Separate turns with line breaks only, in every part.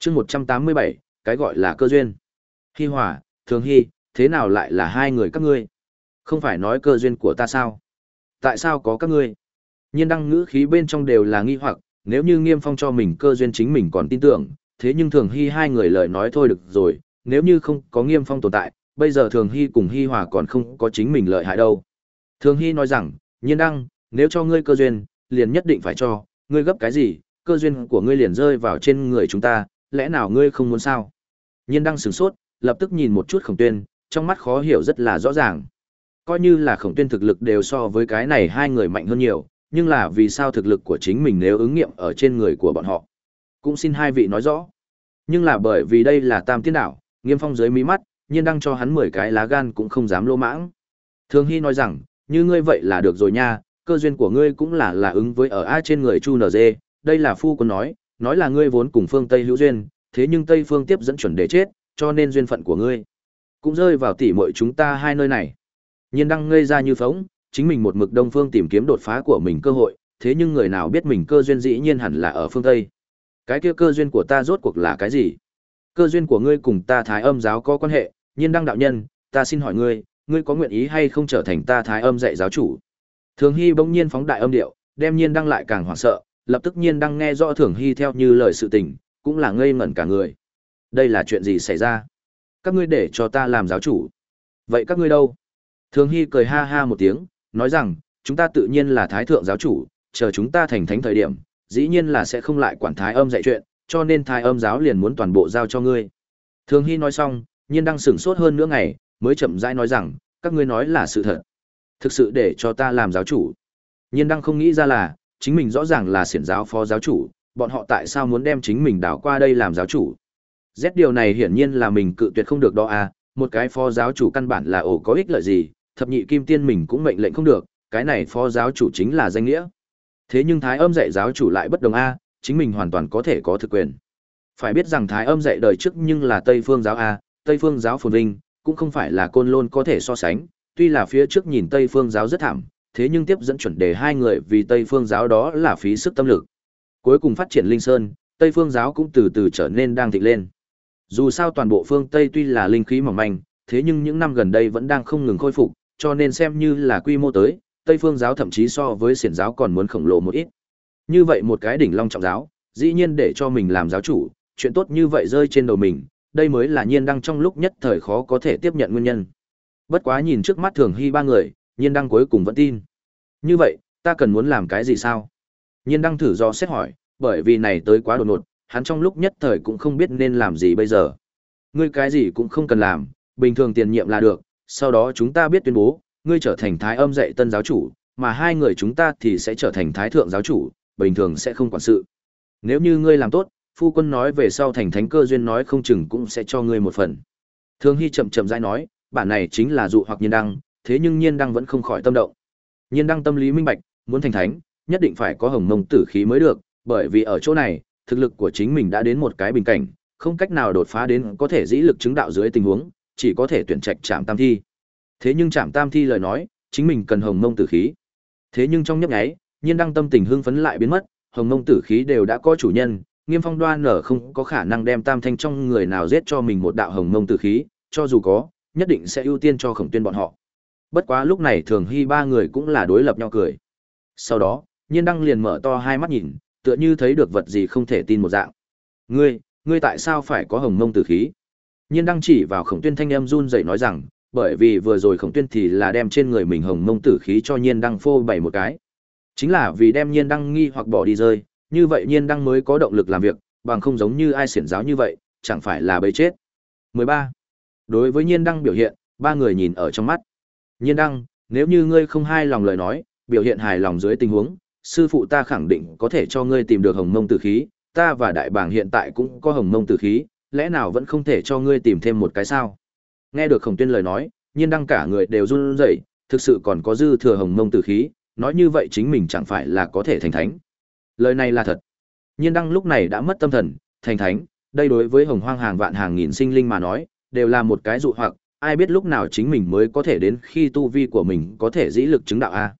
chương một trăm tám mươi bảy, cái gọi là cơ duyên. Hi hòa, thường hy thế nào lại là hai người các ngươi? Không phải nói cơ duyên của ta sao? Tại sao có các ngươi? Nhiên đăng ngữ khí bên trong đều là nghi hoặc, nếu như nghiêm phong cho mình cơ duyên chính mình còn tin tưởng, thế nhưng thường hy hai người lời nói thôi được rồi, nếu như không có nghiêm phong tồn tại, bây giờ thường hy cùng hi hòa còn không có chính mình lợi hại đâu. Thường hy nói rằng, nhiên đăng, nếu cho ngươi cơ duyên, liền nhất định phải cho, ngươi gấp cái gì, cơ duyên của ngươi liền rơi vào trên người chúng ta lẽ nào ngươi không muốn sao? Nhiên đăng sửng sốt, lập tức nhìn một chút khổng tuyên, trong mắt khó hiểu rất là rõ ràng. Coi như là khổng tuyên thực lực đều so với cái này hai người mạnh hơn nhiều, nhưng là vì sao thực lực của chính mình nếu ứng nghiệm ở trên người của bọn họ? Cũng xin hai vị nói rõ. Nhưng là bởi vì đây là tam tiên đảo, nghiêm phong dưới mí mắt, nhiên đăng cho hắn mười cái lá gan cũng không dám lô mãng. Thường hy nói rằng, như ngươi vậy là được rồi nha, cơ duyên của ngươi cũng là là ứng với ở a trên người chu nd đây là phu quân nói nói là ngươi vốn cùng phương tây hữu duyên, thế nhưng tây phương tiếp dẫn chuẩn để chết, cho nên duyên phận của ngươi cũng rơi vào tỉ muội chúng ta hai nơi này. Nhiên đăng ngây ra như phóng chính mình một mực đông phương tìm kiếm đột phá của mình cơ hội, thế nhưng người nào biết mình cơ duyên dĩ nhiên hẳn là ở phương tây. Cái kia cơ duyên của ta rốt cuộc là cái gì? Cơ duyên của ngươi cùng ta thái âm giáo có quan hệ? Nhiên đăng đạo nhân, ta xin hỏi ngươi ngươi có nguyện ý hay không trở thành ta thái âm dạy giáo chủ? Thường hy bỗng nhiên phóng đại âm điệu, đem nhiên đăng lại càng hoảng sợ lập tức nhiên đang nghe rõ thưởng hy theo như lời sự tình, cũng là ngây ngẩn cả người. Đây là chuyện gì xảy ra? Các ngươi để cho ta làm giáo chủ. Vậy các ngươi đâu? Thường hy cười ha ha một tiếng, nói rằng, chúng ta tự nhiên là thái thượng giáo chủ, chờ chúng ta thành thánh thời điểm, dĩ nhiên là sẽ không lại quản thái âm dạy chuyện, cho nên thái âm giáo liền muốn toàn bộ giao cho ngươi. Thường hy nói xong, nhiên đang sửng sốt hơn nữa ngày, mới chậm rãi nói rằng, các ngươi nói là sự thật. Thực sự để cho ta làm giáo chủ. Nhiên đang không nghĩ ra là chính mình rõ ràng là xiển giáo phó giáo chủ, bọn họ tại sao muốn đem chính mình đảo qua đây làm giáo chủ? Rét điều này hiển nhiên là mình cự tuyệt không được đó à một cái phó giáo chủ căn bản là ổ có ích lợi gì, thập nhị kim tiên mình cũng mệnh lệnh không được, cái này phó giáo chủ chính là danh nghĩa. Thế nhưng thái âm dạy giáo chủ lại bất đồng a, chính mình hoàn toàn có thể có thực quyền. Phải biết rằng thái âm dạy đời trước nhưng là tây phương giáo a, tây phương giáo phồn vinh, cũng không phải là côn lôn có thể so sánh, tuy là phía trước nhìn tây phương giáo rất thảm thế nhưng tiếp dẫn chuẩn đề hai người vì tây phương giáo đó là phí sức tâm lực. Cuối cùng phát triển linh sơn, tây phương giáo cũng từ từ trở nên đang thịnh lên. Dù sao toàn bộ phương tây tuy là linh khí mỏng manh, thế nhưng những năm gần đây vẫn đang không ngừng khôi phục, cho nên xem như là quy mô tới, tây phương giáo thậm chí so với xiển giáo còn muốn khổng lồ một ít. Như vậy một cái đỉnh long trọng giáo, dĩ nhiên để cho mình làm giáo chủ, chuyện tốt như vậy rơi trên đầu mình, đây mới là nhiên đang trong lúc nhất thời khó có thể tiếp nhận nguyên nhân. Bất quá nhìn trước mắt thường hy ba người nhiên đăng cuối cùng vẫn tin. Như vậy, ta cần muốn làm cái gì sao? Nhiên đăng thử do xét hỏi, bởi vì này tới quá đột ngột, hắn trong lúc nhất thời cũng không biết nên làm gì bây giờ. Ngươi cái gì cũng không cần làm, bình thường tiền nhiệm là được, sau đó chúng ta biết tuyên bố, ngươi trở thành thái âm dạy tân giáo chủ, mà hai người chúng ta thì sẽ trở thành thái thượng giáo chủ, bình thường sẽ không quản sự. Nếu như ngươi làm tốt, phu quân nói về sau thành thánh cơ duyên nói không chừng cũng sẽ cho ngươi một phần. Thường hy chậm chậm dãi nói, bản này chính là dụ hoặc nhiên đăng thế nhưng nhiên đăng vẫn không khỏi tâm động. Nhiên đăng tâm lý minh bạch, muốn thành thánh, nhất định phải có hồng mông tử khí mới được, bởi vì ở chỗ này, thực lực của chính mình đã đến một cái bình cảnh, không cách nào đột phá đến có thể dĩ lực chứng đạo dưới tình huống, chỉ có thể tuyển trạch trạm tam thi. Thế nhưng trạm tam thi lời nói, chính mình cần hồng mông tử khí. Thế nhưng trong nhấp nháy, nhiên đăng tâm tình hưng phấn lại biến mất, hồng mông tử khí đều đã có chủ nhân, nghiêm phong đoan nở không có khả năng đem tam thanh trong người nào giết cho mình một đạo hồng mông tử khí, cho dù có, nhất định sẽ ưu tiên cho khổng tuyên bọn họ bất quá lúc này thường hy ba người cũng là đối lập nhau cười. Sau đó, nhiên đăng liền mở to hai mắt nhìn, tựa như thấy được vật gì không thể tin một dạng. Ngươi ngươi tại sao phải có hồng mông tử khí? Nhiên đăng chỉ vào khổng tuyên thanh em run dậy nói rằng, bởi vì vừa rồi khổng tuyên thì là đem trên người mình hồng mông tử khí cho nhiên đăng phô bày một cái. Chính là vì đem nhiên đăng nghi hoặc bỏ đi rơi, như vậy nhiên đăng mới có động lực làm việc, bằng không giống như ai xiển giáo như vậy, chẳng phải là bấy chết. 13. đối với nhiên đăng biểu hiện, ba người nhìn ở trong mắt nhiên đăng nếu như ngươi không hai lòng lời nói biểu hiện hài lòng dưới tình huống sư phụ ta khẳng định có thể cho ngươi tìm được hồng mông tử khí ta và đại bàng hiện tại cũng có hồng mông tử khí lẽ nào vẫn không thể cho ngươi tìm thêm một cái sao Nghe được Khổng Tuyên lời nói, nhiên đăng cả người đều run rẩy, thực sự còn có dư thừa hồng mông tử khí, nói như vậy chính mình chẳng phải là có thể thành thánh. Lời này là thật. Nhiên đăng lúc này đã mất tâm thần, thành thánh, đây đối với hồng hoang hàng vạn hàng nghìn sinh linh mà nói, đều là một cái dụ hoặc, ai biết lúc nào chính mình mới có thể đến khi tu vi của mình có thể dĩ lực chứng đạo a.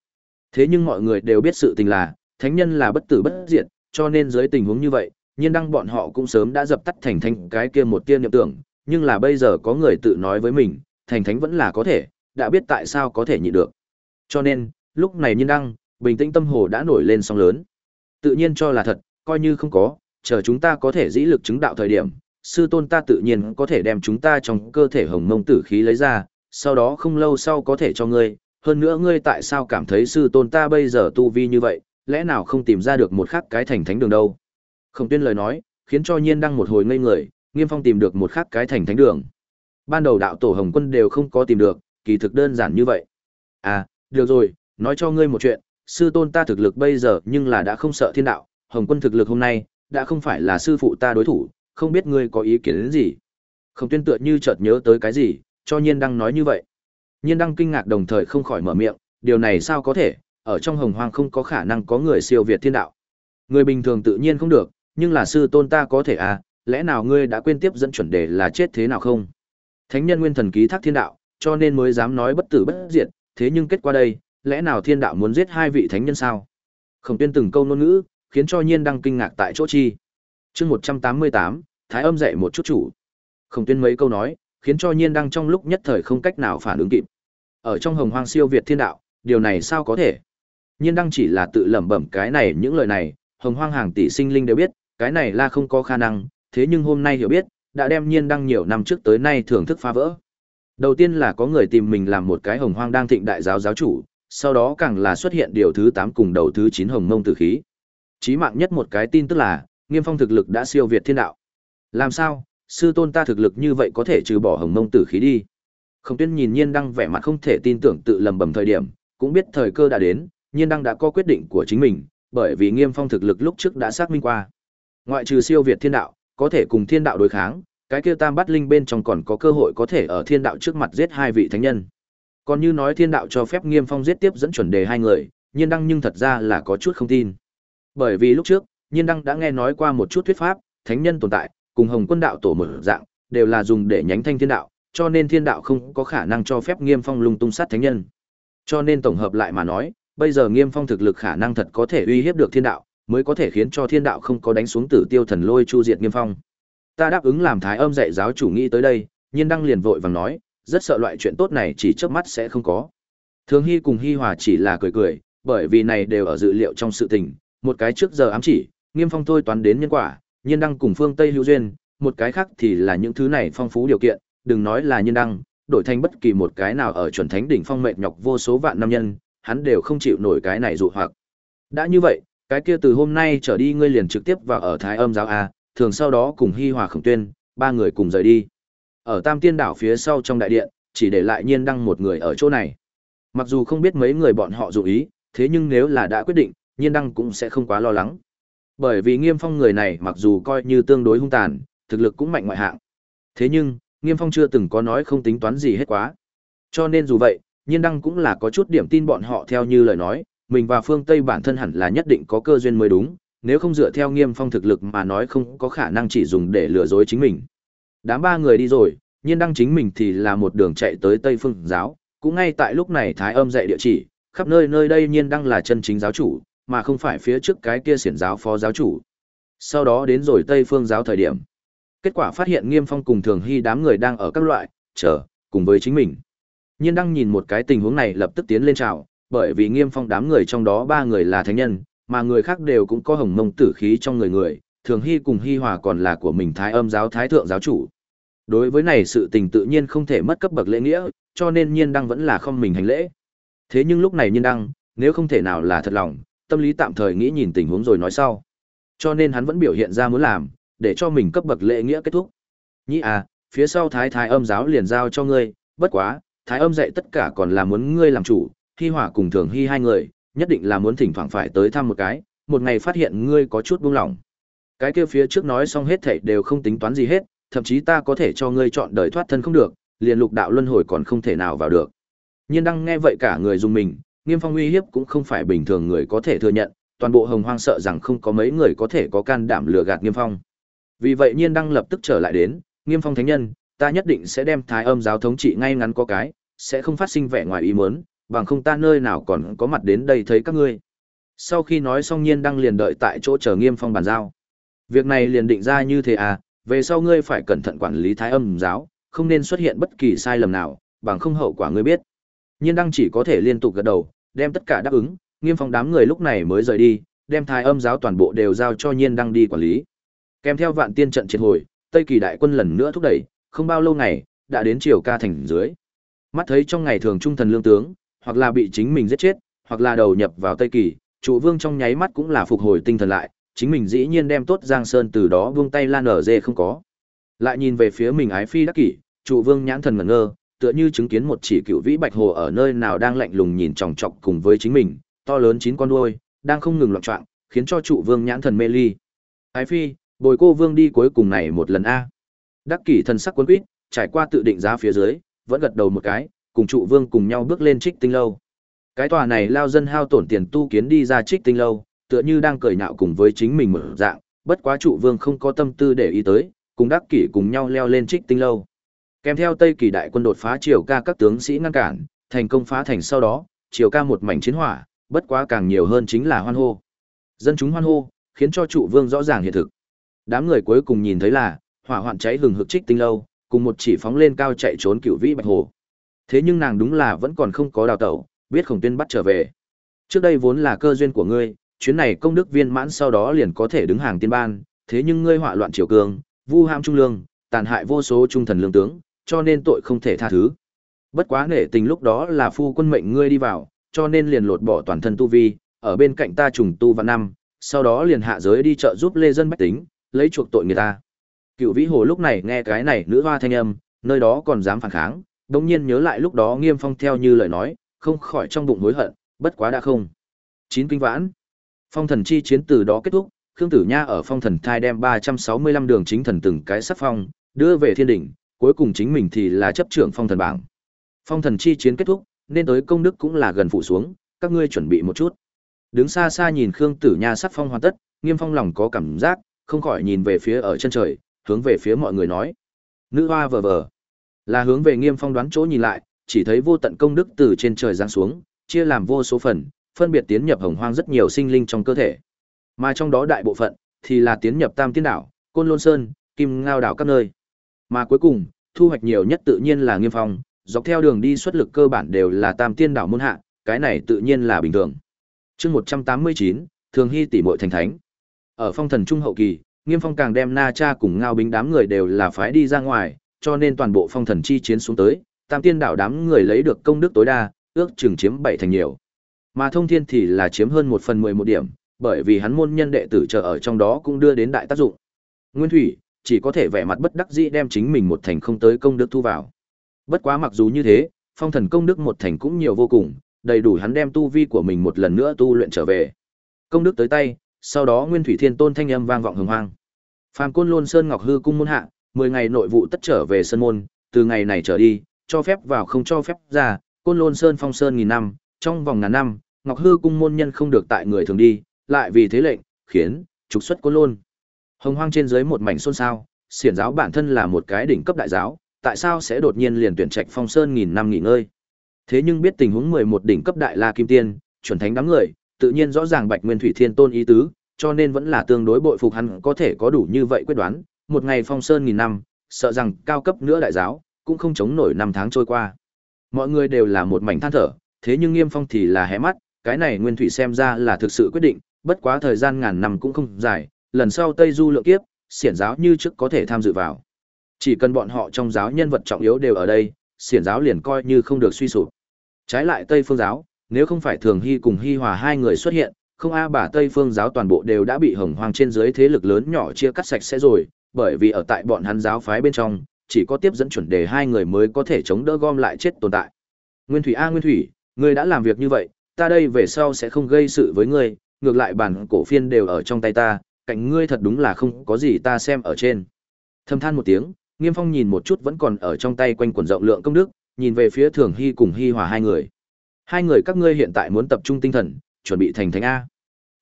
Thế nhưng mọi người đều biết sự tình là, thánh nhân là bất tử bất diệt, cho nên dưới tình huống như vậy, Nhiên đăng bọn họ cũng sớm đã dập tắt thành thánh cái kia một tiên niệm tưởng, nhưng là bây giờ có người tự nói với mình, thành thánh vẫn là có thể, đã biết tại sao có thể nhịn được. Cho nên, lúc này nhiên đăng, bình tĩnh tâm hồ đã nổi lên sóng lớn. Tự nhiên cho là thật, coi như không có, chờ chúng ta có thể dĩ lực chứng đạo thời điểm, sư tôn ta tự nhiên có thể đem chúng ta trong cơ thể hồng mông tử khí lấy ra, sau đó không lâu sau có thể cho ngươi, hơn nữa ngươi tại sao cảm thấy sư tôn ta bây giờ tu vi như vậy, lẽ nào không tìm ra được một khắc cái thành thánh đường đâu. Không tuyên lời nói, khiến cho nhiên đăng một hồi ngây người, nghiêm phong tìm được một khắc cái thành thánh đường. Ban đầu đạo tổ hồng quân đều không có tìm được, kỳ thực đơn giản như vậy. À, được rồi, nói cho ngươi một chuyện, sư tôn ta thực lực bây giờ nhưng là đã không sợ thiên đạo, hồng quân thực lực hôm nay, đã không phải là sư phụ ta đối thủ, không biết ngươi có ý kiến đến gì. Không tuyên tựa như chợt nhớ tới cái gì, cho nhiên đăng nói như vậy. Nhiên đăng kinh ngạc đồng thời không khỏi mở miệng, điều này sao có thể, ở trong hồng hoang không có khả năng có người siêu việt thiên đạo. Người bình thường tự nhiên không được, nhưng là sư tôn ta có thể à, lẽ nào ngươi đã quên tiếp dẫn chuẩn đề là chết thế nào không? Thánh nhân nguyên thần ký thác thiên đạo, cho nên mới dám nói bất tử bất diệt, thế nhưng kết quả đây, lẽ nào thiên đạo muốn giết hai vị thánh nhân sao? Khổng tuyên từng câu ngôn ngữ, khiến cho nhiên đăng kinh ngạc tại chỗ chi chương một trăm tám mươi tám Thái âm dạy một chút chủ. Khổng tuyên mấy câu nói, khiến cho nhiên đăng trong lúc nhất thời không cách nào phản ứng kịp. Ở trong hồng hoang siêu Việt thiên đạo, điều này sao có thể? Nhiên đăng chỉ là tự lẩm bẩm cái này những lời này, hồng hoang hàng tỷ sinh linh đều biết, cái này là không có khả năng, thế nhưng hôm nay hiểu biết, đã đem nhiên đăng nhiều năm trước tới nay thưởng thức phá vỡ. Đầu tiên là có người tìm mình làm một cái hồng hoang đang thịnh đại giáo giáo chủ, sau đó càng là xuất hiện điều thứ 8 cùng đầu thứ 9 hồng mông tử khí. Chí mạng nhất một cái tin tức là, Nghiêm Phong thực lực đã siêu việt thiên đạo. Làm sao, sư tôn ta thực lực như vậy có thể trừ bỏ hồng mông tử khí đi? Không Tuyên nhìn Nhiên Đăng vẻ mặt không thể tin tưởng tự lầm bầm thời điểm, cũng biết thời cơ đã đến, Nhiên Đăng đã có quyết định của chính mình, bởi vì Nghiêm Phong thực lực lúc trước đã xác minh qua. Ngoại trừ siêu việt thiên đạo, có thể cùng thiên đạo đối kháng, cái kia tam bát linh bên trong còn có cơ hội có thể ở thiên đạo trước mặt giết hai vị thánh nhân. Còn như nói thiên đạo cho phép Nghiêm Phong giết tiếp dẫn chuẩn đề hai người, Nhiên Đăng nhưng thật ra là có chút không tin. Bởi vì lúc trước, Nhiên Đăng đã nghe nói qua một chút thuyết pháp, thánh nhân tồn tại, cùng Hồng Quân đạo tổ mở dạng, đều là dùng để nhánh thanh thiên đạo, cho nên thiên đạo không có khả năng cho phép Nghiêm Phong lung tung sát thánh nhân. Cho nên tổng hợp lại mà nói, bây giờ Nghiêm Phong thực lực khả năng thật có thể uy hiếp được thiên đạo, mới có thể khiến cho thiên đạo không có đánh xuống tử tiêu thần lôi chu diệt Nghiêm Phong. Ta đáp ứng làm thái âm dạy giáo chủ nghĩ tới đây, Nhiên Đăng liền vội vàng nói, rất sợ loại chuyện tốt này chỉ chớp mắt sẽ không có. Thường Hy cùng Hi Hòa chỉ là cười cười, bởi vì này đều ở dự liệu trong sự tình, một cái trước giờ ám chỉ, Nghiêm Phong thôi toán đến nhân quả, Nhiên Đăng cùng Phương Tây hữu duyên, một cái khác thì là những thứ này phong phú điều kiện, đừng nói là Nhiên Đăng, đổi thành bất kỳ một cái nào ở chuẩn thánh đỉnh phong mệt nhọc vô số vạn năm nhân, hắn đều không chịu nổi cái này dụ hoặc. Đã như vậy, cái kia từ hôm nay trở đi ngươi liền trực tiếp vào ở Thái Âm giáo a, thường sau đó cùng Hi Hòa Khổng Tuyên, ba người cùng rời đi. Ở Tam Tiên đảo phía sau trong đại điện, chỉ để lại Nhiên Đăng một người ở chỗ này. Mặc dù không biết mấy người bọn họ dụ ý, thế nhưng nếu là đã quyết định, Nhiên Đăng cũng sẽ không quá lo lắng. Bởi vì Nghiêm Phong người này mặc dù coi như tương đối hung tàn, thực lực cũng mạnh ngoại hạng. Thế nhưng, Nghiêm Phong chưa từng có nói không tính toán gì hết quá. Cho nên dù vậy, Nhiên Đăng cũng là có chút điểm tin bọn họ theo như lời nói, mình và phương Tây bản thân hẳn là nhất định có cơ duyên mới đúng, nếu không dựa theo Nghiêm Phong thực lực mà nói không có khả năng chỉ dùng để lừa dối chính mình. Đám ba người đi rồi, Nhiên Đăng chính mình thì là một đường chạy tới Tây Phương giáo, cũng ngay tại lúc này Thái Âm dạy địa chỉ, khắp nơi nơi đây Nhiên Đăng là chân chính giáo chủ, mà không phải phía trước cái kia xiển giáo phó giáo chủ. Sau đó đến rồi Tây Phương giáo thời điểm. Kết quả phát hiện Nghiêm Phong cùng Thường Hy đám người đang ở các loại, chờ, cùng với chính mình. Nhiên Đăng nhìn một cái tình huống này lập tức tiến lên chào, bởi vì Nghiêm Phong đám người trong đó ba người là thánh nhân, mà người khác đều cũng có hồng mông tử khí trong người người, Thường Hy cùng Hy Hòa còn là của mình Thái Âm giáo Thái Thượng giáo chủ. Đối với này sự tình tự nhiên không thể mất cấp bậc lễ nghĩa, cho nên Nhiên Đăng vẫn là không mình hành lễ. Thế nhưng lúc này Nhiên Đăng, nếu không thể nào là thật lòng, tâm lý tạm thời nghĩ nhìn tình huống rồi nói sau. Cho nên hắn vẫn biểu hiện ra muốn làm, để cho mình cấp bậc lễ nghĩa kết thúc. Nhĩ à, phía sau Thái Thái âm giáo liền giao cho ngươi, bất quá, Thái âm dạy tất cả còn là muốn ngươi làm chủ, Hi Hỏa cùng Thường hy hai người, nhất định là muốn thỉnh thoảng phải tới thăm một cái, một ngày phát hiện ngươi có chút buông lỏng. Cái kia phía trước nói xong hết thảy đều không tính toán gì hết, thậm chí ta có thể cho ngươi chọn đời thoát thân không được, liền lục đạo luân hồi còn không thể nào vào được. Nhiên đăng nghe vậy cả người dùng mình, Nghiêm Phong uy hiếp cũng không phải bình thường người có thể thừa nhận, toàn bộ Hồng Hoang sợ rằng không có mấy người có thể có can đảm lừa gạt Nghiêm Phong. Vì vậy Nhiên đăng lập tức trở lại đến, Nghiêm Phong thánh nhân, ta nhất định sẽ đem Thái Âm giáo thống trị ngay ngắn có cái, sẽ không phát sinh vẻ ngoài ý muốn, bằng không ta nơi nào còn có mặt đến đây thấy các ngươi. Sau khi nói xong Nhiên đăng liền đợi tại chỗ chờ Nghiêm Phong bàn giao. Việc này liền định ra như thế à, về sau ngươi phải cẩn thận quản lý thái âm giáo, không nên xuất hiện bất kỳ sai lầm nào, bằng không hậu quả ngươi biết. Nhiên đăng chỉ có thể liên tục gật đầu, đem tất cả đáp ứng, nghiêm phong đám người lúc này mới rời đi, đem thái âm giáo toàn bộ đều giao cho nhiên đăng đi quản lý. Kèm theo vạn tiên trận triệt hồi, Tây Kỳ đại quân lần nữa thúc đẩy, không bao lâu ngày, đã đến triều ca thành dưới. Mắt thấy trong ngày thường trung thần lương tướng, hoặc là bị chính mình giết chết, hoặc là đầu nhập vào Tây Kỳ, trụ vương trong nháy mắt cũng là phục hồi tinh thần lại, chính mình dĩ nhiên đem tốt Giang Sơn từ đó buông tay lan ở dê không có. Lại nhìn về phía mình ái phi đắc kỷ, trụ vương nhãn thần ngẩn ngơ, tựa như chứng kiến một chỉ cựu vĩ bạch hồ ở nơi nào đang lạnh lùng nhìn chòng chọc cùng với chính mình, to lớn chín con đuôi, đang không ngừng loạn trọng, khiến cho trụ vương nhãn thần mê ly. Ái phi, bồi cô vương đi cuối cùng này một lần a. Đắc kỷ thần sắc cuốn quýt, trải qua tự định giá phía dưới, vẫn gật đầu một cái, cùng trụ vương cùng nhau bước lên trích tinh lâu. Cái tòa này lao dân hao tổn tiền tu kiến đi ra trích tinh lâu, tựa như đang cười nhạo cùng với chính mình mở dạng, bất quá trụ vương không có tâm tư để ý tới, cùng đắc kỷ cùng nhau leo lên trích tinh lâu. Kèm theo Tây Kỳ đại quân đột phá triều ca các tướng sĩ ngăn cản, thành công phá thành sau đó, triều ca một mảnh chiến hỏa, bất quá càng nhiều hơn chính là hoan hô. Dân chúng hoan hô, khiến cho trụ vương rõ ràng hiện thực. Đám người cuối cùng nhìn thấy là hỏa hoạn cháy hừng hực trích tinh lâu, cùng một chỉ phóng lên cao chạy trốn cựu vĩ bạch hồ. Thế nhưng nàng đúng là vẫn còn không có đào tẩu, biết Khổng Tuyên bắt trở về. Trước đây vốn là cơ duyên của ngươi, chuyến này công đức viên mãn sau đó liền có thể đứng hàng tiên ban, thế nhưng ngươi họa loạn triều cường, vu ham trung lương, tàn hại vô số trung thần lương tướng, cho nên tội không thể tha thứ. Bất quá nể tình lúc đó là phu quân mệnh ngươi đi vào, cho nên liền lột bỏ toàn thân tu vi, ở bên cạnh ta trùng tu và năm, sau đó liền hạ giới đi chợ giúp lê dân bách tính, lấy chuộc tội người ta. Cựu Vĩ Hồ lúc này nghe cái này nữ hoa thanh âm, nơi đó còn dám phản kháng, đồng nhiên nhớ lại lúc đó Nghiêm Phong theo như lời nói, không khỏi trong bụng hối hận, bất quá đã không. Chín kinh vãn. Phong thần chi chiến từ đó kết thúc, Khương Tử Nha ở phong thần thai đem 365 đường chính thần từng cái sắc phong, đưa về thiên đỉnh, cuối cùng chính mình thì là chấp trưởng phong thần bảng. Phong thần chi chiến kết thúc, nên tới công đức cũng là gần phụ xuống, các ngươi chuẩn bị một chút. Đứng xa xa nhìn Khương Tử Nha sắp phong hoàn tất, Nghiêm Phong lòng có cảm giác, không khỏi nhìn về phía ở chân trời, hướng về phía mọi người nói. Nữ hoa vờ vờ. Là hướng về Nghiêm Phong đoán chỗ nhìn lại, chỉ thấy vô tận công đức từ trên trời giáng xuống, chia làm vô số phần, phân biệt tiến nhập hồng hoang rất nhiều sinh linh trong cơ thể. Mà trong đó đại bộ phận thì là tiến nhập Tam Tiên đảo, Côn Lôn Sơn, Kim Ngao đảo các nơi. Mà cuối cùng, thu hoạch nhiều nhất tự nhiên là Nghiêm Phong, dọc theo đường đi xuất lực cơ bản đều là Tam Tiên đảo môn hạ, cái này tự nhiên là bình thường. Chương 189, Thường Hy tỷ muội thành thánh. Ở Phong Thần trung hậu kỳ, Nghiêm Phong càng đem Na Cha cùng Ngao Bính đám người đều là phái đi ra ngoài, cho nên toàn bộ Phong Thần chi chiến xuống tới, Tam Tiên đảo đám người lấy được công đức tối đa, ước chừng chiếm bảy thành nhiều. Mà Thông Thiên thì là chiếm hơn một phần mười một điểm, bởi vì hắn môn nhân đệ tử chờ ở trong đó cũng đưa đến đại tác dụng. Nguyên Thủy chỉ có thể vẻ mặt bất đắc dĩ đem chính mình một thành không tới công đức thu vào. Bất quá mặc dù như thế, phong thần công đức một thành cũng nhiều vô cùng, đầy đủ hắn đem tu vi của mình một lần nữa tu luyện trở về. Công đức tới tay, sau đó Nguyên Thủy Thiên Tôn thanh âm vang vọng hừng hoang. Phàm Côn Lôn Sơn Ngọc Hư cung môn hạ, 10 ngày nội vụ tất trở về sân môn, từ ngày này trở đi, cho phép vào không cho phép ra, Côn Lôn Sơn phong sơn nghìn năm, trong vòng ngàn năm, Ngọc Hư cung môn nhân không được tại người thường đi, lại vì thế lệnh, khiến trục xuất Côn Lôn. Hồng Hoang trên dưới một mảnh xôn xao, xiển giáo bản thân là một cái đỉnh cấp đại giáo, tại sao sẽ đột nhiên liền tuyển trạch phong sơn nghìn năm nghỉ ngơi? Thế nhưng biết tình huống 11 đỉnh cấp đại la kim tiên, chuẩn thánh đám người, tự nhiên rõ ràng Bạch Nguyên Thủy Thiên Tôn ý tứ, cho nên vẫn là tương đối bội phục hắn có thể có đủ như vậy quyết đoán, một ngày phong sơn nghìn năm, sợ rằng cao cấp nữa đại giáo, cũng không chống nổi năm tháng trôi qua. Mọi người đều là một mảnh than thở, thế nhưng Nghiêm Phong thì là hé mắt, cái này Nguyên Thủy xem ra là thực sự quyết định, bất quá thời gian ngàn năm cũng không dài, lần sau Tây Du lượng kiếp, xiển giáo như trước có thể tham dự vào. Chỉ cần bọn họ trong giáo nhân vật trọng yếu đều ở đây, xiển giáo liền coi như không được suy sụp. Trái lại Tây Phương giáo, nếu không phải Thường Hy cùng Hy Hòa hai người xuất hiện, không a bà Tây Phương giáo toàn bộ đều đã bị hồng hoang trên dưới thế lực lớn nhỏ chia cắt sạch sẽ rồi, bởi vì ở tại bọn hắn giáo phái bên trong, chỉ có tiếp dẫn chuẩn đề hai người mới có thể chống đỡ gom lại chết tồn tại. Nguyên Thủy A Nguyên Thủy, ngươi đã làm việc như vậy, ta đây về sau sẽ không gây sự với ngươi, ngược lại bản cổ phiên đều ở trong tay ta, cạnh ngươi thật đúng là không có gì ta xem ở trên. Thâm than một tiếng, Nghiêm Phong nhìn một chút vẫn còn ở trong tay quanh quần rộng lượng công đức, nhìn về phía Thường Hy cùng Hy Hòa hai người. Hai người các ngươi hiện tại muốn tập trung tinh thần, chuẩn bị thành thánh a.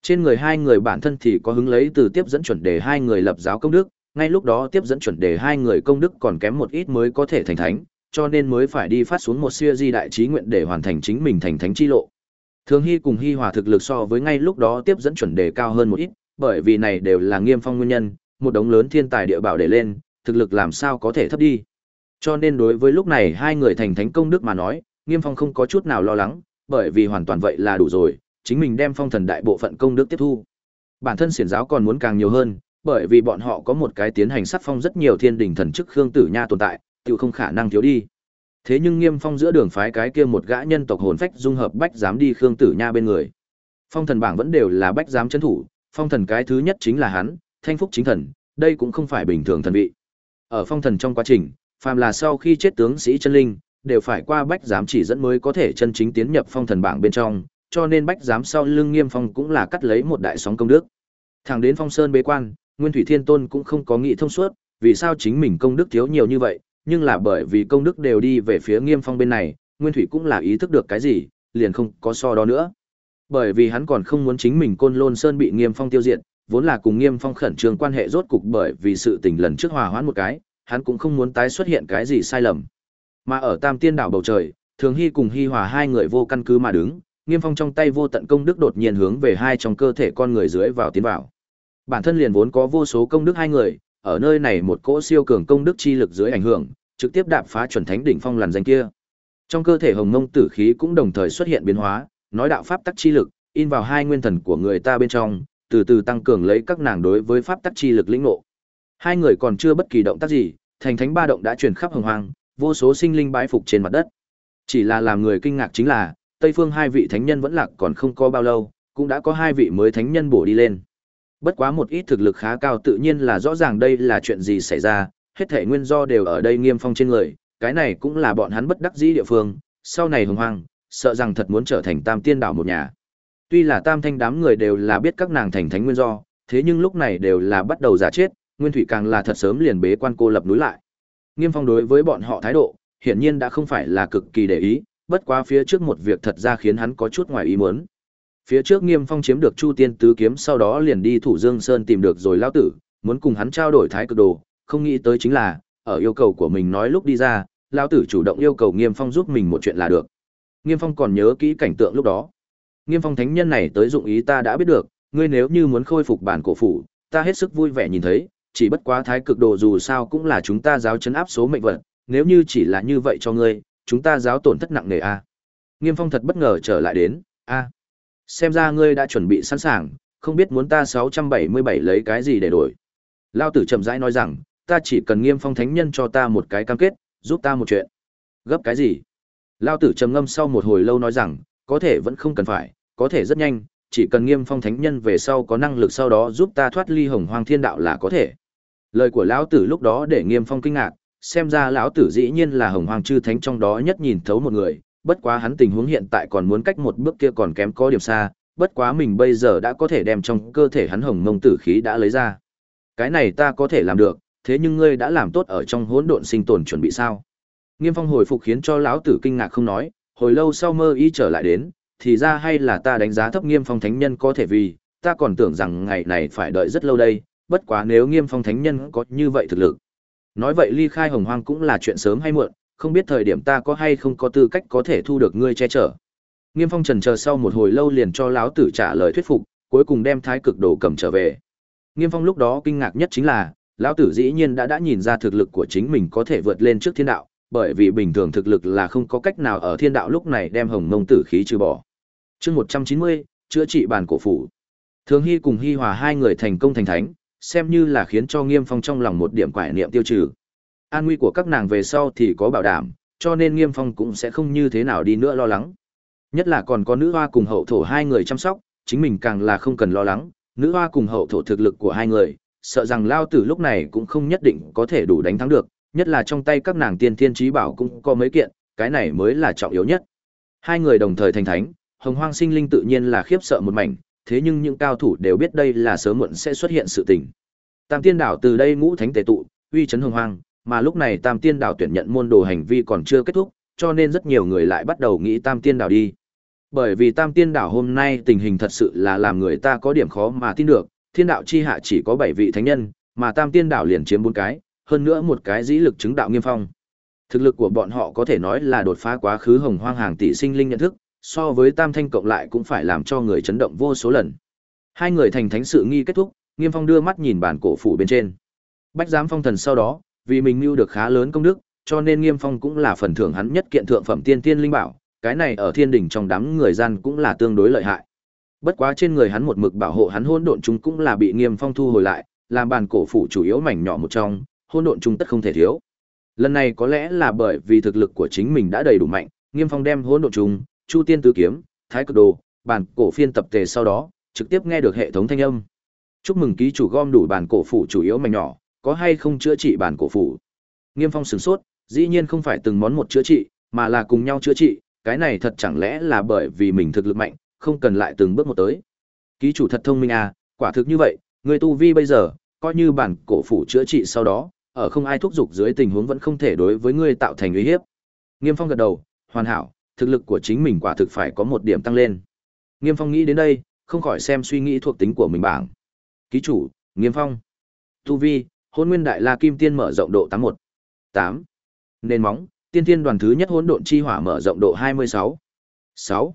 Trên người hai người bản thân thì có hứng lấy từ tiếp dẫn chuẩn đề hai người lập giáo công đức, ngay lúc đó tiếp dẫn chuẩn đề hai người công đức còn kém một ít mới có thể thành thánh, cho nên mới phải đi phát xuống một siêu di đại trí nguyện để hoàn thành chính mình thành thánh chi lộ. Thường Hy cùng Hy Hòa thực lực so với ngay lúc đó tiếp dẫn chuẩn đề cao hơn một ít, bởi vì này đều là Nghiêm Phong nguyên nhân, một đống lớn thiên tài địa bảo để lên, thực lực làm sao có thể thấp đi. Cho nên đối với lúc này hai người thành thánh công đức mà nói, Nghiêm Phong không có chút nào lo lắng, bởi vì hoàn toàn vậy là đủ rồi, chính mình đem phong thần đại bộ phận công đức tiếp thu. Bản thân xiển giáo còn muốn càng nhiều hơn, bởi vì bọn họ có một cái tiến hành sát phong rất nhiều thiên đình thần chức Khương Tử Nha tồn tại, tự không khả năng thiếu đi. Thế nhưng Nghiêm Phong giữa đường phái cái kia một gã nhân tộc hồn phách dung hợp bách dám đi Khương Tử Nha bên người. Phong thần bảng vẫn đều là bách dám chấn thủ, phong thần cái thứ nhất chính là hắn, thanh phúc chính thần, đây cũng không phải bình thường thần vị. Ở phong thần trong quá trình, phàm là sau khi chết tướng sĩ chân linh, đều phải qua bách giám chỉ dẫn mới có thể chân chính tiến nhập phong thần bảng bên trong, cho nên bách giám sau lưng nghiêm phong cũng là cắt lấy một đại sóng công đức. Thẳng đến phong sơn bế quan, Nguyên Thủy Thiên Tôn cũng không có nghĩ thông suốt, vì sao chính mình công đức thiếu nhiều như vậy, nhưng là bởi vì công đức đều đi về phía nghiêm phong bên này, Nguyên Thủy cũng là ý thức được cái gì, liền không có so đó nữa. Bởi vì hắn còn không muốn chính mình côn lôn sơn bị nghiêm phong tiêu diệt, vốn là cùng nghiêm phong khẩn trương quan hệ rốt cục bởi vì sự tình lần trước hòa hoãn một cái, hắn cũng không muốn tái xuất hiện cái gì sai lầm. Mà ở Tam Tiên đảo bầu trời, Thường Hy cùng Hy Hòa hai người vô căn cứ mà đứng, Nghiêm Phong trong tay vô tận công đức đột nhiên hướng về hai trong cơ thể con người dưới vào tiến vào. Bản thân liền vốn có vô số công đức hai người, ở nơi này một cỗ siêu cường công đức chi lực dưới ảnh hưởng, trực tiếp đạp phá chuẩn thánh đỉnh phong làn danh kia. Trong cơ thể hồng mông tử khí cũng đồng thời xuất hiện biến hóa, nói đạo pháp tắc chi lực, in vào hai nguyên thần của người ta bên trong, từ từ tăng cường lấy các nàng đối với pháp tắc chi lực lĩnh ngộ. Hai người còn chưa bất kỳ động tác gì, thành thánh ba động đã truyền khắp hồng hoang, vô số sinh linh bái phục trên mặt đất. Chỉ là làm người kinh ngạc chính là, Tây phương hai vị thánh nhân vẫn lạc còn không có bao lâu, cũng đã có hai vị mới thánh nhân bổ đi lên. Bất quá một ít thực lực khá cao tự nhiên là rõ ràng đây là chuyện gì xảy ra, hết thể nguyên do đều ở đây nghiêm phong trên người, cái này cũng là bọn hắn bất đắc dĩ địa phương, sau này hồng hoang, sợ rằng thật muốn trở thành tam tiên đảo một nhà. Tuy là tam thanh đám người đều là biết các nàng thành thánh nguyên do, thế nhưng lúc này đều là bắt đầu giả chết, nguyên thủy càng là thật sớm liền bế quan cô lập núi lại. Nghiêm phong đối với bọn họ thái độ, hiển nhiên đã không phải là cực kỳ để ý, bất quá phía trước một việc thật ra khiến hắn có chút ngoài ý muốn. Phía trước Nghiêm Phong chiếm được Chu Tiên Tứ Kiếm sau đó liền đi Thủ Dương Sơn tìm được rồi lao tử, muốn cùng hắn trao đổi thái cực đồ, không nghĩ tới chính là, ở yêu cầu của mình nói lúc đi ra, lao tử chủ động yêu cầu Nghiêm Phong giúp mình một chuyện là được. Nghiêm Phong còn nhớ kỹ cảnh tượng lúc đó. Nghiêm Phong thánh nhân này tới dụng ý ta đã biết được, ngươi nếu như muốn khôi phục bản cổ phủ, ta hết sức vui vẻ nhìn thấy, chỉ bất quá thái cực đồ dù sao cũng là chúng ta giáo chấn áp số mệnh vận, nếu như chỉ là như vậy cho ngươi, chúng ta giáo tổn thất nặng nề a. Nghiêm Phong thật bất ngờ trở lại đến, a. Xem ra ngươi đã chuẩn bị sẵn sàng, không biết muốn ta 677 lấy cái gì để đổi. Lao tử chậm rãi nói rằng, ta chỉ cần Nghiêm Phong thánh nhân cho ta một cái cam kết, giúp ta một chuyện. Gấp cái gì? Lao tử trầm ngâm sau một hồi lâu nói rằng, có thể vẫn không cần phải, có thể rất nhanh, chỉ cần Nghiêm Phong thánh nhân về sau có năng lực sau đó giúp ta thoát ly Hồng Hoang Thiên Đạo là có thể. Lời của lão tử lúc đó để Nghiêm Phong kinh ngạc, xem ra lão tử dĩ nhiên là hồng hoàng chư thánh trong đó nhất nhìn thấu một người bất quá hắn tình huống hiện tại còn muốn cách một bước kia còn kém có điểm xa bất quá mình bây giờ đã có thể đem trong cơ thể hắn hồng mông tử khí đã lấy ra cái này ta có thể làm được thế nhưng ngươi đã làm tốt ở trong hỗn độn sinh tồn chuẩn bị sao nghiêm phong hồi phục khiến cho lão tử kinh ngạc không nói hồi lâu sau mơ y trở lại đến thì ra hay là ta đánh giá thấp nghiêm phong thánh nhân có thể vì ta còn tưởng rằng ngày này phải đợi rất lâu đây bất quá nếu nghiêm phong thánh nhân có như vậy thực lực Nói vậy ly khai hồng hoang cũng là chuyện sớm hay muộn, không biết thời điểm ta có hay không có tư cách có thể thu được ngươi che chở. Nghiêm Phong trần chờ sau một hồi lâu liền cho lão tử trả lời thuyết phục, cuối cùng đem thái cực đồ cầm trở về. Nghiêm Phong lúc đó kinh ngạc nhất chính là, lão tử dĩ nhiên đã đã nhìn ra thực lực của chính mình có thể vượt lên trước thiên đạo, bởi vì bình thường thực lực là không có cách nào ở thiên đạo lúc này đem hồng mông tử khí trừ bỏ. Chương 190, chữa trị bản cổ phủ. Thường Hy cùng Hy Hòa hai người thành công thành thánh, xem như là khiến cho Nghiêm Phong trong lòng một điểm quải niệm tiêu trừ. An nguy của các nàng về sau thì có bảo đảm, cho nên Nghiêm Phong cũng sẽ không như thế nào đi nữa lo lắng. Nhất là còn có nữ hoa cùng hậu thổ hai người chăm sóc, chính mình càng là không cần lo lắng, nữ hoa cùng hậu thổ thực lực của hai người, sợ rằng lao tử lúc này cũng không nhất định có thể đủ đánh thắng được, nhất là trong tay các nàng tiên thiên trí bảo cũng có mấy kiện, cái này mới là trọng yếu nhất. Hai người đồng thời thành thánh, hồng hoang sinh linh tự nhiên là khiếp sợ một mảnh, thế nhưng những cao thủ đều biết đây là sớm muộn sẽ xuất hiện sự tình. Tam Tiên đảo từ đây ngũ thánh tề tụ, uy chấn hồng hoang, mà lúc này Tam Tiên đảo tuyển nhận môn đồ hành vi còn chưa kết thúc, cho nên rất nhiều người lại bắt đầu nghĩ Tam Tiên đảo đi. Bởi vì Tam Tiên đảo hôm nay tình hình thật sự là làm người ta có điểm khó mà tin được, Thiên đạo chi hạ chỉ có 7 vị thánh nhân, mà Tam Tiên đảo liền chiếm bốn cái, hơn nữa một cái dĩ lực chứng đạo nghiêm phong. Thực lực của bọn họ có thể nói là đột phá quá khứ hồng hoang hàng tỷ sinh linh nhận thức, so với tam thanh cộng lại cũng phải làm cho người chấn động vô số lần. Hai người thành thánh sự nghi kết thúc, Nghiêm Phong đưa mắt nhìn bản cổ phủ bên trên. Bách giám phong thần sau đó, vì mình mưu được khá lớn công đức, cho nên Nghiêm Phong cũng là phần thưởng hắn nhất kiện thượng phẩm tiên tiên linh bảo, cái này ở thiên đỉnh trong đám người gian cũng là tương đối lợi hại. Bất quá trên người hắn một mực bảo hộ hắn hỗn độn chúng cũng là bị Nghiêm Phong thu hồi lại, làm bản cổ phủ chủ yếu mảnh nhỏ một trong, Hôn độn trung tất không thể thiếu. Lần này có lẽ là bởi vì thực lực của chính mình đã đầy đủ mạnh, Nghiêm Phong đem hôn độn trung, Chu Tiên tứ kiếm, Thái cực đồ, bản cổ phiên tập tề sau đó, trực tiếp nghe được hệ thống thanh âm. Chúc mừng ký chủ gom đủ bản cổ phủ chủ yếu mảnh nhỏ, có hay không chữa trị bản cổ phủ? Nghiêm Phong sửng sốt, dĩ nhiên không phải từng món một chữa trị, mà là cùng nhau chữa trị, cái này thật chẳng lẽ là bởi vì mình thực lực mạnh, không cần lại từng bước một tới. Ký chủ thật thông minh à, quả thực như vậy, người tu vi bây giờ, coi như bản cổ phủ chữa trị sau đó, ở không ai thúc giục dưới tình huống vẫn không thể đối với ngươi tạo thành uy hiếp. Nghiêm Phong gật đầu, hoàn hảo, thực lực của chính mình quả thực phải có một điểm tăng lên. Nghiêm Phong nghĩ đến đây, không khỏi xem suy nghĩ thuộc tính của mình bảng. Ký chủ, Nghiêm Phong. Tu vi, Hôn Nguyên Đại La Kim Tiên mở rộng độ 81. 8. Nền móng, Tiên Tiên đoàn thứ nhất hỗn độn chi hỏa mở rộng độ 26. 6.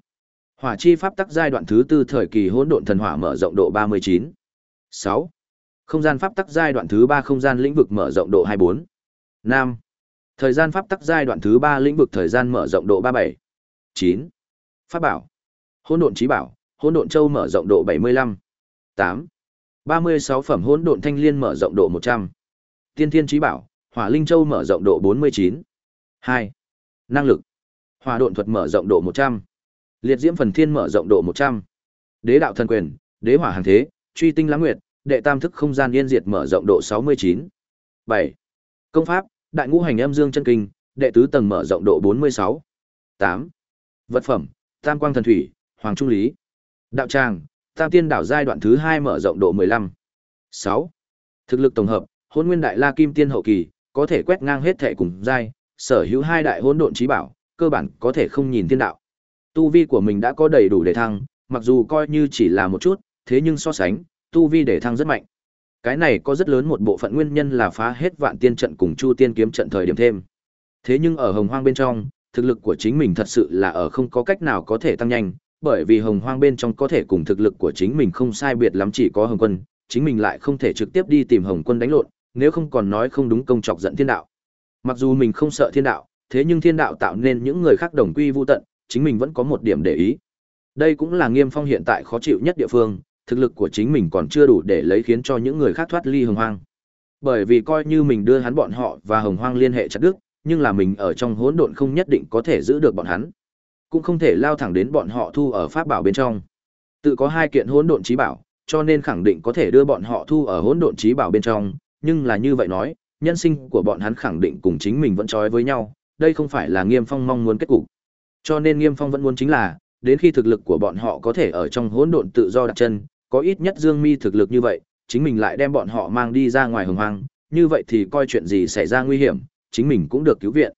Hỏa chi pháp tắc giai đoạn thứ tư thời kỳ hỗn độn thần hỏa mở rộng độ 39. 6. Không gian pháp tắc giai đoạn thứ 3 không gian lĩnh vực mở rộng độ 24. 5. Thời gian pháp tắc giai đoạn thứ 3 lĩnh vực thời gian mở rộng độ 37. 9. Pháp bảo. Hỗn độn chí bảo, hỗn độn châu mở rộng độ 75. 8. 36 phẩm hỗn độn thanh liên mở rộng độ 100. Tiên thiên chí bảo, hỏa linh châu mở rộng độ 49. 2. Năng lực. Hỏa độn thuật mở rộng độ 100. Liệt diễm phần thiên mở rộng độ 100. Đế đạo thần quyền, đế hỏa hàng thế, truy tinh lãng nguyệt, đệ tam thức không gian yên diệt mở rộng độ 69. 7. Công pháp, đại ngũ hành âm dương chân kinh, đệ tứ tầng mở rộng độ 46. 8. Vật phẩm, tam quang thần thủy, hoàng trung lý. Đạo tràng, tam tiên đảo giai đoạn thứ 2 mở rộng độ 15. 6. Thực lực tổng hợp, hôn nguyên đại la kim tiên hậu kỳ, có thể quét ngang hết thể cùng giai, sở hữu hai đại hôn độn trí bảo, cơ bản có thể không nhìn thiên đạo. Tu vi của mình đã có đầy đủ để thăng, mặc dù coi như chỉ là một chút, thế nhưng so sánh, tu vi để thăng rất mạnh. Cái này có rất lớn một bộ phận nguyên nhân là phá hết vạn tiên trận cùng chu tiên kiếm trận thời điểm thêm. Thế nhưng ở hồng hoang bên trong, thực lực của chính mình thật sự là ở không có cách nào có thể tăng nhanh, bởi vì hồng hoang bên trong có thể cùng thực lực của chính mình không sai biệt lắm chỉ có hồng quân, chính mình lại không thể trực tiếp đi tìm hồng quân đánh lộn, nếu không còn nói không đúng công chọc giận thiên đạo. Mặc dù mình không sợ thiên đạo, thế nhưng thiên đạo tạo nên những người khác đồng quy vu tận, chính mình vẫn có một điểm để ý. Đây cũng là Nghiêm Phong hiện tại khó chịu nhất địa phương, thực lực của chính mình còn chưa đủ để lấy khiến cho những người khác thoát ly hồng hoang. Bởi vì coi như mình đưa hắn bọn họ và hồng hoang liên hệ chặt đứt, nhưng là mình ở trong hỗn độn không nhất định có thể giữ được bọn hắn. Cũng không thể lao thẳng đến bọn họ thu ở pháp bảo bên trong. Tự có hai kiện hỗn độn trí bảo, cho nên khẳng định có thể đưa bọn họ thu ở hỗn độn trí bảo bên trong, nhưng là như vậy nói, nhân sinh của bọn hắn khẳng định cùng chính mình vẫn trói với nhau, đây không phải là Nghiêm Phong mong muốn kết cục. Cho nên Nghiêm Phong vẫn muốn chính là, đến khi thực lực của bọn họ có thể ở trong hỗn độn tự do đặt chân, có ít nhất Dương Mi thực lực như vậy, chính mình lại đem bọn họ mang đi ra ngoài hồng hoang, như vậy thì coi chuyện gì xảy ra nguy hiểm, chính mình cũng được cứu viện.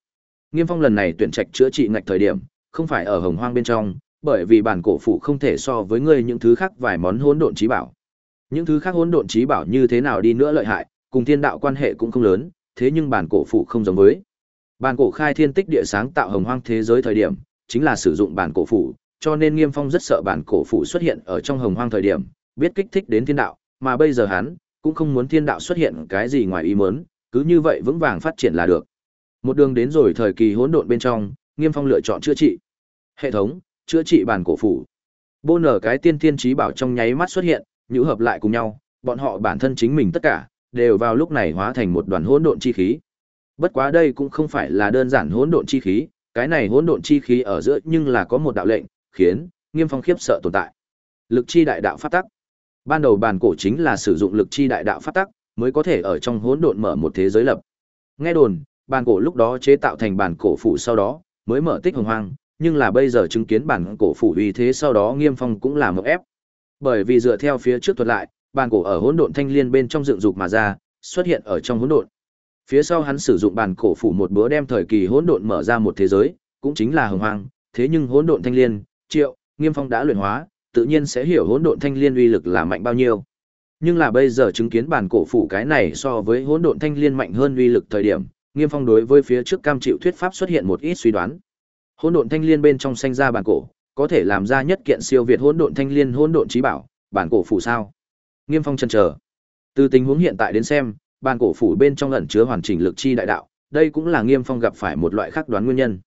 Nghiêm Phong lần này tuyển trạch chữa trị ngạch thời điểm, không phải ở hồng hoang bên trong, bởi vì bản cổ phụ không thể so với ngươi những thứ khác vài món hỗn độn trí bảo. Những thứ khác hỗn độn trí bảo như thế nào đi nữa lợi hại, cùng thiên đạo quan hệ cũng không lớn, thế nhưng bản cổ phụ không giống với. Bản cổ khai thiên tích địa sáng tạo hồng hoang thế giới thời điểm, chính là sử dụng bản cổ phủ, cho nên Nghiêm Phong rất sợ bản cổ phủ xuất hiện ở trong hồng hoang thời điểm, biết kích thích đến thiên đạo, mà bây giờ hắn cũng không muốn thiên đạo xuất hiện cái gì ngoài ý muốn, cứ như vậy vững vàng phát triển là được. Một đường đến rồi thời kỳ hỗn độn bên trong, Nghiêm Phong lựa chọn chữa trị. Hệ thống, chữa trị bản cổ phủ. Bô nở cái tiên thiên trí bảo trong nháy mắt xuất hiện, nhũ hợp lại cùng nhau, bọn họ bản thân chính mình tất cả đều vào lúc này hóa thành một đoàn hỗn độn chi khí. Bất quá đây cũng không phải là đơn giản hỗn độn chi khí, cái này hỗn độn chi khí ở giữa nhưng là có một đạo lệnh, khiến Nghiêm Phong khiếp sợ tồn tại. Lực chi đại đạo pháp tắc. Ban đầu bàn cổ chính là sử dụng lực chi đại đạo pháp tắc, mới có thể ở trong hỗn độn mở một thế giới lập. Nghe đồn, bàn cổ lúc đó chế tạo thành bàn cổ phủ sau đó, mới mở tích hồng hoang, nhưng là bây giờ chứng kiến bản cổ phủ uy thế sau đó Nghiêm Phong cũng là một ép. Bởi vì dựa theo phía trước thuật lại, bàn cổ ở hỗn độn thanh liên bên trong dựng dục mà ra, xuất hiện ở trong hỗn độn. Phía sau hắn sử dụng bàn cổ phủ một bữa đem thời kỳ hỗn độn mở ra một thế giới, cũng chính là hồng hoang, thế nhưng hỗn độn thanh liên, Triệu, Nghiêm Phong đã luyện hóa, tự nhiên sẽ hiểu hỗn độn thanh liên uy lực là mạnh bao nhiêu. Nhưng là bây giờ chứng kiến bản cổ phủ cái này so với hỗn độn thanh liên mạnh hơn uy lực thời điểm, Nghiêm Phong đối với phía trước cam chịu thuyết pháp xuất hiện một ít suy đoán. Hỗn độn thanh liên bên trong sinh ra bản cổ, có thể làm ra nhất kiện siêu việt hỗn độn thanh liên hỗn độn trí bảo, bản cổ phủ sao? Nghiêm Phong chần chờ. Từ tình huống hiện tại đến xem, bản cổ phủ bên trong ẩn chứa hoàn chỉnh lực chi đại đạo, đây cũng là Nghiêm Phong gặp phải một loại khác đoán nguyên nhân.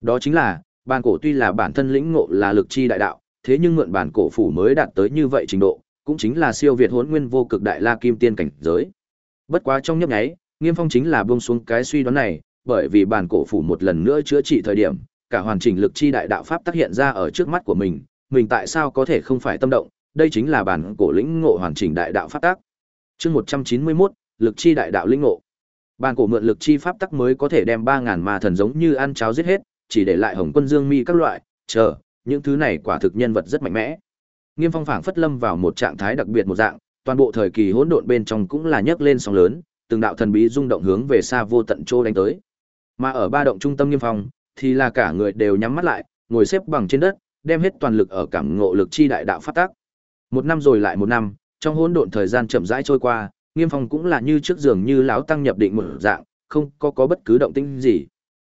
Đó chính là, bản cổ tuy là bản thân lĩnh ngộ là lực chi đại đạo, thế nhưng mượn bản cổ phủ mới đạt tới như vậy trình độ, cũng chính là siêu việt hỗn nguyên vô cực đại la kim tiên cảnh giới. Bất quá trong nhấp nháy, Nghiêm Phong chính là buông xuống cái suy đoán này, bởi vì bản cổ phủ một lần nữa chữa trị thời điểm, cả hoàn chỉnh lực chi đại đạo pháp tác hiện ra ở trước mắt của mình, mình tại sao có thể không phải tâm động, đây chính là bản cổ lĩnh ngộ hoàn chỉnh đại đạo pháp tác. Chương 191, lực chi đại đạo lĩnh ngộ. Bản cổ mượn lực chi pháp tắc mới có thể đem 3000 ma thần giống như ăn cháo giết hết, chỉ để lại Hồng Quân Dương Mi các loại, chờ, những thứ này quả thực nhân vật rất mạnh mẽ. Nghiêm Phong phảng phất lâm vào một trạng thái đặc biệt một dạng, toàn bộ thời kỳ hỗn độn bên trong cũng là nhấc lên sóng lớn, từng đạo thần bí rung động hướng về xa vô tận chỗ đánh tới. Mà ở ba động trung tâm Nghiêm Phong, thì là cả người đều nhắm mắt lại, ngồi xếp bằng trên đất, đem hết toàn lực ở cảm ngộ lực chi đại đạo phát tác. Một năm rồi lại một năm, trong hỗn độn thời gian chậm rãi trôi qua, Nghiêm Phong cũng là như trước giường như lão tăng nhập định một dạng, không có có bất cứ động tĩnh gì.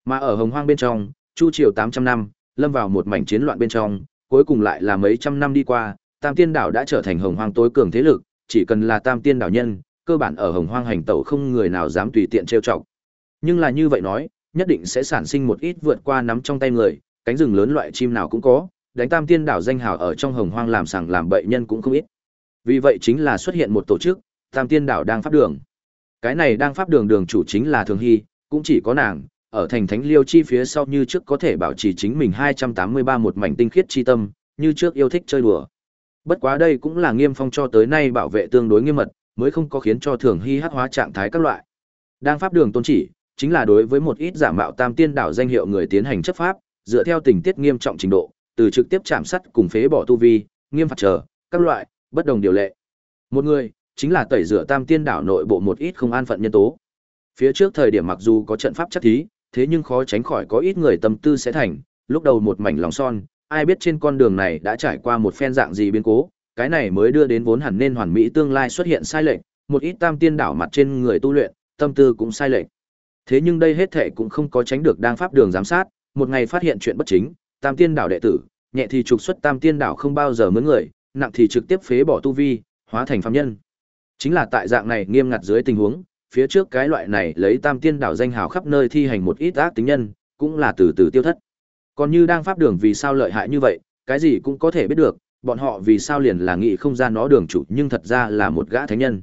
Mà ở Hồng Hoang bên trong, Chu Triều 800 năm, lâm vào một mảnh chiến loạn bên trong, cuối cùng lại là mấy trăm năm đi qua, Tam Tiên đảo đã trở thành Hồng Hoang tối cường thế lực, chỉ cần là Tam Tiên đảo nhân, cơ bản ở Hồng Hoang hành tẩu không người nào dám tùy tiện trêu chọc. Nhưng là như vậy nói, nhất định sẽ sản sinh một ít vượt qua nắm trong tay người, cánh rừng lớn loại chim nào cũng có, đánh Tam Tiên đảo danh hào ở trong Hồng Hoang làm sảng làm bậy nhân cũng không ít. Vì vậy chính là xuất hiện một tổ chức, Tam Tiên đảo đang pháp đường. Cái này đang pháp đường đường chủ chính là Thường Hy, cũng chỉ có nàng, ở thành thánh liêu chi phía sau như trước có thể bảo trì chính mình 283 một mảnh tinh khiết chi tâm, như trước yêu thích chơi đùa. Bất quá đây cũng là nghiêm phong cho tới nay bảo vệ tương đối nghiêm mật, mới không có khiến cho thường hy hắc hóa trạng thái các loại. Đang pháp đường tôn chỉ, chính là đối với một ít giả mạo tam tiên đảo danh hiệu người tiến hành chấp pháp, dựa theo tình tiết nghiêm trọng trình độ, từ trực tiếp chạm sắt cùng phế bỏ tu vi, nghiêm phạt chờ, các loại, bất đồng điều lệ. Một người, chính là tẩy rửa tam tiên đảo nội bộ một ít không an phận nhân tố. Phía trước thời điểm mặc dù có trận pháp chắc thí, thế nhưng khó tránh khỏi có ít người tâm tư sẽ thành, lúc đầu một mảnh lòng son, ai biết trên con đường này đã trải qua một phen dạng gì biến cố, cái này mới đưa đến vốn hẳn nên hoàn mỹ tương lai xuất hiện sai lệch, một ít tam tiên đảo mặt trên người tu luyện, tâm tư cũng sai lệch. Thế nhưng đây hết thể cũng không có tránh được đang pháp đường giám sát, một ngày phát hiện chuyện bất chính, tam tiên đảo đệ tử, nhẹ thì trục xuất tam tiên đảo không bao giờ mướn người, nặng thì trực tiếp phế bỏ tu vi, hóa thành phàm nhân. Chính là tại dạng này nghiêm ngặt dưới tình huống, phía trước cái loại này lấy tam tiên đảo danh hào khắp nơi thi hành một ít ác tính nhân, cũng là từ từ tiêu thất. Còn như đang pháp đường vì sao lợi hại như vậy, cái gì cũng có thể biết được, bọn họ vì sao liền là nghĩ không ra nó đường chủ nhưng thật ra là một gã thánh nhân.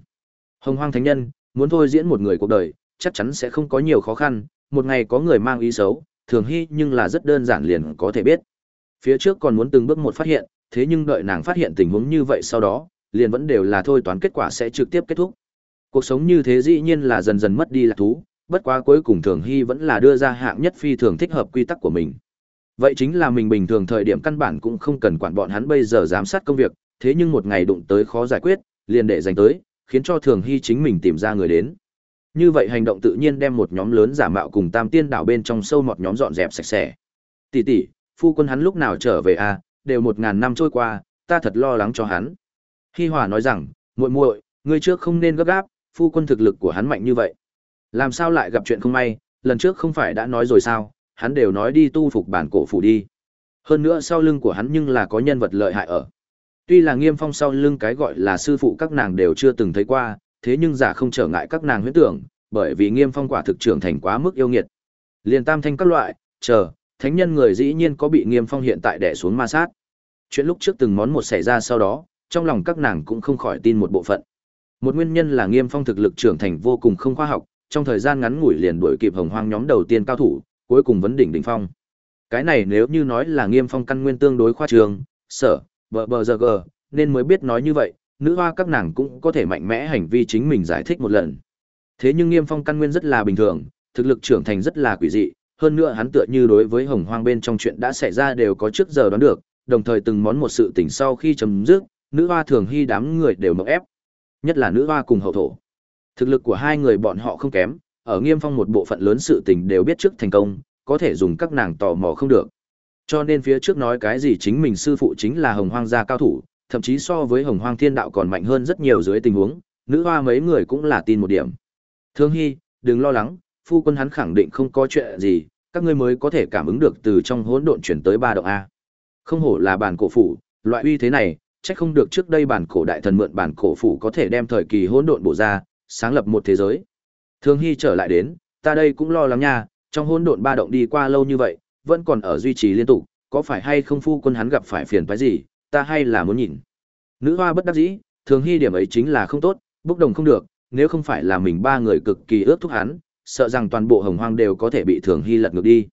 Hồng hoang thánh nhân, muốn thôi diễn một người cuộc đời, chắc chắn sẽ không có nhiều khó khăn, một ngày có người mang ý xấu, thường hy nhưng là rất đơn giản liền có thể biết. Phía trước còn muốn từng bước một phát hiện, thế nhưng đợi nàng phát hiện tình huống như vậy sau đó, liền vẫn đều là thôi toán kết quả sẽ trực tiếp kết thúc. Cuộc sống như thế dĩ nhiên là dần dần mất đi lạc thú, bất quá cuối cùng Thường Hy vẫn là đưa ra hạng nhất phi thường thích hợp quy tắc của mình. Vậy chính là mình bình thường thời điểm căn bản cũng không cần quản bọn hắn bây giờ giám sát công việc, thế nhưng một ngày đụng tới khó giải quyết, liền để dành tới, khiến cho Thường Hy chính mình tìm ra người đến. Như vậy hành động tự nhiên đem một nhóm lớn giả mạo cùng Tam Tiên đảo bên trong sâu một nhóm dọn dẹp sạch sẽ. Tỷ tỷ, phu quân hắn lúc nào trở về a? À, đều một ngàn năm trôi qua, ta thật lo lắng cho hắn. Hi Hòa nói rằng, muội muội, ngươi trước không nên gấp gáp, phu quân thực lực của hắn mạnh như vậy. Làm sao lại gặp chuyện không may, lần trước không phải đã nói rồi sao, hắn đều nói đi tu phục bản cổ phủ đi. Hơn nữa sau lưng của hắn nhưng là có nhân vật lợi hại ở. Tuy là nghiêm phong sau lưng cái gọi là sư phụ các nàng đều chưa từng thấy qua, thế nhưng giả không trở ngại các nàng huyễn tưởng, bởi vì nghiêm phong quả thực trưởng thành quá mức yêu nghiệt. Liên tam thanh các loại, chờ, thánh nhân người dĩ nhiên có bị nghiêm phong hiện tại đè xuống ma sát. Chuyện lúc trước từng món một xảy ra sau đó, trong lòng các nàng cũng không khỏi tin một bộ phận. Một nguyên nhân là Nghiêm Phong thực lực trưởng thành vô cùng không khoa học, trong thời gian ngắn ngủi liền đuổi kịp Hồng Hoang nhóm đầu tiên cao thủ, cuối cùng vấn đỉnh đỉnh phong. Cái này nếu như nói là Nghiêm Phong căn nguyên tương đối khoa trường, sở, bờ bờ giờ gờ, nên mới biết nói như vậy, nữ hoa các nàng cũng có thể mạnh mẽ hành vi chính mình giải thích một lần. Thế nhưng Nghiêm Phong căn nguyên rất là bình thường, thực lực trưởng thành rất là quỷ dị, hơn nữa hắn tựa như đối với Hồng Hoang bên trong chuyện đã xảy ra đều có trước giờ đoán được, đồng thời từng món một sự tình sau khi chấm dứt, nữ hoa thường hy đám người đều mộng ép nhất là nữ hoa cùng hậu thổ. Thực lực của hai người bọn họ không kém, ở Nghiêm Phong một bộ phận lớn sự tình đều biết trước thành công, có thể dùng các nàng tò mò không được. Cho nên phía trước nói cái gì chính mình sư phụ chính là Hồng Hoang gia cao thủ, thậm chí so với Hồng Hoang Thiên Đạo còn mạnh hơn rất nhiều dưới tình huống, nữ hoa mấy người cũng là tin một điểm. Thương Hy, đừng lo lắng, phu quân hắn khẳng định không có chuyện gì, các ngươi mới có thể cảm ứng được từ trong hỗn độn chuyển tới ba động a. Không hổ là bản cổ phủ, loại uy thế này, trách không được trước đây bản cổ đại thần mượn bản cổ phủ có thể đem thời kỳ hỗn độn bổ ra, sáng lập một thế giới. Thường Hy trở lại đến, ta đây cũng lo lắng nha, trong hỗn độn ba động đi qua lâu như vậy, vẫn còn ở duy trì liên tục, có phải hay không phu quân hắn gặp phải phiền toái gì, ta hay là muốn nhìn. Nữ hoa bất đắc dĩ, Thường Hy điểm ấy chính là không tốt, bốc đồng không được, nếu không phải là mình ba người cực kỳ ước thúc hắn, sợ rằng toàn bộ hồng hoang đều có thể bị Thường Hy lật ngược đi.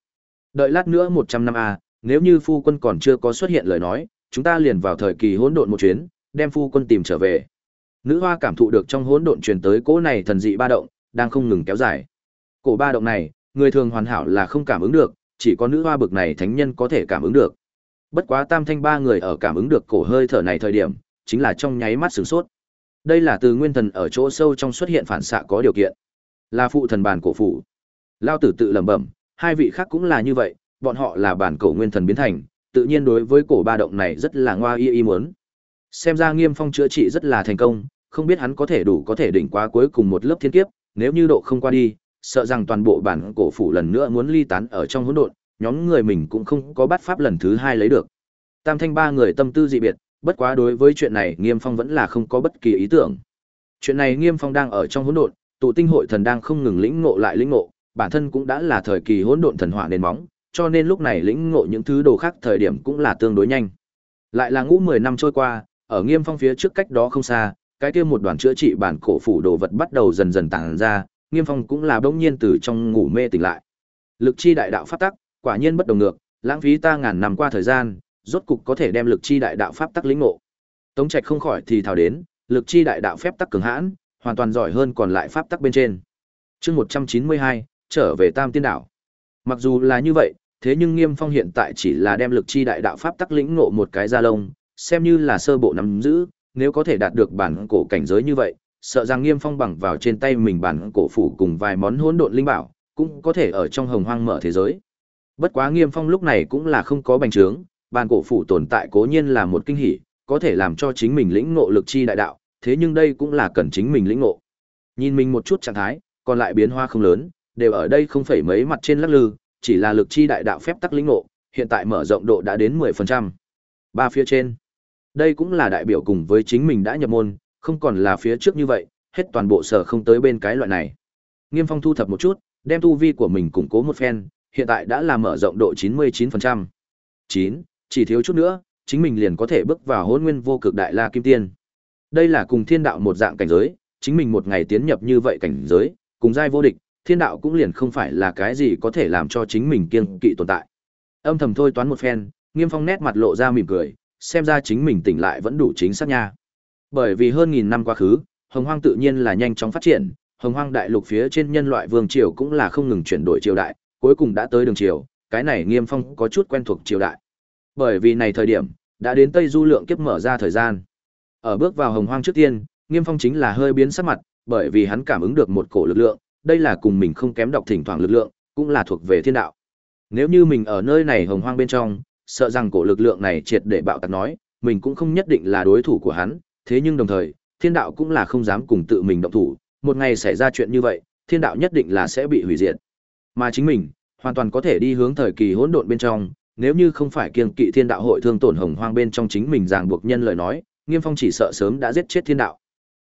Đợi lát nữa 100 năm a, nếu như phu quân còn chưa có xuất hiện lời nói, chúng ta liền vào thời kỳ hỗn độn một chuyến, đem phu quân tìm trở về. Nữ hoa cảm thụ được trong hỗn độn truyền tới cỗ này thần dị ba động, đang không ngừng kéo dài. Cổ ba động này, người thường hoàn hảo là không cảm ứng được, chỉ có nữ hoa bực này thánh nhân có thể cảm ứng được. Bất quá tam thanh ba người ở cảm ứng được cổ hơi thở này thời điểm, chính là trong nháy mắt sửng sốt. Đây là từ nguyên thần ở chỗ sâu trong xuất hiện phản xạ có điều kiện. Là phụ thần bản cổ phụ. Lao tử tự lẩm bẩm, hai vị khác cũng là như vậy, bọn họ là bản cổ nguyên thần biến thành, tự nhiên đối với cổ ba động này rất là ngoa y y muốn. Xem ra Nghiêm Phong chữa trị rất là thành công, không biết hắn có thể đủ có thể đỉnh qua cuối cùng một lớp thiên kiếp, nếu như độ không qua đi, sợ rằng toàn bộ bản cổ phủ lần nữa muốn ly tán ở trong hỗn độn, nhóm người mình cũng không có bắt pháp lần thứ hai lấy được. Tam thanh ba người tâm tư dị biệt, bất quá đối với chuyện này Nghiêm Phong vẫn là không có bất kỳ ý tưởng. Chuyện này Nghiêm Phong đang ở trong hỗn độn, tụ tinh hội thần đang không ngừng lĩnh ngộ lại lĩnh ngộ, bản thân cũng đã là thời kỳ hỗn độn thần hỏa nền móng, cho nên lúc này lĩnh ngộ những thứ đồ khác thời điểm cũng là tương đối nhanh. Lại là ngũ 10 năm trôi qua, ở Nghiêm Phong phía trước cách đó không xa, cái kia một đoàn chữa trị bản cổ phủ đồ vật bắt đầu dần dần tàng ra, Nghiêm Phong cũng là bỗng nhiên từ trong ngủ mê tỉnh lại. Lực chi đại đạo pháp tắc, quả nhiên bất đồng ngược, lãng phí ta ngàn năm qua thời gian, rốt cục có thể đem lực chi đại đạo pháp tắc lĩnh ngộ. Tống Trạch không khỏi thì thào đến, lực chi đại đạo phép tắc cường hãn, hoàn toàn giỏi hơn còn lại pháp tắc bên trên. Chương 192, trở về Tam Tiên đảo. Mặc dù là như vậy, thế nhưng Nghiêm Phong hiện tại chỉ là đem lực chi đại đạo pháp tắc lĩnh ngộ một cái ra lông, xem như là sơ bộ nắm giữ, nếu có thể đạt được bản cổ cảnh giới như vậy, sợ rằng Nghiêm Phong bằng vào trên tay mình bản cổ phủ cùng vài món hỗn độn linh bảo, cũng có thể ở trong hồng hoang mở thế giới. Bất quá Nghiêm Phong lúc này cũng là không có bành trướng, bản cổ phủ tồn tại cố nhiên là một kinh hỉ, có thể làm cho chính mình lĩnh ngộ lực chi đại đạo, thế nhưng đây cũng là cần chính mình lĩnh ngộ. Nhìn mình một chút trạng thái, còn lại biến hóa không lớn, đều ở đây không phải mấy mặt trên lắc lư, chỉ là lực chi đại đạo phép tắc lĩnh ngộ, hiện tại mở rộng độ đã đến 10%. Ba phía trên. Đây cũng là đại biểu cùng với chính mình đã nhập môn, không còn là phía trước như vậy, hết toàn bộ sở không tới bên cái loại này. Nghiêm Phong thu thập một chút, đem tu vi của mình củng cố một phen, hiện tại đã là mở rộng độ 99%. 9, chỉ thiếu chút nữa, chính mình liền có thể bước vào hôn nguyên vô cực đại la kim tiên. Đây là cùng thiên đạo một dạng cảnh giới, chính mình một ngày tiến nhập như vậy cảnh giới, cùng giai vô địch, thiên đạo cũng liền không phải là cái gì có thể làm cho chính mình kiêng kỵ tồn tại. Âm thầm thôi toán một phen, Nghiêm Phong nét mặt lộ ra mỉm cười, xem ra chính mình tỉnh lại vẫn đủ chính xác nha. Bởi vì hơn nghìn năm quá khứ, Hồng Hoang tự nhiên là nhanh chóng phát triển, Hồng Hoang đại lục phía trên nhân loại vương triều cũng là không ngừng chuyển đổi triều đại, cuối cùng đã tới đường triều, cái này Nghiêm Phong có chút quen thuộc triều đại. Bởi vì này thời điểm, đã đến Tây Du lượng kiếp mở ra thời gian. Ở bước vào Hồng Hoang trước tiên, Nghiêm Phong chính là hơi biến sắc mặt, bởi vì hắn cảm ứng được một cổ lực lượng, đây là cùng mình không kém đọc thỉnh thoảng lực lượng, cũng là thuộc về thiên đạo. Nếu như mình ở nơi này Hồng Hoang bên trong, sợ rằng cổ lực lượng này triệt để bạo tạc nói, mình cũng không nhất định là đối thủ của hắn, thế nhưng đồng thời, thiên đạo cũng là không dám cùng tự mình động thủ, một ngày xảy ra chuyện như vậy, thiên đạo nhất định là sẽ bị hủy diệt. Mà chính mình, hoàn toàn có thể đi hướng thời kỳ hỗn độn bên trong, nếu như không phải kiêng kỵ thiên đạo hội thương tổn hồng hoang bên trong chính mình ràng buộc nhân lời nói, Nghiêm Phong chỉ sợ sớm đã giết chết thiên đạo.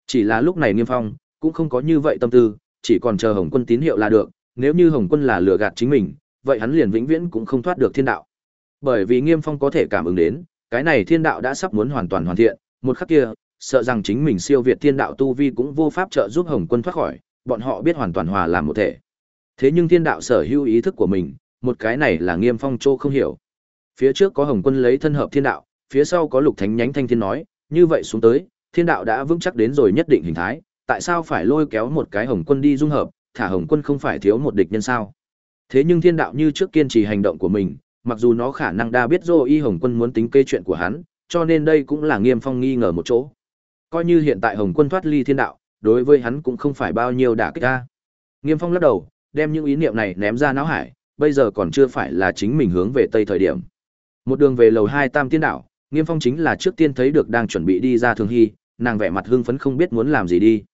Chỉ là lúc này Nghiêm Phong cũng không có như vậy tâm tư, chỉ còn chờ Hồng Quân tín hiệu là được, nếu như Hồng Quân là lừa gạt chính mình, vậy hắn liền vĩnh viễn cũng không thoát được thiên đạo. Bởi vì Nghiêm Phong có thể cảm ứng đến, cái này thiên đạo đã sắp muốn hoàn toàn hoàn thiện, một khắc kia, sợ rằng chính mình siêu việt thiên đạo tu vi cũng vô pháp trợ giúp Hồng Quân thoát khỏi, bọn họ biết hoàn toàn hòa làm một thể. Thế nhưng thiên đạo sở hữu ý thức của mình, một cái này là Nghiêm Phong Châu không hiểu. Phía trước có Hồng Quân lấy thân hợp thiên đạo, phía sau có Lục Thánh nhánh thanh thiên nói, như vậy xuống tới, thiên đạo đã vững chắc đến rồi nhất định hình thái, tại sao phải lôi kéo một cái Hồng Quân đi dung hợp, thả Hồng Quân không phải thiếu một địch nhân sao? Thế nhưng thiên đạo như trước kiên trì hành động của mình, mặc dù nó khả năng đa biết Dô Y Hồng Quân muốn tính kê chuyện của hắn, cho nên đây cũng là Nghiêm Phong nghi ngờ một chỗ. Coi như hiện tại Hồng Quân thoát ly thiên đạo, đối với hắn cũng không phải bao nhiêu đả kích ta. Nghiêm Phong lắc đầu, đem những ý niệm này ném ra não hải, bây giờ còn chưa phải là chính mình hướng về tây thời điểm. Một đường về lầu hai Tam Tiên Đạo, Nghiêm Phong chính là trước tiên thấy được đang chuẩn bị đi ra Thường Hy, nàng vẻ mặt hưng phấn không biết muốn làm gì đi.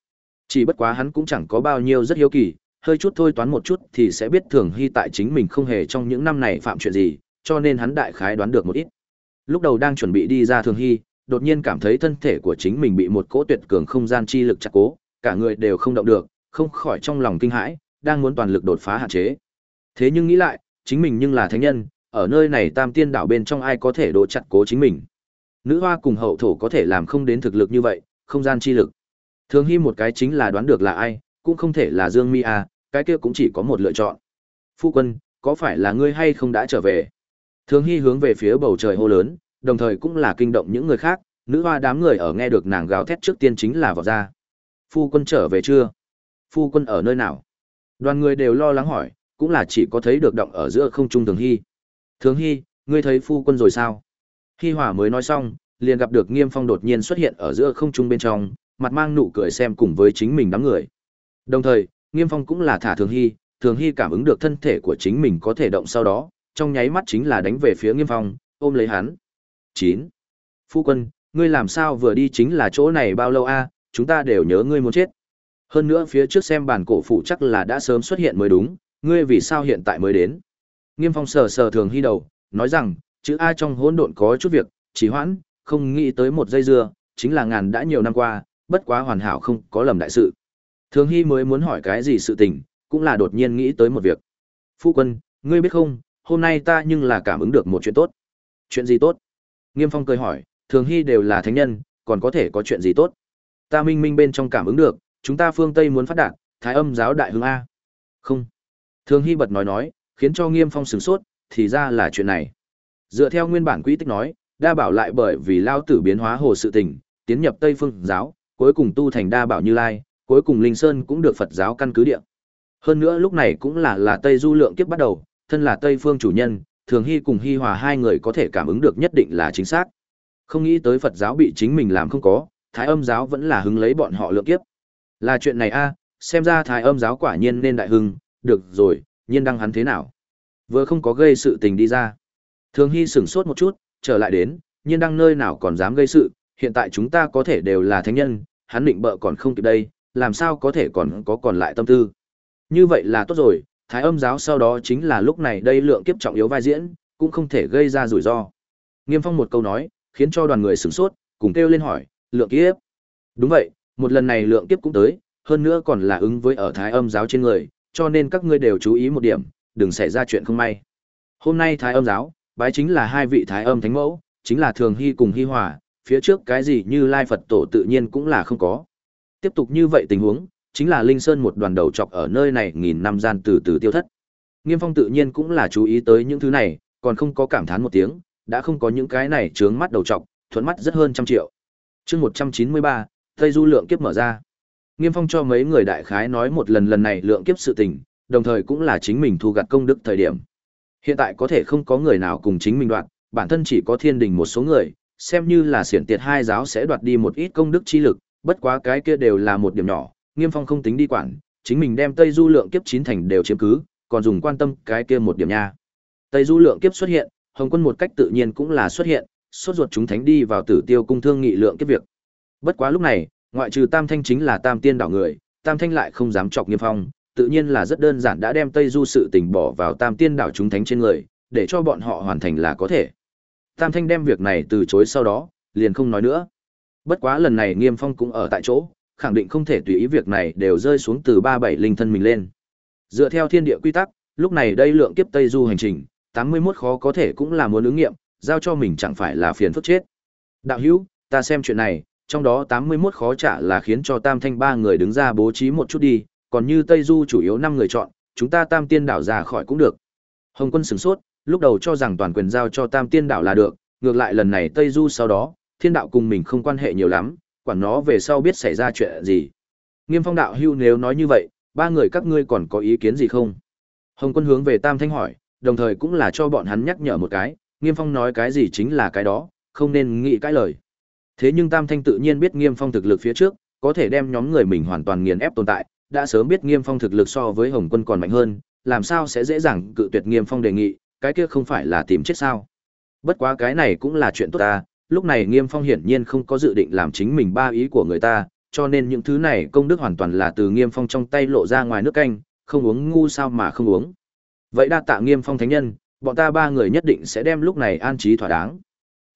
Chỉ bất quá hắn cũng chẳng có bao nhiêu rất hiếu kỳ, hơi chút thôi toán một chút thì sẽ biết Thường Hy tại chính mình không hề trong những năm này phạm chuyện gì, cho nên hắn đại khái đoán được một ít. Lúc đầu đang chuẩn bị đi ra Thường Hy, đột nhiên cảm thấy thân thể của chính mình bị một cỗ tuyệt cường không gian chi lực chặt cố, cả người đều không động được, không khỏi trong lòng kinh hãi, đang muốn toàn lực đột phá hạn chế. Thế nhưng nghĩ lại, chính mình nhưng là thánh nhân, ở nơi này tam tiên đảo bên trong ai có thể đổ chặt cố chính mình. Nữ hoa cùng hậu thổ có thể làm không đến thực lực như vậy, không gian chi lực. Thường Hy một cái chính là đoán được là ai, cũng không thể là Dương Mi à, cái kia cũng chỉ có một lựa chọn. Phu quân, có phải là ngươi hay không đã trở về? Thường Hy hướng về phía bầu trời hô lớn, đồng thời cũng là kinh động những người khác, nữ hoa đám người ở nghe được nàng gào thét trước tiên chính là vào ra. Phu quân trở về chưa? Phu quân ở nơi nào? Đoàn người đều lo lắng hỏi, cũng là chỉ có thấy được động ở giữa không trung Thường Hy. Thường Hy, ngươi thấy phu quân rồi sao? Hy Hỏa mới nói xong, liền gặp được Nghiêm Phong đột nhiên xuất hiện ở giữa không trung bên trong, mặt mang nụ cười xem cùng với chính mình đám người. Đồng thời, Nghiêm Phong cũng là thả Thường Hy, Thường Hy cảm ứng được thân thể của chính mình có thể động sau đó, trong nháy mắt chính là đánh về phía Nghiêm Phong, ôm lấy hắn. 9. Phu quân, ngươi làm sao vừa đi chính là chỗ này bao lâu a? chúng ta đều nhớ ngươi muốn chết. Hơn nữa phía trước xem bản cổ phụ chắc là đã sớm xuất hiện mới đúng, ngươi vì sao hiện tại mới đến? Nghiêm Phong sờ sờ Thường Hy đầu, nói rằng, chữ A trong hỗn độn có chút việc, chỉ hoãn, không nghĩ tới một giây dưa, chính là ngàn đã nhiều năm qua, bất quá hoàn hảo không có lầm đại sự. Thường Hy mới muốn hỏi cái gì sự tình, cũng là đột nhiên nghĩ tới một việc. Phu quân, ngươi biết không, hôm nay ta nhưng là cảm ứng được một chuyện tốt. Chuyện gì tốt? Nghiêm Phong cười hỏi, Thường Hy đều là thánh nhân, còn có thể có chuyện gì tốt? Ta minh minh bên trong cảm ứng được, chúng ta phương Tây muốn phát đạt, thái âm giáo đại hướng A. Không. Thường Hy bật nói nói, khiến cho Nghiêm Phong sửng sốt, thì ra là chuyện này. Dựa theo nguyên bản quỹ tích nói, đa bảo lại bởi vì lao tử biến hóa hồ sự tình, tiến nhập Tây phương giáo, cuối cùng tu thành đa bảo như lai, cuối cùng Linh Sơn cũng được Phật giáo căn cứ địa. Hơn nữa lúc này cũng là là Tây du lượng kiếp bắt đầu, thân là Tây phương chủ nhân, Thường Hy cùng Hy Hòa hai người có thể cảm ứng được nhất định là chính xác. Không nghĩ tới Phật giáo bị chính mình làm không có, Thái Âm giáo vẫn là hứng lấy bọn họ lượng kiếp. Là chuyện này a, xem ra Thái Âm giáo quả nhiên nên đại hưng, được rồi, nhiên đăng hắn thế nào? Vừa không có gây sự tình đi ra. Thường Hy sửng sốt một chút, trở lại đến, nhiên đăng nơi nào còn dám gây sự, hiện tại chúng ta có thể đều là thánh nhân, hắn định bợ còn không kịp đây, làm sao có thể còn có còn lại tâm tư. Như vậy là tốt rồi, thái âm giáo sau đó chính là lúc này đây lượng kiếp trọng yếu vai diễn, cũng không thể gây ra rủi ro. Nghiêm phong một câu nói, khiến cho đoàn người sửng sốt, cùng kêu lên hỏi, lượng kiếp. Đúng vậy, một lần này lượng kiếp cũng tới, hơn nữa còn là ứng với ở thái âm giáo trên người, cho nên các ngươi đều chú ý một điểm, đừng xảy ra chuyện không may. Hôm nay thái âm giáo, bái chính là hai vị thái âm thánh mẫu, chính là thường hy cùng hy hòa, phía trước cái gì như lai Phật tổ tự nhiên cũng là không có. Tiếp tục như vậy tình huống, chính là Linh Sơn một đoàn đầu chọc ở nơi này nghìn năm gian từ từ tiêu thất. Nghiêm Phong tự nhiên cũng là chú ý tới những thứ này, còn không có cảm thán một tiếng, đã không có những cái này trướng mắt đầu trọc, thuận mắt rất hơn trăm triệu. chương 193, Tây Du lượng kiếp mở ra. Nghiêm Phong cho mấy người đại khái nói một lần lần này lượng kiếp sự tình, đồng thời cũng là chính mình thu gặt công đức thời điểm. Hiện tại có thể không có người nào cùng chính mình đoạn, bản thân chỉ có thiên đình một số người, xem như là xiển tiệt hai giáo sẽ đoạt đi một ít công đức chi lực, bất quá cái kia đều là một điểm nhỏ, Nghiêm Phong không tính đi quản, chính mình đem Tây Du lượng kiếp chín thành đều chiếm cứ, còn dùng quan tâm cái kia một điểm nha. Tây Du lượng kiếp xuất hiện, Hồng Quân một cách tự nhiên cũng là xuất hiện, sốt ruột chúng thánh đi vào Tử Tiêu cung thương nghị lượng kiếp việc. Bất quá lúc này, ngoại trừ Tam Thanh chính là Tam Tiên đảo người, Tam Thanh lại không dám chọc Nghiêm Phong, tự nhiên là rất đơn giản đã đem Tây Du sự tình bỏ vào Tam Tiên đảo chúng thánh trên người, để cho bọn họ hoàn thành là có thể. Tam Thanh đem việc này từ chối sau đó, liền không nói nữa. Bất quá lần này Nghiêm Phong cũng ở tại chỗ, khẳng định không thể tùy ý việc này đều rơi xuống từ ba bảy linh thân mình lên. Dựa theo thiên địa quy tắc, lúc này đây lượng kiếp Tây Du hành trình, tám mươi 81 khó có thể cũng là muốn ứng nghiệm, giao cho mình chẳng phải là phiền phức chết. Đạo hữu, ta xem chuyện này, trong đó tám mươi 81 khó trả là khiến cho Tam Thanh ba người đứng ra bố trí một chút đi, còn như Tây Du chủ yếu năm người chọn, chúng ta Tam Tiên đảo ra khỏi cũng được. Hồng Quân sửng sốt, lúc đầu cho rằng toàn quyền giao cho Tam Tiên Đạo là được, ngược lại lần này Tây Du sau đó, Thiên đạo cùng mình không quan hệ nhiều lắm, quản nó về sau biết xảy ra chuyện gì. Nghiêm Phong đạo hưu nếu nói như vậy, ba người các ngươi còn có ý kiến gì không? Hồng Quân hướng về Tam Thanh hỏi, đồng thời cũng là cho bọn hắn nhắc nhở một cái, Nghiêm Phong nói cái gì chính là cái đó, không nên nghĩ cái lời. Thế nhưng Tam Thanh tự nhiên biết Nghiêm Phong thực lực phía trước, có thể đem nhóm người mình hoàn toàn nghiền ép tồn tại, đã sớm biết Nghiêm Phong thực lực so với Hồng Quân còn mạnh hơn, làm sao sẽ dễ dàng cự tuyệt Nghiêm Phong đề nghị, cái kia không phải là tìm chết sao? Bất quá cái này cũng là chuyện tốt ta, lúc này Nghiêm Phong hiển nhiên không có dự định làm chính mình ba ý của người ta, cho nên những thứ này công đức hoàn toàn là từ Nghiêm Phong trong tay lộ ra ngoài nước canh, không uống ngu sao mà không uống. Vậy đa tạ Nghiêm Phong thánh nhân, bọn ta ba người nhất định sẽ đem lúc này an trí thỏa đáng.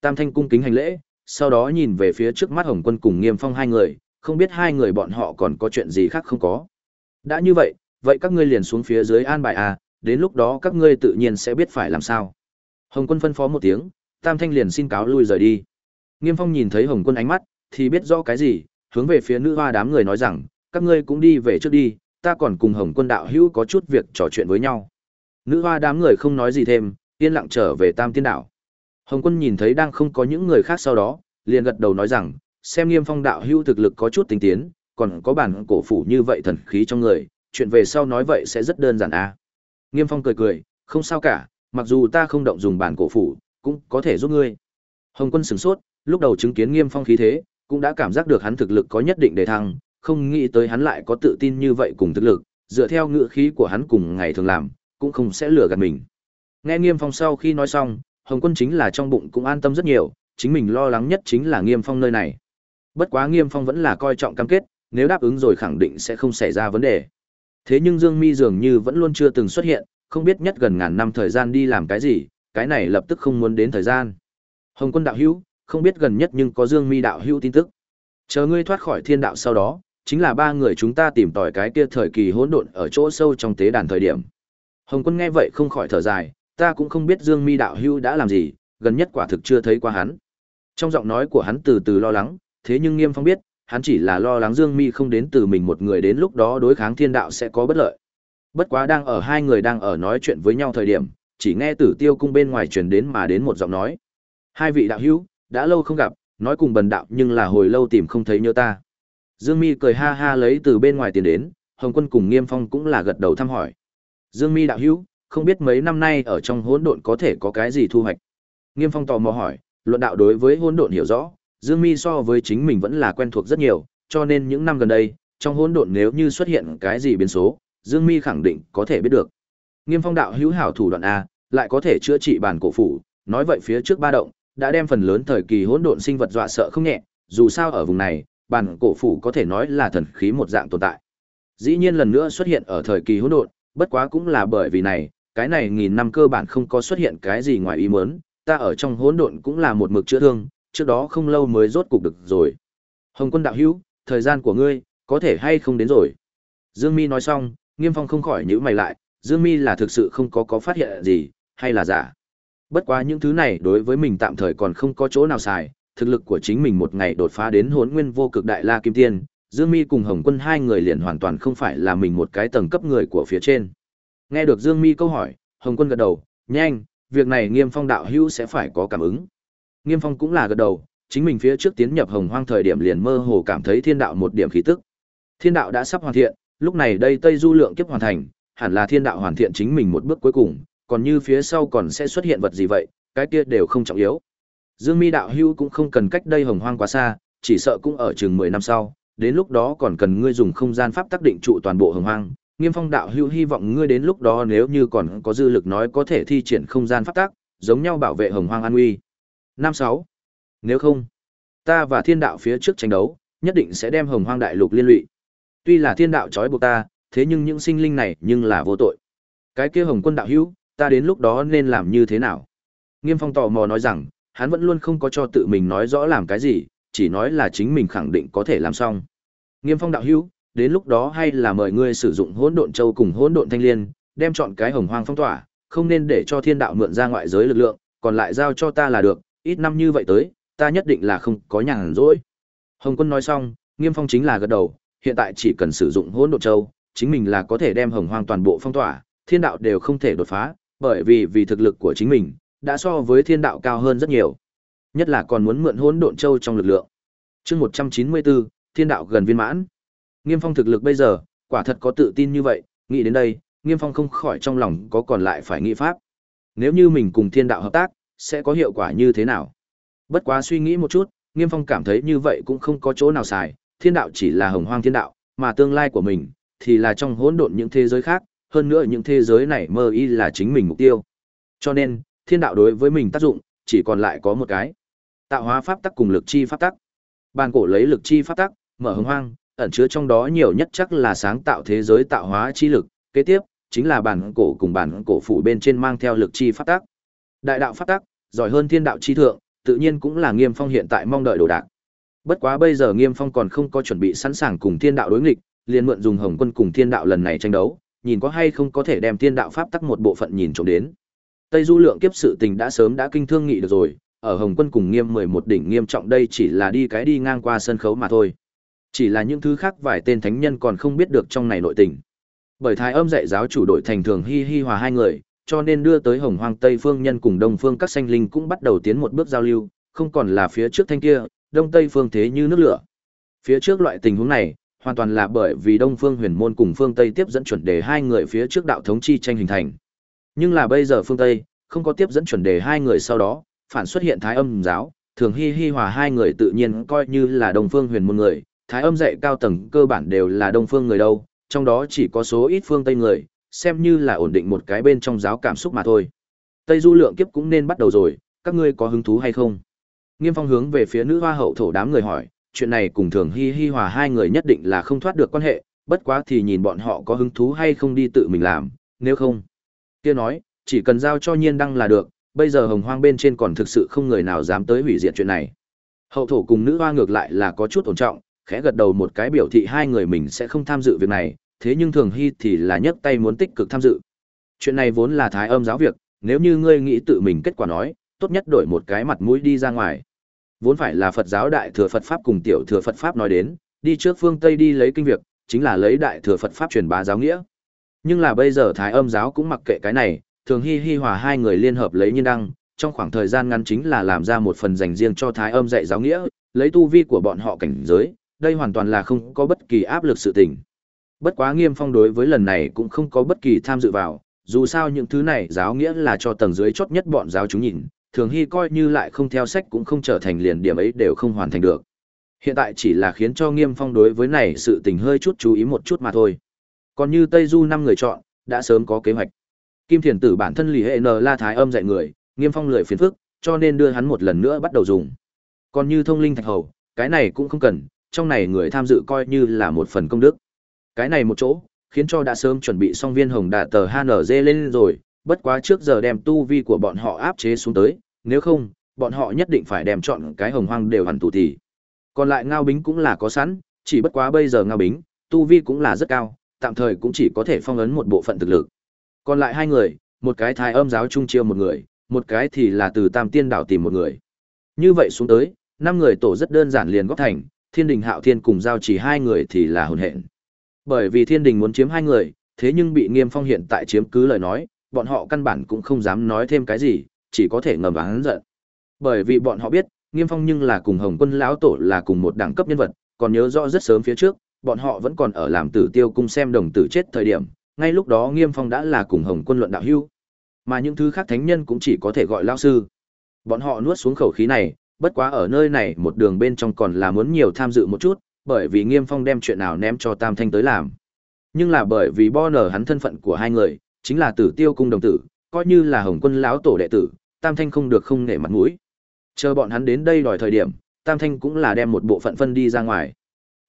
Tam Thanh cung kính hành lễ, sau đó nhìn về phía trước mắt Hồng Quân cùng Nghiêm Phong hai người, không biết hai người bọn họ còn có chuyện gì khác không có. Đã như vậy, vậy các ngươi liền xuống phía dưới an bài à, đến lúc đó các ngươi tự nhiên sẽ biết phải làm sao. Hồng Quân phân phó một tiếng, Tam Thanh liền xin cáo lui rời đi. Nghiêm Phong nhìn thấy Hồng Quân ánh mắt, thì biết rõ cái gì, hướng về phía nữ hoa đám người nói rằng, các ngươi cũng đi về trước đi, ta còn cùng Hồng Quân đạo hữu có chút việc trò chuyện với nhau. Nữ hoa đám người không nói gì thêm, yên lặng trở về Tam Tiên Đảo. Hồng Quân nhìn thấy đang không có những người khác sau đó, liền gật đầu nói rằng, xem Nghiêm Phong đạo hữu thực lực có chút tinh tiến, còn có bản cổ phủ như vậy thần khí trong người, chuyện về sau nói vậy sẽ rất đơn giản à. Nghiêm Phong cười cười, không sao cả, mặc dù ta không động dùng bản cổ phủ, cũng có thể giúp ngươi. Hồng Quân sửng sốt, lúc đầu chứng kiến Nghiêm Phong khí thế, cũng đã cảm giác được hắn thực lực có nhất định để thăng, không nghĩ tới hắn lại có tự tin như vậy cùng thực lực, dựa theo ngựa khí của hắn cùng ngày thường làm, cũng không sẽ lừa gạt mình. Nghe Nghiêm Phong sau khi nói xong, Hồng Quân chính là trong bụng cũng an tâm rất nhiều, chính mình lo lắng nhất chính là Nghiêm Phong nơi này. Bất quá Nghiêm Phong vẫn là coi trọng cam kết, nếu đáp ứng rồi khẳng định sẽ không xảy ra vấn đề. Thế nhưng Dương Mi dường như vẫn luôn chưa từng xuất hiện, không biết nhất gần ngàn năm thời gian đi làm cái gì, cái này lập tức không muốn đến thời gian. Hồng Quân đạo hữu, không biết gần nhất nhưng có Dương Mi đạo hữu tin tức. Chờ ngươi thoát khỏi thiên đạo sau đó, chính là ba người chúng ta tìm tòi cái kia thời kỳ hỗn độn ở chỗ sâu trong tế đàn thời điểm. Hồng Quân nghe vậy không khỏi thở dài, ta cũng không biết Dương Mi đạo hữu đã làm gì, gần nhất quả thực chưa thấy qua hắn. Trong giọng nói của hắn từ từ lo lắng, thế nhưng Nghiêm Phong biết, hắn chỉ là lo lắng Dương Mi không đến từ mình một người đến lúc đó đối kháng thiên đạo sẽ có bất lợi. Bất quá đang ở hai người đang ở nói chuyện với nhau thời điểm, chỉ nghe Tử Tiêu cung bên ngoài truyền đến mà đến một giọng nói. Hai vị đạo hữu, đã lâu không gặp, nói cùng bần đạo nhưng là hồi lâu tìm không thấy nhớ ta. Dương Mi cười ha ha lấy từ bên ngoài tiền đến, Hồng Quân cùng Nghiêm Phong cũng là gật đầu thăm hỏi. Dương Mi đạo hữu, không biết mấy năm nay ở trong hỗn độn có thể có cái gì thu hoạch. Nghiêm Phong tò mò hỏi, luận đạo đối với hỗn độn hiểu rõ, Dương Mi so với chính mình vẫn là quen thuộc rất nhiều, cho nên những năm gần đây, trong hỗn độn nếu như xuất hiện cái gì biến số, Dương Mi khẳng định có thể biết được. Nghiêm Phong đạo hữu hảo thủ đoạn a, lại có thể chữa trị bản cổ phủ, nói vậy phía trước ba động đã đem phần lớn thời kỳ hỗn độn sinh vật dọa sợ không nhẹ, dù sao ở vùng này, bản cổ phủ có thể nói là thần khí một dạng tồn tại. Dĩ nhiên lần nữa xuất hiện ở thời kỳ hỗn độn, bất quá cũng là bởi vì này, cái này nghìn năm cơ bản không có xuất hiện cái gì ngoài ý muốn, ta ở trong hỗn độn cũng là một mực chữa thương, trước đó không lâu mới rốt cục được rồi. Hồng Quân đạo hữu, thời gian của ngươi có thể hay không đến rồi. Dương Mi nói xong, Nghiêm Phong không khỏi nhíu mày lại, Dương Mi là thực sự không có có phát hiện gì, hay là giả. Bất quá những thứ này đối với mình tạm thời còn không có chỗ nào xài, thực lực của chính mình một ngày đột phá đến Hỗn Nguyên vô cực đại la kim tiên, Dương Mi cùng Hồng Quân hai người liền hoàn toàn không phải là mình một cái tầng cấp người của phía trên. Nghe được Dương Mi câu hỏi, Hồng Quân gật đầu, "Nhanh, việc này Nghiêm Phong đạo hữu sẽ phải có cảm ứng." Nghiêm Phong cũng là gật đầu, chính mình phía trước tiến nhập Hồng Hoang thời điểm liền mơ hồ cảm thấy thiên đạo một điểm khí tức. Thiên đạo đã sắp hoàn thiện, lúc này đây Tây Du lượng kiếp hoàn thành, hẳn là thiên đạo hoàn thiện chính mình một bước cuối cùng, còn như phía sau còn sẽ xuất hiện vật gì vậy, cái kia đều không trọng yếu. Dương Mi đạo hữu cũng không cần cách đây Hồng Hoang quá xa, chỉ sợ cũng ở chừng 10 năm sau, đến lúc đó còn cần ngươi dùng không gian pháp tác định trụ toàn bộ Hồng Hoang, Nghiêm Phong đạo hữu hy vọng ngươi đến lúc đó nếu như còn có dư lực nói có thể thi triển không gian pháp tác, giống nhau bảo vệ Hồng Hoang an nguy. Năm sáu. Nếu không, ta và Thiên đạo phía trước tranh đấu, nhất định sẽ đem Hồng Hoang đại lục liên lụy. Tuy là Thiên đạo trói buộc ta, thế nhưng những sinh linh này nhưng là vô tội. Cái kia Hồng Quân đạo hữu, ta đến lúc đó nên làm như thế nào? Nghiêm Phong tò mò nói rằng, hắn vẫn luôn không có cho tự mình nói rõ làm cái gì, chỉ nói là chính mình khẳng định có thể làm xong. Nghiêm Phong đạo hữu, đến lúc đó hay là mời ngươi sử dụng hỗn độn châu cùng hỗn độn thanh liên, đem chọn cái hồng hoang phong tỏa, không nên để cho thiên đạo mượn ra ngoại giới lực lượng, còn lại giao cho ta là được, ít năm như vậy tới, ta nhất định là không có nhàn rỗi. Hồng Quân nói xong, Nghiêm Phong chính là gật đầu, hiện tại chỉ cần sử dụng hỗn độn châu, chính mình là có thể đem hồng hoang toàn bộ phong tỏa, thiên đạo đều không thể đột phá, bởi vì vì thực lực của chính mình đã so với thiên đạo cao hơn rất nhiều. Nhất là còn muốn mượn hỗn độn châu trong lực lượng. Chương 194, thiên đạo gần viên mãn. Nghiêm Phong thực lực bây giờ, quả thật có tự tin như vậy, nghĩ đến đây, Nghiêm Phong không khỏi trong lòng có còn lại phải nghĩ pháp. Nếu như mình cùng thiên đạo hợp tác, sẽ có hiệu quả như thế nào? Bất quá suy nghĩ một chút, Nghiêm Phong cảm thấy như vậy cũng không có chỗ nào xài, thiên đạo chỉ là hồng hoang thiên đạo, mà tương lai của mình thì là trong hỗn độn những thế giới khác, hơn nữa những thế giới này mơ y là chính mình mục tiêu. Cho nên, thiên đạo đối với mình tác dụng, chỉ còn lại có một cái. Tạo hóa pháp tắc cùng lực chi pháp tắc. Bàn cổ lấy lực chi pháp tắc, mở hồng hoang, ẩn chứa trong đó nhiều nhất chắc là sáng tạo thế giới tạo hóa chi lực, kế tiếp chính là bản cổ cùng bản cổ phủ bên trên mang theo lực chi pháp tắc. Đại đạo pháp tắc, giỏi hơn thiên đạo chi thượng, tự nhiên cũng là Nghiêm Phong hiện tại mong đợi đồ đạc. Bất quá bây giờ Nghiêm Phong còn không có chuẩn bị sẵn sàng cùng Thiên Đạo đối nghịch, liền mượn dùng Hồng Quân cùng Thiên Đạo lần này tranh đấu, nhìn có hay không có thể đem Thiên Đạo pháp tắc một bộ phận nhìn trộm đến. Tây Du lượng kiếp sự tình đã sớm đã kinh thương nghị được rồi, ở Hồng Quân cùng Nghiêm 11 đỉnh nghiêm trọng đây chỉ là đi cái đi ngang qua sân khấu mà thôi. Chỉ là những thứ khác vài tên thánh nhân còn không biết được trong này nội tình. Bởi Thái Âm dạy giáo chủ đội thành thường hi hi hòa hai người, cho nên đưa tới Hồng Hoang Tây phương nhân cùng Đông phương các sanh linh cũng bắt đầu tiến một bước giao lưu, không còn là phía trước thanh kia, Đông Tây phương thế như nước lửa. Phía trước loại tình huống này, hoàn toàn là bởi vì Đông Phương Huyền Môn cùng Phương Tây tiếp dẫn chuẩn đề hai người phía trước đạo thống chi tranh hình thành. Nhưng là bây giờ Phương Tây không có tiếp dẫn chuẩn đề hai người sau đó, phản xuất hiện Thái Âm giáo, Thường Hi Hi hòa hai người tự nhiên coi như là Đông Phương Huyền Môn người, Thái Âm dạy cao tầng cơ bản đều là Đông Phương người đâu, trong đó chỉ có số ít Phương Tây người, xem như là ổn định một cái bên trong giáo cảm xúc mà thôi. Tây Du lượng kiếp cũng nên bắt đầu rồi, các ngươi có hứng thú hay không? Nghiêm Phong hướng về phía nữ hoa hậu thổ đám người hỏi, chuyện này cùng Thường Hi Hi hòa hai người nhất định là không thoát được quan hệ, bất quá thì nhìn bọn họ có hứng thú hay không đi tự mình làm, nếu không. Kia nói, chỉ cần giao cho nhiên đăng là được, bây giờ hồng hoang bên trên còn thực sự không người nào dám tới hủy diệt chuyện này. Hậu thổ cùng nữ hoa ngược lại là có chút ổn trọng, khẽ gật đầu một cái biểu thị hai người mình sẽ không tham dự việc này, thế nhưng Thường Hy thì là nhấc tay muốn tích cực tham dự. Chuyện này vốn là thái âm giáo việc, nếu như ngươi nghĩ tự mình kết quả nói, tốt nhất đổi một cái mặt mũi đi ra ngoài. Vốn phải là Phật giáo đại thừa Phật Pháp cùng tiểu thừa Phật Pháp nói đến, đi trước phương Tây đi lấy kinh việc, chính là lấy đại thừa Phật Pháp truyền bá giáo nghĩa. Nhưng là bây giờ Thái âm giáo cũng mặc kệ cái này, thường hy hi hòa hai người liên hợp lấy nhiên đăng, trong khoảng thời gian ngắn chính là làm ra một phần dành riêng cho Thái âm dạy giáo nghĩa, lấy tu vi của bọn họ cảnh giới, đây hoàn toàn là không có bất kỳ áp lực sự tình. Bất quá nghiêm phong đối với lần này cũng không có bất kỳ tham dự vào, dù sao những thứ này giáo nghĩa là cho tầng dưới chốt nhất bọn giáo chúng nhìn, thường hy coi như lại không theo sách cũng không trở thành liền điểm ấy đều không hoàn thành được. Hiện tại chỉ là khiến cho nghiêm phong đối với này sự tình hơi chút chú ý một chút mà thôi. Còn như Tây Du năm người chọn, đã sớm có kế hoạch. Kim Thiền Tử bản thân lì hệ N La Thái âm dạy người, nghiêm phong lười phiền phức, cho nên đưa hắn một lần nữa bắt đầu dùng. Còn như thông linh thạch hầu, cái này cũng không cần, trong này người tham dự coi như là một phần công đức. Cái này một chỗ, khiến cho đã sớm chuẩn bị xong viên hồng đạ tờ HNZ lên rồi, bất quá trước giờ đem tu vi của bọn họ áp chế xuống tới, nếu không, bọn họ nhất định phải đem chọn cái hồng hoang đều hẳn tù thì. Còn lại ngao bính cũng là có sẵn, chỉ bất quá bây giờ ngao bính, tu vi cũng là rất cao, tạm thời cũng chỉ có thể phong ấn một bộ phận thực lực. Còn lại hai người, một cái thái âm giáo trung chiêu một người, một cái thì là từ tam tiên đảo tìm một người. Như vậy xuống tới, năm người tổ rất đơn giản liền góp thành, thiên đình hạo thiên cùng giao chỉ hai người thì là hồn hện. Bởi vì thiên đình muốn chiếm hai người, thế nhưng bị nghiêm phong hiện tại chiếm cứ lời nói, bọn họ căn bản cũng không dám nói thêm cái gì, chỉ có thể ngầm hắn giận. Bởi vì bọn họ biết, nghiêm phong nhưng là cùng hồng quân lão tổ là cùng một đẳng cấp nhân vật, còn nhớ rõ rất sớm phía trước, bọn họ vẫn còn ở làm tử tiêu cung xem đồng tử chết thời điểm, ngay lúc đó nghiêm phong đã là cùng hồng quân luận đạo hưu. Mà những thứ khác thánh nhân cũng chỉ có thể gọi lao sư. Bọn họ nuốt xuống khẩu khí này, bất quá ở nơi này một đường bên trong còn là muốn nhiều tham dự một chút, bởi vì Nghiêm Phong đem chuyện nào ném cho Tam Thanh tới làm. Nhưng là bởi vì bo nở hắn thân phận của hai người, chính là Tử Tiêu cung đồng tử, coi như là Hồng Quân lão tổ đệ tử, Tam Thanh không được không nể mặt mũi. Chờ bọn hắn đến đây đòi thời điểm, Tam Thanh cũng là đem một bộ phận phân đi ra ngoài.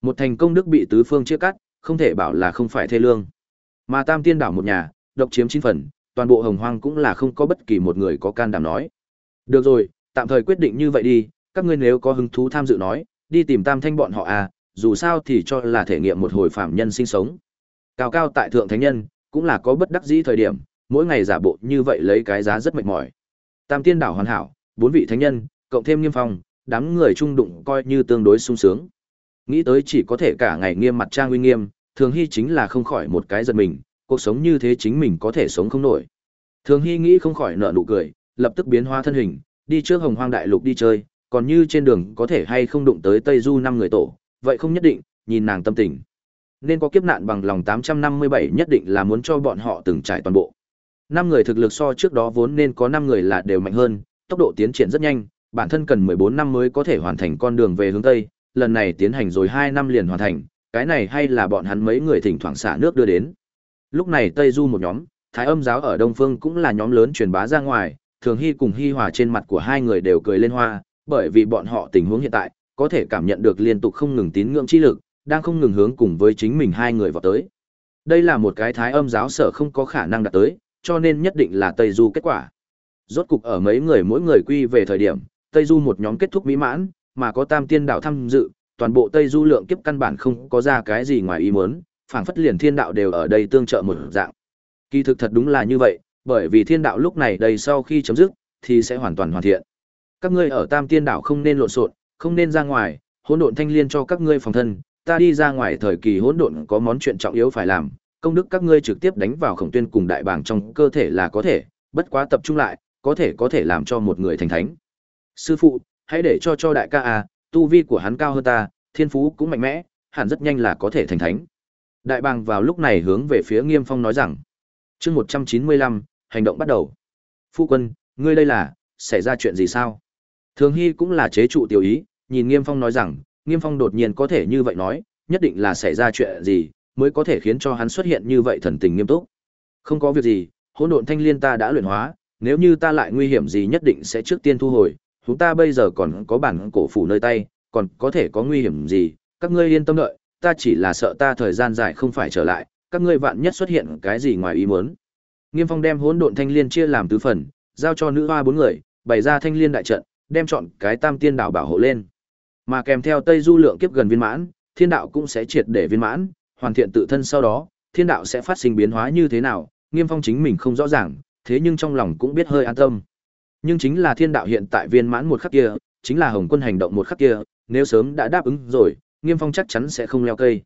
Một thành công đức bị tứ phương chia cắt, không thể bảo là không phải thê lương. Mà Tam Tiên đảo một nhà, độc chiếm chín phần, toàn bộ Hồng Hoang cũng là không có bất kỳ một người có can đảm nói. Được rồi, tạm thời quyết định như vậy đi, các ngươi nếu có hứng thú tham dự nói, đi tìm Tam Thanh bọn họ à, dù sao thì cho là thể nghiệm một hồi phạm nhân sinh sống. Cao cao tại thượng thánh nhân, cũng là có bất đắc dĩ thời điểm, mỗi ngày giả bộ như vậy lấy cái giá rất mệt mỏi. Tam tiên đảo hoàn hảo, bốn vị thánh nhân, cộng thêm nghiêm phong, đám người trung đụng coi như tương đối sung sướng. Nghĩ tới chỉ có thể cả ngày nghiêm mặt trang uy nghiêm, thường hy chính là không khỏi một cái giật mình, cuộc sống như thế chính mình có thể sống không nổi. Thường hy nghĩ không khỏi nở nụ cười, lập tức biến hóa thân hình, đi trước hồng hoang đại lục đi chơi, còn như trên đường có thể hay không đụng tới Tây Du năm người tổ, vậy không nhất định, nhìn nàng tâm tình. Nên có kiếp nạn bằng lòng 857 nhất định là muốn cho bọn họ từng trải toàn bộ. Năm người thực lực so trước đó vốn nên có 5 người là đều mạnh hơn, tốc độ tiến triển rất nhanh, bản thân cần 14 năm mới có thể hoàn thành con đường về hướng Tây, lần này tiến hành rồi 2 năm liền hoàn thành, cái này hay là bọn hắn mấy người thỉnh thoảng xả nước đưa đến. Lúc này Tây Du một nhóm, Thái âm giáo ở Đông Phương cũng là nhóm lớn truyền bá ra ngoài, Thường Hy cùng Hy Hòa trên mặt của hai người đều cười lên hoa, bởi vì bọn họ tình huống hiện tại, có thể cảm nhận được liên tục không ngừng tín ngưỡng chi lực, đang không ngừng hướng cùng với chính mình hai người vào tới. Đây là một cái thái âm giáo sở không có khả năng đạt tới, cho nên nhất định là Tây Du kết quả. Rốt cục ở mấy người mỗi người quy về thời điểm, Tây Du một nhóm kết thúc mỹ mãn, mà có Tam Tiên đạo tham dự, toàn bộ Tây Du lượng kiếp căn bản không có ra cái gì ngoài ý muốn, phảng phất liền thiên đạo đều ở đây tương trợ một dạng. Kỳ thực thật đúng là như vậy, bởi vì thiên đạo lúc này đây sau khi chấm dứt, thì sẽ hoàn toàn hoàn thiện. Các ngươi ở Tam Tiên đảo không nên lộn xộn, không nên ra ngoài, hỗn độn thanh liên cho các ngươi phòng thân, ta đi ra ngoài thời kỳ hỗn độn có món chuyện trọng yếu phải làm, công đức các ngươi trực tiếp đánh vào khổng tuyên cùng đại bàng trong cơ thể là có thể, bất quá tập trung lại, có thể có thể làm cho một người thành thánh. Sư phụ, hãy để cho cho đại ca à, tu vi của hắn cao hơn ta, thiên phú cũng mạnh mẽ, hẳn rất nhanh là có thể thành thánh. Đại bàng vào lúc này hướng về phía Nghiêm Phong nói rằng, chương một trăm chín mươi lăm hành động bắt đầu. Phu quân, ngươi đây là, xảy ra chuyện gì sao? Thường Hy cũng là chế trụ tiểu ý, nhìn Nghiêm Phong nói rằng, Nghiêm Phong đột nhiên có thể như vậy nói, nhất định là xảy ra chuyện gì, mới có thể khiến cho hắn xuất hiện như vậy thần tình nghiêm túc. Không có việc gì, hỗn độn thanh liên ta đã luyện hóa, nếu như ta lại nguy hiểm gì nhất định sẽ trước tiên thu hồi, chúng ta bây giờ còn có bản cổ phủ nơi tay, còn có thể có nguy hiểm gì, các ngươi yên tâm đợi, ta chỉ là sợ ta thời gian dài không phải trở lại, các ngươi vạn nhất xuất hiện cái gì ngoài ý muốn. Nghiêm Phong đem hỗn độn thanh liên chia làm tứ phần, giao cho nữ hoa bốn người, bày ra thanh liên đại trận, đem chọn cái Tam Tiên đảo bảo hộ lên. Mà kèm theo Tây Du lượng kiếp gần viên mãn, Thiên đạo cũng sẽ triệt để viên mãn, hoàn thiện tự thân sau đó, Thiên đạo sẽ phát sinh biến hóa như thế nào, Nghiêm Phong chính mình không rõ ràng, thế nhưng trong lòng cũng biết hơi an tâm. Nhưng chính là Thiên đạo hiện tại viên mãn một khắc kia, chính là Hồng Quân hành động một khắc kia, nếu sớm đã đáp ứng rồi, Nghiêm Phong chắc chắn sẽ không leo cây.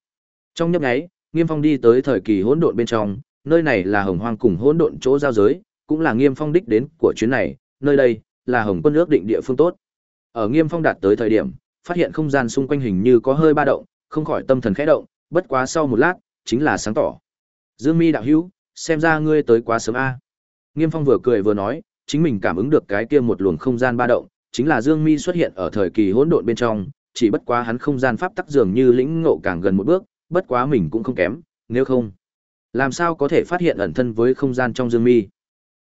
Trong nhấp nháy, Nghiêm Phong đi tới thời kỳ hỗn độn bên trong, nơi này là Hồng Hoang cùng hỗn độn chỗ giao giới, cũng là Nghiêm Phong đích đến của chuyến này, nơi đây là Hồng Quân ước định địa phương tốt. Ở Nghiêm Phong đạt tới thời điểm, phát hiện không gian xung quanh hình như có hơi ba động, không khỏi tâm thần khẽ động, bất quá sau một lát, chính là sáng tỏ. Dương Mi đạo hữu, xem ra ngươi tới quá sớm a. Nghiêm Phong vừa cười vừa nói, chính mình cảm ứng được cái kia một luồng không gian ba động, chính là Dương Mi xuất hiện ở thời kỳ hỗn độn bên trong, chỉ bất quá hắn không gian pháp tắc dường như lĩnh ngộ càng gần một bước, bất quá mình cũng không kém, nếu không, làm sao có thể phát hiện ẩn thân với không gian trong Dương Mi?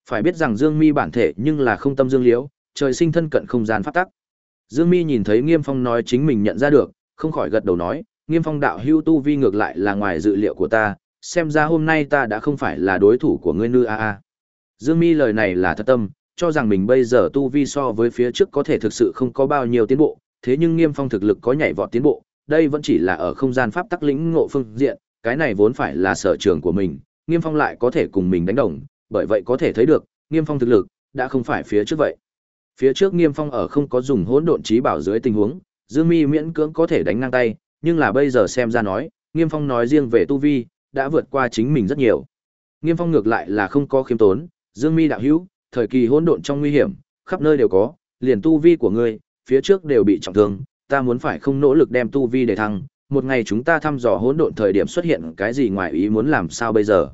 Phải biết rằng Dương Mi bản thể nhưng là không tâm dương liễu, trời sinh thân cận không gian pháp tắc. Dương Mi nhìn thấy Nghiêm Phong nói chính mình nhận ra được, không khỏi gật đầu nói, Nghiêm Phong đạo hưu tu vi ngược lại là ngoài dự liệu của ta, xem ra hôm nay ta đã không phải là đối thủ của ngươi nư a a. Dương Mi lời này là thật tâm, cho rằng mình bây giờ tu vi so với phía trước có thể thực sự không có bao nhiêu tiến bộ, thế nhưng Nghiêm Phong thực lực có nhảy vọt tiến bộ, đây vẫn chỉ là ở không gian pháp tắc lĩnh ngộ phương diện, cái này vốn phải là sở trường của mình, Nghiêm Phong lại có thể cùng mình đánh đồng, bởi vậy có thể thấy được, Nghiêm Phong thực lực đã không phải phía trước vậy. Phía trước Nghiêm Phong ở không có dùng hỗn độn trí bảo dưới tình huống, Dương Mi miễn cưỡng có thể đánh ngang tay, nhưng là bây giờ xem ra nói, Nghiêm Phong nói riêng về tu vi, đã vượt qua chính mình rất nhiều. Nghiêm Phong ngược lại là không có khiêm tốn, Dương Mi đạo hữu, thời kỳ hỗn độn trong nguy hiểm, khắp nơi đều có, liền tu vi của ngươi, phía trước đều bị trọng thương, ta muốn phải không nỗ lực đem tu vi để thăng, một ngày chúng ta thăm dò hỗn độn thời điểm xuất hiện cái gì ngoài ý muốn làm sao bây giờ.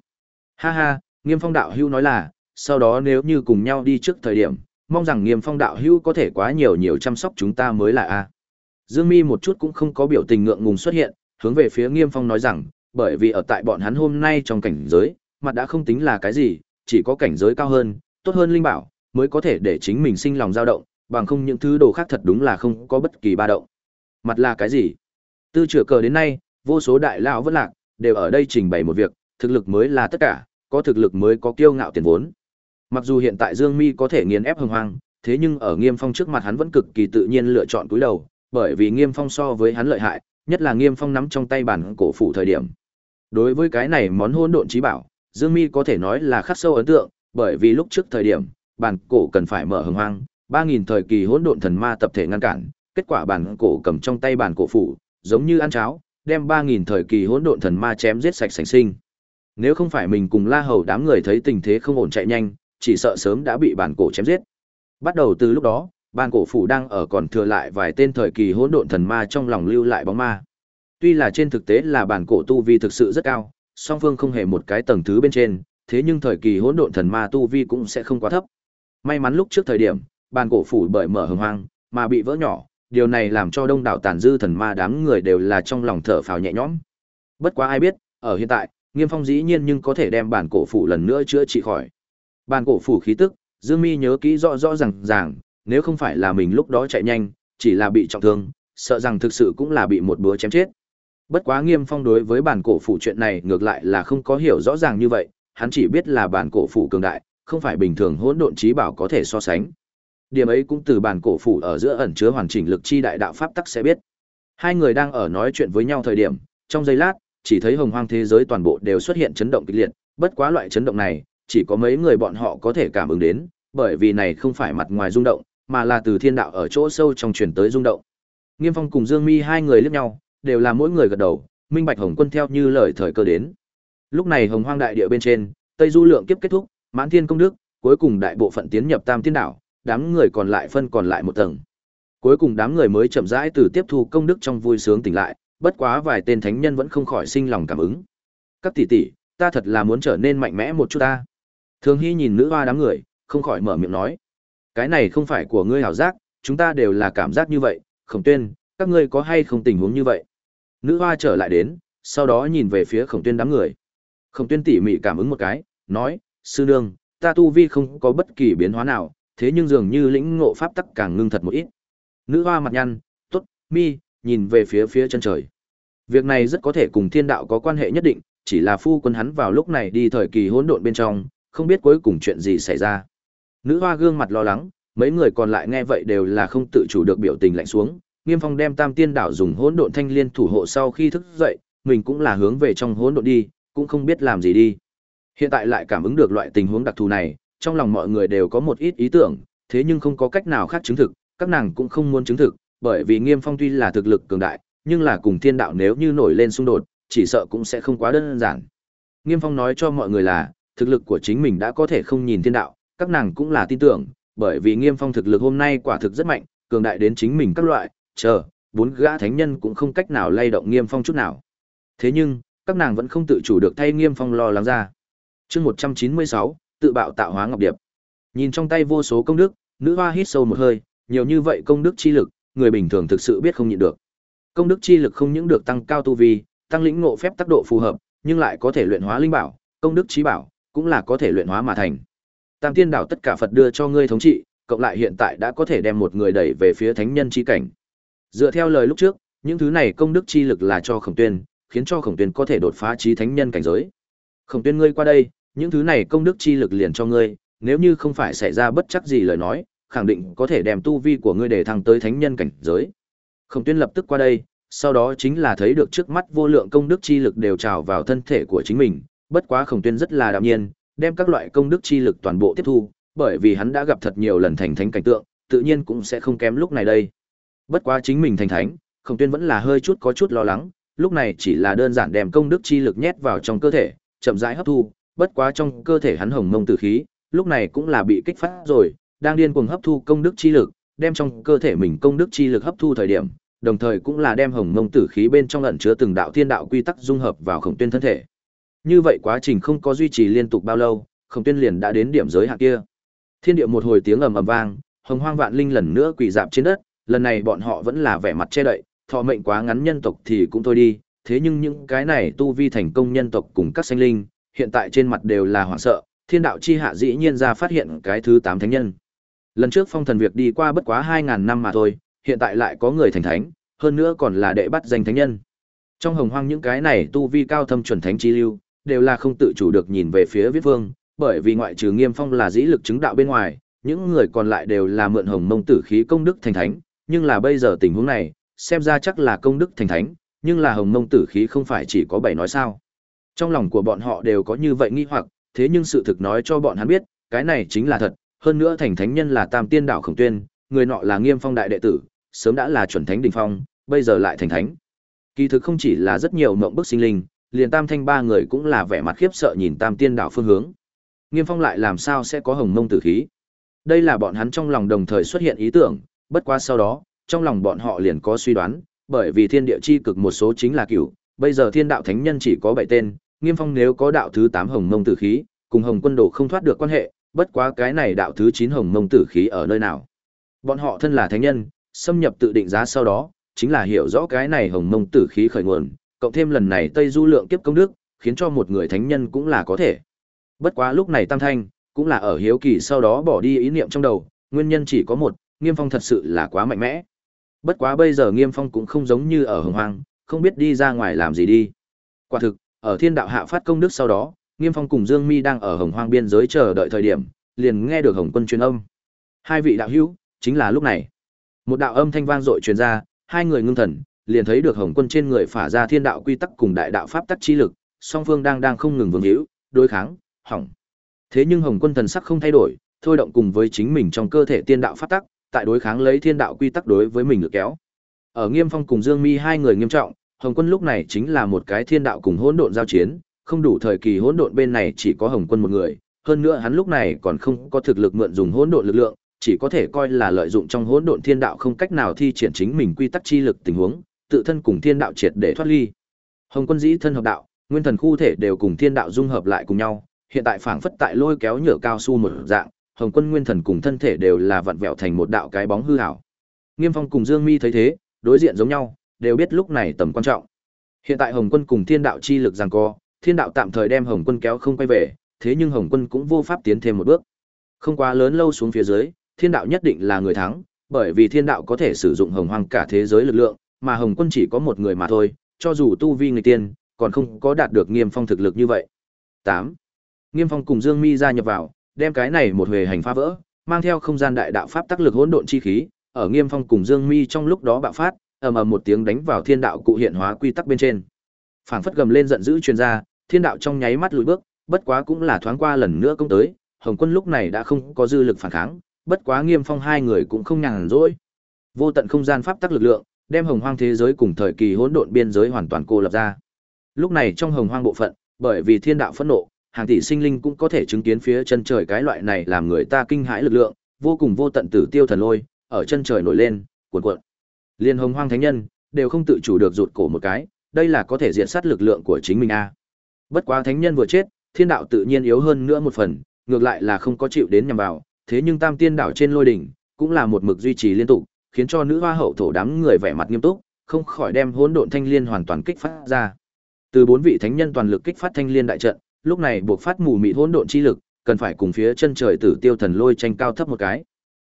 Ha ha, Nghiêm Phong đạo hữu nói là, sau đó nếu như cùng nhau đi trước thời điểm, mong rằng Nghiêm Phong đạo hữu có thể quá nhiều nhiều chăm sóc chúng ta mới là a. Dương Mi một chút cũng không có biểu tình ngượng ngùng xuất hiện, hướng về phía Nghiêm Phong nói rằng, bởi vì ở tại bọn hắn hôm nay trong cảnh giới, mặt đã không tính là cái gì, chỉ có cảnh giới cao hơn, tốt hơn linh bảo, mới có thể để chính mình sinh lòng dao động, bằng không những thứ đồ khác thật đúng là không có bất kỳ ba động. Mặt là cái gì? Từ chữa cờ đến nay, vô số đại lão vẫn lạc, đều ở đây trình bày một việc, thực lực mới là tất cả, có thực lực mới có kiêu ngạo tiền vốn. Mặc dù hiện tại Dương Mi có thể nghiền ép Hồng hoang, thế nhưng ở Nghiêm Phong trước mặt hắn vẫn cực kỳ tự nhiên lựa chọn cúi đầu, bởi vì Nghiêm Phong so với hắn lợi hại, nhất là Nghiêm Phong nắm trong tay bản cổ phủ thời điểm. Đối với cái này món hỗn độn trí bảo, Dương Mi có thể nói là khắc sâu ấn tượng, bởi vì lúc trước thời điểm, bản cổ cần phải mở Hồng hoang, 3000 thời kỳ hỗn độn thần ma tập thể ngăn cản, kết quả bản cổ cầm trong tay bản cổ phủ, giống như ăn cháo, đem 3000 thời kỳ hỗn độn thần ma chém giết sạch sành sinh. Nếu không phải mình cùng La Hầu đám người thấy tình thế không ổn chạy nhanh, chỉ sợ sớm đã bị bản cổ chém giết. Bắt đầu từ lúc đó, bản cổ phủ đang ở còn thừa lại vài tên thời kỳ hỗn độn thần ma trong lòng lưu lại bóng ma. Tuy là trên thực tế là bản cổ tu vi thực sự rất cao, song phương không hề một cái tầng thứ bên trên, thế nhưng thời kỳ hỗn độn thần ma tu vi cũng sẽ không quá thấp. May mắn lúc trước thời điểm, bản cổ phủ bởi mở hừng hoang, mà bị vỡ nhỏ, điều này làm cho đông đảo tàn dư thần ma đám người đều là trong lòng thở phào nhẹ nhõm. Bất quá ai biết, ở hiện tại, Nghiêm Phong dĩ nhiên nhưng có thể đem bản cổ phủ lần nữa chữa trị khỏi. Bản cổ phủ khí tức, Dương Mi nhớ kỹ rõ rõ ràng ràng, nếu không phải là mình lúc đó chạy nhanh, chỉ là bị trọng thương, sợ rằng thực sự cũng là bị một búa chém chết. Bất quá Nghiêm Phong đối với bản cổ phủ chuyện này ngược lại là không có hiểu rõ ràng như vậy, hắn chỉ biết là bản cổ phủ cường đại, không phải bình thường hỗn độn trí bảo có thể so sánh. Điểm ấy cũng từ bản cổ phủ ở giữa ẩn chứa hoàn chỉnh lực chi đại đạo pháp tắc sẽ biết. Hai người đang ở nói chuyện với nhau thời điểm, trong giây lát, chỉ thấy hồng hoang thế giới toàn bộ đều xuất hiện chấn động kịch liệt, bất quá loại chấn động này, chỉ có mấy người bọn họ có thể cảm ứng đến, bởi vì này không phải mặt ngoài rung động, mà là từ thiên đạo ở chỗ sâu trong truyền tới rung động. Nghiêm Phong cùng Dương Mi hai người liếc nhau, đều là mỗi người gật đầu, minh bạch Hồng Quân theo như lời thời cơ đến. Lúc này Hồng Hoang đại địa bên trên, Tây Du lượng kiếp kết thúc, Mãn Thiên công đức, cuối cùng đại bộ phận tiến nhập Tam Thiên đảo, đám người còn lại phân còn lại một tầng. Cuối cùng đám người mới chậm rãi từ tiếp thu công đức trong vui sướng tỉnh lại, bất quá vài tên thánh nhân vẫn không khỏi sinh lòng cảm ứng. Các tỷ tỷ, ta thật là muốn trở nên mạnh mẽ một chút ta. Thường Hy nhìn nữ hoa đám người, không khỏi mở miệng nói. Cái này không phải của ngươi hảo giác, chúng ta đều là cảm giác như vậy, khổng tuyên, các ngươi có hay không tình huống như vậy? Nữ hoa trở lại đến, sau đó nhìn về phía khổng tuyên đám người. Khổng tuyên tỉ mỉ cảm ứng một cái, nói, sư nương, ta tu vi không có bất kỳ biến hóa nào, thế nhưng dường như lĩnh ngộ pháp tắc càng ngưng thật một ít. Nữ hoa mặt nhăn, tốt, mi, nhìn về phía phía chân trời. Việc này rất có thể cùng thiên đạo có quan hệ nhất định, chỉ là phu quân hắn vào lúc này đi thời kỳ hỗn độn bên trong, không biết cuối cùng chuyện gì xảy ra. Nữ hoa gương mặt lo lắng, mấy người còn lại nghe vậy đều là không tự chủ được biểu tình lạnh xuống. Nghiêm Phong đem Tam Tiên đảo dùng hỗn độn thanh liên thủ hộ sau khi thức dậy, mình cũng là hướng về trong hỗn độn đi, cũng không biết làm gì đi. Hiện tại lại cảm ứng được loại tình huống đặc thù này, trong lòng mọi người đều có một ít ý tưởng, thế nhưng không có cách nào khác chứng thực, các nàng cũng không muốn chứng thực, bởi vì Nghiêm Phong tuy là thực lực cường đại, nhưng là cùng thiên đạo nếu như nổi lên xung đột, chỉ sợ cũng sẽ không quá đơn giản. Nghiêm Phong nói cho mọi người là, thực lực của chính mình đã có thể không nhìn thiên đạo, các nàng cũng là tin tưởng, bởi vì Nghiêm Phong thực lực hôm nay quả thực rất mạnh, cường đại đến chính mình các loại, chờ, bốn gã thánh nhân cũng không cách nào lay động Nghiêm Phong chút nào. Thế nhưng, các nàng vẫn không tự chủ được thay Nghiêm Phong lo lắng ra. Chương 196, tự bạo tạo hóa ngọc điệp. Nhìn trong tay vô số công đức, nữ hoa hít sâu một hơi, nhiều như vậy công đức chi lực, người bình thường thực sự biết không nhịn được. Công đức chi lực không những được tăng cao tu vi, tăng lĩnh ngộ phép tác độ phù hợp, nhưng lại có thể luyện hóa linh bảo, công đức trí bảo, cũng là có thể luyện hóa mà thành. Tam Tiên đảo tất cả Phật đưa cho ngươi thống trị, cộng lại hiện tại đã có thể đem một người đẩy về phía thánh nhân chi cảnh. Dựa theo lời lúc trước, những thứ này công đức chi lực là cho Khổng Tuyên, khiến cho Khổng Tuyên có thể đột phá chí thánh nhân cảnh giới. Khổng Tuyên ngươi qua đây, những thứ này công đức chi lực liền cho ngươi, nếu như không phải xảy ra bất chắc gì lời nói, khẳng định có thể đem tu vi của ngươi để thăng tới thánh nhân cảnh giới. Khổng Tuyên lập tức qua đây, sau đó chính là thấy được trước mắt vô lượng công đức chi lực đều trào vào thân thể của chính mình, bất quá Khổng Tuyên rất là đạm nhiên, đem các loại công đức chi lực toàn bộ tiếp thu, bởi vì hắn đã gặp thật nhiều lần thành thánh cảnh tượng, tự nhiên cũng sẽ không kém lúc này đây. Bất quá chính mình thành thánh, Khổng Tuyên vẫn là hơi chút có chút lo lắng, lúc này chỉ là đơn giản đem công đức chi lực nhét vào trong cơ thể, chậm rãi hấp thu, bất quá trong cơ thể hắn hồng mông tử khí, lúc này cũng là bị kích phát rồi, đang điên cuồng hấp thu công đức chi lực, đem trong cơ thể mình công đức chi lực hấp thu thời điểm, đồng thời cũng là đem hồng mông tử khí bên trong ẩn chứa từng đạo thiên đạo quy tắc dung hợp vào khổng tuyên thân thể. Như vậy quá trình không có duy trì liên tục bao lâu, khổng tuyên liền đã đến điểm giới hạn kia. Thiên địa một hồi tiếng ầm ầm vang, hồng hoang vạn linh lần nữa quỳ dạp trên đất, lần này bọn họ vẫn là vẻ mặt che đậy, thọ mệnh quá ngắn nhân tộc thì cũng thôi đi, thế nhưng những cái này tu vi thành công nhân tộc cùng các sinh linh, hiện tại trên mặt đều là hoảng sợ, thiên đạo chi hạ dĩ nhiên ra phát hiện cái thứ tám thánh nhân. Lần trước phong thần việc đi qua bất quá hai ngàn năm mà thôi, hiện tại lại có người thành thánh, hơn nữa còn là đệ bắt danh thánh nhân. Trong hồng hoang những cái này tu vi cao thâm chuẩn thánh chi lưu, đều là không tự chủ được nhìn về phía viết vương, bởi vì ngoại trừ nghiêm phong là dĩ lực chứng đạo bên ngoài, những người còn lại đều là mượn hồng mông tử khí công đức thành thánh, nhưng là bây giờ tình huống này, xem ra chắc là công đức thành thánh, nhưng là hồng mông tử khí không phải chỉ có bảy nói sao. Trong lòng của bọn họ đều có như vậy nghi hoặc, thế nhưng sự thực nói cho bọn hắn biết, cái này chính là thật, hơn nữa thành thánh nhân là Tam Tiên đạo Khổng Tuyên, người nọ là Nghiêm Phong đại đệ tử, sớm đã là chuẩn thánh đỉnh phong, bây giờ lại thành thánh. Kỳ thực không chỉ là rất nhiều mộng bức sinh linh, liền Tam Thanh ba người cũng là vẻ mặt khiếp sợ nhìn Tam Tiên đạo phương hướng. Nghiêm Phong lại làm sao sẽ có hồng mông tử khí? Đây là bọn hắn trong lòng đồng thời xuất hiện ý tưởng, bất quá sau đó, trong lòng bọn họ liền có suy đoán, bởi vì thiên địa chi cực một số chính là cửu, bây giờ thiên đạo thánh nhân chỉ có bảy tên, Nghiêm Phong nếu có đạo thứ tám hồng mông tử khí, cùng hồng quân đồ không thoát được quan hệ, bất quá cái này đạo thứ chín hồng mông tử khí ở nơi nào. Bọn họ thân là thánh nhân, xâm nhập tự định giá sau đó, chính là hiểu rõ cái này hồng mông tử khí khởi nguồn, cộng thêm lần này Tây Du lượng kiếp công đức, khiến cho một người thánh nhân cũng là có thể. Bất quá lúc này Tam Thanh, cũng là ở hiếu kỳ sau đó bỏ đi ý niệm trong đầu, nguyên nhân chỉ có một, Nghiêm Phong thật sự là quá mạnh mẽ. Bất quá bây giờ Nghiêm Phong cũng không giống như ở Hồng Hoang, không biết đi ra ngoài làm gì đi. Quả thực, ở Thiên Đạo hạ phát công đức sau đó, Nghiêm Phong cùng Dương Mi đang ở Hồng Hoang biên giới chờ đợi thời điểm, liền nghe được Hồng Quân truyền âm. Hai vị đạo hữu, chính là lúc này. Một đạo âm thanh vang dội truyền ra, hai người ngưng thần, liền thấy được Hồng Quân trên người phả ra thiên đạo quy tắc cùng đại đạo pháp tắc chi lực, song phương đang đang không ngừng vương hữu, đối kháng, hỏng. Thế nhưng Hồng Quân thần sắc không thay đổi, thôi động cùng với chính mình trong cơ thể tiên đạo pháp tắc, tại đối kháng lấy thiên đạo quy tắc đối với mình lực kéo. Ở Nghiêm Phong cùng Dương Mi hai người nghiêm trọng, Hồng Quân lúc này chính là một cái thiên đạo cùng hỗn độn giao chiến, không đủ thời kỳ hỗn độn bên này chỉ có Hồng Quân một người, hơn nữa hắn lúc này còn không có thực lực mượn dùng hỗn độn lực lượng, chỉ có thể coi là lợi dụng trong hỗn độn thiên đạo không cách nào thi triển chính mình quy tắc chi lực tình huống, tự thân cùng thiên đạo triệt để thoát ly. Hồng Quân dĩ thân hợp đạo, nguyên thần khu thể đều cùng thiên đạo dung hợp lại cùng nhau, hiện tại phảng phất tại lôi kéo nhựa cao su một dạng, Hồng Quân nguyên thần cùng thân thể đều là vặn vẹo thành một đạo cái bóng hư ảo. Nghiêm Phong cùng Dương Mi thấy thế, đối diện giống nhau, đều biết lúc này tầm quan trọng. Hiện tại Hồng Quân cùng Thiên Đạo chi lực giằng co, Thiên Đạo tạm thời đem Hồng Quân kéo không quay về, thế nhưng Hồng Quân cũng vô pháp tiến thêm một bước. Không quá lớn lâu xuống phía dưới, Thiên Đạo nhất định là người thắng, bởi vì Thiên Đạo có thể sử dụng hồng hoang cả thế giới lực lượng, mà Hồng Quân chỉ có một người mà thôi, cho dù tu vi người tiên, còn không có đạt được Nghiêm Phong thực lực như vậy. 8. Nghiêm Phong cùng Dương Mi gia nhập vào, đem cái này một huề hành phá vỡ, mang theo không gian đại đạo pháp tác lực hỗn độn chi khí, ở Nghiêm Phong cùng Dương Mi trong lúc đó bạo phát, ầm ầm một tiếng đánh vào thiên đạo cụ hiện hóa quy tắc bên trên. Phảng phất gầm lên giận dữ truyền ra, thiên đạo trong nháy mắt lùi bước, bất quá cũng là thoáng qua lần nữa công tới, Hồng Quân lúc này đã không có dư lực phản kháng, bất quá Nghiêm Phong hai người cũng không nhàn rỗi. Vô tận không gian pháp tắc lực lượng, đem hồng hoang thế giới cùng thời kỳ hỗn độn biên giới hoàn toàn cô lập ra. Lúc này trong hồng hoang bộ phận, bởi vì thiên đạo phẫn nộ, hàng tỷ sinh linh cũng có thể chứng kiến phía chân trời cái loại này làm người ta kinh hãi lực lượng, vô cùng vô tận tử tiêu thần lôi, ở chân trời nổi lên, cuộn cuộn. Liên hồng hoang thánh nhân đều không tự chủ được rụt cổ một cái, đây là có thể diện sát lực lượng của chính mình a. Bất quá thánh nhân vừa chết, thiên đạo tự nhiên yếu hơn nữa một phần, ngược lại là không có chịu đến nhằm vào, thế nhưng tam tiên đảo trên lôi đỉnh cũng là một mực duy trì liên tục, khiến cho nữ hoa hậu thổ đám người vẻ mặt nghiêm túc, không khỏi đem hỗn độn thanh liên hoàn toàn kích phát ra. Từ bốn vị thánh nhân toàn lực kích phát thanh liên đại trận, lúc này buộc phát mù mịt hỗn độn chi lực, cần phải cùng phía chân trời tử tiêu thần lôi tranh cao thấp một cái.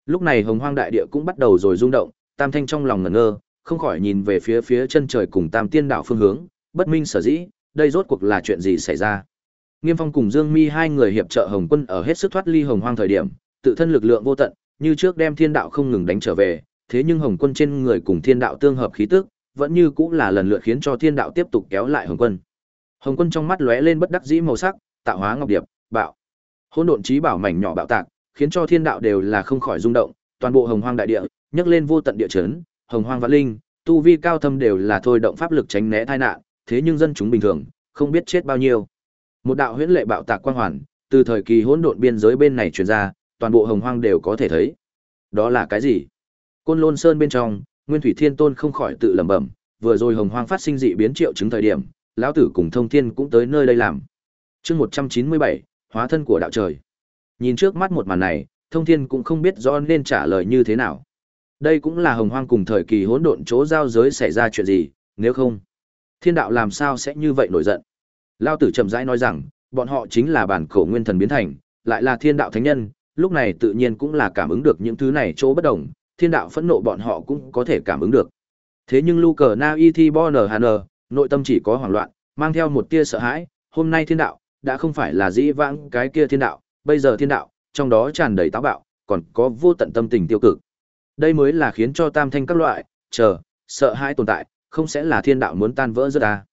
Lúc này hồng hoang đại địa cũng bắt đầu rồi rung động, tam thanh trong lòng ngẩn ngơ, không khỏi nhìn về phía phía chân trời cùng tam tiên đạo phương hướng, bất minh sở dĩ, đây rốt cuộc là chuyện gì xảy ra. Nghiêm Phong cùng Dương Mi hai người hiệp trợ Hồng Quân ở hết sức thoát ly Hồng Hoang thời điểm, tự thân lực lượng vô tận, như trước đem thiên đạo không ngừng đánh trở về, thế nhưng Hồng Quân trên người cùng thiên đạo tương hợp khí tức, vẫn như cũng là lần lượt khiến cho thiên đạo tiếp tục kéo lại Hồng Quân. Hồng Quân trong mắt lóe lên bất đắc dĩ màu sắc, tạo hóa ngọc điệp, bạo. Hỗn độn chí bảo mảnh nhỏ bạo tạc, khiến cho thiên đạo đều là không khỏi rung động, toàn bộ Hồng Hoang đại địa, nhấc lên vô tận địa chấn, Hồng Hoang vạn linh, tu vi cao thâm đều là thôi động pháp lực tránh né tai nạn, thế nhưng dân chúng bình thường, không biết chết bao nhiêu. Một đạo huyễn lệ bạo tạc quang hoàn, từ thời kỳ hỗn độn biên giới bên này truyền ra, toàn bộ Hồng Hoang đều có thể thấy. Đó là cái gì? Côn Lôn Sơn bên trong, Nguyên Thủy Thiên Tôn không khỏi tự lẩm bẩm, vừa rồi Hồng Hoang phát sinh dị biến triệu chứng thời điểm, lão tử cùng Thông Thiên cũng tới nơi đây làm. Chương 197, hóa thân của đạo trời. Nhìn trước mắt một màn này, Thông Thiên cũng không biết rõ nên trả lời như thế nào. Đây cũng là Hồng Hoang cùng thời kỳ hỗn độn chỗ giao giới xảy ra chuyện gì, nếu không, Thiên đạo làm sao sẽ như vậy nổi giận. Lão tử chậm rãi nói rằng, bọn họ chính là bản cổ nguyên thần biến thành, lại là thiên đạo thánh nhân, lúc này tự nhiên cũng là cảm ứng được những thứ này chỗ bất đồng, thiên đạo phẫn nộ bọn họ cũng có thể cảm ứng được. Thế nhưng Luker Na Iti Bonner Hn, nội tâm chỉ có hoảng loạn, mang theo một tia sợ hãi, hôm nay thiên đạo, đã không phải là dĩ vãng cái kia thiên đạo, bây giờ thiên đạo, trong đó tràn đầy táo bạo, còn có vô tận tâm tình tiêu cực. Đây mới là khiến cho tam thanh các loại, chờ, sợ hãi tồn tại, không sẽ là thiên đạo muốn tan vỡ rất ta.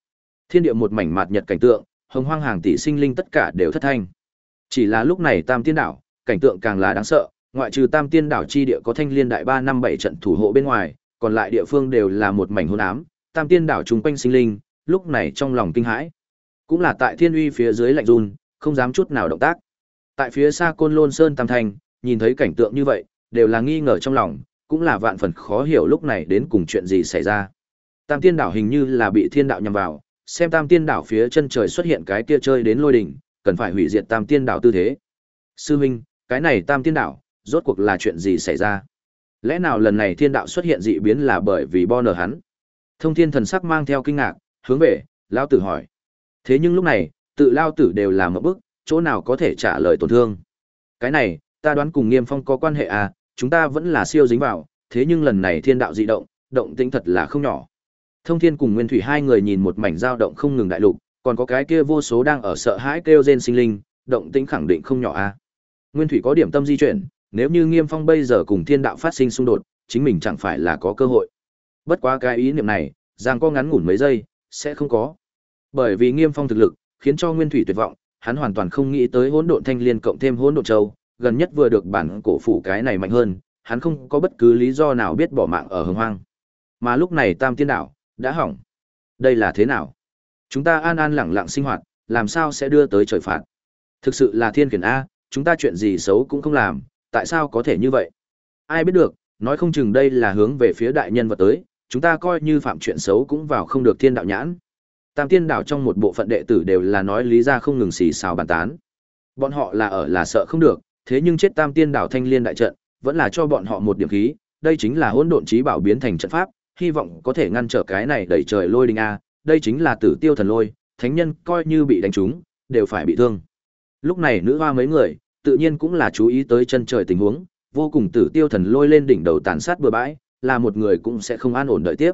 Thiên địa một mảnh mạt nhật cảnh tượng, hồng hoang hàng tỷ sinh linh tất cả đều thất thanh. Chỉ là lúc này tam tiên đạo, cảnh tượng càng là đáng sợ, ngoại trừ tam tiên đảo chi địa có thanh liên đại ba năm bảy trận thủ hộ bên ngoài, còn lại địa phương đều là một mảnh hôn ám, tam tiên đảo chung quanh sinh linh, lúc này trong lòng kinh hãi. Cũng là tại thiên uy phía dưới lạnh run, không dám chút nào động tác. Tại phía xa côn lôn sơn tam thanh, nhìn thấy cảnh tượng như vậy, đều là nghi ngờ trong lòng, cũng là vạn phần khó hiểu lúc này đến cùng chuyện gì xảy ra. Tam tiên đảo hình như là bị thiên đạo nhằm vào, xem tam tiên đảo phía chân trời xuất hiện cái kia chơi đến lôi đỉnh, cần phải hủy diệt tam tiên đảo tư thế. Sư huynh, cái này tam tiên đảo, rốt cuộc là chuyện gì xảy ra? Lẽ nào lần này thiên đạo xuất hiện dị biến là bởi vì Bo Nở hắn? Thông thiên thần sắc mang theo kinh ngạc, hướng về, Lao tử hỏi. Thế nhưng lúc này, tự Lao tử đều là một bức, chỗ nào có thể trả lời tổn thương. Cái này, ta đoán cùng nghiêm phong có quan hệ à, chúng ta vẫn là siêu dính vào, thế nhưng lần này thiên đạo dị động, động tĩnh thật là không nhỏ. Thông thiên cùng Nguyên Thủy hai người nhìn một mảnh dao động không ngừng đại lục, còn có cái kia vô số đang ở sợ hãi kêu rên sinh linh, động tĩnh khẳng định không nhỏ à. Nguyên Thủy có điểm tâm di chuyển, nếu như Nghiêm Phong bây giờ cùng thiên đạo phát sinh xung đột, chính mình chẳng phải là có cơ hội. Bất quá cái ý niệm này, giang có ngắn ngủn mấy giây, sẽ không có. Bởi vì Nghiêm Phong thực lực, khiến cho Nguyên Thủy tuyệt vọng, hắn hoàn toàn không nghĩ tới hỗn độn thanh liên cộng thêm hỗn độn châu, gần nhất vừa được bản cổ phủ cái này mạnh hơn, hắn không có bất cứ lý do nào biết bỏ mạng ở hồng hoang. Mà lúc này Tam Tiên đảo đã hỏng. Đây là thế nào? Chúng ta an an lặng lặng sinh hoạt, làm sao sẽ đưa tới trời phạt? Thực sự là thiên khiển a, chúng ta chuyện gì xấu cũng không làm, tại sao có thể như vậy? Ai biết được, nói không chừng đây là hướng về phía đại nhân vật tới, chúng ta coi như phạm chuyện xấu cũng vào không được thiên đạo nhãn. Tam tiên đảo trong một bộ phận đệ tử đều là nói lý ra không ngừng xì xào bàn tán. Bọn họ là ở là sợ không được, thế nhưng chết tam tiên đảo thanh liên đại trận, vẫn là cho bọn họ một điểm khí, đây chính là hỗn độn trí bảo biến thành trận pháp, hy vọng có thể ngăn trở cái này đẩy trời lôi đình a, đây chính là tử tiêu thần lôi, thánh nhân coi như bị đánh trúng, đều phải bị thương. Lúc này nữ hoa mấy người, tự nhiên cũng là chú ý tới chân trời tình huống, vô cùng tử tiêu thần lôi lên đỉnh đầu tàn sát bừa bãi, là một người cũng sẽ không an ổn đợi tiếp.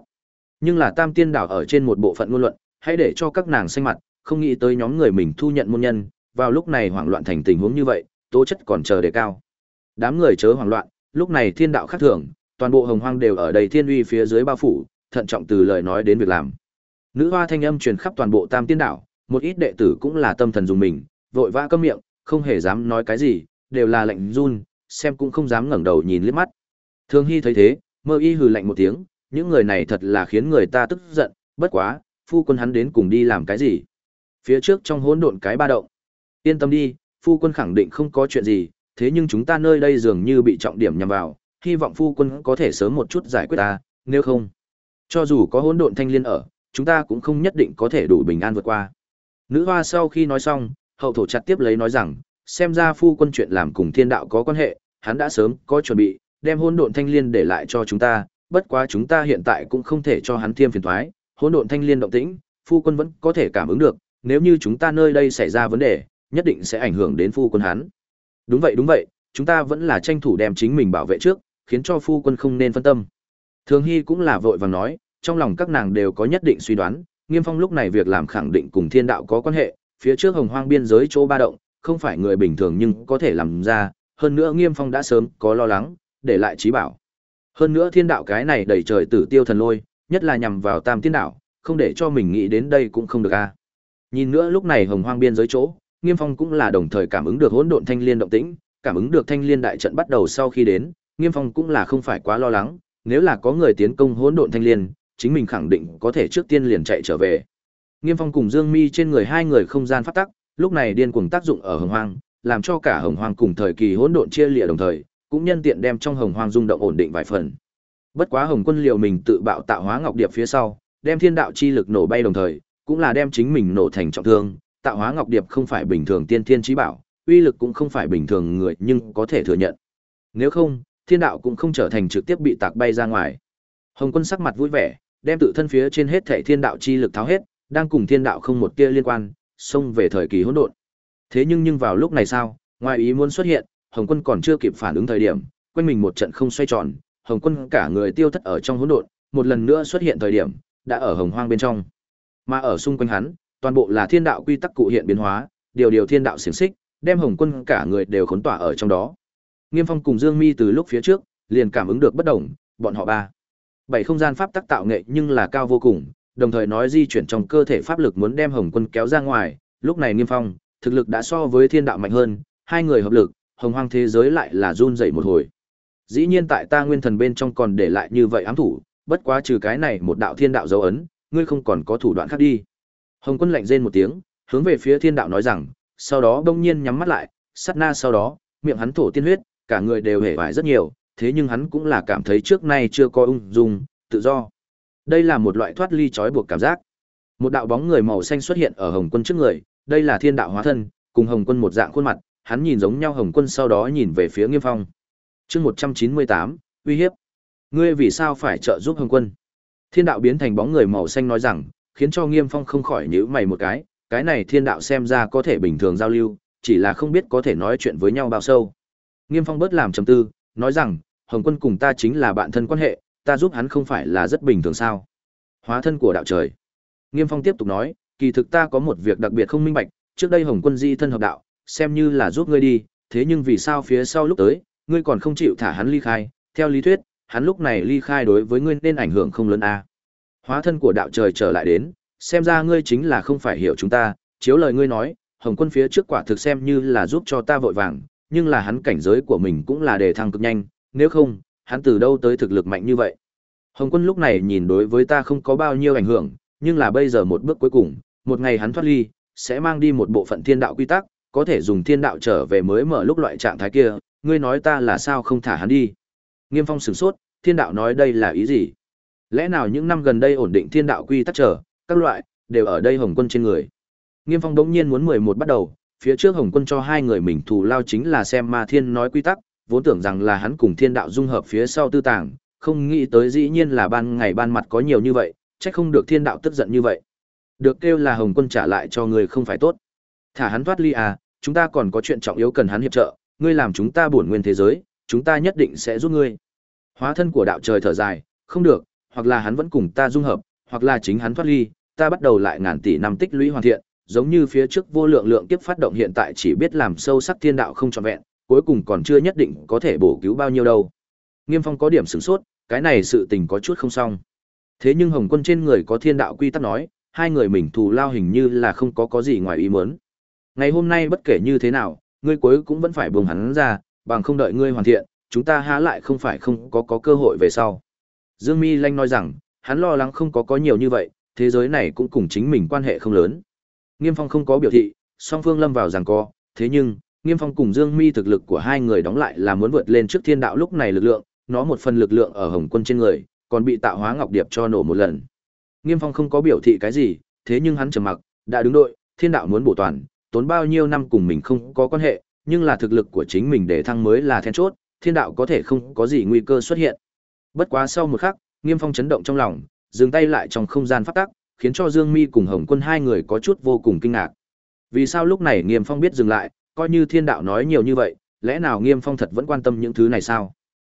Nhưng là tam tiên đảo ở trên một bộ phận ngôn luận, hãy để cho các nàng xanh mặt, không nghĩ tới nhóm người mình thu nhận môn nhân, vào lúc này hoảng loạn thành tình huống như vậy, tố chất còn chờ đề cao. Đám người chớ hoảng loạn, lúc này thiên đạo khác thường, toàn bộ hồng hoang đều ở đầy thiên uy phía dưới bao phủ, thận trọng từ lời nói đến việc làm. Nữ hoa thanh âm truyền khắp toàn bộ Tam Tiên đảo, một ít đệ tử cũng là tâm thần dùng mình, vội vã câm miệng, không hề dám nói cái gì, đều là lạnh run, xem cũng không dám ngẩng đầu nhìn liếc mắt. Thương Hy thấy thế, mơ y hừ lạnh một tiếng, những người này thật là khiến người ta tức giận, bất quá, phu quân hắn đến cùng đi làm cái gì? Phía trước trong hỗn độn cái ba động. Yên tâm đi, phu quân khẳng định không có chuyện gì, thế nhưng chúng ta nơi đây dường như bị trọng điểm nhằm vào, hy vọng phu quân có thể sớm một chút giải quyết ta, nếu không, cho dù có hỗn độn thanh liên ở, chúng ta cũng không nhất định có thể đủ bình an vượt qua. Nữ hoa sau khi nói xong, hậu thổ chặt tiếp lấy nói rằng, xem ra phu quân chuyện làm cùng thiên đạo có quan hệ, hắn đã sớm có chuẩn bị, đem hỗn độn thanh liên để lại cho chúng ta, bất quá chúng ta hiện tại cũng không thể cho hắn thêm phiền toái, hỗn độn thanh liên động tĩnh, phu quân vẫn có thể cảm ứng được, nếu như chúng ta nơi đây xảy ra vấn đề, nhất định sẽ ảnh hưởng đến phu quân hắn. Đúng vậy đúng vậy, chúng ta vẫn là tranh thủ đem chính mình bảo vệ trước, khiến cho phu quân không nên phân tâm. Thường Hy cũng là vội vàng nói, trong lòng các nàng đều có nhất định suy đoán, Nghiêm Phong lúc này việc làm khẳng định cùng thiên đạo có quan hệ, phía trước hồng hoang biên giới chỗ ba động, không phải người bình thường nhưng có thể làm ra, hơn nữa Nghiêm Phong đã sớm có lo lắng, để lại trí bảo. Hơn nữa thiên đạo cái này đẩy trời tử tiêu thần lôi, nhất là nhằm vào tam tiên đạo, không để cho mình nghĩ đến đây cũng không được a. Nhìn nữa lúc này hồng hoang biên giới chỗ, Nghiêm Phong cũng là đồng thời cảm ứng được hỗn độn thanh liên động tĩnh, cảm ứng được thanh liên đại trận bắt đầu sau khi đến, Nghiêm Phong cũng là không phải quá lo lắng, nếu là có người tiến công hỗn độn thanh liên, chính mình khẳng định có thể trước tiên liền chạy trở về. Nghiêm Phong cùng Dương Mi trên người hai người không gian phát tắc, lúc này điên cuồng tác dụng ở Hồng Hoang, làm cho cả Hồng Hoang cùng thời kỳ hỗn độn chia lìa đồng thời, cũng nhân tiện đem trong Hồng Hoang rung động ổn định vài phần. Bất quá Hồng Quân liều mình tự bạo tạo hóa ngọc điệp phía sau, đem thiên đạo chi lực nổ bay đồng thời, cũng là đem chính mình nổ thành trọng thương, tạo hóa ngọc điệp không phải bình thường tiên thiên chí bảo, uy lực cũng không phải bình thường người nhưng có thể thừa nhận. Nếu không, thiên đạo cũng không trở thành trực tiếp bị tạc bay ra ngoài. Hồng Quân sắc mặt vui vẻ, đem tự thân phía trên hết thảy thiên đạo chi lực tháo hết, đang cùng thiên đạo không một tia liên quan, xông về thời kỳ hỗn độn. Thế nhưng nhưng vào lúc này sao, ngoài ý muốn xuất hiện, Hồng Quân còn chưa kịp phản ứng thời điểm, quanh mình một trận không xoay tròn, Hồng Quân cả người tiêu thất ở trong hỗn độn, một lần nữa xuất hiện thời điểm, đã ở hồng hoang bên trong. Mà ở xung quanh hắn, toàn bộ là thiên đạo quy tắc cụ hiện biến hóa, điều điều thiên đạo xiển xích, đem Hồng Quân cả người đều khốn tỏa ở trong đó. Nghiêm Phong cùng Dương Mi từ lúc phía trước, liền cảm ứng được bất động, bọn họ ba. Bảy không gian pháp tắc tạo nghệ nhưng là cao vô cùng, đồng thời nói di chuyển trong cơ thể pháp lực muốn đem Hồng Quân kéo ra ngoài, lúc này Niêm Phong, thực lực đã so với thiên đạo mạnh hơn, hai người hợp lực, hồng hoang thế giới lại là run dậy một hồi. Dĩ nhiên tại ta nguyên thần bên trong còn để lại như vậy ám thủ, bất quá trừ cái này một đạo thiên đạo dấu ấn, ngươi không còn có thủ đoạn khác đi. Hồng Quân lạnh rên một tiếng, hướng về phía thiên đạo nói rằng, sau đó bỗng nhiên nhắm mắt lại, sát na sau đó, miệng hắn thổ tiên huyết, cả người đều hề vải rất nhiều, thế nhưng hắn cũng là cảm thấy trước nay chưa có ung dung, tự do. Đây là một loại thoát ly trói buộc cảm giác. Một đạo bóng người màu xanh xuất hiện ở Hồng Quân trước người, đây là thiên đạo hóa thân, cùng Hồng Quân một dạng khuôn mặt, hắn nhìn giống nhau Hồng Quân sau đó nhìn về phía Nghiêm Phong. Chương 198, uy hiếp. Ngươi vì sao phải trợ giúp Hồng Quân? Thiên đạo biến thành bóng người màu xanh nói rằng, khiến cho Nghiêm Phong không khỏi nhíu mày một cái, cái này thiên đạo xem ra có thể bình thường giao lưu, chỉ là không biết có thể nói chuyện với nhau bao sâu. Nghiêm Phong bớt làm trầm tư, nói rằng, Hồng Quân cùng ta chính là bạn thân quan hệ, ta giúp hắn không phải là rất bình thường sao? Hóa thân của đạo trời. Nghiêm Phong tiếp tục nói, kỳ thực ta có một việc đặc biệt không minh bạch, trước đây Hồng Quân di thân hợp đạo, xem như là giúp ngươi đi, thế nhưng vì sao phía sau lúc tới, ngươi còn không chịu thả hắn ly khai, theo lý thuyết, hắn lúc này ly khai đối với ngươi nên ảnh hưởng không lớn a. Hóa thân của đạo trời trở lại đến, xem ra ngươi chính là không phải hiểu chúng ta, chiếu lời ngươi nói, Hồng Quân phía trước quả thực xem như là giúp cho ta vội vàng, nhưng là hắn cảnh giới của mình cũng là đề thăng cực nhanh, nếu không, hắn từ đâu tới thực lực mạnh như vậy. Hồng Quân lúc này nhìn đối với ta không có bao nhiêu ảnh hưởng, nhưng là bây giờ một bước cuối cùng, một ngày hắn thoát ly, sẽ mang đi một bộ phận thiên đạo quy tắc, có thể dùng thiên đạo trở về mới mở lúc loại trạng thái kia, ngươi nói ta là sao không thả hắn đi. Nghiêm Phong sửng sốt, thiên đạo nói đây là ý gì? Lẽ nào những năm gần đây ổn định thiên đạo quy tắc trở, các loại, đều ở đây Hồng Quân trên người. Nghiêm Phong đống nhiên muốn mười một bắt đầu, phía trước Hồng Quân cho hai người mình thù lao chính là xem Ma Thiên nói quy tắc, vốn tưởng rằng là hắn cùng thiên đạo dung hợp phía sau tư tàng, không nghĩ tới dĩ nhiên là ban ngày ban mặt có nhiều như vậy, trách không được thiên đạo tức giận như vậy. Được kêu là Hồng Quân trả lại cho người không phải tốt. Thả hắn thoát ly à, chúng ta còn có chuyện trọng yếu cần hắn hiệp trợ, ngươi làm chúng ta bổn nguyên thế giới, chúng ta nhất định sẽ giúp ngươi. Hóa thân của đạo trời thở dài, không được, hoặc là hắn vẫn cùng ta dung hợp, hoặc là chính hắn thoát ly, ta bắt đầu lại ngàn tỷ năm tích lũy hoàn thiện, giống như phía trước vô lượng lượng kiếp phát động hiện tại chỉ biết làm sâu sắc thiên đạo không trọn vẹn, cuối cùng còn chưa nhất định có thể bổ cứu bao nhiêu đâu. Nghiêm Phong có điểm sửng sốt, cái này sự tình có chút không xong. Thế nhưng Hồng Quân trên người có thiên đạo quy tắc nói, hai người mình thù lao hình như là không có có gì ngoài ý muốn. Ngày hôm nay bất kể như thế nào, ngươi cuối cũng vẫn phải buông hắn ra, bằng không đợi ngươi hoàn thiện, chúng ta há lại không phải không có có cơ hội về sau. Dương Mi Lanh nói rằng, hắn lo lắng không có có nhiều như vậy, thế giới này cũng cùng chính mình quan hệ không lớn. Nghiêm Phong không có biểu thị, song phương lâm vào giằng co, thế nhưng, Nghiêm Phong cùng Dương Mi thực lực của hai người đóng lại là muốn vượt lên trước thiên đạo lúc này lực lượng, nó một phần lực lượng ở Hồng Quân trên người, còn bị tạo hóa ngọc điệp cho nổ một lần. Nghiêm Phong không có biểu thị cái gì, thế nhưng hắn trầm mặc, đã đứng đội, thiên đạo muốn bổ toàn, tốn bao nhiêu năm cùng mình không có quan hệ, nhưng là thực lực của chính mình để thăng mới là then chốt, thiên đạo có thể không có gì nguy cơ xuất hiện. Bất quá sau một khắc, Nghiêm Phong chấn động trong lòng, dừng tay lại trong không gian phát tắc, khiến cho Dương Mi cùng Hồng Quân hai người có chút vô cùng kinh ngạc. Vì sao lúc này Nghiêm Phong biết dừng lại, coi như thiên đạo nói nhiều như vậy, lẽ nào Nghiêm Phong thật vẫn quan tâm những thứ này sao?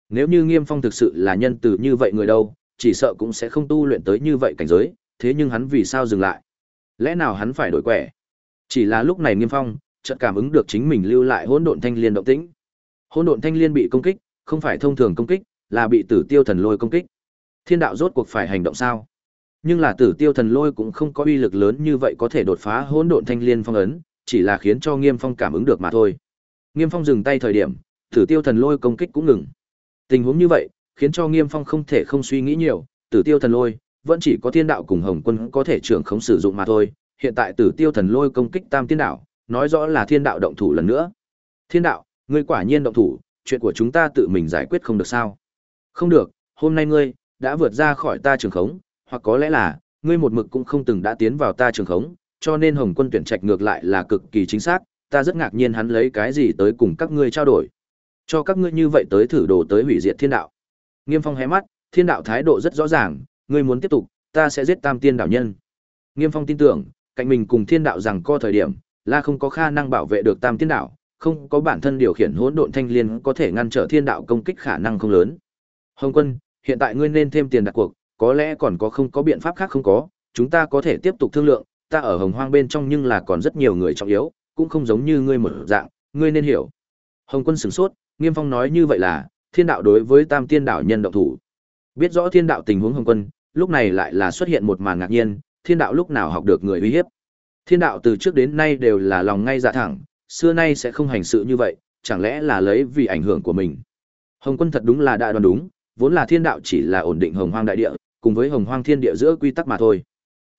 Nếu như Nghiêm Phong thực sự là nhân từ như vậy người đâu, chỉ sợ cũng sẽ không tu luyện tới như vậy cảnh giới, thế nhưng hắn vì sao dừng lại? Lẽ nào hắn phải đổi quẻ? Chỉ là lúc này Nghiêm Phong chợt cảm ứng được chính mình lưu lại hỗn độn thanh liên động tĩnh. Hỗn độn thanh liên bị công kích, không phải thông thường công kích, là bị Tử Tiêu thần lôi công kích. Thiên đạo rốt cuộc phải hành động sao? Nhưng là Tử Tiêu thần lôi cũng không có uy lực lớn như vậy có thể đột phá hỗn độn thanh liên phong ấn, chỉ là khiến cho Nghiêm Phong cảm ứng được mà thôi. Nghiêm Phong dừng tay thời điểm, Tử Tiêu thần lôi công kích cũng ngừng. Tình huống như vậy, khiến cho Nghiêm Phong không thể không suy nghĩ nhiều, Tử Tiêu thần lôi vẫn chỉ có Thiên đạo cùng Hồng Quân có thể trưởng khống sử dụng mà thôi. Hiện tại Tử Tiêu thần lôi công kích Tam Tiên đạo, nói rõ là Thiên đạo động thủ lần nữa. Thiên đạo, ngươi quả nhiên động thủ, chuyện của chúng ta tự mình giải quyết không được sao? Không được, hôm nay ngươi đã vượt ra khỏi ta trường khống, hoặc có lẽ là ngươi một mực cũng không từng đã tiến vào ta trường khống, cho nên Hồng Quân tuyển trạch ngược lại là cực kỳ chính xác, ta rất ngạc nhiên hắn lấy cái gì tới cùng các ngươi trao đổi. Cho các ngươi như vậy tới thử đồ tới hủy diệt thiên đạo. Nghiêm Phong hé mắt, thiên đạo thái độ rất rõ ràng, ngươi muốn tiếp tục, ta sẽ giết tam tiên đạo nhân. Nghiêm Phong tin tưởng, cạnh mình cùng thiên đạo rằng co thời điểm, là không có khả năng bảo vệ được tam tiên đạo, không có bản thân điều khiển hỗn độn thanh liên có thể ngăn trở thiên đạo công kích khả năng không lớn. Hồng Quân, hiện tại ngươi nên thêm tiền đặt cuộc, có lẽ còn có không có biện pháp khác không có, chúng ta có thể tiếp tục thương lượng, ta ở Hồng Hoang bên trong nhưng là còn rất nhiều người trọng yếu, cũng không giống như ngươi một dạng, ngươi nên hiểu. Hồng Quân sửng sốt, Nghiêm Phong nói như vậy là, thiên đạo đối với tam tiên đạo nhân động thủ. Biết rõ thiên đạo tình huống Hồng Quân, lúc này lại là xuất hiện một màn ngạc nhiên, thiên đạo lúc nào học được người uy hiếp. Thiên đạo từ trước đến nay đều là lòng ngay dạ thẳng, xưa nay sẽ không hành sự như vậy, chẳng lẽ là lấy vì ảnh hưởng của mình. Hồng quân thật đúng là đã đoán đúng, vốn là thiên đạo chỉ là ổn định hồng hoang đại địa, cùng với hồng hoang thiên địa giữa quy tắc mà thôi.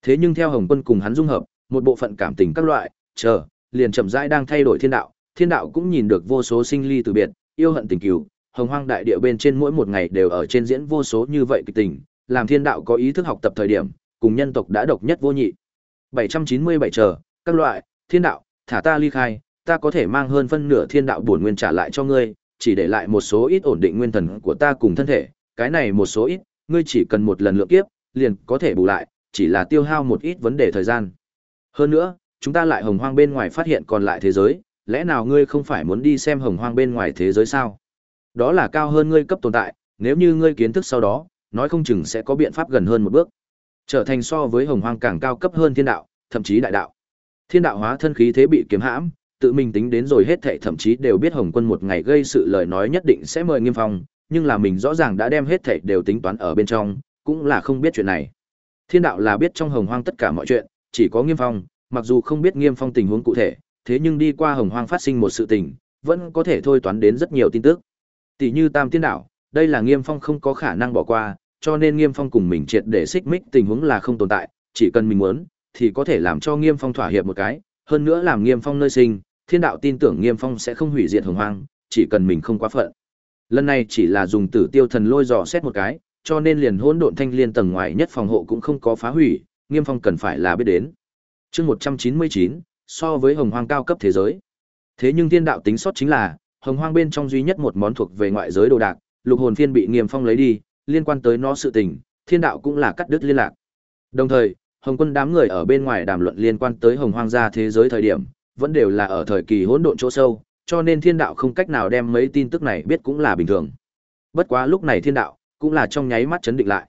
Thế nhưng theo hồng quân cùng hắn dung hợp, một bộ phận cảm tình các loại, chờ, liền chậm rãi đang thay đổi thiên đạo, thiên đạo cũng nhìn được vô số sinh ly từ biệt, yêu hận tình cứu, hồng hoang đại địa bên trên mỗi một ngày đều ở trên diễn vô số như vậy kịch tình, làm thiên đạo có ý thức học tập thời điểm, cùng nhân tộc đã độc nhất vô nhị. 797 chờ, các loại, thiên đạo, thả ta ly khai, ta có thể mang hơn phân nửa thiên đạo bổn nguyên trả lại cho ngươi, chỉ để lại một số ít ổn định nguyên thần của ta cùng thân thể, cái này một số ít, ngươi chỉ cần một lần lượng kiếp, liền có thể bù lại, chỉ là tiêu hao một ít vấn đề thời gian. Hơn nữa, chúng ta lại hồng hoang bên ngoài phát hiện còn lại thế giới, lẽ nào ngươi không phải muốn đi xem hồng hoang bên ngoài thế giới sao? Đó là cao hơn ngươi cấp tồn tại, nếu như ngươi kiến thức sau đó, nói không chừng sẽ có biện pháp gần hơn một bước. Trở thành so với hồng hoang càng cao cấp hơn thiên đạo, thậm chí đại đạo. Thiên đạo hóa thân khí thế bị kiếm hãm, tự mình tính đến rồi hết thảy thậm chí đều biết Hồng Quân một ngày gây sự lời nói nhất định sẽ mời Nghiêm Phong, nhưng là mình rõ ràng đã đem hết thảy đều tính toán ở bên trong, cũng là không biết chuyện này. Thiên đạo là biết trong Hồng Hoang tất cả mọi chuyện, chỉ có Nghiêm Phong, mặc dù không biết Nghiêm Phong tình huống cụ thể, thế nhưng đi qua Hồng Hoang phát sinh một sự tình, vẫn có thể thôi toán đến rất nhiều tin tức. Tỷ như Tam Tiên đạo, đây là Nghiêm Phong không có khả năng bỏ qua, cho nên Nghiêm Phong cùng mình triệt để xích mích tình huống là không tồn tại, chỉ cần mình muốn, thì có thể làm cho Nghiêm Phong thỏa hiệp một cái, hơn nữa làm Nghiêm Phong nơi sinh, thiên đạo tin tưởng Nghiêm Phong sẽ không hủy diệt hồng hoang, chỉ cần mình không quá phận. Lần này chỉ là dùng tử tiêu thần lôi dò xét một cái, cho nên liền hỗn độn thanh liên tầng ngoài nhất phòng hộ cũng không có phá hủy, Nghiêm Phong cần phải là biết đến. Chương 199, so với hồng hoang cao cấp thế giới. Thế nhưng thiên đạo tính sót chính là, hồng hoang bên trong duy nhất một món thuộc về ngoại giới đồ đạc, lục hồn phiên bị Nghiêm Phong lấy đi, liên quan tới nó sự tình, thiên đạo cũng là cắt đứt liên lạc. Đồng thời, Hồng Quân đám người ở bên ngoài đàm luận liên quan tới Hồng Hoang gia thế giới thời điểm, vẫn đều là ở thời kỳ hỗn độn chỗ sâu, cho nên thiên đạo không cách nào đem mấy tin tức này biết cũng là bình thường. Bất quá lúc này thiên đạo cũng là trong nháy mắt chấn định lại.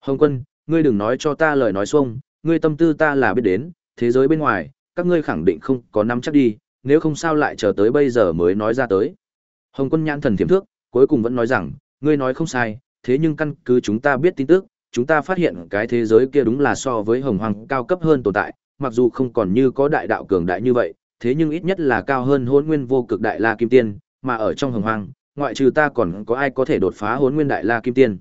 Hồng Quân, ngươi đừng nói cho ta lời nói xuông, ngươi tâm tư ta là biết đến, thế giới bên ngoài, các ngươi khẳng định không có nắm chắc đi, nếu không sao lại chờ tới bây giờ mới nói ra tới. Hồng Quân nhãn thần thiểm thước, cuối cùng vẫn nói rằng, ngươi nói không sai, thế nhưng căn cứ chúng ta biết tin tức, chúng ta phát hiện cái thế giới kia đúng là so với hồng hoàng cao cấp hơn tồn tại, mặc dù không còn như có đại đạo cường đại như vậy, thế nhưng ít nhất là cao hơn hôn nguyên vô cực đại la kim tiên, mà ở trong hồng hoàng, ngoại trừ ta còn có ai có thể đột phá hôn nguyên đại la kim tiên.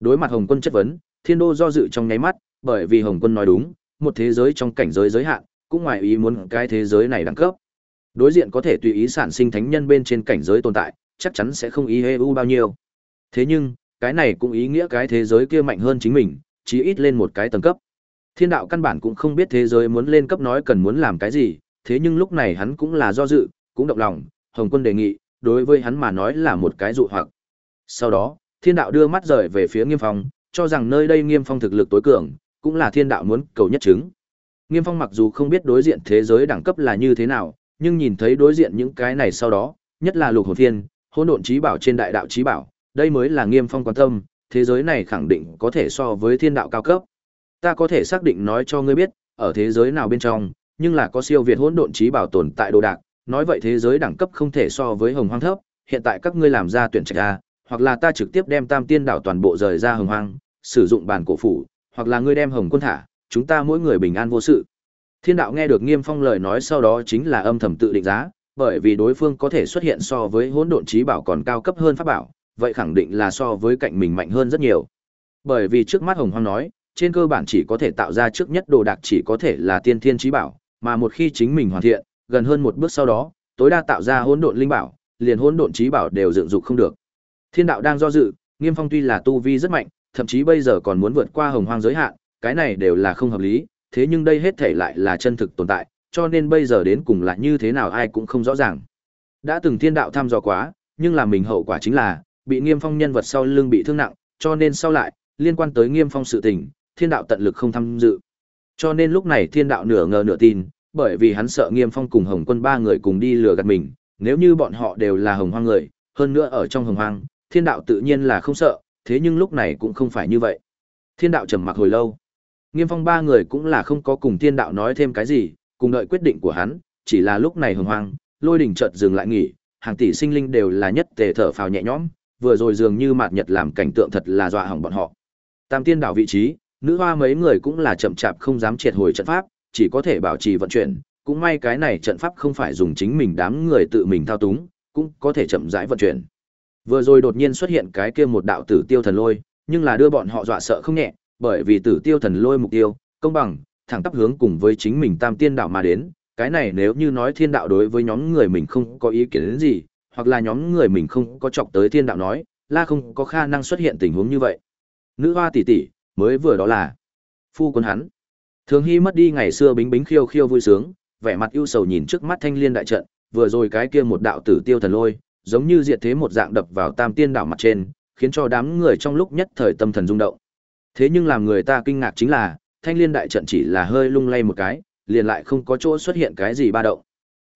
Đối mặt hồng quân chất vấn, thiên đô do dự trong nháy mắt, bởi vì hồng quân nói đúng, một thế giới trong cảnh giới giới hạn, cũng ngoài ý muốn cái thế giới này đẳng cấp. Đối diện có thể tùy ý sản sinh thánh nhân bên trên cảnh giới tồn tại, chắc chắn sẽ không ý hê u bao nhiêu. Thế nhưng, cái này cũng ý nghĩa cái thế giới kia mạnh hơn chính mình, chí ít lên một cái tầng cấp. Thiên đạo căn bản cũng không biết thế giới muốn lên cấp nói cần muốn làm cái gì, thế nhưng lúc này hắn cũng là do dự, cũng động lòng, Hồng Quân đề nghị, đối với hắn mà nói là một cái dụ hoặc. Sau đó, Thiên đạo đưa mắt rời về phía Nghiêm Phong, cho rằng nơi đây Nghiêm Phong thực lực tối cường, cũng là Thiên đạo muốn cầu nhất chứng. Nghiêm Phong mặc dù không biết đối diện thế giới đẳng cấp là như thế nào, nhưng nhìn thấy đối diện những cái này sau đó, nhất là lục hồn phiên, hỗn độn trí bảo trên đại đạo trí bảo, đây mới là nghiêm phong quan tâm, thế giới này khẳng định có thể so với thiên đạo cao cấp. Ta có thể xác định nói cho ngươi biết, ở thế giới nào bên trong, nhưng là có siêu việt hỗn độn trí bảo tồn tại đồ đạc, nói vậy thế giới đẳng cấp không thể so với hồng hoang thấp, hiện tại các ngươi làm ra tuyển trạch a, hoặc là ta trực tiếp đem Tam Tiên đảo toàn bộ rời ra hồng hoang, sử dụng bản cổ phủ, hoặc là ngươi đem hồng quân thả, chúng ta mỗi người bình an vô sự. Thiên đạo nghe được Nghiêm Phong lời nói sau đó chính là âm thầm tự định giá, bởi vì đối phương có thể xuất hiện so với hỗn độn trí bảo còn cao cấp hơn pháp bảo, vậy khẳng định là so với cạnh mình mạnh hơn rất nhiều. Bởi vì trước mắt Hồng Hoang nói, trên cơ bản chỉ có thể tạo ra trước nhất đồ đạc chỉ có thể là tiên thiên trí bảo, mà một khi chính mình hoàn thiện, gần hơn một bước sau đó, tối đa tạo ra hỗn độn linh bảo, liền hỗn độn trí bảo đều dựng dục không được. Thiên đạo đang do dự, Nghiêm Phong tuy là tu vi rất mạnh, thậm chí bây giờ còn muốn vượt qua Hồng Hoang giới hạn, cái này đều là không hợp lý, thế nhưng đây hết thể lại là chân thực tồn tại, cho nên bây giờ đến cùng là như thế nào ai cũng không rõ ràng. Đã từng thiên đạo thăm dò quá, nhưng là mình hậu quả chính là bị Nghiêm Phong nhân vật sau lưng bị thương nặng, cho nên sau lại, liên quan tới Nghiêm Phong sự tình, Thiên đạo tận lực không tham dự. Cho nên lúc này Thiên đạo nửa ngờ nửa tin, bởi vì hắn sợ Nghiêm Phong cùng Hồng Quân ba người cùng đi lừa gạt mình, nếu như bọn họ đều là Hồng Hoang người, hơn nữa ở trong Hồng Hoang, Thiên đạo tự nhiên là không sợ, thế nhưng lúc này cũng không phải như vậy. Thiên đạo trầm mặc hồi lâu. Nghiêm Phong ba người cũng là không có cùng Thiên đạo nói thêm cái gì, cùng đợi quyết định của hắn, chỉ là lúc này Hồng Hoang, Lôi đỉnh chợt dừng lại nghỉ, hàng tỷ sinh linh đều là nhất tề thở phào nhẹ nhõm, vừa rồi dường như mạt nhật làm cảnh tượng thật là dọa hỏng bọn họ. Tam tiên đảo vị trí, nữ hoa mấy người cũng là chậm chạp không dám triệt hồi trận pháp, chỉ có thể bảo trì vận chuyển, cũng may cái này trận pháp không phải dùng chính mình đám người tự mình thao túng, cũng có thể chậm rãi vận chuyển. Vừa rồi đột nhiên xuất hiện cái kia một đạo tử tiêu thần lôi, nhưng là đưa bọn họ dọa sợ không nhẹ, bởi vì tử tiêu thần lôi mục tiêu, công bằng, thẳng tắp hướng cùng với chính mình tam tiên đạo mà đến, cái này nếu như nói thiên đạo đối với nhóm người mình không có ý kiến đến gì, hoặc là nhóm người mình không có chọc tới thiên đạo nói, la không có khả năng xuất hiện tình huống như vậy. Nữ hoa tỷ tỷ, mới vừa đó là phu quân hắn. Thường Hy mất đi ngày xưa bính bính khiêu khiêu vui sướng, vẻ mặt ưu sầu nhìn trước mắt thanh liên đại trận, vừa rồi cái kia một đạo tử tiêu thần lôi, giống như diệt thế một dạng đập vào tam tiên đảo mặt trên, khiến cho đám người trong lúc nhất thời tâm thần rung động. Thế nhưng làm người ta kinh ngạc chính là, thanh liên đại trận chỉ là hơi lung lay một cái, liền lại không có chỗ xuất hiện cái gì ba động.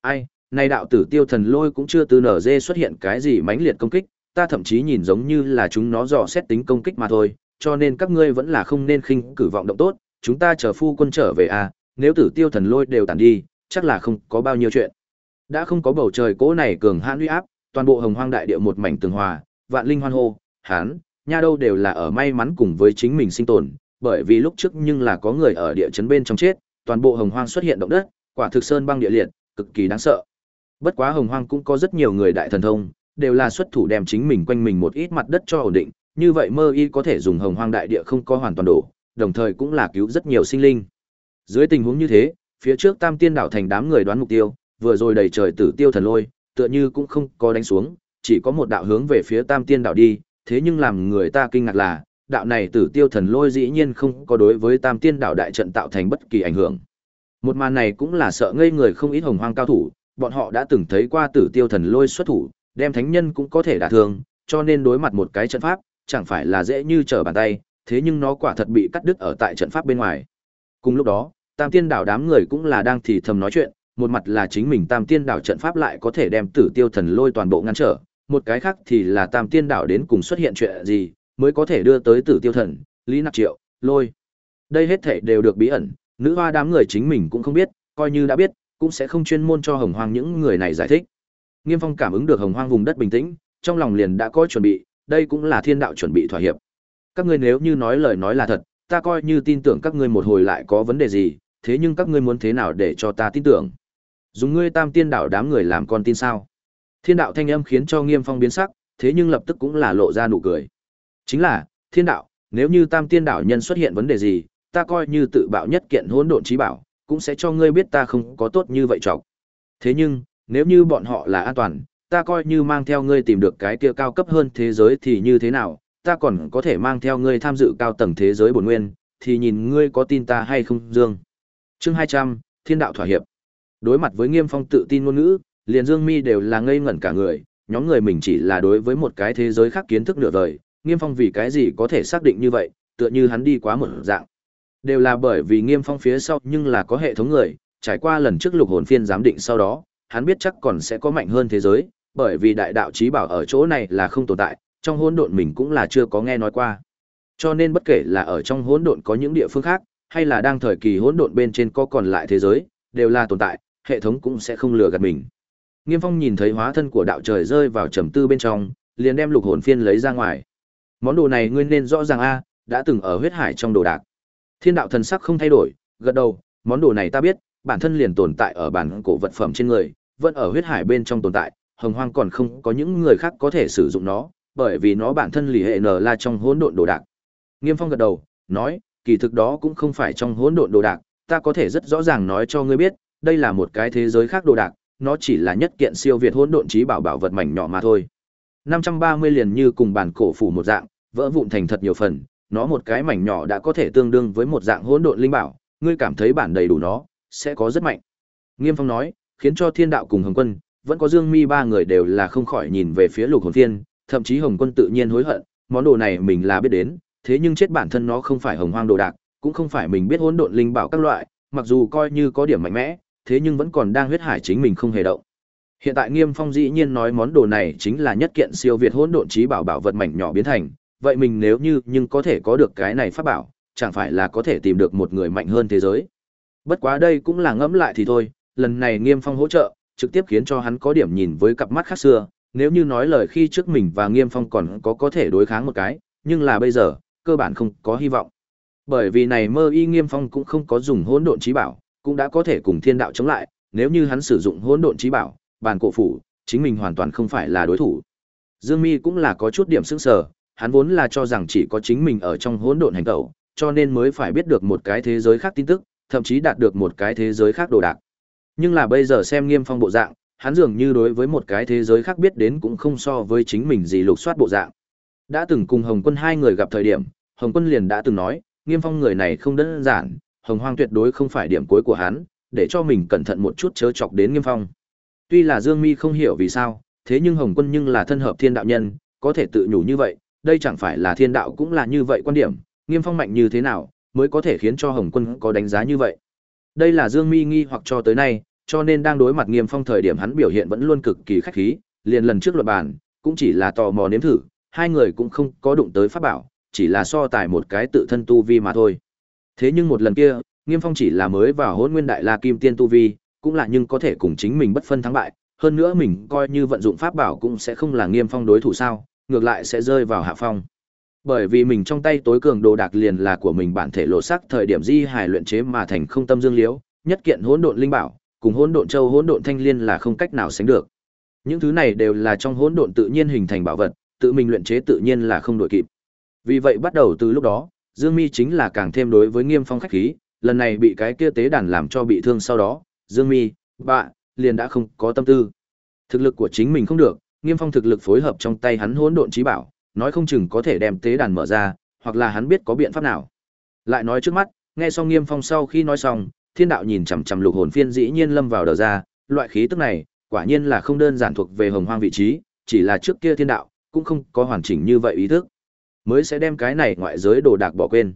Ai, nay đạo tử tiêu thần lôi cũng chưa từ nở dê xuất hiện cái gì mãnh liệt công kích, ta thậm chí nhìn giống như là chúng nó dò xét tính công kích mà thôi, cho nên các ngươi vẫn là không nên khinh cử vọng động tốt, chúng ta chờ phu quân trở về à, nếu tử tiêu thần lôi đều tàn đi, chắc là không có bao nhiêu chuyện. Đã không có bầu trời cỗ này cường hãn uy áp, toàn bộ hồng hoang đại địa một mảnh tường hòa, vạn linh hoan hô, hán, nha đâu đều là ở may mắn cùng với chính mình sinh tồn, bởi vì lúc trước nhưng là có người ở địa chấn bên trong chết, toàn bộ hồng hoang xuất hiện động đất, quả thực sơn băng địa liệt, cực kỳ đáng sợ. Bất quá hồng hoang cũng có rất nhiều người đại thần thông, đều là xuất thủ đem chính mình quanh mình một ít mặt đất cho ổn định, như vậy mơ y có thể dùng hồng hoang đại địa không có hoàn toàn đổ, đồng thời cũng là cứu rất nhiều sinh linh. Dưới tình huống như thế, phía trước Tam Tiên đảo thành đám người đoán mục tiêu, vừa rồi đầy trời tử tiêu thần lôi, tựa như cũng không có đánh xuống, chỉ có một đạo hướng về phía Tam Tiên đảo đi, thế nhưng làm người ta kinh ngạc là, đạo này tử tiêu thần lôi dĩ nhiên không có đối với Tam Tiên đảo đại trận tạo thành bất kỳ ảnh hưởng. Một màn này cũng là sợ ngây người không ít hồng hoang cao thủ, bọn họ đã từng thấy qua tử tiêu thần lôi xuất thủ, đem thánh nhân cũng có thể đả thương, cho nên đối mặt một cái trận pháp, chẳng phải là dễ như trở bàn tay, thế nhưng nó quả thật bị cắt đứt ở tại trận pháp bên ngoài. Cùng lúc đó, Tam Tiên đảo đám người cũng là đang thì thầm nói chuyện, một mặt là chính mình Tam Tiên đảo trận pháp lại có thể đem Tử Tiêu thần lôi toàn bộ ngăn trở, một cái khác thì là Tam Tiên đảo đến cùng xuất hiện chuyện gì, mới có thể đưa tới Tử Tiêu thần, Lý Nặc Triệu, Lôi. Đây hết thảy đều được bí ẩn, nữ hoa đám người chính mình cũng không biết, coi như đã biết, cũng sẽ không chuyên môn cho Hồng Hoang những người này giải thích. Nghiêm Phong cảm ứng được Hồng Hoang vùng đất bình tĩnh, trong lòng liền đã có chuẩn bị, đây cũng là thiên đạo chuẩn bị thỏa hiệp. Các ngươi nếu như nói lời nói là thật, ta coi như tin tưởng các ngươi một hồi lại có vấn đề gì, thế nhưng các ngươi muốn thế nào để cho ta tin tưởng? Dùng ngươi Tam Tiên đạo đám người làm con tin sao? Thiên đạo thanh âm khiến cho Nghiêm Phong biến sắc, thế nhưng lập tức cũng là lộ ra nụ cười. Chính là, Thiên đạo, nếu như Tam Tiên đạo nhân xuất hiện vấn đề gì, ta coi như tự bạo nhất kiện hỗn độn trí bảo, cũng sẽ cho ngươi biết ta không có tốt như vậy trọng. Thế nhưng, nếu như bọn họ là an toàn, ta coi như mang theo ngươi tìm được cái kia cao cấp hơn thế giới thì như thế nào, ta còn có thể mang theo ngươi tham dự cao tầng thế giới bổn nguyên, thì nhìn ngươi có tin ta hay không, Dương. Chương 200, Thiên đạo thỏa hiệp. Đối mặt với Nghiêm Phong tự tin ngôn ngữ, liền Dương Mi đều là ngây ngẩn cả người, nhóm người mình chỉ là đối với một cái thế giới khác kiến thức nửa vời, Nghiêm Phong vì cái gì có thể xác định như vậy, tựa như hắn đi quá một dạng. Đều là bởi vì Nghiêm Phong phía sau nhưng là có hệ thống người, trải qua lần trước lục hồn phiên giám định sau đó, hắn biết chắc còn sẽ có mạnh hơn thế giới, bởi vì đại đạo chí bảo ở chỗ này là không tồn tại, trong hỗn độn mình cũng là chưa có nghe nói qua. Cho nên bất kể là ở trong hỗn độn có những địa phương khác, hay là đang thời kỳ hỗn độn bên trên có còn lại thế giới, đều là tồn tại, hệ thống cũng sẽ không lừa gạt mình. Nghiêm Phong nhìn thấy hóa thân của đạo trời rơi vào trầm tư bên trong, liền đem lục hồn phiên lấy ra ngoài. Món đồ này ngươi nên rõ ràng a, đã từng ở huyết hải trong đồ đạc. Thiên đạo thần sắc không thay đổi, gật đầu, món đồ này ta biết, bản thân liền tồn tại ở bản cổ vật phẩm trên người, vẫn ở huyết hải bên trong tồn tại, hồng hoang còn không có những người khác có thể sử dụng nó, bởi vì nó bản thân lì hệ n là trong hỗn độn đồ đạc. Nghiêm Phong gật đầu, nói, kỳ thực đó cũng không phải trong hỗn độn đồ đạc, ta có thể rất rõ ràng nói cho ngươi biết, đây là một cái thế giới khác đồ đạc, nó chỉ là nhất kiện siêu việt hỗn độn trí bảo bảo vật mảnh nhỏ mà thôi. 530 liền như cùng bản cổ phủ một dạng, vỡ vụn thành thật nhiều phần, nó một cái mảnh nhỏ đã có thể tương đương với một dạng hỗn độn linh bảo, ngươi cảm thấy bản đầy đủ nó, sẽ có rất mạnh. Nghiêm Phong nói, khiến cho Thiên Đạo cùng Hồng Quân, vẫn có Dương Mi ba người đều là không khỏi nhìn về phía Lục Hồn Thiên, thậm chí Hồng Quân tự nhiên hối hận, món đồ này mình là biết đến, thế nhưng chết bản thân nó không phải hồng hoang đồ đạc, cũng không phải mình biết hỗn độn linh bảo các loại, mặc dù coi như có điểm mạnh mẽ, thế nhưng vẫn còn đang huyết hải chính mình không hề động. Hiện tại Nghiêm Phong dĩ nhiên nói món đồ này chính là nhất kiện siêu việt hỗn độn trí bảo bảo vật mảnh nhỏ biến thành, vậy mình nếu như nhưng có thể có được cái này pháp bảo, chẳng phải là có thể tìm được một người mạnh hơn thế giới. Bất quá đây cũng là ngẫm lại thì thôi, lần này Nghiêm Phong hỗ trợ, trực tiếp khiến cho hắn có điểm nhìn với cặp mắt khác xưa, nếu như nói lời khi trước mình và Nghiêm Phong còn có có thể đối kháng một cái, nhưng là bây giờ, cơ bản không có hy vọng. Bởi vì này mơ y Nghiêm Phong cũng không có dùng hỗn độn trí bảo, cũng đã có thể cùng thiên đạo chống lại, nếu như hắn sử dụng hỗn độn trí bảo, bàn cổ phủ, chính mình hoàn toàn không phải là đối thủ. Dương Mi cũng là có chút điểm sững sờ, hắn vốn là cho rằng chỉ có chính mình ở trong hỗn độn hành tẩu, cho nên mới phải biết được một cái thế giới khác tin tức, thậm chí đạt được một cái thế giới khác đồ đạc. Nhưng là bây giờ xem Nghiêm Phong bộ dạng, hắn dường như đối với một cái thế giới khác biết đến cũng không so với chính mình gì lục soát bộ dạng. Đã từng cùng Hồng Quân hai người gặp thời điểm, Hồng Quân liền đã từng nói, Nghiêm Phong người này không đơn giản, Hồng Hoang tuyệt đối không phải điểm cuối của hắn, để cho mình cẩn thận một chút chớ chọc đến Nghiêm Phong. Tuy là Dương Mi không hiểu vì sao, thế nhưng Hồng Quân nhưng là thân hợp thiên đạo nhân, có thể tự nhủ như vậy, đây chẳng phải là thiên đạo cũng là như vậy quan điểm, Nghiêm Phong mạnh như thế nào, mới có thể khiến cho Hồng Quân có đánh giá như vậy. Đây là Dương Mi nghi hoặc cho tới nay, cho nên đang đối mặt Nghiêm Phong thời điểm hắn biểu hiện vẫn luôn cực kỳ khách khí, liền lần trước luật bàn, cũng chỉ là tò mò nếm thử, hai người cũng không có đụng tới pháp bảo, chỉ là so tài một cái tự thân tu vi mà thôi. Thế nhưng một lần kia, Nghiêm Phong chỉ là mới vào Hỗn Nguyên Đại La Kim Tiên tu vi, cũng là nhưng có thể cùng chính mình bất phân thắng bại, hơn nữa mình coi như vận dụng pháp bảo cũng sẽ không là Nghiêm Phong đối thủ sao, ngược lại sẽ rơi vào hạ phong. Bởi vì mình trong tay tối cường đồ đạc liền là của mình bản thể lộ sắc thời điểm di hài luyện chế mà thành không tâm dương liễu, nhất kiện hỗn độn linh bảo, cùng hỗn độn châu hỗn độn thanh liên là không cách nào sánh được. Những thứ này đều là trong hỗn độn tự nhiên hình thành bảo vật, tự mình luyện chế tự nhiên là không đổi kịp. Vì vậy bắt đầu từ lúc đó, Dương Mi chính là càng thêm đối với Nghiêm Phong khách khí, lần này bị cái kia tế đàn làm cho bị thương sau đó, Dương Mi, bạ, liền đã không có tâm tư. Thực lực của chính mình không được, Nghiêm Phong thực lực phối hợp trong tay hắn hỗn độn chí bảo, nói không chừng có thể đem tế đàn mở ra, hoặc là hắn biết có biện pháp nào. Lại nói trước mắt, nghe xong Nghiêm Phong sau khi nói xong, Thiên đạo nhìn chằm chằm lục hồn phiên dĩ nhiên lâm vào đờ ra, loại khí tức này, quả nhiên là không đơn giản thuộc về hồng hoang vị trí, chỉ là trước kia thiên đạo cũng không có hoàn chỉnh như vậy ý thức, mới sẽ đem cái này ngoại giới đồ đạc bỏ quên.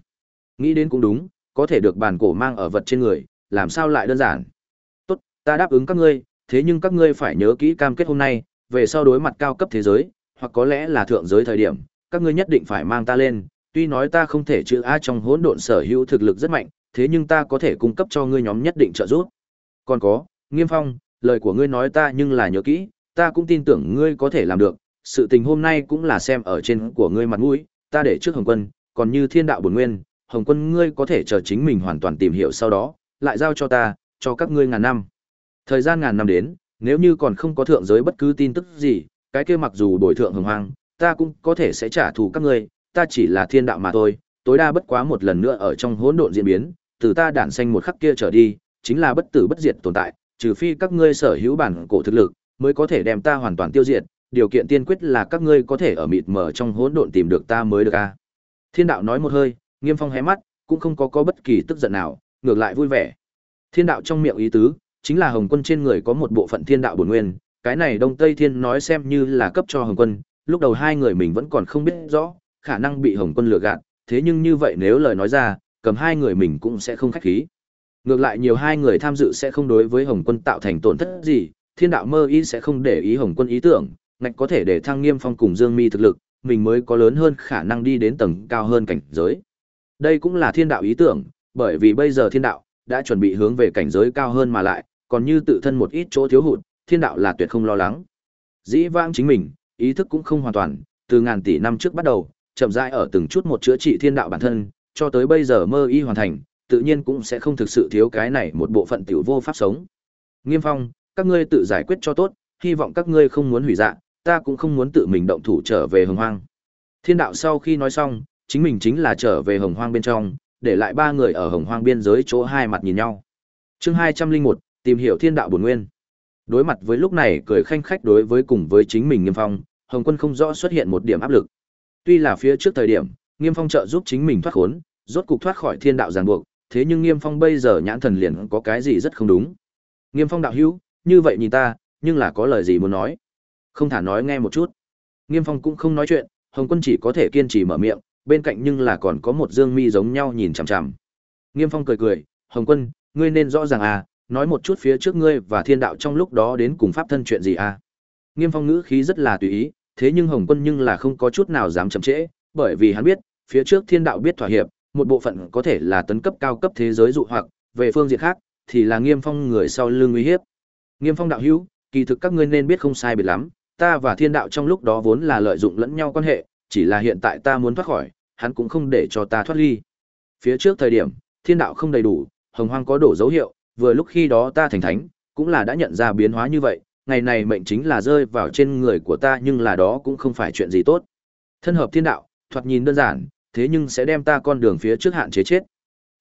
Nghĩ đến cũng đúng, có thể được bàn cổ mang ở vật trên người, làm sao lại đơn giản. Tốt, ta đáp ứng các ngươi, thế nhưng các ngươi phải nhớ kỹ cam kết hôm nay, về sau đối mặt cao cấp thế giới, hoặc có lẽ là thượng giới thời điểm, các ngươi nhất định phải mang ta lên, tuy nói ta không thể chữ A trong hỗn độn sở hữu thực lực rất mạnh, thế nhưng ta có thể cung cấp cho ngươi nhóm nhất định trợ giúp. Còn có, Nghiêm Phong, lời của ngươi nói ta nhưng là nhớ kỹ, ta cũng tin tưởng ngươi có thể làm được, sự tình hôm nay cũng là xem ở trên của ngươi mặt mũi, ta để trước Hồng Quân, còn như thiên đạo bổn nguyên, Hồng Quân ngươi có thể chờ chính mình hoàn toàn tìm hiểu sau đó, lại giao cho ta, cho các ngươi ngàn năm. Thời gian ngàn năm đến, nếu như còn không có thượng giới bất cứ tin tức gì, cái kia mặc dù đổi thượng hồng hoang, ta cũng có thể sẽ trả thù các ngươi, ta chỉ là thiên đạo mà thôi, tối đa bất quá một lần nữa ở trong hỗn độn diễn biến, từ ta đản sinh một khắc kia trở đi, chính là bất tử bất diệt tồn tại, trừ phi các ngươi sở hữu bản cổ thực lực, mới có thể đem ta hoàn toàn tiêu diệt, điều kiện tiên quyết là các ngươi có thể ở mịt mờ trong hỗn độn tìm được ta mới được a. Thiên đạo nói một hơi, Nghiêm Phong hé mắt, cũng không có có bất kỳ tức giận nào, ngược lại vui vẻ. Thiên đạo trong miệng ý tứ, chính là Hồng Quân trên người có một bộ phận thiên đạo bổn nguyên, cái này Đông Tây Thiên nói xem như là cấp cho Hồng Quân, lúc đầu hai người mình vẫn còn không biết rõ, khả năng bị Hồng Quân lừa gạt, thế nhưng như vậy nếu lời nói ra, cầm hai người mình cũng sẽ không khách khí. Ngược lại nhiều hai người tham dự sẽ không đối với Hồng Quân tạo thành tổn thất gì, Thiên đạo mơ ý sẽ không để ý Hồng Quân ý tưởng, ngạch có thể để thăng Nghiêm Phong cùng Dương Mi thực lực, mình mới có lớn hơn khả năng đi đến tầng cao hơn cảnh giới. Đây cũng là thiên đạo ý tưởng, bởi vì bây giờ thiên đạo đã chuẩn bị hướng về cảnh giới cao hơn mà lại, còn như tự thân một ít chỗ thiếu hụt, thiên đạo là tuyệt không lo lắng. Dĩ vãng chính mình, ý thức cũng không hoàn toàn, từ ngàn tỷ năm trước bắt đầu, chậm rãi ở từng chút một chữa trị thiên đạo bản thân, cho tới bây giờ mơ y hoàn thành, tự nhiên cũng sẽ không thực sự thiếu cái này một bộ phận tiểu vô pháp sống. Nghiêm Phong, các ngươi tự giải quyết cho tốt, hy vọng các ngươi không muốn hủy dạ, ta cũng không muốn tự mình động thủ trở về hồng hoang. Thiên đạo sau khi nói xong, chính mình chính là trở về hồng hoang bên trong, để lại ba người ở hồng hoang biên giới chỗ hai mặt nhìn nhau. Chương hai trăm linh một tìm hiểu thiên đạo bổn nguyên. Đối mặt với lúc này cười khanh khách đối với cùng với chính mình Nghiêm Phong, Hồng Quân không rõ xuất hiện một điểm áp lực. Tuy là phía trước thời điểm, Nghiêm Phong trợ giúp chính mình thoát khốn, rốt cục thoát khỏi thiên đạo ràng buộc, thế nhưng Nghiêm Phong bây giờ nhãn thần liền có cái gì rất không đúng. Nghiêm Phong đạo hữu, như vậy nhìn ta, nhưng là có lời gì muốn nói? Không thả nói nghe một chút. Nghiêm Phong cũng không nói chuyện, Hồng Quân chỉ có thể kiên trì mở miệng, bên cạnh nhưng là còn có một Dương Mi giống nhau nhìn chằm chằm. Nghiêm Phong cười cười, "Hồng Quân, ngươi nên rõ ràng à, nói một chút phía trước ngươi và thiên đạo trong lúc đó đến cùng pháp thân chuyện gì à?" Nghiêm Phong ngữ khí rất là tùy ý, thế nhưng Hồng Quân nhưng là không có chút nào dám chậm trễ, bởi vì hắn biết, phía trước thiên đạo biết thỏa hiệp, một bộ phận có thể là tấn cấp cao cấp thế giới dụ hoặc, về phương diện khác, thì là Nghiêm Phong người sau lưng uy hiếp. Nghiêm Phong đạo hữu, kỳ thực các ngươi nên biết không sai biệt lắm, ta và thiên đạo trong lúc đó vốn là lợi dụng lẫn nhau quan hệ, chỉ là hiện tại ta muốn thoát khỏi, hắn cũng không để cho ta thoát ly. Phía trước thời điểm, thiên đạo không đầy đủ, hồng hoang có đổ dấu hiệu, vừa lúc khi đó ta thành thánh, cũng là đã nhận ra biến hóa như vậy, ngày này mệnh chính là rơi vào trên người của ta nhưng là đó cũng không phải chuyện gì tốt. Thân hợp thiên đạo, thoạt nhìn đơn giản, thế nhưng sẽ đem ta con đường phía trước hạn chế chết.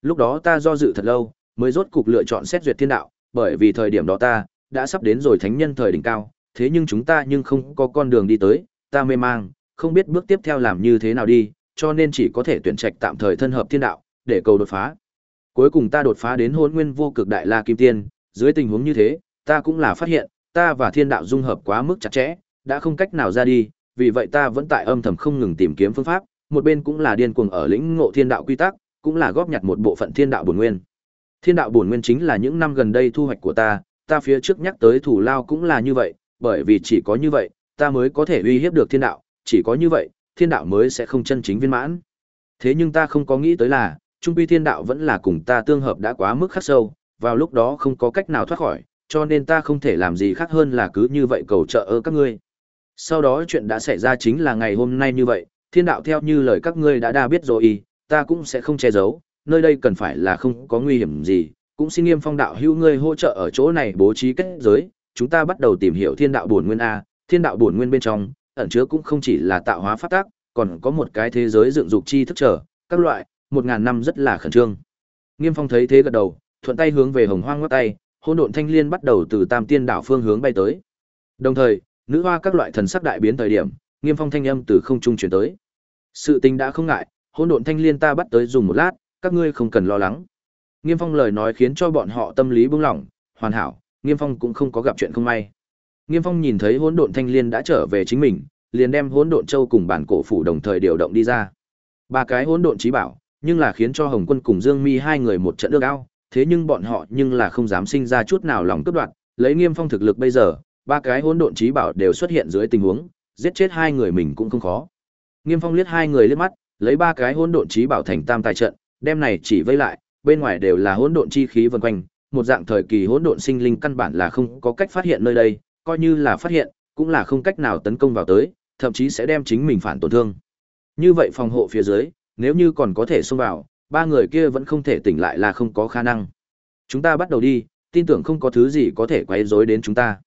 Lúc đó ta do dự thật lâu, mới rốt cục lựa chọn xét duyệt thiên đạo, bởi vì thời điểm đó ta đã sắp đến rồi thánh nhân thời đỉnh cao, thế nhưng chúng ta nhưng không có con đường đi tới, ta mê mang, không biết bước tiếp theo làm như thế nào đi, cho nên chỉ có thể tuyển trạch tạm thời thân hợp thiên đạo, để cầu đột phá. Cuối cùng ta đột phá đến Hỗn nguyên vô cực đại la kim tiên, dưới tình huống như thế, ta cũng là phát hiện, ta và thiên đạo dung hợp quá mức chặt chẽ, đã không cách nào ra đi, vì vậy ta vẫn tại âm thầm không ngừng tìm kiếm phương pháp, một bên cũng là điên cuồng ở lĩnh ngộ thiên đạo quy tắc, cũng là góp nhặt một bộ phận thiên đạo bổn nguyên. Thiên đạo bổn nguyên chính là những năm gần đây thu hoạch của ta, ta phía trước nhắc tới thủ lao cũng là như vậy, bởi vì chỉ có như vậy, ta mới có thể uy hiếp được thiên đạo, chỉ có như vậy, thiên đạo mới sẽ không chân chính viên mãn. Thế nhưng ta không có nghĩ tới là, trung quy thiên đạo vẫn là cùng ta tương hợp đã quá mức khắc sâu, vào lúc đó không có cách nào thoát khỏi, cho nên ta không thể làm gì khác hơn là cứ như vậy cầu trợ ơ các ngươi. Sau đó chuyện đã xảy ra chính là ngày hôm nay như vậy, thiên đạo theo như lời các ngươi đã đa biết rồi, ta cũng sẽ không che giấu, nơi đây cần phải là không có nguy hiểm gì, cũng xin nghiêm phong đạo hữu ngươi hỗ trợ ở chỗ này bố trí kết giới, chúng ta bắt đầu tìm hiểu thiên đạo bổn nguyên A, thiên đạo bổn nguyên bên trong, ẩn chứa cũng không chỉ là tạo hóa phát tác, còn có một cái thế giới dựng dục chi thức trở, các loại, một ngàn năm rất là khẩn trương. Nghiêm Phong thấy thế gật đầu, thuận tay hướng về Hồng Hoang ngoắc tay, hôn độn thanh liên bắt đầu từ Tam Tiên đảo phương hướng bay tới. Đồng thời, nữ hoa các loại thần sắc đại biến thời điểm, Nghiêm Phong thanh âm từ không trung truyền tới. Sự tình đã không ngại, hỗn độn thanh liên ta bắt tới dùng một lát, các ngươi không cần lo lắng. Nghiêm Phong lời nói khiến cho bọn họ tâm lý buông lỏng, hoàn hảo, Nghiêm Phong cũng không có gặp chuyện không may. Nghiêm Phong nhìn thấy hỗn độn thanh liên đã trở về chính mình, liền đem hỗn độn châu cùng bản cổ phủ đồng thời điều động đi ra. Ba cái hỗn độn chí bảo, nhưng là khiến cho Hồng Quân cùng Dương Mi hai người một trận ước ao, thế nhưng bọn họ nhưng là không dám sinh ra chút nào lòng cướp đoạt, lấy Nghiêm Phong thực lực bây giờ, ba cái hỗn độn trí bảo đều xuất hiện dưới tình huống, giết chết hai người mình cũng không khó. Nghiêm Phong liếc hai người liếc mắt, lấy ba cái hỗn độn trí bảo thành tam tài trận, đem này chỉ vây lại, bên ngoài đều là hỗn độn chi khí vần quanh, một dạng thời kỳ hỗn độn sinh linh căn bản là không có cách phát hiện nơi đây, coi như là phát hiện, cũng là không cách nào tấn công vào tới, thậm chí sẽ đem chính mình phản tổn thương. Như vậy phòng hộ phía dưới, nếu như còn có thể xông vào, ba người kia vẫn không thể tỉnh lại là không có khả năng. Chúng ta bắt đầu đi, tin tưởng không có thứ gì có thể quấy rối đến chúng ta.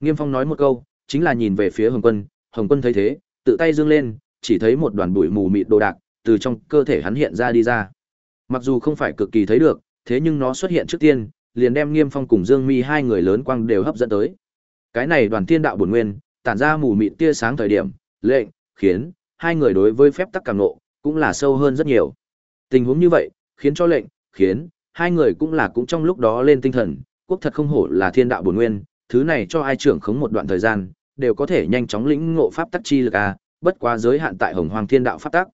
Nghiêm Phong nói một câu, chính là nhìn về phía Hồng Quân, Hồng Quân thấy thế, tự tay dương lên, chỉ thấy một đoàn bụi mù mịt đồ đạc từ trong cơ thể hắn hiện ra đi ra. Mặc dù không phải cực kỳ thấy được, thế nhưng nó xuất hiện trước tiên, liền đem Nghiêm Phong cùng Dương Mi hai người lớn quang đều hấp dẫn tới. Cái này đoàn thiên đạo bổn nguyên, tản ra mù mịt tia sáng thời điểm, lệnh, khiến hai người đối với phép tắc càng ngộ, cũng là sâu hơn rất nhiều. Tình huống như vậy, khiến cho lệnh, khiến hai người cũng là cũng trong lúc đó lên tinh thần, quốc thật không hổ là thiên đạo bổn nguyên, thứ này cho ai trưởng khống một đoạn thời gian, đều có thể nhanh chóng lĩnh ngộ pháp tắc chi lực a, bất quá giới hạn tại Hồng Hoàng Thiên Đạo pháp tắc.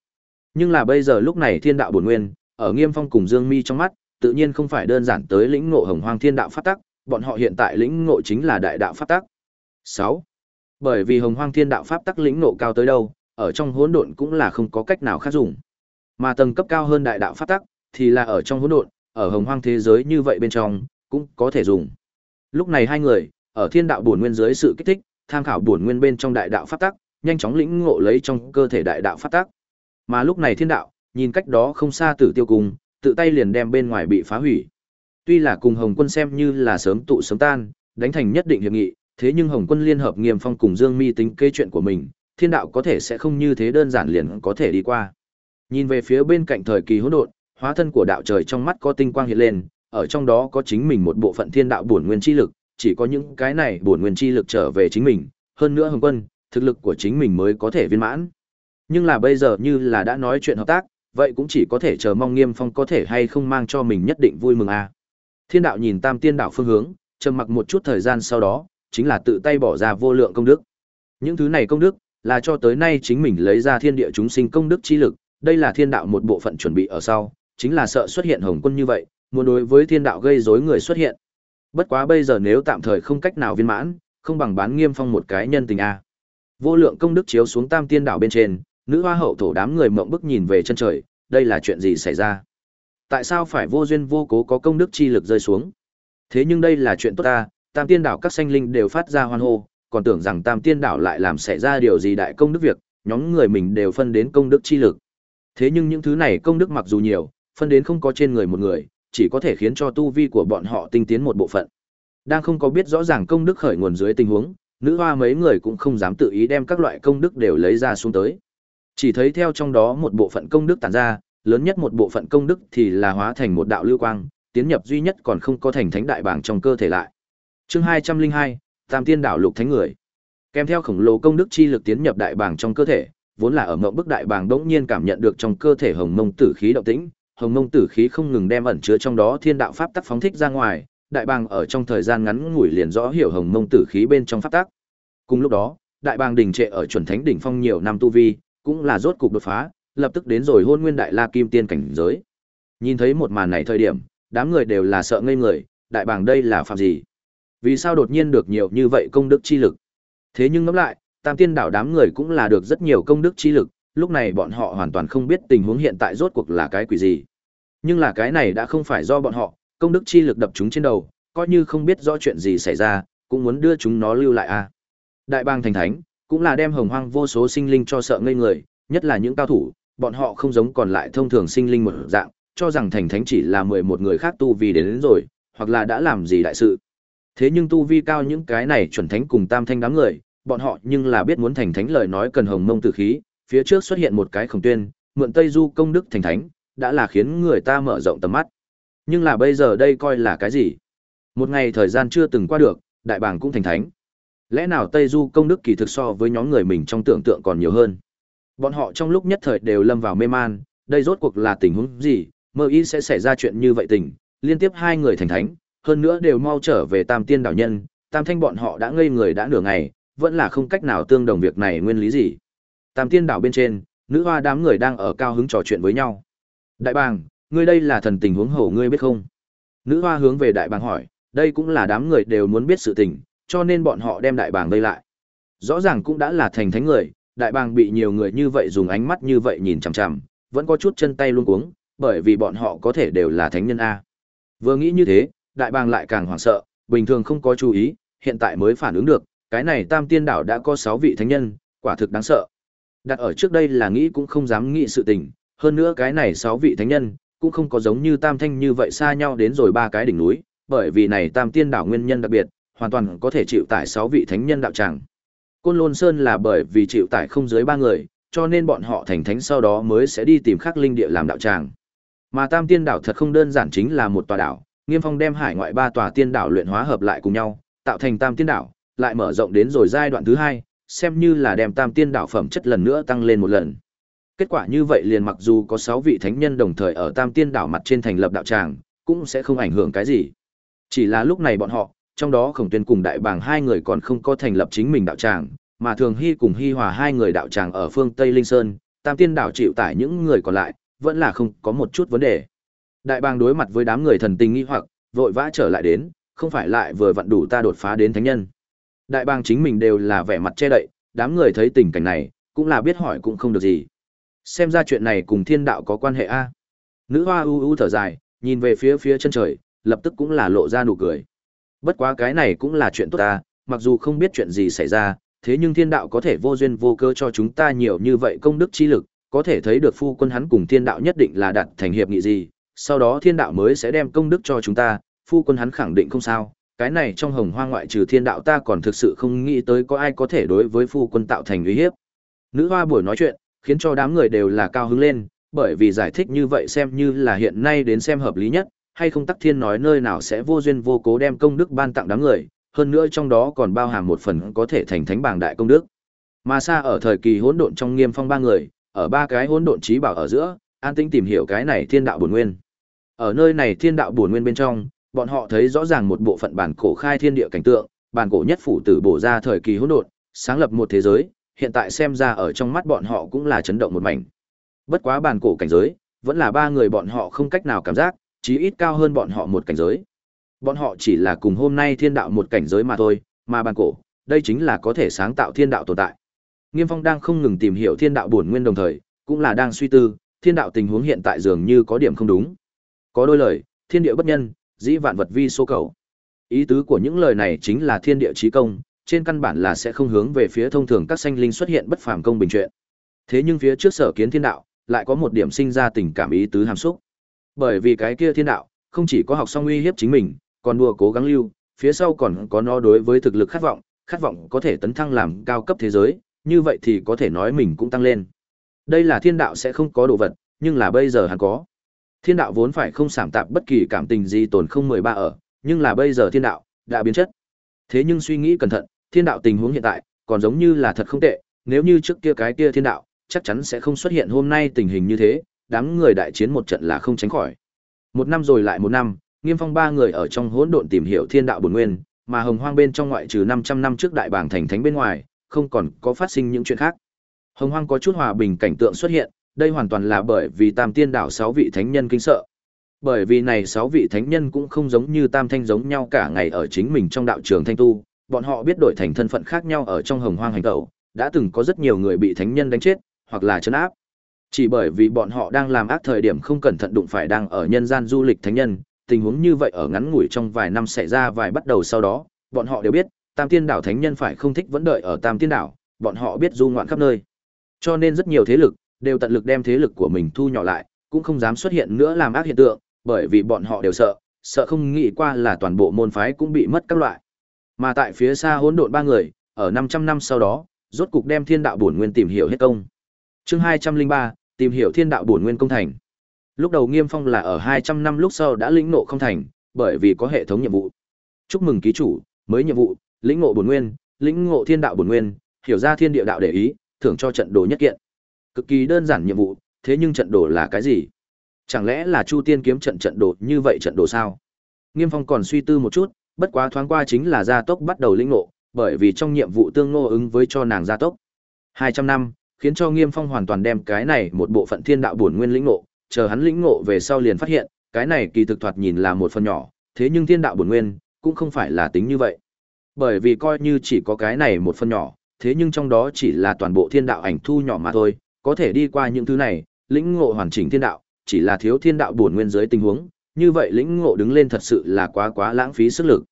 Nhưng là bây giờ lúc này Thiên Đạo bổn nguyên, ở Nghiêm Phong cùng Dương Mi trong mắt, tự nhiên không phải đơn giản tới lĩnh ngộ Hồng Hoàng Thiên Đạo pháp tắc, bọn họ hiện tại lĩnh ngộ chính là đại đạo pháp tắc. 6. Bởi vì Hồng Hoàng Thiên Đạo pháp tắc lĩnh ngộ cao tới đâu, ở trong hỗn độn cũng là không có cách nào khác dùng. Mà tầng cấp cao hơn đại đạo pháp tắc thì là ở trong hỗn độn, ở Hồng Hoàng thế giới như vậy bên trong cũng có thể dùng. Lúc này hai người, ở Thiên Đạo bổn nguyên dưới sự kích thích, tham khảo bổn nguyên bên trong đại đạo pháp tắc, nhanh chóng lĩnh ngộ lấy trong cơ thể đại đạo pháp tắc. Mà lúc này Thiên Đạo, nhìn cách đó không xa Tử Tiêu Cung, tự tay liền đem bên ngoài bị phá hủy. Tuy là cùng Hồng Quân xem như là sớm tụ sớm tan, đánh thành nhất định hiệp nghị, thế nhưng Hồng Quân liên hợp Nghiêm Phong cùng Dương Mi tính kế chuyện của mình, thiên đạo có thể sẽ không như thế đơn giản liền có thể đi qua. Nhìn về phía bên cạnh thời kỳ hỗn độn, hóa thân của đạo trời trong mắt có tinh quang hiện lên, ở trong đó có chính mình một bộ phận thiên đạo bổn nguyên chi lực, chỉ có những cái này bổn nguyên chi lực trở về chính mình, hơn nữa Hồng Quân, thực lực của chính mình mới có thể viên mãn. Nhưng là bây giờ như là đã nói chuyện hợp tác, vậy cũng chỉ có thể chờ mong Nghiêm Phong có thể hay không mang cho mình nhất định vui mừng a. À. Thiên đạo nhìn Tam Tiên đạo phương hướng, trầm mặc một chút thời gian sau đó, chính là tự tay bỏ ra vô lượng công đức. Những thứ này công đức là cho tới nay chính mình lấy ra thiên địa chúng sinh công đức chi lực, đây là thiên đạo một bộ phận chuẩn bị ở sau, chính là sợ xuất hiện hồng quân như vậy, muốn đối với thiên đạo gây rối người xuất hiện. Bất quá bây giờ nếu tạm thời không cách nào viên mãn, không bằng bán Nghiêm Phong một cái nhân tình a. Vô lượng công đức chiếu xuống Tam Tiên đảo bên trên, nữ hoa hậu thổ đám người mộng bức nhìn về chân trời, đây là chuyện gì xảy ra? Tại sao phải vô duyên vô cố có công đức chi lực rơi xuống? Thế nhưng đây là chuyện tốt ta, Tam Tiên đảo các sanh linh đều phát ra hoan hô, còn tưởng rằng Tam Tiên đảo lại làm xảy ra điều gì đại công đức việc, nhóm người mình đều phân đến công đức chi lực. Thế nhưng những thứ này công đức mặc dù nhiều, phân đến không có trên người một người, chỉ có thể khiến cho tu vi của bọn họ tinh tiến một bộ phận. Đang không có biết rõ ràng công đức khởi nguồn dưới tình huống, nữ hoa mấy người cũng không dám tự ý đem các loại công đức đều lấy ra xuống tới. Chỉ thấy theo trong đó một bộ phận công đức tản ra, lớn nhất một bộ phận công đức thì là hóa thành một đạo lưu quang, tiến nhập duy nhất còn không có thành thánh đại bảng trong cơ thể lại. Chương 202, Tam Tiên đạo lục thánh người. Kèm theo khổng lồ công đức chi lực tiến nhập đại bảng trong cơ thể, vốn là ở ngộng bức đại bảng đống nhiên cảm nhận được trong cơ thể hồng mông tử khí động tĩnh, hồng mông tử khí không ngừng đem ẩn chứa trong đó thiên đạo pháp tắc phóng thích ra ngoài, đại bàng ở trong thời gian ngắn ngủi liền rõ hiểu hồng mông tử khí bên trong pháp tắc. Cùng lúc đó, đại bàng đình trệ ở chuẩn thánh đỉnh phong nhiều năm tu vi, cũng là rốt cục đột phá, lập tức đến rồi hôn nguyên đại la kim tiên cảnh giới. Nhìn thấy một màn này thời điểm, đám người đều là sợ ngây người, đại bàng đây là phạm gì? Vì sao đột nhiên được nhiều như vậy công đức chi lực? Thế nhưng ngẫm lại, tam tiên đảo đám người cũng là được rất nhiều công đức chi lực, lúc này bọn họ hoàn toàn không biết tình huống hiện tại rốt cuộc là cái quỷ gì. Nhưng là cái này đã không phải do bọn họ, công đức chi lực đập chúng trên đầu, coi như không biết rõ chuyện gì xảy ra, cũng muốn đưa chúng nó lưu lại a. À. Đại bang thành thánh, cũng là đem hồng hoang vô số sinh linh cho sợ ngây người, nhất là những cao thủ, bọn họ không giống còn lại thông thường sinh linh một dạng, cho rằng thành thánh chỉ là mười một người khác tu vi đến, đến rồi, hoặc là đã làm gì đại sự. Thế nhưng tu vi cao những cái này chuẩn thánh cùng tam thanh đám người, bọn họ nhưng là biết muốn thành thánh lời nói cần hồng mông tử khí, phía trước xuất hiện một cái khổng tuyên, mượn Tây Du công đức thành thánh, đã là khiến người ta mở rộng tầm mắt. Nhưng là bây giờ đây coi là cái gì? Một ngày thời gian chưa từng qua được, đại bàng cũng thành thánh. Lẽ nào Tây Du công đức kỳ thực so với nhóm người mình trong tưởng tượng còn nhiều hơn? Bọn họ trong lúc nhất thời đều lâm vào mê man, đây rốt cuộc là tình huống gì, mơ ý sẽ xảy ra chuyện như vậy tình, liên tiếp hai người thành thánh, hơn nữa đều mau trở về tam tiên đảo nhân, tam thanh bọn họ đã ngây người đã nửa ngày, vẫn là không cách nào tương đồng việc này nguyên lý gì. Tam tiên đảo bên trên, nữ hoa đám người đang ở cao hứng trò chuyện với nhau. Đại bàng, ngươi đây là thần tình huống hổ ngươi biết không? Nữ hoa hướng về đại bàng hỏi, đây cũng là đám người đều muốn biết sự tình, cho nên bọn họ đem đại bàng đây lại. Rõ ràng cũng đã là thành thánh người, đại bàng bị nhiều người như vậy dùng ánh mắt như vậy nhìn chằm chằm, vẫn có chút chân tay luôn cuống, bởi vì bọn họ có thể đều là thánh nhân a. Vừa nghĩ như thế, đại bàng lại càng hoảng sợ, bình thường không có chú ý, hiện tại mới phản ứng được, cái này Tam Tiên đảo đã có 6 vị thánh nhân, quả thực đáng sợ. Đặt ở trước đây là nghĩ cũng không dám nghĩ sự tình, hơn nữa cái này sáu vị thánh nhân cũng không có giống như Tam Thanh như vậy xa nhau đến rồi ba cái đỉnh núi, bởi vì này Tam Tiên đảo nguyên nhân đặc biệt, hoàn toàn có thể chịu tải sáu vị thánh nhân đạo tràng. Côn Lôn Sơn là bởi vì chịu tải không dưới ba người, cho nên bọn họ thành thánh sau đó mới sẽ đi tìm khắc linh địa làm đạo tràng. Mà Tam Tiên đảo thật không đơn giản chính là một tòa đảo, Nghiêm Phong đem hải ngoại ba tòa tiên đảo luyện hóa hợp lại cùng nhau, tạo thành Tam Tiên đảo, lại mở rộng đến rồi giai đoạn thứ hai, xem như là đem Tam Tiên đảo phẩm chất lần nữa tăng lên một lần. Kết quả như vậy liền mặc dù có 6 vị thánh nhân đồng thời ở Tam Tiên đảo mặt trên thành lập đạo tràng, cũng sẽ không ảnh hưởng cái gì. Chỉ là lúc này bọn họ, trong đó Khổng Tuyên cùng Đại Bàng hai người còn không có thành lập chính mình đạo tràng, mà Thường Hy cùng Hy Hòa hai người đạo tràng ở phương Tây Linh Sơn, Tam Tiên đảo chịu tải những người còn lại, vẫn là không có một chút vấn đề. Đại Bàng đối mặt với đám người thần tình nghi hoặc, vội vã trở lại đến, không phải lại vừa vặn đủ ta đột phá đến thánh nhân. Đại Bàng chính mình đều là vẻ mặt che đậy, đám người thấy tình cảnh này, cũng là biết hỏi cũng không được gì. Xem ra chuyện này cùng thiên đạo có quan hệ a. Nữ hoa u u thở dài, nhìn về phía phía chân trời, lập tức cũng là lộ ra nụ cười. Bất quá cái này cũng là chuyện tốt ta, mặc dù không biết chuyện gì xảy ra, thế nhưng thiên đạo có thể vô duyên vô cơ cho chúng ta nhiều như vậy công đức chi lực, có thể thấy được phu quân hắn cùng thiên đạo nhất định là đặt thành hiệp nghị gì, sau đó thiên đạo mới sẽ đem công đức cho chúng ta, phu quân hắn khẳng định không sao. Cái này trong hồng hoa ngoại trừ thiên đạo ta còn thực sự không nghĩ tới có ai có thể đối với phu quân tạo thành uy hiếp. Nữ hoa buổi nói chuyện, khiến cho đám người đều là cao hứng lên, bởi vì giải thích như vậy xem như là hiện nay đến xem hợp lý nhất, hay không tắc thiên nói nơi nào sẽ vô duyên vô cố đem công đức ban tặng đám người, hơn nữa trong đó còn bao hàm một phần có thể thành thánh bảng đại công đức. Mà xa ở thời kỳ hỗn độn trong nghiêm phong ba người, ở ba cái hỗn độn trí bảo ở giữa, an tĩnh tìm hiểu cái này thiên đạo bổn nguyên. Ở nơi này thiên đạo bổn nguyên bên trong, bọn họ thấy rõ ràng một bộ phận bản cổ khai thiên địa cảnh tượng, bản cổ nhất phủ tử bổ ra thời kỳ hỗn độn, sáng lập một thế giới, hiện tại xem ra ở trong mắt bọn họ cũng là chấn động một mảnh. Bất quá bàn cổ cảnh giới, vẫn là ba người bọn họ không cách nào cảm giác, chí ít cao hơn bọn họ một cảnh giới. Bọn họ chỉ là cùng hôm nay thiên đạo một cảnh giới mà thôi, mà bàn cổ, đây chính là có thể sáng tạo thiên đạo tồn tại. Nghiêm Phong đang không ngừng tìm hiểu thiên đạo bổn nguyên đồng thời, cũng là đang suy tư, thiên đạo tình huống hiện tại dường như có điểm không đúng. Có đôi lời, thiên địa bất nhân, dĩ vạn vật vi số cầu. Ý tứ của những lời này chính là thiên địa chí công, trên căn bản là sẽ không hướng về phía thông thường các sanh linh xuất hiện bất phàm công bình chuyện. Thế nhưng phía trước sở kiến thiên đạo, lại có một điểm sinh ra tình cảm ý tứ hàm xúc. Bởi vì cái kia thiên đạo, không chỉ có học xong uy hiếp chính mình, còn đùa cố gắng lưu, phía sau còn có nó đối với thực lực khát vọng, khát vọng có thể tấn thăng làm cao cấp thế giới, như vậy thì có thể nói mình cũng tăng lên. Đây là thiên đạo sẽ không có đồ vật, nhưng là bây giờ hắn có. Thiên đạo vốn phải không sảm tạp bất kỳ cảm tình gì tồn không mười ba ở, nhưng là bây giờ thiên đạo đã biến chất. Thế nhưng suy nghĩ cẩn thận, thiên đạo tình huống hiện tại còn giống như là thật không tệ, nếu như trước kia cái kia thiên đạo chắc chắn sẽ không xuất hiện hôm nay tình hình như thế, đám người đại chiến một trận là không tránh khỏi. Một năm rồi lại một năm, Nghiêm Phong ba người ở trong hỗn độn tìm hiểu thiên đạo bồn nguyên, mà Hồng Hoang bên trong ngoại trừ 500 năm trước đại bảng thành thánh bên ngoài, không còn có phát sinh những chuyện khác. Hồng Hoang có chút hòa bình cảnh tượng xuất hiện, đây hoàn toàn là bởi vì Tam Tiên đảo sáu vị thánh nhân kinh sợ. Bởi vì này sáu vị thánh nhân cũng không giống như Tam Thanh giống nhau cả ngày ở chính mình trong đạo trường thanh tu, bọn họ biết đổi thành thân phận khác nhau ở trong Hồng Hoang hành tẩu, đã từng có rất nhiều người bị thánh nhân đánh chết, hoặc là trấn áp. Chỉ bởi vì bọn họ đang làm ác thời điểm không cẩn thận đụng phải đang ở nhân gian du lịch thánh nhân, tình huống như vậy ở ngắn ngủi trong vài năm xảy ra vài bắt đầu sau đó, bọn họ đều biết, Tam Tiên đảo thánh nhân phải không thích vẫn đợi ở Tam Tiên đảo, bọn họ biết du ngoạn khắp nơi. Cho nên rất nhiều thế lực đều tận lực đem thế lực của mình thu nhỏ lại, cũng không dám xuất hiện nữa làm ác hiện tượng, bởi vì bọn họ đều sợ, sợ không nghĩ qua là toàn bộ môn phái cũng bị mất các loại. Mà tại phía xa hỗn độn ba người, ở 500 năm sau đó, rốt cục đem thiên đạo bổn nguyên tìm hiểu hết công. Chương 203, tìm hiểu thiên đạo bổn nguyên công thành. Lúc đầu Nghiêm Phong là ở 200 năm lúc sau đã lĩnh ngộ không thành, bởi vì có hệ thống nhiệm vụ. Chúc mừng ký chủ, mới nhiệm vụ, lĩnh ngộ bổn nguyên, lĩnh ngộ thiên đạo bổn nguyên, hiểu ra thiên địa đạo để ý, thưởng cho trận đồ nhất kiện. Cực kỳ đơn giản nhiệm vụ, thế nhưng trận đồ là cái gì? Chẳng lẽ là Chu Tiên kiếm trận trận đồ như vậy trận đồ sao? Nghiêm Phong còn suy tư một chút, bất quá thoáng qua chính là gia tốc bắt đầu lĩnh ngộ, bởi vì trong nhiệm vụ tương ngô ứng với cho nàng gia tốc. 200 năm, khiến cho Nghiêm Phong hoàn toàn đem cái này một bộ phận thiên đạo bổn nguyên lĩnh ngộ, chờ hắn lĩnh ngộ về sau liền phát hiện, cái này kỳ thực thoạt nhìn là một phần nhỏ, thế nhưng thiên đạo bổn nguyên cũng không phải là tính như vậy. Bởi vì coi như chỉ có cái này một phần nhỏ, thế nhưng trong đó chỉ là toàn bộ thiên đạo ảnh thu nhỏ mà thôi, có thể đi qua những thứ này, lĩnh ngộ hoàn chỉnh thiên đạo, chỉ là thiếu thiên đạo bổn nguyên dưới tình huống, như vậy lĩnh ngộ đứng lên thật sự là quá quá lãng phí sức lực.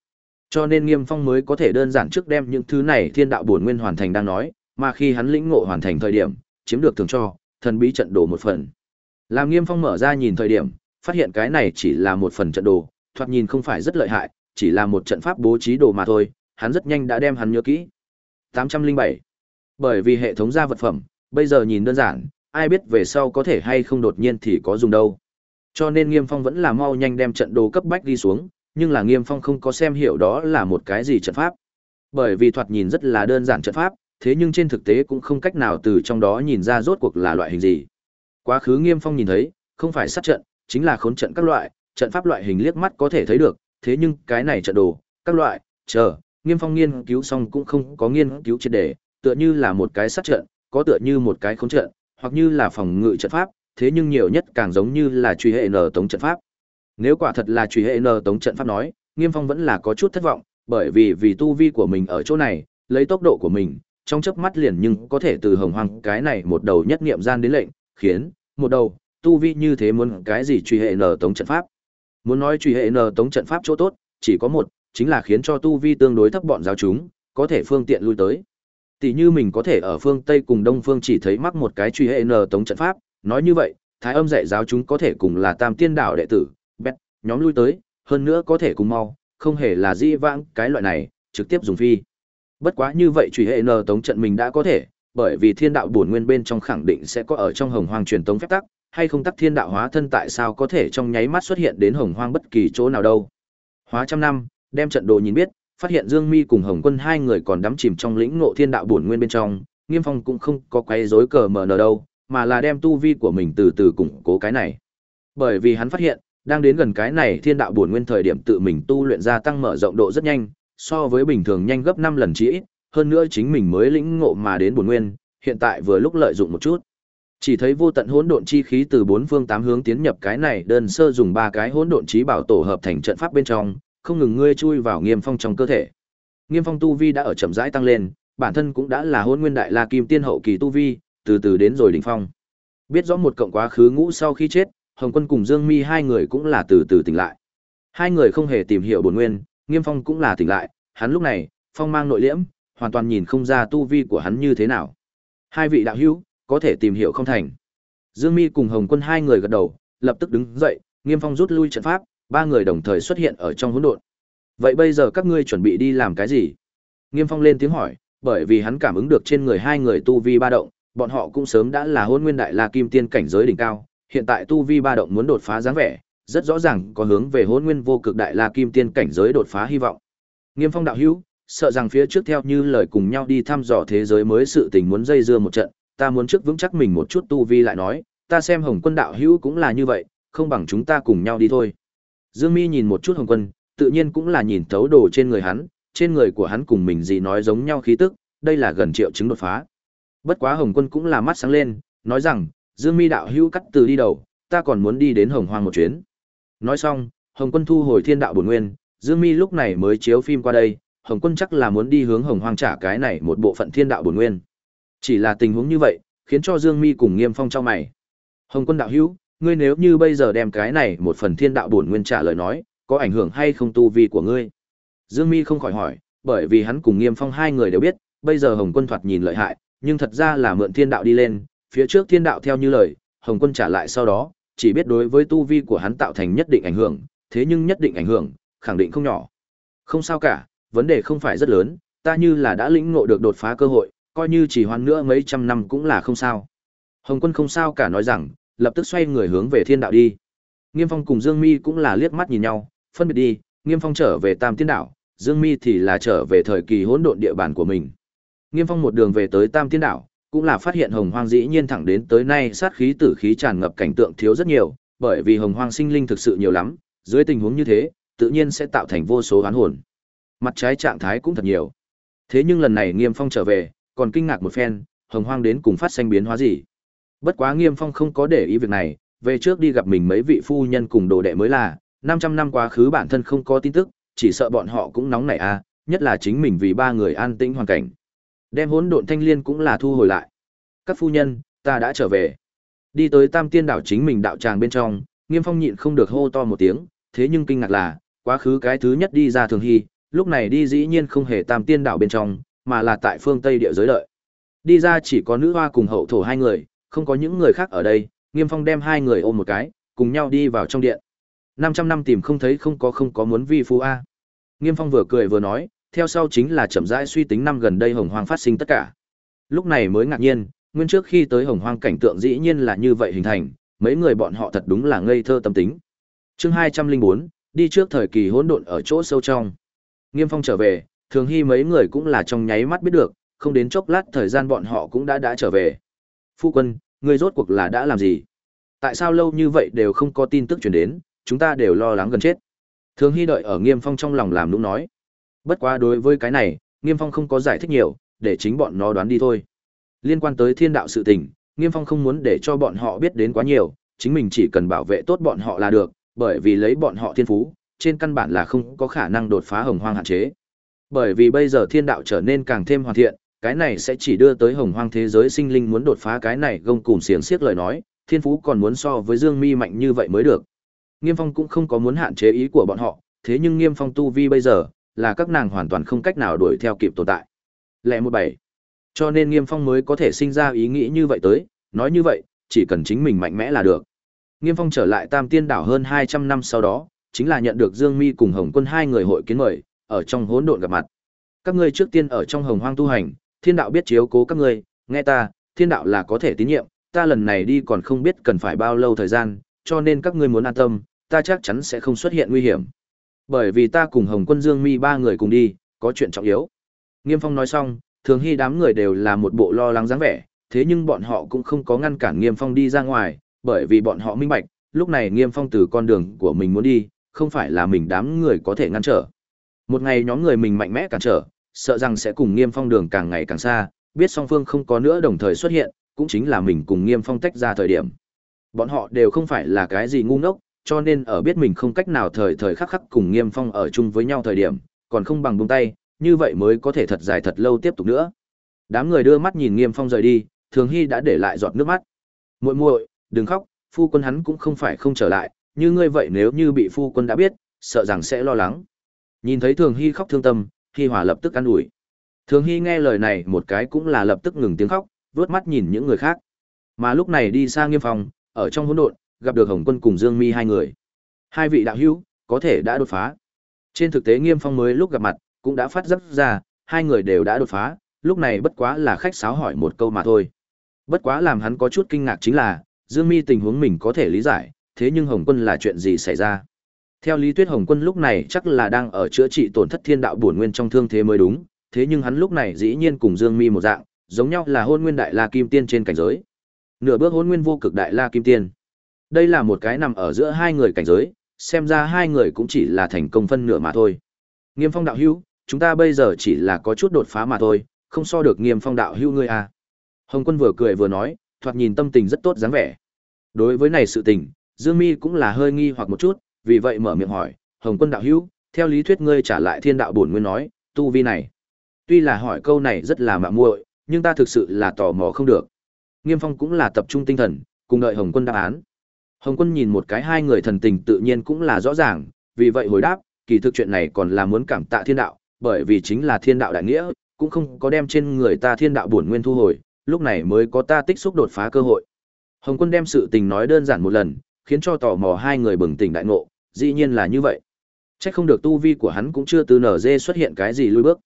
Cho nên Nghiêm Phong mới có thể đơn giản trước đem những thứ này thiên đạo bổn nguyên hoàn thành đang nói, mà khi hắn lĩnh ngộ hoàn thành thời điểm, chiếm được thường cho, thần bí trận đồ một phần. Làm Nghiêm Phong mở ra nhìn thời điểm, phát hiện cái này chỉ là một phần trận đồ, thoạt nhìn không phải rất lợi hại, chỉ là một trận pháp bố trí đồ mà thôi, hắn rất nhanh đã đem hắn nhớ kỹ. 807. Bởi vì hệ thống ra vật phẩm, bây giờ nhìn đơn giản, ai biết về sau có thể hay không đột nhiên thì có dùng đâu. Cho nên Nghiêm Phong vẫn là mau nhanh đem trận đồ cấp bách đi xuống, nhưng là Nghiêm Phong không có xem hiểu đó là một cái gì trận pháp. Bởi vì thoạt nhìn rất là đơn giản trận pháp, thế nhưng trên thực tế cũng không cách nào từ trong đó nhìn ra rốt cuộc là loại hình gì. Quá khứ Nghiêm Phong nhìn thấy, không phải sát trận, chính là khốn trận các loại, trận pháp loại hình liếc mắt có thể thấy được, thế nhưng cái này trận đồ, các loại, chờ, Nghiêm Phong nghiên cứu xong cũng không có nghiên cứu triệt đề, tựa như là một cái sát trận, có tựa như một cái khốn trận, hoặc như là phòng ngự trận pháp, thế nhưng nhiều nhất càng giống như là truy hệ nở tống trận pháp. Nếu quả thật là truy hệ nở tống trận pháp nói, Nghiêm Phong vẫn là có chút thất vọng, bởi vì vì tu vi của mình ở chỗ này, lấy tốc độ của mình, trong chớp mắt liền nhưng có thể từ hồng hoang cái này một đầu nhất niệm gian đến lệnh, khiến một đầu tu vi như thế muốn cái gì truy hệ nở tống trận pháp. Muốn nói truy hệ nở tống trận pháp chỗ tốt, chỉ có một, chính là khiến cho tu vi tương đối thấp bọn giáo chúng, có thể phương tiện lui tới. Tỷ như mình có thể ở phương Tây cùng Đông phương chỉ thấy mắc một cái truy hệ nở tống trận pháp, nói như vậy, thái âm dạy giáo chúng có thể cùng là tam tiên đảo đệ tử, bét, nhóm lui tới, hơn nữa có thể cùng mau, không hề là di vãng cái loại này, trực tiếp dùng phi. Bất quá như vậy truy hệ nở tống trận mình đã có thể, bởi vì thiên đạo bổn nguyên bên trong khẳng định sẽ có ở trong hồng hoang truyền tống phép tắc, hay không tắc thiên đạo hóa thân tại sao có thể trong nháy mắt xuất hiện đến hồng hoang bất kỳ chỗ nào đâu. Hóa trăm năm, đem trận đồ nhìn biết, phát hiện Dương Mi cùng Hồng Quân hai người còn đắm chìm trong lĩnh ngộ thiên đạo bổn nguyên bên trong, Nghiêm Phong cũng không có quấy rối cờ mở nở đâu, mà là đem tu vi của mình từ từ củng cố cái này. Bởi vì hắn phát hiện, đang đến gần cái này thiên đạo bổn nguyên thời điểm tự mình tu luyện ra tăng mở rộng độ rất nhanh, so với bình thường nhanh gấp 5 lần chỉ. ít, hơn nữa chính mình mới lĩnh ngộ mà đến bổn nguyên, hiện tại vừa lúc lợi dụng một chút. Chỉ thấy vô tận hỗn độn chi khí từ bốn phương tám hướng tiến nhập cái này đơn sơ dùng ba cái hỗn độn chí bảo tổ hợp thành trận pháp bên trong, không ngừng ngươi chui vào Nghiêm Phong trong cơ thể. Nghiêm Phong tu vi đã ở chậm rãi tăng lên, bản thân cũng đã là hỗn nguyên đại la kim tiên hậu kỳ tu vi, từ từ đến rồi đỉnh phong. Biết rõ một cộng quá khứ ngũ sau khi chết, Hồng Quân cùng Dương Mi hai người cũng là từ từ tỉnh lại. Hai người không hề tìm hiểu bổn nguyên, Nghiêm Phong cũng là tỉnh lại, hắn lúc này, phong mang nội liễm, hoàn toàn nhìn không ra tu vi của hắn như thế nào. Hai vị đạo hữu, có thể tìm hiểu không thành. Dương Mi cùng Hồng Quân hai người gật đầu, lập tức đứng dậy, Nghiêm Phong rút lui trận pháp, ba người đồng thời xuất hiện ở trong hỗn độn. Vậy bây giờ các ngươi chuẩn bị đi làm cái gì? Nghiêm Phong lên tiếng hỏi, bởi vì hắn cảm ứng được trên người hai người tu vi ba động, bọn họ cũng sớm đã là hôn nguyên đại la kim tiên cảnh giới đỉnh cao, hiện tại tu vi ba động muốn đột phá dáng vẻ, rất rõ ràng có hướng về hôn nguyên vô cực đại la kim tiên cảnh giới đột phá hy vọng. Nghiêm Phong đạo hữu, sợ rằng phía trước theo như lời cùng nhau đi thăm dò thế giới mới sự tình muốn dây dưa một trận, ta muốn trước vững chắc mình một chút tu vi lại nói, ta xem Hồng Quân đạo hữu cũng là như vậy, không bằng chúng ta cùng nhau đi thôi. Dương Mi nhìn một chút Hồng Quân, tự nhiên cũng là nhìn thấu đồ trên người hắn, trên người của hắn cùng mình gì nói giống nhau khí tức, đây là gần triệu chứng đột phá. Bất quá Hồng Quân cũng là mắt sáng lên, nói rằng, Dương Mi đạo hữu cắt từ đi đầu, ta còn muốn đi đến Hồng Hoang một chuyến. Nói xong, Hồng Quân thu hồi Thiên đạo bổn nguyên, Dương Mi lúc này mới chiếu phim qua đây, Hồng Quân chắc là muốn đi hướng Hồng Hoang trả cái này một bộ phận Thiên đạo bổn nguyên. Chỉ là tình huống như vậy, khiến cho Dương Mi cùng Nghiêm Phong chau mày. Hồng Quân đạo hữu, ngươi nếu như bây giờ đem cái này một phần thiên đạo bổn nguyên trả lời nói, có ảnh hưởng hay không tu vi của ngươi? Dương Mi không khỏi hỏi, bởi vì hắn cùng Nghiêm Phong hai người đều biết, bây giờ Hồng Quân thoạt nhìn lợi hại, nhưng thật ra là mượn thiên đạo đi lên, phía trước thiên đạo theo như lời, Hồng Quân trả lại sau đó, chỉ biết đối với tu vi của hắn tạo thành nhất định ảnh hưởng, thế nhưng nhất định ảnh hưởng, khẳng định không nhỏ. Không sao cả, vấn đề không phải rất lớn, ta như là đã lĩnh ngộ được đột phá cơ hội, coi như chỉ hoan nữa mấy trăm năm cũng là không sao. Hồng Quân không sao cả nói rằng, lập tức xoay người hướng về thiên đạo đi. Nghiêm Phong cùng Dương Mi cũng là liếc mắt nhìn nhau, phân biệt đi, Nghiêm Phong trở về Tam Tiên Đạo, Dương Mi thì là trở về thời kỳ hỗn độn địa bàn của mình. Nghiêm Phong một đường về tới Tam Tiên Đảo cũng là phát hiện Hồng Hoang dĩ nhiên thẳng đến tới nay sát khí tử khí tràn ngập cảnh tượng thiếu rất nhiều, bởi vì Hồng Hoang sinh linh thực sự nhiều lắm, dưới tình huống như thế, tự nhiên sẽ tạo thành vô số oán hồn. Mặt trái trạng thái cũng thật nhiều. Thế nhưng lần này Nghiêm Phong trở về, còn kinh ngạc một phen, Hồng Hoang đến cùng phát sinh biến hóa gì? Bất quá Nghiêm Phong không có để ý việc này, về trước đi gặp mình mấy vị phu nhân cùng đồ đệ mới là, 500 năm quá khứ bản thân không có tin tức, chỉ sợ bọn họ cũng nóng nảy a, à, nhất là chính mình vì ba người an tĩnh hoàn cảnh. Đem hỗn độn thanh liên cũng là thu hồi lại. Các phu nhân, ta đã trở về. Đi tới Tam Tiên đảo chính mình đạo tràng bên trong, Nghiêm Phong nhịn không được hô to một tiếng, thế nhưng kinh ngạc là, quá khứ cái thứ nhất đi ra Thường Hy, lúc này đi dĩ nhiên không hề Tam Tiên đảo bên trong, mà là tại phương Tây địa giới lợi. Đi ra chỉ có nữ hoa cùng hậu thổ hai người, không có những người khác ở đây, Nghiêm Phong đem hai người ôm một cái, cùng nhau đi vào trong điện. 500 năm tìm không thấy không có không có muốn vi phu a. Nghiêm Phong vừa cười vừa nói, theo sau chính là chậm rãi suy tính năm gần đây hồng hoang phát sinh tất cả. Lúc này mới ngạc nhiên, nguyên trước khi tới hồng hoang cảnh tượng dĩ nhiên là như vậy hình thành, mấy người bọn họ thật đúng là ngây thơ tâm tính. Chương 204, đi trước thời kỳ hỗn độn ở chỗ sâu trong. Nghiêm Phong trở về, thường hy mấy người cũng là trong nháy mắt biết được, không đến chốc lát thời gian bọn họ cũng đã đã trở về. Phu quân, người rốt cuộc là đã làm gì? Tại sao lâu như vậy đều không có tin tức truyền đến, chúng ta đều lo lắng gần chết. Thường hy đợi ở Nghiêm Phong trong lòng làm nũng nói. Bất quá đối với cái này, Nghiêm Phong không có giải thích nhiều, để chính bọn nó đoán đi thôi. Liên quan tới thiên đạo sự tình, Nghiêm Phong không muốn để cho bọn họ biết đến quá nhiều, chính mình chỉ cần bảo vệ tốt bọn họ là được, bởi vì lấy bọn họ thiên phú, trên căn bản là không có khả năng đột phá hồng hoang hạn chế. Bởi vì bây giờ thiên đạo trở nên càng thêm hoàn thiện, cái này sẽ chỉ đưa tới hồng hoang thế giới sinh linh muốn đột phá cái này gông cùm xiềng xiếc lời nói, thiên phú còn muốn so với Dương Mi mạnh như vậy mới được. Nghiêm Phong cũng không có muốn hạn chế ý của bọn họ, thế nhưng Nghiêm Phong tu vi bây giờ, là các nàng hoàn toàn không cách nào đuổi theo kịp tồn tại. Lẽ một bảy. Cho nên Nghiêm Phong mới có thể sinh ra ý nghĩ như vậy tới, nói như vậy, chỉ cần chính mình mạnh mẽ là được. Nghiêm Phong trở lại Tam Tiên đảo hơn 200 năm sau đó, chính là nhận được Dương Mi cùng Hồng Quân hai người hội kiến mời, ở trong hỗn độn gặp mặt. Các ngươi trước tiên ở trong Hồng Hoang tu hành, Thiên đạo biết chiếu cố các ngươi, nghe ta, Thiên đạo là có thể tín nhiệm, ta lần này đi còn không biết cần phải bao lâu thời gian, cho nên các ngươi muốn an tâm, ta chắc chắn sẽ không xuất hiện nguy hiểm. Bởi vì ta cùng Hồng Quân Dương Mi ba người cùng đi, có chuyện trọng yếu. Nghiêm Phong nói xong, thường hy đám người đều là một bộ lo lắng dáng vẻ, thế nhưng bọn họ cũng không có ngăn cản Nghiêm Phong đi ra ngoài, bởi vì bọn họ minh bạch, lúc này Nghiêm Phong từ con đường của mình muốn đi, không phải là mình đám người có thể ngăn trở. Một ngày nhóm người mình mạnh mẽ cản trở, sợ rằng sẽ cùng Nghiêm Phong đường càng ngày càng xa, biết song phương không có nữa đồng thời xuất hiện, cũng chính là mình cùng Nghiêm Phong tách ra thời điểm. Bọn họ đều không phải là cái gì ngu ngốc, cho nên ở biết mình không cách nào thời thời khắc khắc cùng Nghiêm Phong ở chung với nhau thời điểm, còn không bằng buông tay, như vậy mới có thể thật dài thật lâu tiếp tục nữa. Đám người đưa mắt nhìn Nghiêm Phong rời đi, Thường Hy đã để lại giọt nước mắt. "Muội muội, đừng khóc, phu quân hắn cũng không phải không trở lại, như ngươi vậy nếu như bị phu quân đã biết, sợ rằng sẽ lo lắng." Nhìn thấy Thường Hy khóc thương tâm, Hy Hòa lập tức an ủi. Thường Hy nghe lời này một cái cũng là lập tức ngừng tiếng khóc, vớt mắt nhìn những người khác. Mà lúc này đi xa Nghiêm Phong, ở trong hỗn độn, gặp được Hồng Quân cùng Dương Mi hai người. Hai vị đạo hữu, có thể đã đột phá. Trên thực tế Nghiêm Phong mới lúc gặp mặt, cũng đã phát rất ra, hai người đều đã đột phá, lúc này bất quá là khách sáo hỏi một câu mà thôi. Bất quá làm hắn có chút kinh ngạc chính là, Dương Mi tình huống mình có thể lý giải, thế nhưng Hồng Quân là chuyện gì xảy ra? Theo lý thuyết Hồng Quân lúc này chắc là đang ở chữa trị tổn thất thiên đạo bổn nguyên trong thương thế mới đúng, thế nhưng hắn lúc này dĩ nhiên cùng Dương Mi một dạng, giống nhau là hôn nguyên đại la kim tiên trên cảnh giới. Nửa bước hôn nguyên vô cực đại la kim tiên. Đây là một cái nằm ở giữa hai người cảnh giới, xem ra hai người cũng chỉ là thành công phân nửa mà thôi. Nghiêm Phong đạo hữu, chúng ta bây giờ chỉ là có chút đột phá mà thôi, không so được Nghiêm Phong đạo hữu ngươi à. Hồng Quân vừa cười vừa nói, thoạt nhìn tâm tình rất tốt dáng vẻ. Đối với này sự tình, Dương Mi cũng là hơi nghi hoặc một chút, vì vậy mở miệng hỏi, Hồng Quân đạo hữu, theo lý thuyết ngươi trả lại thiên đạo bổn nguyên nói, tu vi này. Tuy là hỏi câu này rất là mạ muội, nhưng ta thực sự là tò mò không được. Nghiêm Phong cũng là tập trung tinh thần, cùng đợi Hồng Quân đáp án. Hồng Quân nhìn một cái hai người thần tình tự nhiên cũng là rõ ràng, vì vậy hồi đáp, kỳ thực chuyện này còn là muốn cảm tạ thiên đạo, bởi vì chính là thiên đạo đại nghĩa, cũng không có đem trên người ta thiên đạo bổn nguyên thu hồi, lúc này mới có ta tích xúc đột phá cơ hội. Hồng Quân đem sự tình nói đơn giản một lần, khiến cho tò mò hai người bừng tỉnh đại ngộ, dĩ nhiên là như vậy. Chắc không được tu vi của hắn cũng chưa từ nở dê xuất hiện cái gì lui bước.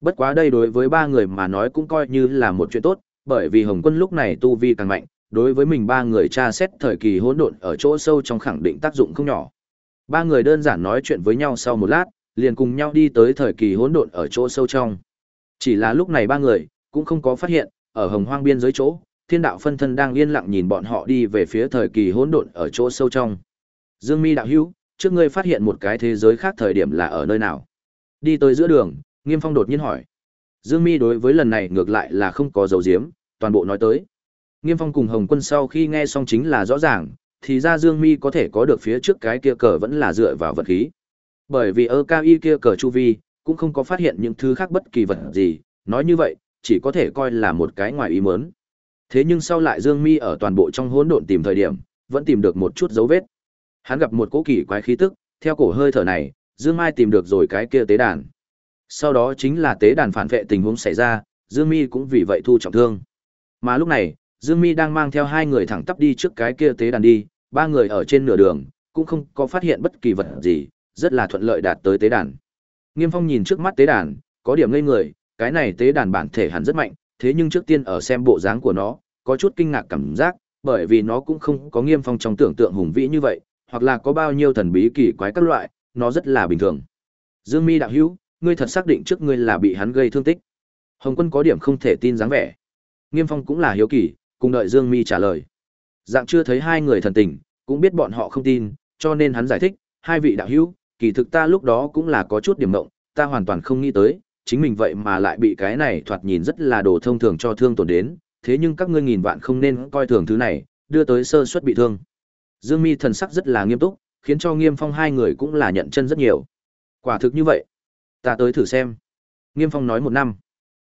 Bất quá đây đối với ba người mà nói cũng coi như là một chuyện tốt, bởi vì Hồng Quân lúc này tu vi càng mạnh, đối với mình ba người tra xét thời kỳ hỗn độn ở chỗ sâu trong khẳng định tác dụng không nhỏ. Ba người đơn giản nói chuyện với nhau sau một lát, liền cùng nhau đi tới thời kỳ hỗn độn ở chỗ sâu trong. Chỉ là lúc này ba người cũng không có phát hiện, ở Hồng Hoang biên giới chỗ, Thiên đạo phân thân đang yên lặng nhìn bọn họ đi về phía thời kỳ hỗn độn ở chỗ sâu trong. Dương Mi đạo hữu, trước ngươi phát hiện một cái thế giới khác thời điểm là ở nơi nào? Đi tới giữa đường, Nghiêm Phong đột nhiên hỏi. Dương Mi đối với lần này ngược lại là không có dấu diếm, toàn bộ nói tới. Nghiêm Phong cùng Hồng Quân sau khi nghe xong chính là rõ ràng, thì ra Dương Mi có thể có được phía trước cái kia cờ vẫn là dựa vào vật khí. Bởi vì ơ cao y kia cờ chu vi, cũng không có phát hiện những thứ khác bất kỳ vật gì, nói như vậy, chỉ có thể coi là một cái ngoài ý muốn. Thế nhưng sau lại Dương Mi ở toàn bộ trong hỗn độn tìm thời điểm, vẫn tìm được một chút dấu vết. Hắn gặp một cỗ kỳ quái khí tức, theo cổ hơi thở này, Dương Mai tìm được rồi cái kia tế đàn. Sau đó chính là tế đàn phản vệ tình huống xảy ra, Dương Mi cũng vì vậy thu trọng thương. Mà lúc này, Dương Mi đang mang theo hai người thẳng tắp đi trước cái kia tế đàn đi, ba người ở trên nửa đường, cũng không có phát hiện bất kỳ vật gì, rất là thuận lợi đạt tới tế đàn. Nghiêm Phong nhìn trước mắt tế đàn, có điểm ngây người, cái này tế đàn bản thể hẳn rất mạnh, thế nhưng trước tiên ở xem bộ dáng của nó, có chút kinh ngạc cảm giác, bởi vì nó cũng không có Nghiêm Phong trong tưởng tượng hùng vĩ như vậy, hoặc là có bao nhiêu thần bí kỳ quái các loại, nó rất là bình thường. Dương Mi đạo hữu, ngươi thật xác định trước ngươi là bị hắn gây thương tích. Hồng Quân có điểm không thể tin dáng vẻ. Nghiêm Phong cũng là hiếu kỳ, cùng đợi Dương Mi trả lời. Dạng chưa thấy hai người thần tình, cũng biết bọn họ không tin, cho nên hắn giải thích, hai vị đạo hữu, kỳ thực ta lúc đó cũng là có chút điểm động, ta hoàn toàn không nghĩ tới, chính mình vậy mà lại bị cái này thoạt nhìn rất là đồ thông thường cho thương tổn đến, thế nhưng các ngươi nghìn vạn không nên coi thường thứ này, đưa tới sơ suất bị thương. Dương Mi thần sắc rất là nghiêm túc, khiến cho Nghiêm Phong hai người cũng là nhận chân rất nhiều. Quả thực như vậy, ta tới thử xem. Nghiêm Phong nói một năm,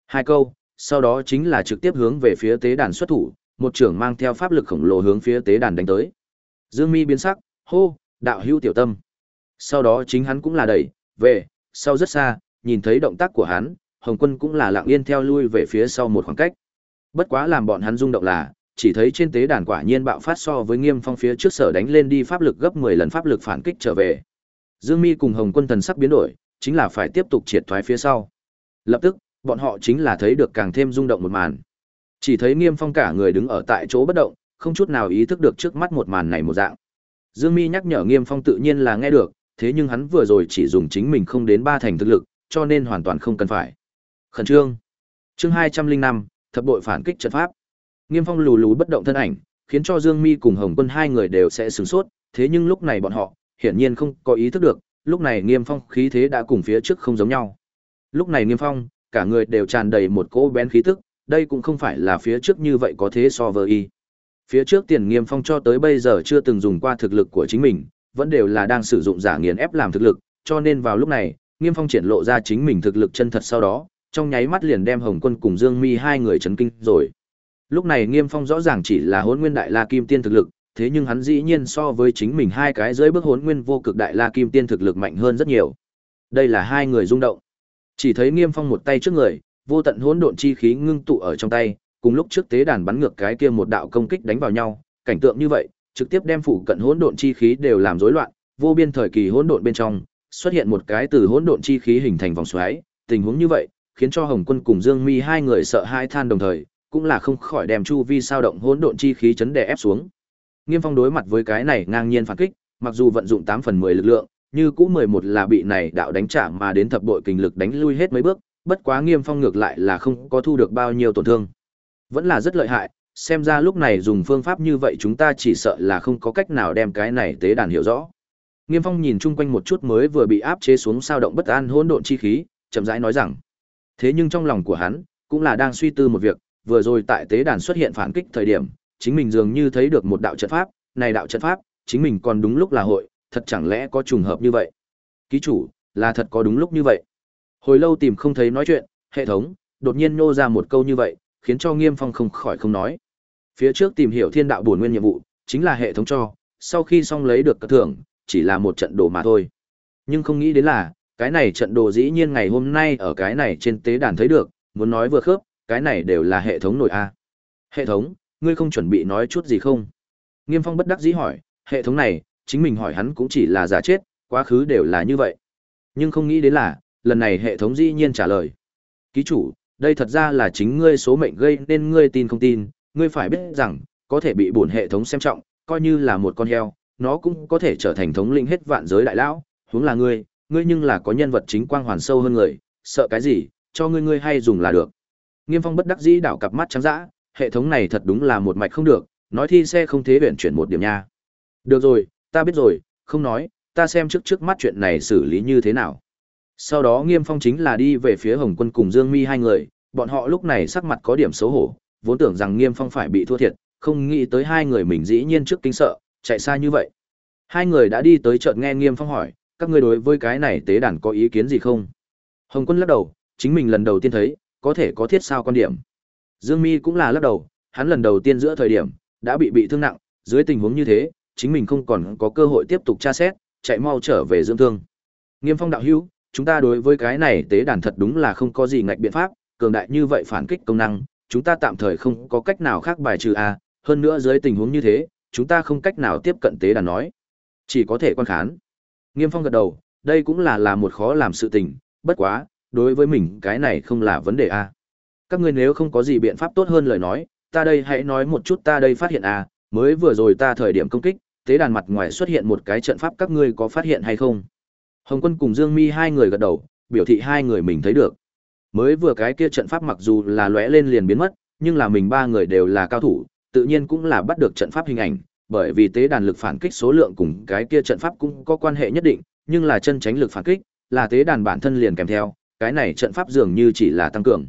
hai câu, sau đó chính là trực tiếp hướng về phía tế đàn xuất thủ, một trưởng mang theo pháp lực khổng lồ hướng phía tế đàn đánh tới. Dương Mi biến sắc, hô, đạo hữu tiểu tâm. Sau đó chính hắn cũng là đẩy, về, sau rất xa, nhìn thấy động tác của hắn, Hồng Quân cũng là lặng yên theo lui về phía sau một khoảng cách. Bất quá làm bọn hắn rung động là, chỉ thấy trên tế đàn quả nhiên bạo phát so với Nghiêm Phong phía trước sở đánh lên đi pháp lực gấp 10 lần pháp lực phản kích trở về. Dương Mi cùng Hồng Quân thần sắc biến đổi, chính là phải tiếp tục triệt thoái phía sau. Lập tức, bọn họ chính là thấy được càng thêm rung động một màn. Chỉ thấy Nghiêm Phong cả người đứng ở tại chỗ bất động, không chút nào ý thức được trước mắt một màn này một dạng. Dương Mi nhắc nhở Nghiêm Phong tự nhiên là nghe được, thế nhưng hắn vừa rồi chỉ dùng chính mình không đến ba thành thực lực, cho nên hoàn toàn không cần phải. Khẩn trương. Chương 205, thập đội phản kích trận pháp. Nghiêm Phong lù lù bất động thân ảnh, khiến cho Dương Mi cùng Hồng Quân hai người đều sẽ sửng sốt, thế nhưng lúc này bọn họ hiển nhiên không có ý thức được, lúc này Nghiêm Phong khí thế đã cùng phía trước không giống nhau. Lúc này Nghiêm Phong, cả người đều tràn đầy một cỗ bén khí tức, đây cũng không phải là phía trước như vậy có thế so với y. Phía trước Tiền Nghiêm Phong cho tới bây giờ chưa từng dùng qua thực lực của chính mình, vẫn đều là đang sử dụng giả nghiền ép làm thực lực, cho nên vào lúc này, Nghiêm Phong triển lộ ra chính mình thực lực chân thật sau đó, trong nháy mắt liền đem Hồng Quân cùng Dương Mi hai người chấn kinh rồi. Lúc này Nghiêm Phong rõ ràng chỉ là Hỗn Nguyên Đại La Kim Tiên thực lực, thế nhưng hắn dĩ nhiên so với chính mình hai cái dưới bước Hỗn Nguyên vô cực Đại La Kim Tiên thực lực mạnh hơn rất nhiều. Đây là hai người rung động. Chỉ thấy Nghiêm Phong một tay trước người, vô tận hỗn độn chi khí ngưng tụ ở trong tay, cùng lúc trước tế đàn bắn ngược cái kia một đạo công kích đánh vào nhau, cảnh tượng như vậy, trực tiếp đem phụ cận hỗn độn chi khí đều làm rối loạn, vô biên thời kỳ hỗn độn bên trong, xuất hiện một cái từ hỗn độn chi khí hình thành vòng xoáy, tình huống như vậy, khiến cho Hồng Quân cùng Dương Mi hai người sợ hai than đồng thời, cũng là không khỏi đem chu vi sao động hỗn độn chi khí chấn đè ép xuống. Nghiêm Phong đối mặt với cái này ngang nhiên phản kích, mặc dù vận dụng 8 phần 10 lực lượng, như cũ 11 là bị này đạo đánh trả mà đến thập bội kinh lực đánh lui hết mấy bước, bất quá Nghiêm Phong ngược lại là không có thu được bao nhiêu tổn thương. Vẫn là rất lợi hại, xem ra lúc này dùng phương pháp như vậy chúng ta chỉ sợ là không có cách nào đem cái này tế đàn hiểu rõ. Nghiêm Phong nhìn chung quanh một chút mới vừa bị áp chế xuống sao động bất an hỗn độn chi khí, chậm rãi nói rằng: Thế nhưng trong lòng của hắn cũng là đang suy tư một việc, vừa rồi tại tế đàn xuất hiện phản kích thời điểm, chính mình dường như thấy được một đạo trận pháp, này đạo trận pháp, chính mình còn đúng lúc là hội, thật chẳng lẽ có trùng hợp như vậy? Ký chủ, là thật có đúng lúc như vậy. Hồi lâu tìm không thấy nói chuyện, hệ thống đột nhiên nô ra một câu như vậy, khiến cho Nghiêm Phong không khỏi không nói. Phía trước tìm hiểu thiên đạo bổn nguyên nhiệm vụ, chính là hệ thống cho, sau khi xong lấy được cất thưởng, chỉ là một trận đồ mà thôi. Nhưng không nghĩ đến là, cái này trận đồ dĩ nhiên ngày hôm nay ở cái này trên tế đàn thấy được, muốn nói vừa khớp, cái này đều là hệ thống nội A. Hệ thống, ngươi không chuẩn bị nói chút gì không? Nghiêm Phong bất đắc dĩ hỏi, hệ thống này, chính mình hỏi hắn cũng chỉ là giả chết, quá khứ đều là như vậy. Nhưng không nghĩ đến là, lần này hệ thống dĩ nhiên trả lời. Ký chủ, đây thật ra là chính ngươi số mệnh gây nên ngươi tin không tin, ngươi phải biết rằng, có thể bị bổn hệ thống xem trọng, coi như là một con heo, nó cũng có thể trở thành thống lĩnh hết vạn giới đại lão, huống là ngươi, ngươi nhưng là có nhân vật chính quang hoàn sâu hơn người, sợ cái gì, cho ngươi ngươi hay dùng là được. Nghiêm Phong bất đắc dĩ đảo cặp mắt trắng dã, hệ thống này thật đúng là một mạch không được, nói thi xe không thế biển chuyển một điểm nha. Được rồi, ta biết rồi, không nói, ta xem trước trước mắt chuyện này xử lý như thế nào. Sau đó Nghiêm Phong chính là đi về phía Hồng Quân cùng Dương Mi hai người, bọn họ lúc này sắc mặt có điểm xấu hổ, vốn tưởng rằng Nghiêm Phong phải bị thua thiệt, không nghĩ tới hai người mình dĩ nhiên trước kinh sợ, chạy xa như vậy. Hai người đã đi tới chợt nghe Nghiêm Phong hỏi, các ngươi đối với cái này tế đàn có ý kiến gì không? Hồng Quân lắc đầu, chính mình lần đầu tiên thấy, có thể có thiết sao quan điểm. Dương Mi cũng là lắc đầu, hắn lần đầu tiên giữa thời điểm, đã bị bị thương nặng, dưới tình huống như thế, chính mình không còn có cơ hội tiếp tục tra xét, chạy mau trở về dưỡng thương. Nghiêm Phong đạo hữu, chúng ta đối với cái này tế đàn thật đúng là không có gì ngạch biện pháp, cường đại như vậy phản kích công năng, chúng ta tạm thời không có cách nào khác bài trừ a, hơn nữa dưới tình huống như thế, chúng ta không cách nào tiếp cận tế đàn nói, chỉ có thể quan khán. Nghiêm Phong gật đầu, đây cũng là là một khó làm sự tình, bất quá, đối với mình cái này không là vấn đề a. Các ngươi nếu không có gì biện pháp tốt hơn lời nói, ta đây hãy nói một chút ta đây phát hiện a, mới vừa rồi ta thời điểm công kích, tế đàn mặt ngoài xuất hiện một cái trận pháp các ngươi có phát hiện hay không? Hồng Quân cùng Dương Mi hai người gật đầu, biểu thị hai người mình thấy được. Mới vừa cái kia trận pháp mặc dù là lóe lên liền biến mất, nhưng là mình ba người đều là cao thủ, tự nhiên cũng là bắt được trận pháp hình ảnh, bởi vì tế đàn lực phản kích số lượng cùng cái kia trận pháp cũng có quan hệ nhất định, nhưng là chân tránh lực phản kích, là tế đàn bản thân liền kèm theo, cái này trận pháp dường như chỉ là tăng cường.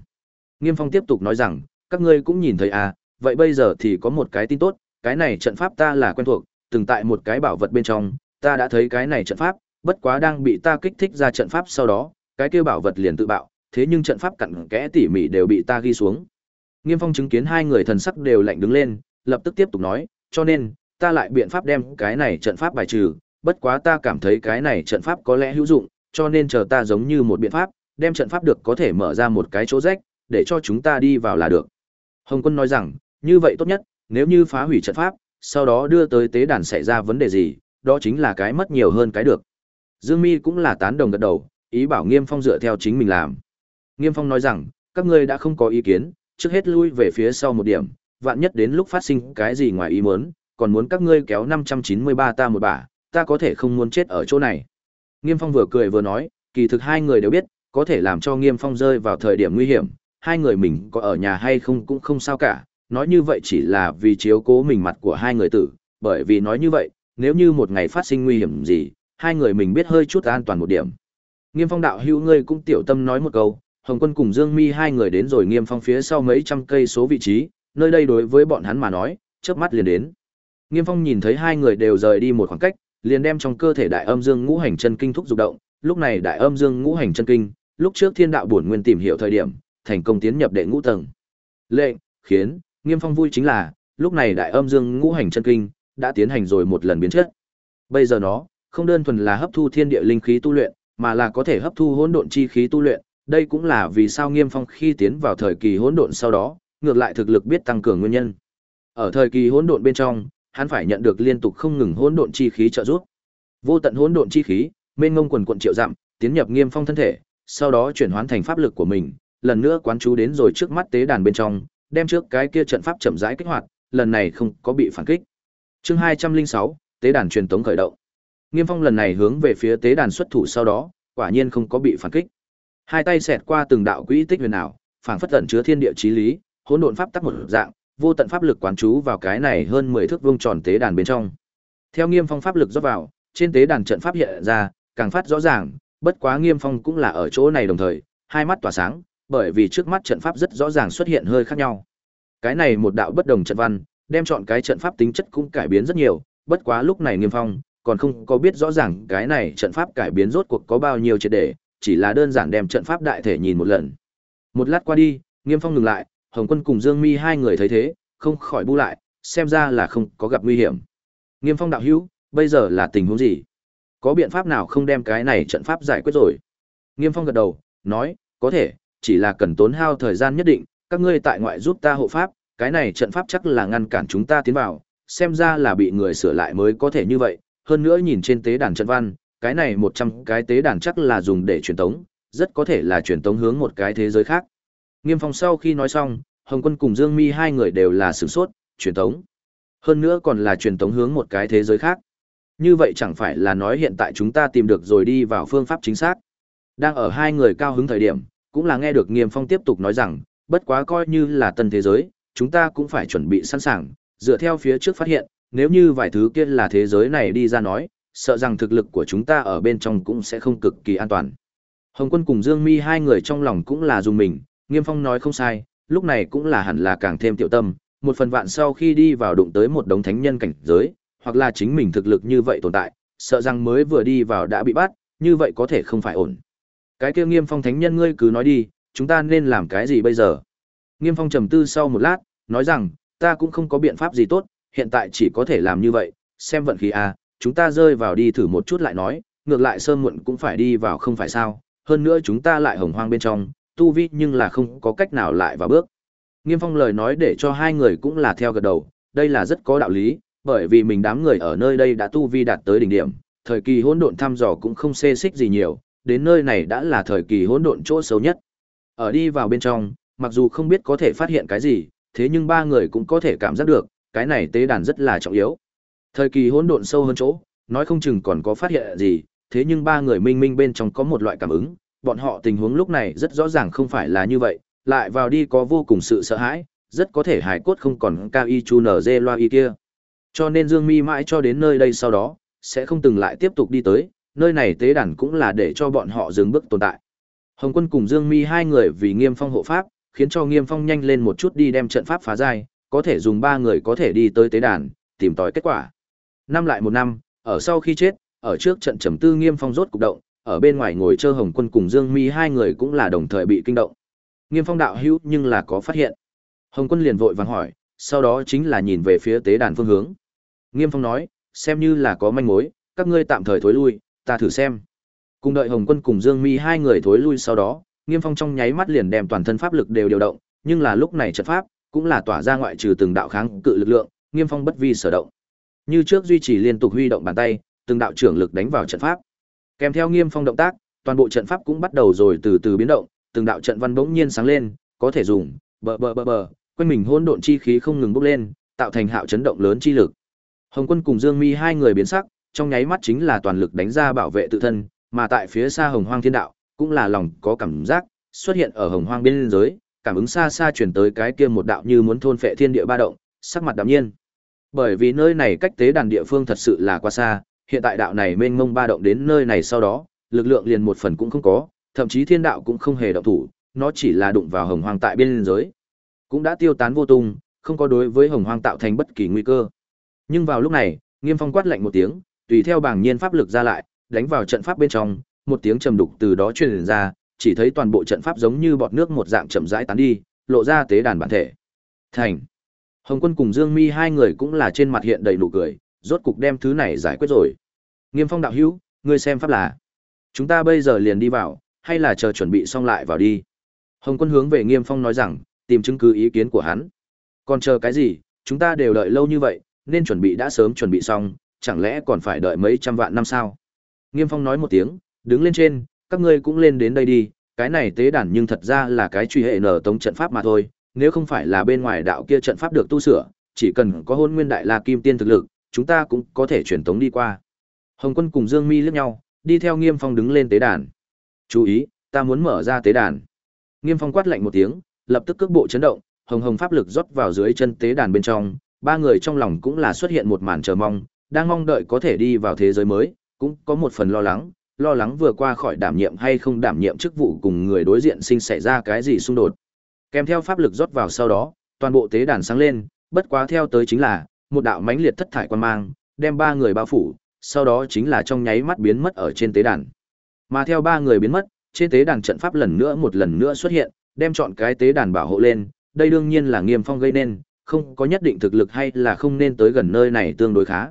Nghiêm Phong tiếp tục nói rằng, các ngươi cũng nhìn thấy à, vậy bây giờ thì có một cái tin tốt, cái này trận pháp ta là quen thuộc, từng tại một cái bảo vật bên trong, ta đã thấy cái này trận pháp, bất quá đang bị ta kích thích ra trận pháp sau đó, cái kia bảo vật liền tự bạo, thế nhưng trận pháp cặn kẽ tỉ mỉ đều bị ta ghi xuống. Nghiêm Phong chứng kiến hai người thần sắc đều lạnh đứng lên, lập tức tiếp tục nói, cho nên, ta lại biện pháp đem cái này trận pháp bài trừ, bất quá ta cảm thấy cái này trận pháp có lẽ hữu dụng, cho nên chờ ta giống như một biện pháp, đem trận pháp được có thể mở ra một cái chỗ rách, để cho chúng ta đi vào là được. Hồng Quân nói rằng, như vậy tốt nhất, nếu như phá hủy trận pháp, sau đó đưa tới tế đàn xảy ra vấn đề gì, đó chính là cái mất nhiều hơn cái được. Dương Mi cũng là tán đồng gật đầu, ý bảo Nghiêm Phong dựa theo chính mình làm. Nghiêm Phong nói rằng, các ngươi đã không có ý kiến, trước hết lui về phía sau một điểm, vạn nhất đến lúc phát sinh cái gì ngoài ý muốn, còn muốn các ngươi kéo 593 ta một bả, ta có thể không muốn chết ở chỗ này. Nghiêm Phong vừa cười vừa nói, kỳ thực hai người đều biết, có thể làm cho Nghiêm Phong rơi vào thời điểm nguy hiểm, hai người mình có ở nhà hay không cũng không sao cả, nói như vậy chỉ là vì chiếu cố mình mặt của hai người tử, bởi vì nói như vậy, nếu như một ngày phát sinh nguy hiểm gì, hai người mình biết hơi chút an toàn một điểm. Nghiêm Phong đạo hữu ngươi cũng tiểu tâm nói một câu, Hồng Quân cùng Dương Mi hai người đến rồi Nghiêm Phong phía sau mấy trăm cây số vị trí, nơi đây đối với bọn hắn mà nói, chớp mắt liền đến. Nghiêm Phong nhìn thấy hai người đều rời đi một khoảng cách, liền đem trong cơ thể đại âm dương ngũ hành chân kinh thúc dục động, lúc này đại âm dương ngũ hành chân kinh, lúc trước thiên đạo bổn nguyên tìm hiểu thời điểm, thành công tiến nhập đệ ngũ tầng. Lệnh, khiến, Nghiêm Phong vui chính là, lúc này đại âm dương ngũ hành chân kinh đã tiến hành rồi một lần biến chất. Bây giờ nó không đơn thuần là hấp thu thiên địa linh khí tu luyện, mà là có thể hấp thu hỗn độn chi khí tu luyện, đây cũng là vì sao Nghiêm Phong khi tiến vào thời kỳ hỗn độn sau đó, ngược lại thực lực biết tăng cường nguyên nhân. Ở thời kỳ hỗn độn bên trong, hắn phải nhận được liên tục không ngừng hỗn độn chi khí trợ giúp. Vô tận hỗn độn chi khí, mênh ngông quần quần triệu dặm, tiến nhập Nghiêm Phong thân thể, sau đó chuyển hóa thành pháp lực của mình, lần nữa quán chú đến rồi trước mắt tế đàn bên trong, đem trước cái kia trận pháp chậm rãi kích hoạt, lần này không có bị phản kích. Chương 206, tế đàn truyền tống khởi động. Nghiêm Phong lần này hướng về phía tế đàn xuất thủ sau đó, quả nhiên không có bị phản kích. Hai tay xẹt qua từng đạo quỹ tích huyền ảo, phảng phất tận chứa thiên địa chí lý, hỗn độn pháp tắc một dạng, vô tận pháp lực quán chú vào cái này hơn 10 thước vuông tròn tế đàn bên trong. Theo Nghiêm Phong pháp lực rót vào, trên tế đàn trận pháp hiện ra, càng phát rõ ràng, bất quá Nghiêm Phong cũng là ở chỗ này đồng thời, hai mắt tỏa sáng, bởi vì trước mắt trận pháp rất rõ ràng xuất hiện hơi khác nhau. Cái này một đạo bất đồng trận văn, đem chọn cái trận pháp tính chất cũng cải biến rất nhiều, bất quá lúc này Nghiêm Phong còn không có biết rõ ràng cái này trận pháp cải biến rốt cuộc có bao nhiêu triệt để, chỉ là đơn giản đem trận pháp đại thể nhìn một lần. Một lát qua đi, Nghiêm Phong ngừng lại, Hồng Quân cùng Dương Mi hai người thấy thế, không khỏi bu lại, xem ra là không có gặp nguy hiểm. Nghiêm Phong đạo hữu, bây giờ là tình huống gì? Có biện pháp nào không đem cái này trận pháp giải quyết rồi? Nghiêm Phong gật đầu, nói, có thể, chỉ là cần tốn hao thời gian nhất định, các ngươi tại ngoại giúp ta hộ pháp, cái này trận pháp chắc là ngăn cản chúng ta tiến vào, xem ra là bị người sửa lại mới có thể như vậy, hơn nữa nhìn trên tế đàn trận văn, cái này 100 cái tế đàn chắc là dùng để truyền tống, rất có thể là truyền tống hướng một cái thế giới khác. Nghiêm Phong sau khi nói xong, Hồng Quân cùng Dương Mi hai người đều là sửng sốt, truyền tống. Hơn nữa còn là truyền tống hướng một cái thế giới khác. Như vậy chẳng phải là nói hiện tại chúng ta tìm được rồi đi vào phương pháp chính xác. Đang ở hai người cao hứng thời điểm, cũng là nghe được Nghiêm Phong tiếp tục nói rằng, bất quá coi như là tân thế giới, chúng ta cũng phải chuẩn bị sẵn sàng, dựa theo phía trước phát hiện, nếu như vài thứ kia là thế giới này đi ra nói, sợ rằng thực lực của chúng ta ở bên trong cũng sẽ không cực kỳ an toàn. Hồng Quân cùng Dương Mi hai người trong lòng cũng là dùng mình, Nghiêm Phong nói không sai, lúc này cũng là hẳn là càng thêm tiểu tâm, một phần vạn sau khi đi vào đụng tới một đống thánh nhân cảnh giới, hoặc là chính mình thực lực như vậy tồn tại, sợ rằng mới vừa đi vào đã bị bắt, như vậy có thể không phải ổn. Cái kia Nghiêm Phong thánh nhân ngươi cứ nói đi, chúng ta nên làm cái gì bây giờ? Nghiêm Phong trầm tư sau một lát, nói rằng, ta cũng không có biện pháp gì tốt, hiện tại chỉ có thể làm như vậy, xem vận khí a, chúng ta rơi vào đi thử một chút lại nói, ngược lại sơ muộn cũng phải đi vào không phải sao, hơn nữa chúng ta lại hồng hoang bên trong, tu vi nhưng là không có cách nào lại vào bước. Nghiêm Phong lời nói để cho hai người cũng là theo gật đầu, đây là rất có đạo lý, bởi vì mình đám người ở nơi đây đã tu vi đạt tới đỉnh điểm, thời kỳ hỗn độn thăm dò cũng không xê xích gì nhiều, đến nơi này đã là thời kỳ hỗn độn chỗ xấu nhất. Ở đi vào bên trong, mặc dù không biết có thể phát hiện cái gì, thế nhưng ba người cũng có thể cảm giác được, cái này tế đàn rất là trọng yếu. Thời kỳ hỗn độn sâu hơn chỗ, nói không chừng còn có phát hiện gì, thế nhưng ba người minh minh bên trong có một loại cảm ứng, bọn họ tình huống lúc này rất rõ ràng không phải là như vậy, lại vào đi có vô cùng sự sợ hãi, rất có thể hải cốt không còn cao y chu nở dê loa y kia. Cho nên Dương Mi mãi cho đến nơi đây sau đó, sẽ không từng lại tiếp tục đi tới, nơi này tế đàn cũng là để cho bọn họ dừng bước tồn tại. Hồng Quân cùng Dương Mi hai người vì Nghiêm Phong hộ pháp, khiến cho Nghiêm Phong nhanh lên một chút đi đem trận pháp phá giải, có thể dùng ba người có thể đi tới tế đàn, tìm tòi kết quả. Năm lại một năm, ở sau khi chết, ở trước trận trầm tư Nghiêm Phong rốt cục động, ở bên ngoài ngồi chơi Hồng Quân cùng Dương Mi hai người cũng là đồng thời bị kinh động. Nghiêm Phong đạo hữu nhưng là có phát hiện. Hồng Quân liền vội vàng hỏi, sau đó chính là nhìn về phía tế đàn phương hướng. Nghiêm Phong nói, xem như là có manh mối, các ngươi tạm thời thối lui, ta thử xem. Cùng đợi Hồng Quân cùng Dương Mi hai người thối lui sau đó, Nghiêm Phong trong nháy mắt liền đem toàn thân pháp lực đều điều động, nhưng là lúc này trận pháp cũng là tỏa ra ngoại trừ từng đạo kháng cự lực lượng, Nghiêm Phong bất vi sở động. Như trước duy trì liên tục huy động bàn tay, từng đạo trưởng lực đánh vào trận pháp. Kèm theo Nghiêm Phong động tác, toàn bộ trận pháp cũng bắt đầu rồi từ từ biến động, từng đạo trận văn bỗng nhiên sáng lên, có thể dùng, bờ bờ bờ bờ, quanh mình hỗn độn chi khí không ngừng bốc lên, tạo thành hạo chấn động lớn chi lực. Hồng Quân cùng Dương Mi hai người biến sắc, trong nháy mắt chính là toàn lực đánh ra bảo vệ tự thân, mà tại phía xa Hồng Hoang Thiên Đạo, cũng là lòng có cảm giác, xuất hiện ở Hồng Hoang biên giới, cảm ứng xa xa chuyển tới cái kia một đạo như muốn thôn phệ thiên địa ba động, sắc mặt đạm nhiên. Bởi vì nơi này cách tế đàn địa phương thật sự là quá xa, hiện tại đạo này mênh mông ba động đến nơi này sau đó, lực lượng liền một phần cũng không có, thậm chí thiên đạo cũng không hề động thủ, nó chỉ là đụng vào hồng hoang tại biên giới. Cũng đã tiêu tán vô tung, không có đối với hồng hoang tạo thành bất kỳ nguy cơ. Nhưng vào lúc này, Nghiêm Phong quát lạnh một tiếng, tùy theo bảng nhiên pháp lực ra lại, đánh vào trận pháp bên trong, một tiếng trầm đục từ đó truyền ra, chỉ thấy toàn bộ trận pháp giống như bọt nước một dạng chậm rãi tán đi, lộ ra tế đàn bản thể. Thành. Hồng Quân cùng Dương Mi hai người cũng là trên mặt hiện đầy nụ cười, rốt cục đem thứ này giải quyết rồi. Nghiêm Phong đạo hữu, ngươi xem pháp là. Chúng ta bây giờ liền đi vào, hay là chờ chuẩn bị xong lại vào đi. Hồng Quân hướng về Nghiêm Phong nói rằng, tìm chứng cứ ý kiến của hắn. Còn chờ cái gì, chúng ta đều đợi lâu như vậy, nên chuẩn bị đã sớm chuẩn bị xong, chẳng lẽ còn phải đợi mấy trăm vạn năm sao? Nghiêm Phong nói một tiếng, đứng lên trên, các ngươi cũng lên đến đây đi, cái này tế đàn nhưng thật ra là cái truy hệ nở tống trận pháp mà thôi, nếu không phải là bên ngoài đạo kia trận pháp được tu sửa, chỉ cần có hôn nguyên đại la kim tiên thực lực, chúng ta cũng có thể truyền tống đi qua. Hồng Quân cùng Dương Mi liếc nhau, đi theo Nghiêm Phong đứng lên tế đàn. Chú ý, ta muốn mở ra tế đàn. Nghiêm Phong quát lạnh một tiếng, lập tức cước bộ chấn động, hồng hồng pháp lực rót vào dưới chân tế đàn bên trong, ba người trong lòng cũng là xuất hiện một màn chờ mong, đang mong đợi có thể đi vào thế giới mới, cũng có một phần lo lắng, lo lắng vừa qua khỏi đảm nhiệm hay không đảm nhiệm chức vụ cùng người đối diện sinh xảy ra cái gì xung đột. Kèm theo pháp lực rót vào sau đó, toàn bộ tế đàn sáng lên, bất quá theo tới chính là một đạo mãnh liệt thất thải quan mang, đem ba người bao phủ, sau đó chính là trong nháy mắt biến mất ở trên tế đàn. Mà theo ba người biến mất, trên tế đàn trận pháp lần nữa một lần nữa xuất hiện, đem chọn cái tế đàn bảo hộ lên, đây đương nhiên là Nghiêm Phong gây nên, không có nhất định thực lực hay là không nên tới gần nơi này tương đối khá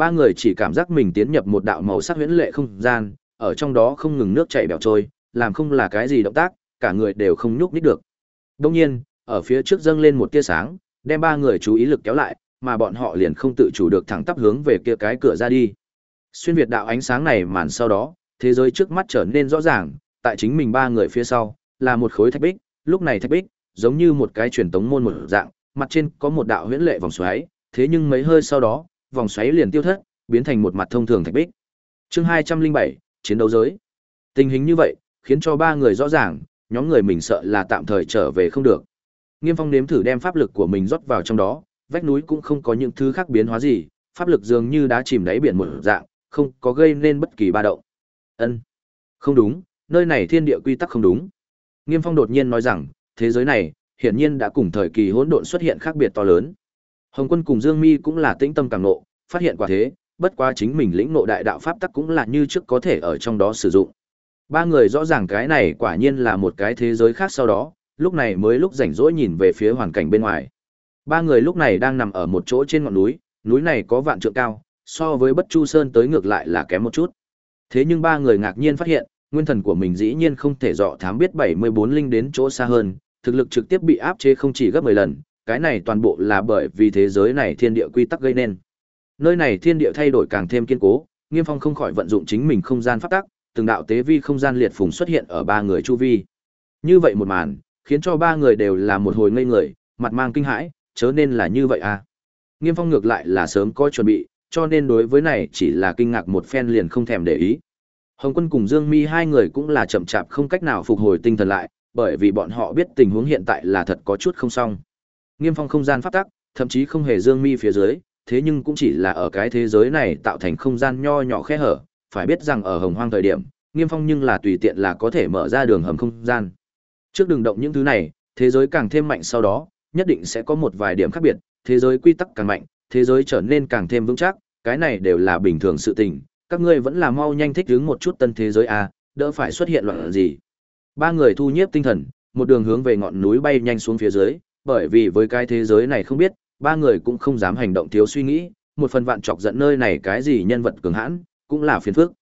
ba người chỉ cảm giác mình tiến nhập một đạo màu sắc huyễn lệ không gian, ở trong đó không ngừng nước chảy bèo trôi, làm không là cái gì động tác, cả người đều không nhúc nhích được. Đương nhiên, ở phía trước dâng lên một tia sáng, đem ba người chú ý lực kéo lại, mà bọn họ liền không tự chủ được thẳng tắp hướng về kia cái cửa ra đi. Xuyên việt đạo ánh sáng này màn sau đó, thế giới trước mắt trở nên rõ ràng, tại chính mình ba người phía sau, là một khối thạch bích, lúc này thạch bích, giống như một cái truyền tống môn một dạng, mặt trên có một đạo huyễn lệ vòng xoáy, thế nhưng mấy hơi sau đó, vòng xoáy liền tiêu thất, biến thành một mặt thông thường thạch bích. Chương 207, chiến đấu giới. Tình hình như vậy, khiến cho ba người rõ ràng, nhóm người mình sợ là tạm thời trở về không được. Nghiêm Phong nếm thử đem pháp lực của mình rót vào trong đó, vách núi cũng không có những thứ khác biến hóa gì, pháp lực dường như đã chìm đáy biển một dạng, không có gây nên bất kỳ ba động. Ân, Không đúng, nơi này thiên địa quy tắc không đúng. Nghiêm Phong đột nhiên nói rằng, thế giới này, hiển nhiên đã cùng thời kỳ hỗn độn xuất hiện khác biệt to lớn. Hồng Quân cùng Dương Mi cũng là tĩnh tâm càng nộ, phát hiện quả thế, bất quá chính mình lĩnh ngộ đại đạo pháp tắc cũng là như trước có thể ở trong đó sử dụng. Ba người rõ ràng cái này quả nhiên là một cái thế giới khác sau đó, lúc này mới lúc rảnh rỗi nhìn về phía hoàn cảnh bên ngoài. Ba người lúc này đang nằm ở một chỗ trên ngọn núi, núi này có vạn trượng cao, so với Bất Chu Sơn tới ngược lại là kém một chút. Thế nhưng ba người ngạc nhiên phát hiện, nguyên thần của mình dĩ nhiên không thể dọ thám biết 74 linh đến chỗ xa hơn, thực lực trực tiếp bị áp chế không chỉ gấp 10 lần, cái này toàn bộ là bởi vì thế giới này thiên địa quy tắc gây nên. Nơi này thiên địa thay đổi càng thêm kiên cố, Nghiêm Phong không khỏi vận dụng chính mình không gian pháp tắc, từng đạo tế vi không gian liệt phùng xuất hiện ở ba người chu vi. Như vậy một màn, khiến cho ba người đều là một hồi ngây người, mặt mang kinh hãi, chớ nên là như vậy à. Nghiêm Phong ngược lại là sớm có chuẩn bị, cho nên đối với này chỉ là kinh ngạc một phen liền không thèm để ý. Hồng Quân cùng Dương Mi hai người cũng là chậm chạp không cách nào phục hồi tinh thần lại, bởi vì bọn họ biết tình huống hiện tại là thật có chút không xong. Nghiêm Phong không gian pháp tắc, thậm chí không hề Dương Mi phía dưới, thế nhưng cũng chỉ là ở cái thế giới này tạo thành không gian nho nhỏ khe hở, phải biết rằng ở Hồng Hoang thời điểm, Nghiêm Phong nhưng là tùy tiện là có thể mở ra đường hầm không gian. Trước đường động những thứ này, thế giới càng thêm mạnh sau đó, nhất định sẽ có một vài điểm khác biệt, thế giới quy tắc càng mạnh, thế giới trở nên càng thêm vững chắc, cái này đều là bình thường sự tình, các ngươi vẫn là mau nhanh thích ứng một chút tân thế giới a, đỡ phải xuất hiện loạn gì. Ba người thu nhiếp tinh thần, một đường hướng về ngọn núi bay nhanh xuống phía dưới, bởi vì với cái thế giới này không biết, ba người cũng không dám hành động thiếu suy nghĩ, một phần vạn chọc giận nơi này cái gì nhân vật cường hãn, cũng là phiền phức.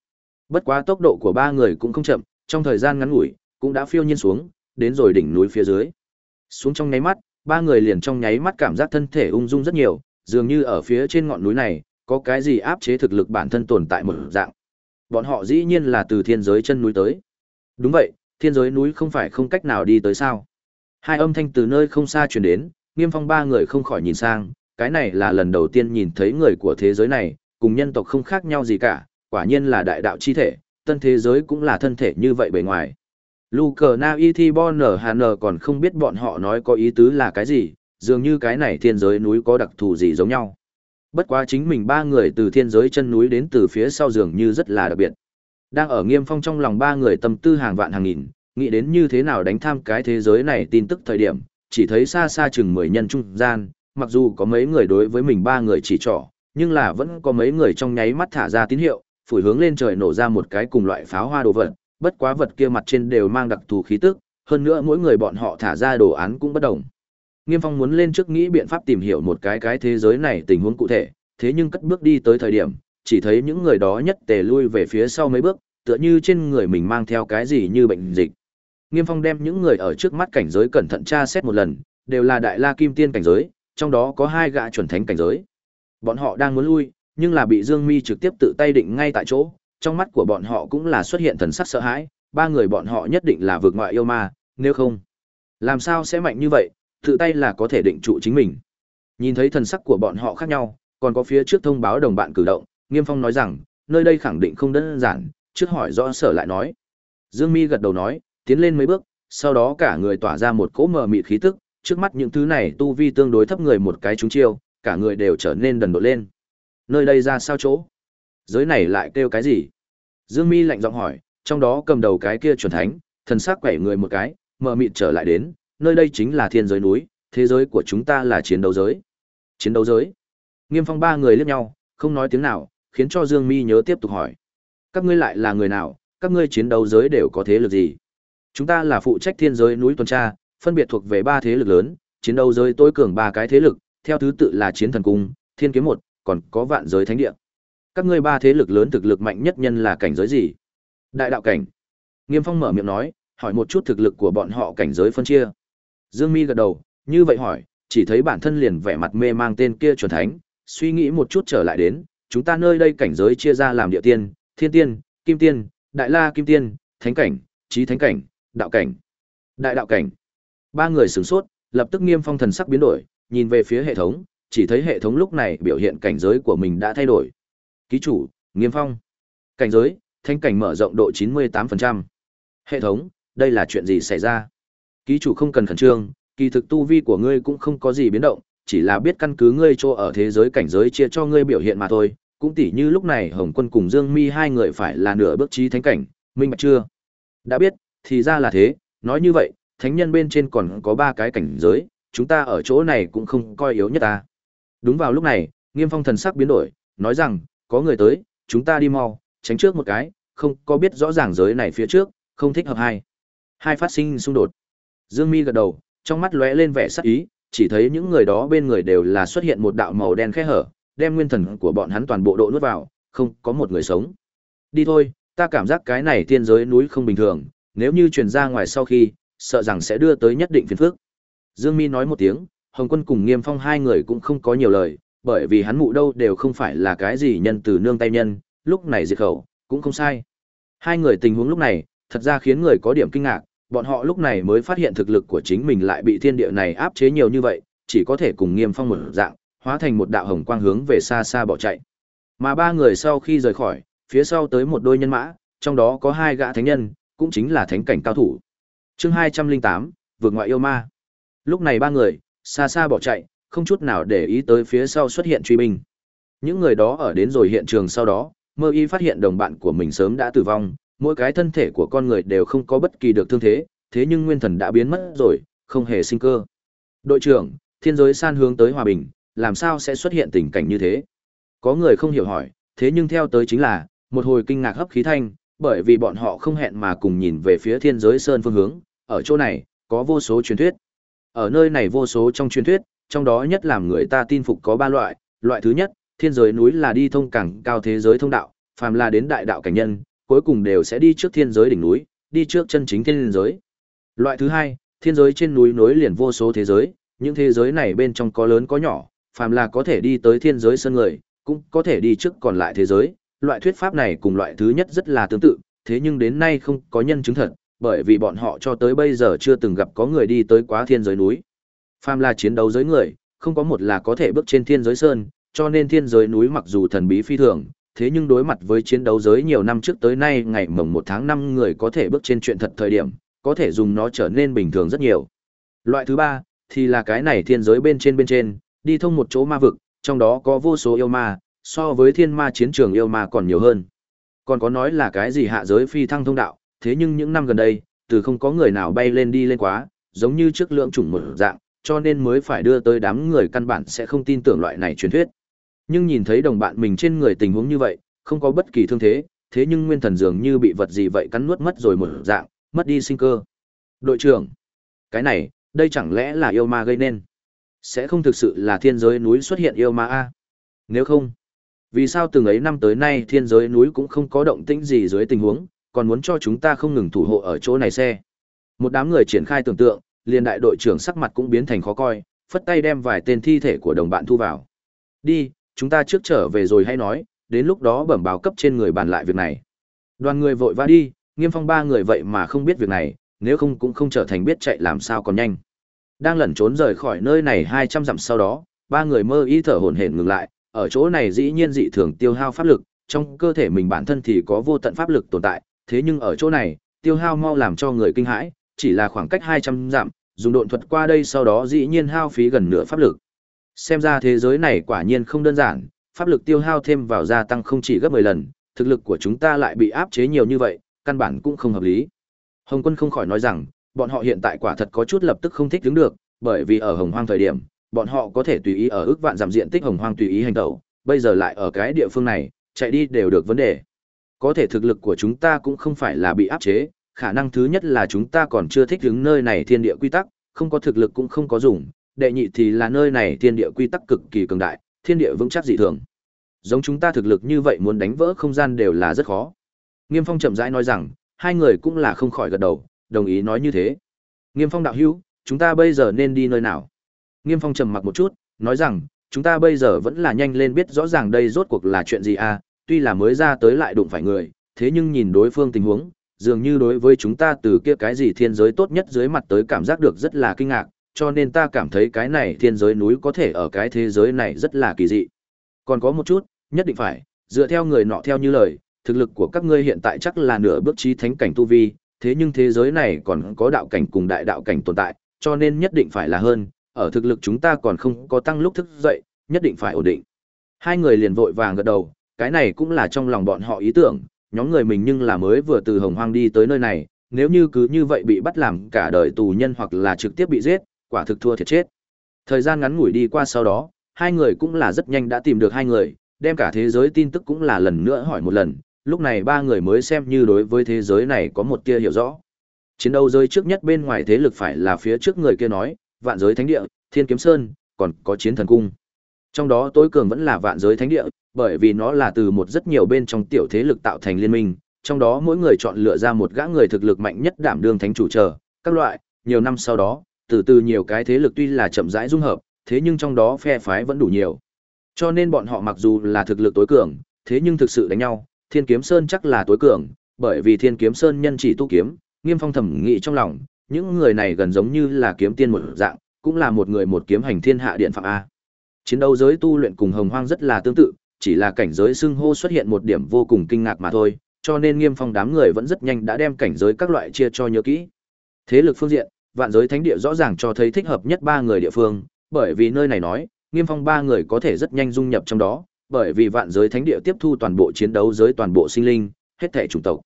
Bất quá tốc độ của ba người cũng không chậm, trong thời gian ngắn ngủi, cũng đã phiêu nhiên xuống, đến rồi đỉnh núi phía dưới. Xuống trong nháy mắt, ba người liền trong nháy mắt cảm giác thân thể ung dung rất nhiều, dường như ở phía trên ngọn núi này, có cái gì áp chế thực lực bản thân tồn tại một dạng. Bọn họ dĩ nhiên là từ thiên giới chân núi tới. Đúng vậy, thiên giới núi không phải không cách nào đi tới sao. Hai âm thanh từ nơi không xa truyền đến, nghiêm phong ba người không khỏi nhìn sang, cái này là lần đầu tiên nhìn thấy người của thế giới này, cùng nhân tộc không khác nhau gì cả, quả nhiên là đại đạo chi thể, tân thế giới cũng là thân thể như vậy bề ngoài. Luke Na e, Iti Bonner Hàn còn không biết bọn họ nói có ý tứ là cái gì, dường như cái này thiên giới núi có đặc thù gì giống nhau. Bất quá chính mình ba người từ thiên giới chân núi đến từ phía sau dường như rất là đặc biệt. Đang ở nghiêm phong trong lòng ba người tâm tư hàng vạn hàng nghìn, nghĩ đến như thế nào đánh tham cái thế giới này tin tức thời điểm, chỉ thấy xa xa chừng mười nhân trung gian, mặc dù có mấy người đối với mình ba người chỉ trỏ, nhưng là vẫn có mấy người trong nháy mắt thả ra tín hiệu, phủi hướng lên trời nổ ra một cái cùng loại pháo hoa đồ vật, bất quá vật kia mặt trên đều mang đặc thù khí tức, hơn nữa mỗi người bọn họ thả ra đồ án cũng bất đồng. Nghiêm Phong muốn lên trước nghĩ biện pháp tìm hiểu một cái cái thế giới này tình huống cụ thể, thế nhưng cất bước đi tới thời điểm, chỉ thấy những người đó nhất tề lui về phía sau mấy bước, tựa như trên người mình mang theo cái gì như bệnh dịch. Nghiêm Phong đem những người ở trước mắt cảnh giới cẩn thận tra xét một lần, đều là đại la kim tiên cảnh giới, trong đó có hai gã chuẩn thánh cảnh giới. Bọn họ đang muốn lui, nhưng là bị Dương Mi trực tiếp tự tay định ngay tại chỗ, trong mắt của bọn họ cũng là xuất hiện thần sắc sợ hãi, ba người bọn họ nhất định là vượt ngoại yêu ma, nếu không, làm sao sẽ mạnh như vậy, tự tay là có thể định trụ chính mình. Nhìn thấy thần sắc của bọn họ khác nhau, còn có phía trước thông báo đồng bạn cử động, Nghiêm Phong nói rằng, nơi đây khẳng định không đơn giản, trước hỏi rõ sở lại nói. Dương Mi gật đầu nói, tiến lên mấy bước, sau đó cả người tỏa ra một cỗ mờ mịt khí tức, trước mắt những thứ này tu vi tương đối thấp người một cái trúng chiêu, cả người đều trở nên đần độn lên. Nơi đây ra sao chỗ? Giới này lại kêu cái gì? Dương Mi lạnh giọng hỏi, trong đó cầm đầu cái kia chuẩn thánh, thần sắc quẩy người một cái, mờ mịt trở lại đến, nơi đây chính là thiên giới núi, thế giới của chúng ta là chiến đấu giới. Chiến đấu giới? Nghiêm Phong ba người liếc nhau, không nói tiếng nào, khiến cho Dương Mi nhớ tiếp tục hỏi. Các ngươi lại là người nào, các ngươi chiến đấu giới đều có thế lực gì? Chúng ta là phụ trách thiên giới núi tuần tra, phân biệt thuộc về ba thế lực lớn, chiến đấu giới tối cường ba cái thế lực, theo thứ tự là chiến thần cung, thiên kiếm một, còn có vạn giới thánh địa. các ngươi ba thế lực lớn thực lực mạnh nhất nhân là cảnh giới gì? Đại đạo cảnh. Nghiêm Phong mở miệng nói, hỏi một chút thực lực của bọn họ cảnh giới phân chia. Dương Mi gật đầu, như vậy hỏi, chỉ thấy bản thân liền vẻ mặt mê mang tên kia chuẩn thánh, suy nghĩ một chút trở lại đến, chúng ta nơi đây cảnh giới chia ra làm địa tiên, thiên tiên, kim tiên, đại la kim tiên, thánh cảnh, trí thánh cảnh, đạo cảnh, đại đạo cảnh. Ba người sửng sốt, lập tức Nghiêm Phong thần sắc biến đổi, nhìn về phía hệ thống, chỉ thấy hệ thống lúc này biểu hiện cảnh giới của mình đã thay đổi. Ký chủ, Nghiêm Phong. Cảnh giới, thanh cảnh mở rộng độ 98%. Hệ thống, đây là chuyện gì xảy ra? Ký chủ không cần khẩn trương, kỳ thực tu vi của ngươi cũng không có gì biến động, chỉ là biết căn cứ ngươi cho ở thế giới cảnh giới chia cho ngươi biểu hiện mà thôi. Cũng tỉ như lúc này Hồng Quân cùng Dương Mi hai người phải là nửa bước trí thánh cảnh, minh bạch chưa? Đã biết, thì ra là thế, nói như vậy, thánh nhân bên trên còn có ba cái cảnh giới, chúng ta ở chỗ này cũng không coi yếu nhất ta. Đúng vào lúc này, Nghiêm Phong thần sắc biến đổi, nói rằng, có người tới, chúng ta đi mau, tránh trước một cái, không có biết rõ ràng giới này phía trước, không thích hợp hai. Hai phát sinh xung đột. Dương Mi gật đầu, trong mắt lóe lên vẻ sắc ý, chỉ thấy những người đó bên người đều là xuất hiện một đạo màu đen khe hở, đem nguyên thần của bọn hắn toàn bộ độ nuốt vào, không có một người sống. Đi thôi, ta cảm giác cái này thiên giới núi không bình thường, nếu như truyền ra ngoài sau khi, sợ rằng sẽ đưa tới nhất định phiền phức. Dương Mi nói một tiếng, Hồng Quân cùng Nghiêm Phong hai người cũng không có nhiều lời, bởi vì hắn mụ đâu đều không phải là cái gì nhân từ nương tay nhân, lúc này diệt khẩu, cũng không sai. Hai người tình huống lúc này, thật ra khiến người có điểm kinh ngạc, bọn họ lúc này mới phát hiện thực lực của chính mình lại bị thiên địa này áp chế nhiều như vậy, chỉ có thể cùng Nghiêm Phong một dạng, hóa thành một đạo hồng quang hướng về xa xa bỏ chạy. Mà ba người sau khi rời khỏi, phía sau tới một đôi nhân mã, trong đó có hai gã thánh nhân, cũng chính là thánh cảnh cao thủ. Chương hai trăm linh tám vượt ngoại yêu ma. Lúc này ba người, xa xa bỏ chạy, không chút nào để ý tới phía sau xuất hiện truy binh. Những người đó ở đến rồi hiện trường sau đó, mơ y phát hiện đồng bạn của mình sớm đã tử vong, mỗi cái thân thể của con người đều không có bất kỳ được thương thế, thế nhưng nguyên thần đã biến mất rồi, không hề sinh cơ. Đội trưởng, thiên giới san hướng tới hòa bình, làm sao sẽ xuất hiện tình cảnh như thế? Có người không hiểu hỏi, thế nhưng theo tới chính là, một hồi kinh ngạc hấp khí thanh, bởi vì bọn họ không hẹn mà cùng nhìn về phía thiên giới sơn phương hướng, ở chỗ này, có vô số truyền thuyết. Ở nơi này vô số trong truyền thuyết, trong đó nhất làm người ta tin phục có ba loại, loại thứ nhất, thiên giới núi là đi thông cảng cao thế giới thông đạo, phàm là đến đại đạo cảnh nhân, cuối cùng đều sẽ đi trước thiên giới đỉnh núi, đi trước chân chính thiên giới. Loại thứ hai, thiên giới trên núi nối liền vô số thế giới, những thế giới này bên trong có lớn có nhỏ, phàm là có thể đi tới thiên giới sơn người, cũng có thể đi trước còn lại thế giới. Loại thuyết pháp này cùng loại thứ nhất rất là tương tự, thế nhưng đến nay không có nhân chứng thật, bởi vì bọn họ cho tới bây giờ chưa từng gặp có người đi tới quá thiên giới núi. Phàm là chiến đấu giới người, không có một là có thể bước trên thiên giới sơn, cho nên thiên giới núi mặc dù thần bí phi thường, thế nhưng đối mặt với chiến đấu giới nhiều năm trước tới nay ngày mồng 1 tháng 5 người có thể bước trên chuyện thật thời điểm, có thể dùng nó trở nên bình thường rất nhiều. Loại thứ ba, thì là cái này thiên giới bên trên bên trên, đi thông một chỗ ma vực, trong đó có vô số yêu ma, so với thiên ma chiến trường yêu ma còn nhiều hơn. Còn có nói là cái gì hạ giới phi thăng thông đạo, thế nhưng những năm gần đây, từ không có người nào bay lên đi lên quá, giống như trước lượng chủng một dạng, cho nên mới phải đưa tới đám người căn bản sẽ không tin tưởng loại này truyền thuyết. Nhưng nhìn thấy đồng bạn mình trên người tình huống như vậy, không có bất kỳ thương thế, thế nhưng nguyên thần dường như bị vật gì vậy cắn nuốt mất rồi một dạng, mất đi sinh cơ. Đội trưởng, cái này, đây chẳng lẽ là yêu ma gây nên? Sẽ không thực sự là thiên giới núi xuất hiện yêu ma a? Nếu không, vì sao từng ấy năm tới nay thiên giới núi cũng không có động tĩnh gì dưới tình huống, còn muốn cho chúng ta không ngừng thủ hộ ở chỗ này xe? Một đám người triển khai tưởng tượng, liền đại đội trưởng sắc mặt cũng biến thành khó coi, phất tay đem vài tên thi thể của đồng bạn thu vào. Đi, chúng ta trước trở về rồi hay nói, đến lúc đó bẩm báo cấp trên người bàn lại việc này. Đoàn người vội va đi, nghiêm phong ba người vậy mà không biết việc này, nếu không cũng không trở thành biết chạy làm sao còn nhanh. Đang lẩn trốn rời khỏi nơi này 200 dặm sau đó, ba người mơ ý thở hổn hển ngừng lại, ở chỗ này dĩ nhiên dị thường tiêu hao pháp lực, trong cơ thể mình bản thân thì có vô tận pháp lực tồn tại, thế nhưng ở chỗ này, tiêu hao mau làm cho người kinh hãi, chỉ là khoảng cách 200 dặm, dùng độn thuật qua đây sau đó dĩ nhiên hao phí gần nửa pháp lực. Xem ra thế giới này quả nhiên không đơn giản, pháp lực tiêu hao thêm vào gia tăng không chỉ gấp 10 lần, thực lực của chúng ta lại bị áp chế nhiều như vậy, căn bản cũng không hợp lý. Hồng Quân không khỏi nói rằng, bọn họ hiện tại quả thật có chút lập tức không thích đứng được, bởi vì ở Hồng Hoang thời điểm, bọn họ có thể tùy ý ở ước vạn giảm diện tích Hồng Hoang tùy ý hành động, bây giờ lại ở cái địa phương này, chạy đi đều được vấn đề. Có thể thực lực của chúng ta cũng không phải là bị áp chế, khả năng thứ nhất là chúng ta còn chưa thích ứng nơi này thiên địa quy tắc, không có thực lực cũng không có dùng, đệ nhị thì là nơi này thiên địa quy tắc cực kỳ cường đại, thiên địa vững chắc dị thường. Giống chúng ta thực lực như vậy muốn đánh vỡ không gian đều là rất khó. Nghiêm Phong chậm rãi nói rằng, hai người cũng là không khỏi gật đầu, đồng ý nói như thế. Nghiêm Phong đạo hữu, chúng ta bây giờ nên đi nơi nào? Nghiêm Phong trầm mặc một chút, nói rằng, chúng ta bây giờ vẫn là nhanh lên biết rõ ràng đây rốt cuộc là chuyện gì à, tuy là mới ra tới lại đụng phải người, thế nhưng nhìn đối phương tình huống, dường như đối với chúng ta từ kia cái gì thiên giới tốt nhất dưới mặt tới cảm giác được rất là kinh ngạc, cho nên ta cảm thấy cái này thiên giới núi có thể ở cái thế giới này rất là kỳ dị. Còn có một chút, nhất định phải, dựa theo người nọ theo như lời, thực lực của các ngươi hiện tại chắc là nửa bước trí thánh cảnh tu vi, thế nhưng thế giới này còn có đạo cảnh cùng đại đạo cảnh tồn tại, cho nên nhất định phải là hơn, ở thực lực chúng ta còn không có tăng lúc thức dậy, nhất định phải ổn định. Hai người liền vội vàng gật đầu, cái này cũng là trong lòng bọn họ ý tưởng, nhóm người mình nhưng là mới vừa từ Hồng Hoang đi tới nơi này, nếu như cứ như vậy bị bắt làm cả đời tù nhân hoặc là trực tiếp bị giết, quả thực thua thiệt chết. Thời gian ngắn ngủi đi qua sau đó, hai người cũng là rất nhanh đã tìm được hai người, đem cả thế giới tin tức cũng là lần nữa hỏi một lần, lúc này ba người mới xem như đối với thế giới này có một tia hiểu rõ. Chiến đấu rơi trước nhất bên ngoài thế lực phải là phía trước người kia nói, vạn giới thánh địa, thiên kiếm sơn, còn có chiến thần cung. Trong đó tối cường vẫn là vạn giới thánh địa, bởi vì nó là từ một rất nhiều bên trong tiểu thế lực tạo thành liên minh, trong đó mỗi người chọn lựa ra một gã người thực lực mạnh nhất đảm đương thánh chủ chờ, các loại, nhiều năm sau đó, từ từ nhiều cái thế lực tuy là chậm rãi dung hợp, thế nhưng trong đó phe phái vẫn đủ nhiều. Cho nên bọn họ mặc dù là thực lực tối cường, thế nhưng thực sự đánh nhau, Thiên Kiếm Sơn chắc là tối cường, bởi vì Thiên Kiếm Sơn nhân chỉ tu kiếm, Nghiêm Phong thẩm nghĩ trong lòng, những người này gần giống như là kiếm tiên một dạng, cũng là một người một kiếm hành thiên hạ điện phạm a. Chiến đấu giới tu luyện cùng Hồng Hoang rất là tương tự, chỉ là cảnh giới xưng hô xuất hiện một điểm vô cùng kinh ngạc mà thôi, cho nên Nghiêm Phong đám người vẫn rất nhanh đã đem cảnh giới các loại chia cho nhớ kỹ. Thế lực phương diện, vạn giới thánh địa rõ ràng cho thấy thích hợp nhất ba người địa phương, bởi vì nơi này nói, Nghiêm Phong ba người có thể rất nhanh dung nhập trong đó, bởi vì vạn giới thánh địa tiếp thu toàn bộ chiến đấu giới toàn bộ sinh linh, hết thảy chủng tộc.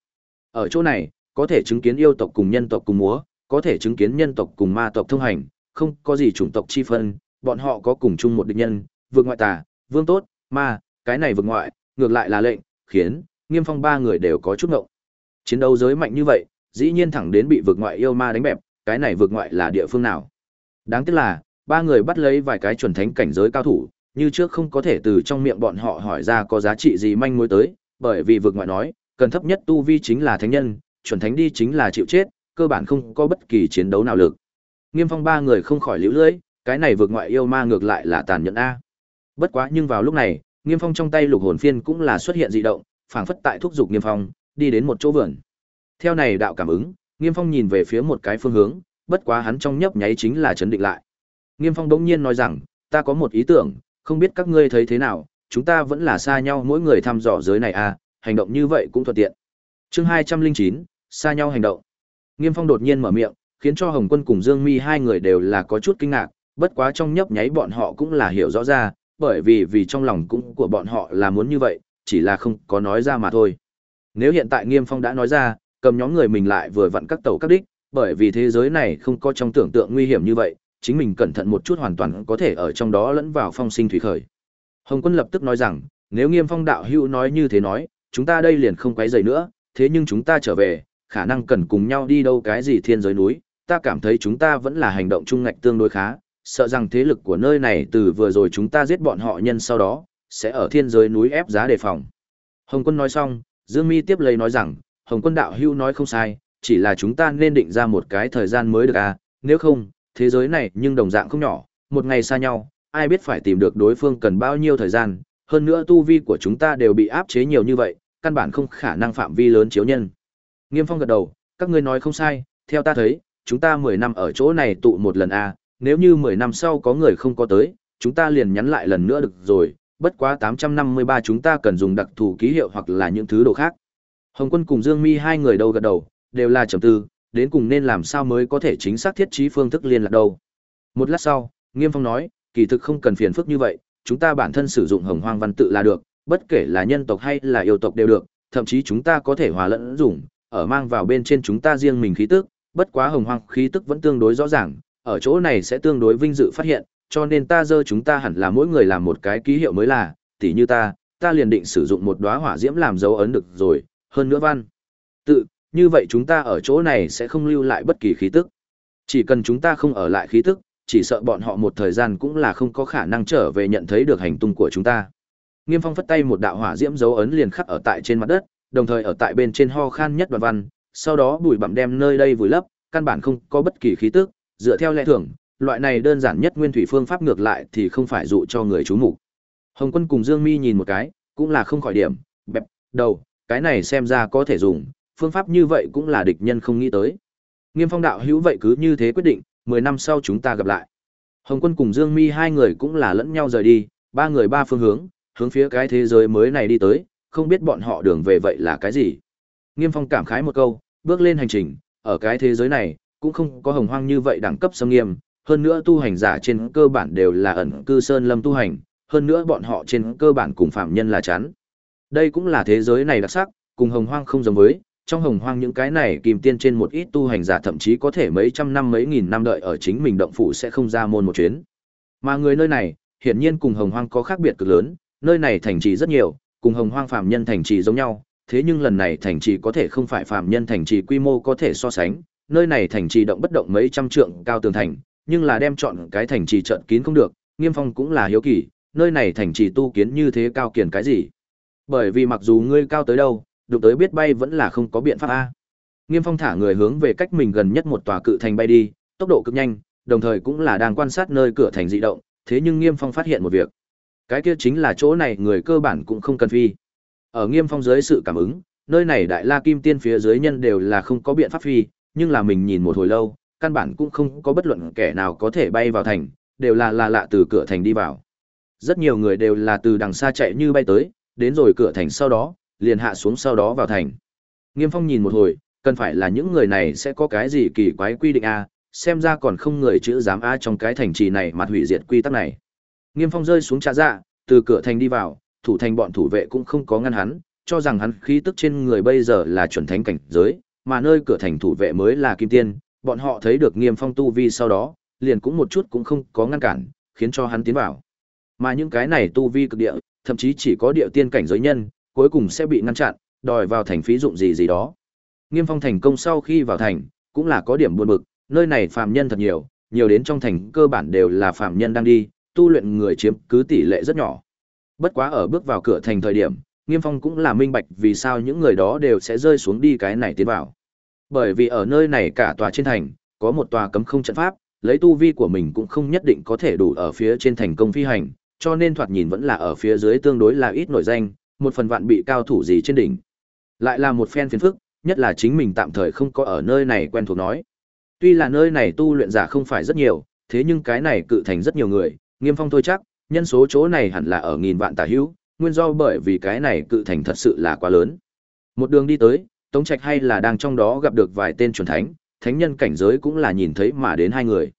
Ở chỗ này, có thể chứng kiến yêu tộc cùng nhân tộc cùng múa, có thể chứng kiến nhân tộc cùng ma tộc thông hành, không có gì chủng tộc chi phân, bọn họ có cùng chung một địch nhân, vương ngoại tà, vương tốt, ma, cái này vương ngoại, ngược lại là lệnh, khiến Nghiêm Phong ba người đều có chút ngộng. Chiến đấu giới mạnh như vậy, dĩ nhiên thẳng đến bị vực ngoại yêu ma đánh bẹp, cái này vực ngoại là địa phương nào? Đáng tiếc là, ba người bắt lấy vài cái chuẩn thánh cảnh giới cao thủ, như trước không có thể từ trong miệng bọn họ hỏi ra có giá trị gì manh mối tới, bởi vì vực ngoại nói, cần thấp nhất tu vi chính là thánh nhân, chuẩn thánh đi chính là chịu chết, cơ bản không có bất kỳ chiến đấu nào lực. Nghiêm Phong ba người không khỏi liễu lưỡi, cái này vượt ngoại yêu ma ngược lại là tàn nhẫn a. Bất quá nhưng vào lúc này, Nghiêm Phong trong tay lục hồn phiên cũng là xuất hiện dị động, phảng phất tại thúc dục Nghiêm Phong, đi đến một chỗ vườn. Theo này đạo cảm ứng, Nghiêm Phong nhìn về phía một cái phương hướng, bất quá hắn trong nhấp nháy chính là chấn định lại. Nghiêm Phong đống nhiên nói rằng, ta có một ý tưởng, không biết các ngươi thấy thế nào, chúng ta vẫn là xa nhau mỗi người thăm dò giới này à, hành động như vậy cũng thuận tiện. Chương hai trăm linh chín, xa nhau hành động. Nghiêm Phong đột nhiên mở miệng, khiến cho Hồng Quân cùng Dương Mi hai người đều là có chút kinh ngạc, bất quá trong nhấp nháy bọn họ cũng là hiểu rõ ra, bởi vì vì trong lòng cũng của bọn họ là muốn như vậy, chỉ là không có nói ra mà thôi. Nếu hiện tại Nghiêm Phong đã nói ra, cầm nhóm người mình lại vừa vặn các tàu các đích, bởi vì thế giới này không có trong tưởng tượng nguy hiểm như vậy, chính mình cẩn thận một chút hoàn toàn có thể ở trong đó lẫn vào phong sinh thủy khởi. Hồng Quân lập tức nói rằng, nếu Nghiêm Phong đạo hữu nói như thế nói, chúng ta đây liền không quấy rầy nữa, thế nhưng chúng ta trở về, khả năng cần cùng nhau đi đâu cái gì thiên giới núi, ta cảm thấy chúng ta vẫn là hành động chung ngạch tương đối khá, sợ rằng thế lực của nơi này từ vừa rồi chúng ta giết bọn họ nhân sau đó, sẽ ở thiên giới núi ép giá đề phòng. Hồng Quân nói xong, Dương Mi tiếp lấy nói rằng, Hồng Quân đạo hưu nói không sai, chỉ là chúng ta nên định ra một cái thời gian mới được à, nếu không, thế giới này nhưng đồng dạng không nhỏ, một ngày xa nhau, ai biết phải tìm được đối phương cần bao nhiêu thời gian, hơn nữa tu vi của chúng ta đều bị áp chế nhiều như vậy, căn bản không khả năng phạm vi lớn chiếu nhân. Nghiêm Phong gật đầu, các ngươi nói không sai, theo ta thấy, chúng ta 10 năm ở chỗ này tụ một lần a, à, nếu như 10 năm sau có người không có tới, chúng ta liền nhắn lại lần nữa được rồi, bất quá 853 chúng ta cần dùng đặc thù ký hiệu hoặc là những thứ đồ khác. Hồng Quân cùng Dương Mi hai người đầu gật đầu, đều là trầm tư, đến cùng nên làm sao mới có thể chính xác thiết trí phương thức liên lạc đâu. Một lát sau, Nghiêm Phong nói, kỳ thực không cần phiền phức như vậy, chúng ta bản thân sử dụng hồng hoang văn tự là được, bất kể là nhân tộc hay là yêu tộc đều được, thậm chí chúng ta có thể hòa lẫn dùng, ở mang vào bên trên chúng ta riêng mình khí tức, bất quá hồng hoang khí tức vẫn tương đối rõ ràng, ở chỗ này sẽ tương đối vinh dự phát hiện, cho nên ta dơ chúng ta hẳn là mỗi người làm một cái ký hiệu mới là, tỉ như ta, ta liền định sử dụng một đóa hỏa diễm làm dấu ấn được rồi, hơn nữa văn. Tự, như vậy chúng ta ở chỗ này sẽ không lưu lại bất kỳ khí tức. Chỉ cần chúng ta không ở lại khí tức, chỉ sợ bọn họ một thời gian cũng là không có khả năng trở về nhận thấy được hành tung của chúng ta. Nghiêm Phong phất tay một đạo hỏa diễm dấu ấn liền khắc ở tại trên mặt đất, đồng thời ở tại bên trên ho khan nhất đoạn văn, sau đó bụi bặm đem nơi đây vùi lấp, căn bản không có bất kỳ khí tức, dựa theo lẽ thường, loại này đơn giản nhất nguyên thủy phương pháp ngược lại thì không phải dụ cho người chú mục. Hồng Quân cùng Dương Mi nhìn một cái, cũng là không khỏi điểm, bẹp, đầu, cái này xem ra có thể dùng, phương pháp như vậy cũng là địch nhân không nghĩ tới. Nghiêm Phong đạo hữu vậy cứ như thế quyết định, 10 năm sau chúng ta gặp lại. Hồng Quân cùng Dương Mi hai người cũng là lẫn nhau rời đi, ba người ba phương hướng, hướng phía cái thế giới mới này đi tới, không biết bọn họ đường về vậy là cái gì. Nghiêm Phong cảm khái một câu, bước lên hành trình, ở cái thế giới này, cũng không có hồng hoang như vậy đẳng cấp xâm nghiêm, hơn nữa tu hành giả trên cơ bản đều là ẩn cư sơn lâm tu hành, hơn nữa bọn họ trên cơ bản cùng phạm nhân là chắn. Đây cũng là thế giới này đặc sắc, cùng hồng hoang không giống với, trong hồng hoang những cái này kìm tiên trên một ít tu hành giả thậm chí có thể mấy trăm năm mấy nghìn năm đợi ở chính mình động phủ sẽ không ra môn một chuyến. Mà người nơi này, hiển nhiên cùng hồng hoang có khác biệt cực lớn, nơi này thành trì rất nhiều, cùng hồng hoang phạm nhân thành trì giống nhau, thế nhưng lần này thành trì có thể không phải phạm nhân thành trì quy mô có thể so sánh, nơi này thành trì động bất động mấy trăm trượng cao tường thành, nhưng là đem chọn cái thành trì trận kín không được, Nghiêm Phong cũng là hiếu kỳ, nơi này thành trì tu kiến như thế cao kiền cái gì? Bởi vì mặc dù ngươi cao tới đâu, đụng tới biết bay vẫn là không có biện pháp a. Nghiêm Phong thả người hướng về cách mình gần nhất một tòa cự thành bay đi, tốc độ cực nhanh, đồng thời cũng là đang quan sát nơi cửa thành dị động, thế nhưng Nghiêm Phong phát hiện một việc. Cái kia chính là chỗ này người cơ bản cũng không cần phi. Ở Nghiêm Phong dưới sự cảm ứng, nơi này Đại La Kim Tiên phía dưới nhân đều là không có biện pháp phi, nhưng là mình nhìn một hồi lâu, căn bản cũng không có bất luận kẻ nào có thể bay vào thành, đều là là lạ từ cửa thành đi vào. Rất nhiều người đều là từ đằng xa chạy như bay tới, đến rồi cửa thành sau đó, liền hạ xuống sau đó vào thành. Nghiêm Phong nhìn một hồi, cần phải là những người này sẽ có cái gì kỳ quái quy định a, xem ra còn không người chữ dám a trong cái thành trì này mặt hủy diệt quy tắc này. Nghiêm Phong rơi xuống trà dạ, từ cửa thành đi vào, thủ thành bọn thủ vệ cũng không có ngăn hắn, cho rằng hắn khí tức trên người bây giờ là chuẩn thánh cảnh giới, mà nơi cửa thành thủ vệ mới là kim tiên, bọn họ thấy được Nghiêm Phong tu vi sau đó, liền cũng một chút cũng không có ngăn cản, khiến cho hắn tiến vào. Mà những cái này tu vi cực địa, thậm chí chỉ có địa tiên cảnh giới nhân, cuối cùng sẽ bị ngăn chặn, đòi vào thành phí dụng gì gì đó. Nghiêm Phong thành công sau khi vào thành, cũng là có điểm buồn bực, nơi này phàm nhân thật nhiều, nhiều đến trong thành cơ bản đều là phàm nhân đang đi, tu luyện người chiếm cứ tỷ lệ rất nhỏ. Bất quá ở bước vào cửa thành thời điểm, Nghiêm Phong cũng là minh bạch vì sao những người đó đều sẽ rơi xuống đi cái này tiến vào. Bởi vì ở nơi này cả tòa trên thành, có một tòa cấm không trận pháp, lấy tu vi của mình cũng không nhất định có thể đủ ở phía trên thành công phi hành, cho nên thoạt nhìn vẫn là ở phía dưới tương đối là ít nổi danh, một phần vạn bị cao thủ gì trên đỉnh. Lại là một phen phiền phức, nhất là chính mình tạm thời không có ở nơi này quen thuộc nói. Tuy là nơi này tu luyện giả không phải rất nhiều, thế nhưng cái này cự thành rất nhiều người, nghiêm phong thôi chắc, nhân số chỗ này hẳn là ở nghìn vạn tả hữu, nguyên do bởi vì cái này cự thành thật sự là quá lớn. Một đường đi tới, Tống Trạch hay là đang trong đó gặp được vài tên chuẩn thánh, thánh nhân cảnh giới cũng là nhìn thấy mà đến hai người.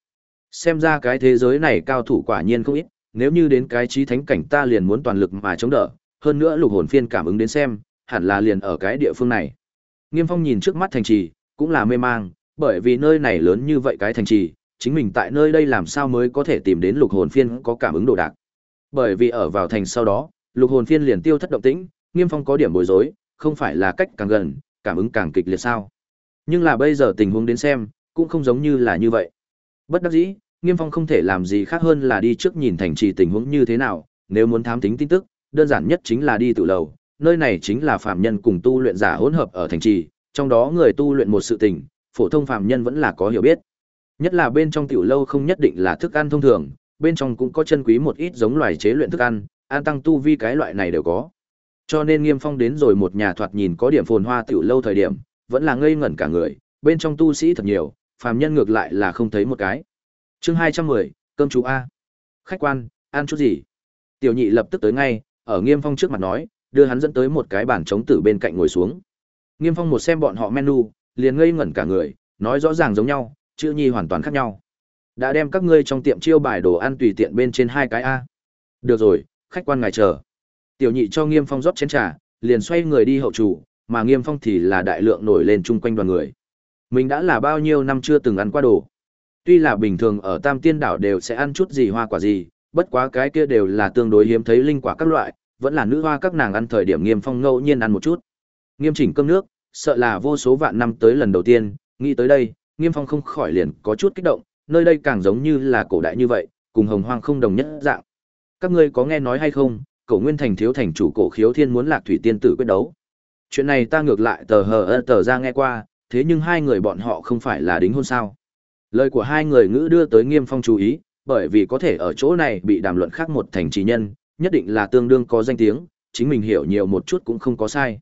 Xem ra cái thế giới này cao thủ quả nhiên không ít, nếu như đến cái trí thánh cảnh ta liền muốn toàn lực mà chống đỡ, hơn nữa lục hồn phiên cảm ứng đến xem, hẳn là liền ở cái địa phương này. Nghiêm Phong nhìn trước mắt thành trì, cũng là mê mang, bởi vì nơi này lớn như vậy cái thành trì, chính mình tại nơi đây làm sao mới có thể tìm đến lục hồn phiên có cảm ứng đồ đạc. Bởi vì ở vào thành sau đó, lục hồn phiên liền tiêu thất động tĩnh, Nghiêm Phong có điểm bối rối, không phải là cách càng gần, cảm ứng càng kịch liệt sao? Nhưng là bây giờ tình huống đến xem, cũng không giống như là như vậy. Bất đắc dĩ, Nghiêm Phong không thể làm gì khác hơn là đi trước nhìn thành trì tình huống như thế nào, nếu muốn thám tính tin tức, đơn giản nhất chính là đi tự lầu, nơi này chính là phạm nhân cùng tu luyện giả hỗn hợp ở thành trì, trong đó người tu luyện một sự tình, phổ thông phạm nhân vẫn là có hiểu biết. Nhất là bên trong tiểu lâu không nhất định là thức ăn thông thường, bên trong cũng có chân quý một ít giống loài chế luyện thức ăn, an tăng tu vi cái loại này đều có. Cho nên Nghiêm Phong đến rồi một nhà thoạt nhìn có điểm phồn hoa tiểu lâu thời điểm, vẫn là ngây ngẩn cả người, bên trong tu sĩ thật nhiều, phàm nhân ngược lại là không thấy một cái. Chương hai trăm mười cơm chú a. Khách quan, ăn chút gì? Tiểu nhị lập tức tới ngay, ở Nghiêm Phong trước mặt nói, đưa hắn dẫn tới một cái bàn trống tử bên cạnh ngồi xuống. Nghiêm Phong một xem bọn họ menu, liền ngây ngẩn cả người, nói rõ ràng giống nhau, chữ nhi hoàn toàn khác nhau. Đã đem các ngươi trong tiệm chiêu bài đồ ăn tùy tiện bên trên hai cái a. Được rồi, khách quan ngài chờ. Tiểu nhị cho Nghiêm Phong rót chén trà, liền xoay người đi hậu chủ, mà Nghiêm Phong thì là đại lượng nổi lên chung quanh đoàn người. Mình đã là bao nhiêu năm chưa từng ăn qua đồ. Tuy là bình thường ở Tam Tiên đảo đều sẽ ăn chút gì hoa quả gì, bất quá cái kia đều là tương đối hiếm thấy linh quả các loại, vẫn là nữ hoa các nàng ăn thời điểm Nghiêm Phong ngẫu nhiên ăn một chút. Nghiêm chỉnh cơm nước, sợ là vô số vạn năm tới lần đầu tiên, nghĩ tới đây, Nghiêm Phong không khỏi liền có chút kích động, nơi đây càng giống như là cổ đại như vậy, cùng hồng hoang không đồng nhất dạng. Các ngươi có nghe nói hay không, cổ nguyên thành thiếu thành chủ cổ khiếu thiên muốn lạc thủy tiên tử quyết đấu. Chuyện này ta ngược lại tờ hờ ơ tờ ra nghe qua, thế nhưng hai người bọn họ không phải là đính hôn sao. Lời của hai người ngữ đưa tới nghiêm phong chú ý, bởi vì có thể ở chỗ này bị đàm luận khác một thành trí nhân, nhất định là tương đương có danh tiếng, chính mình hiểu nhiều một chút cũng không có sai.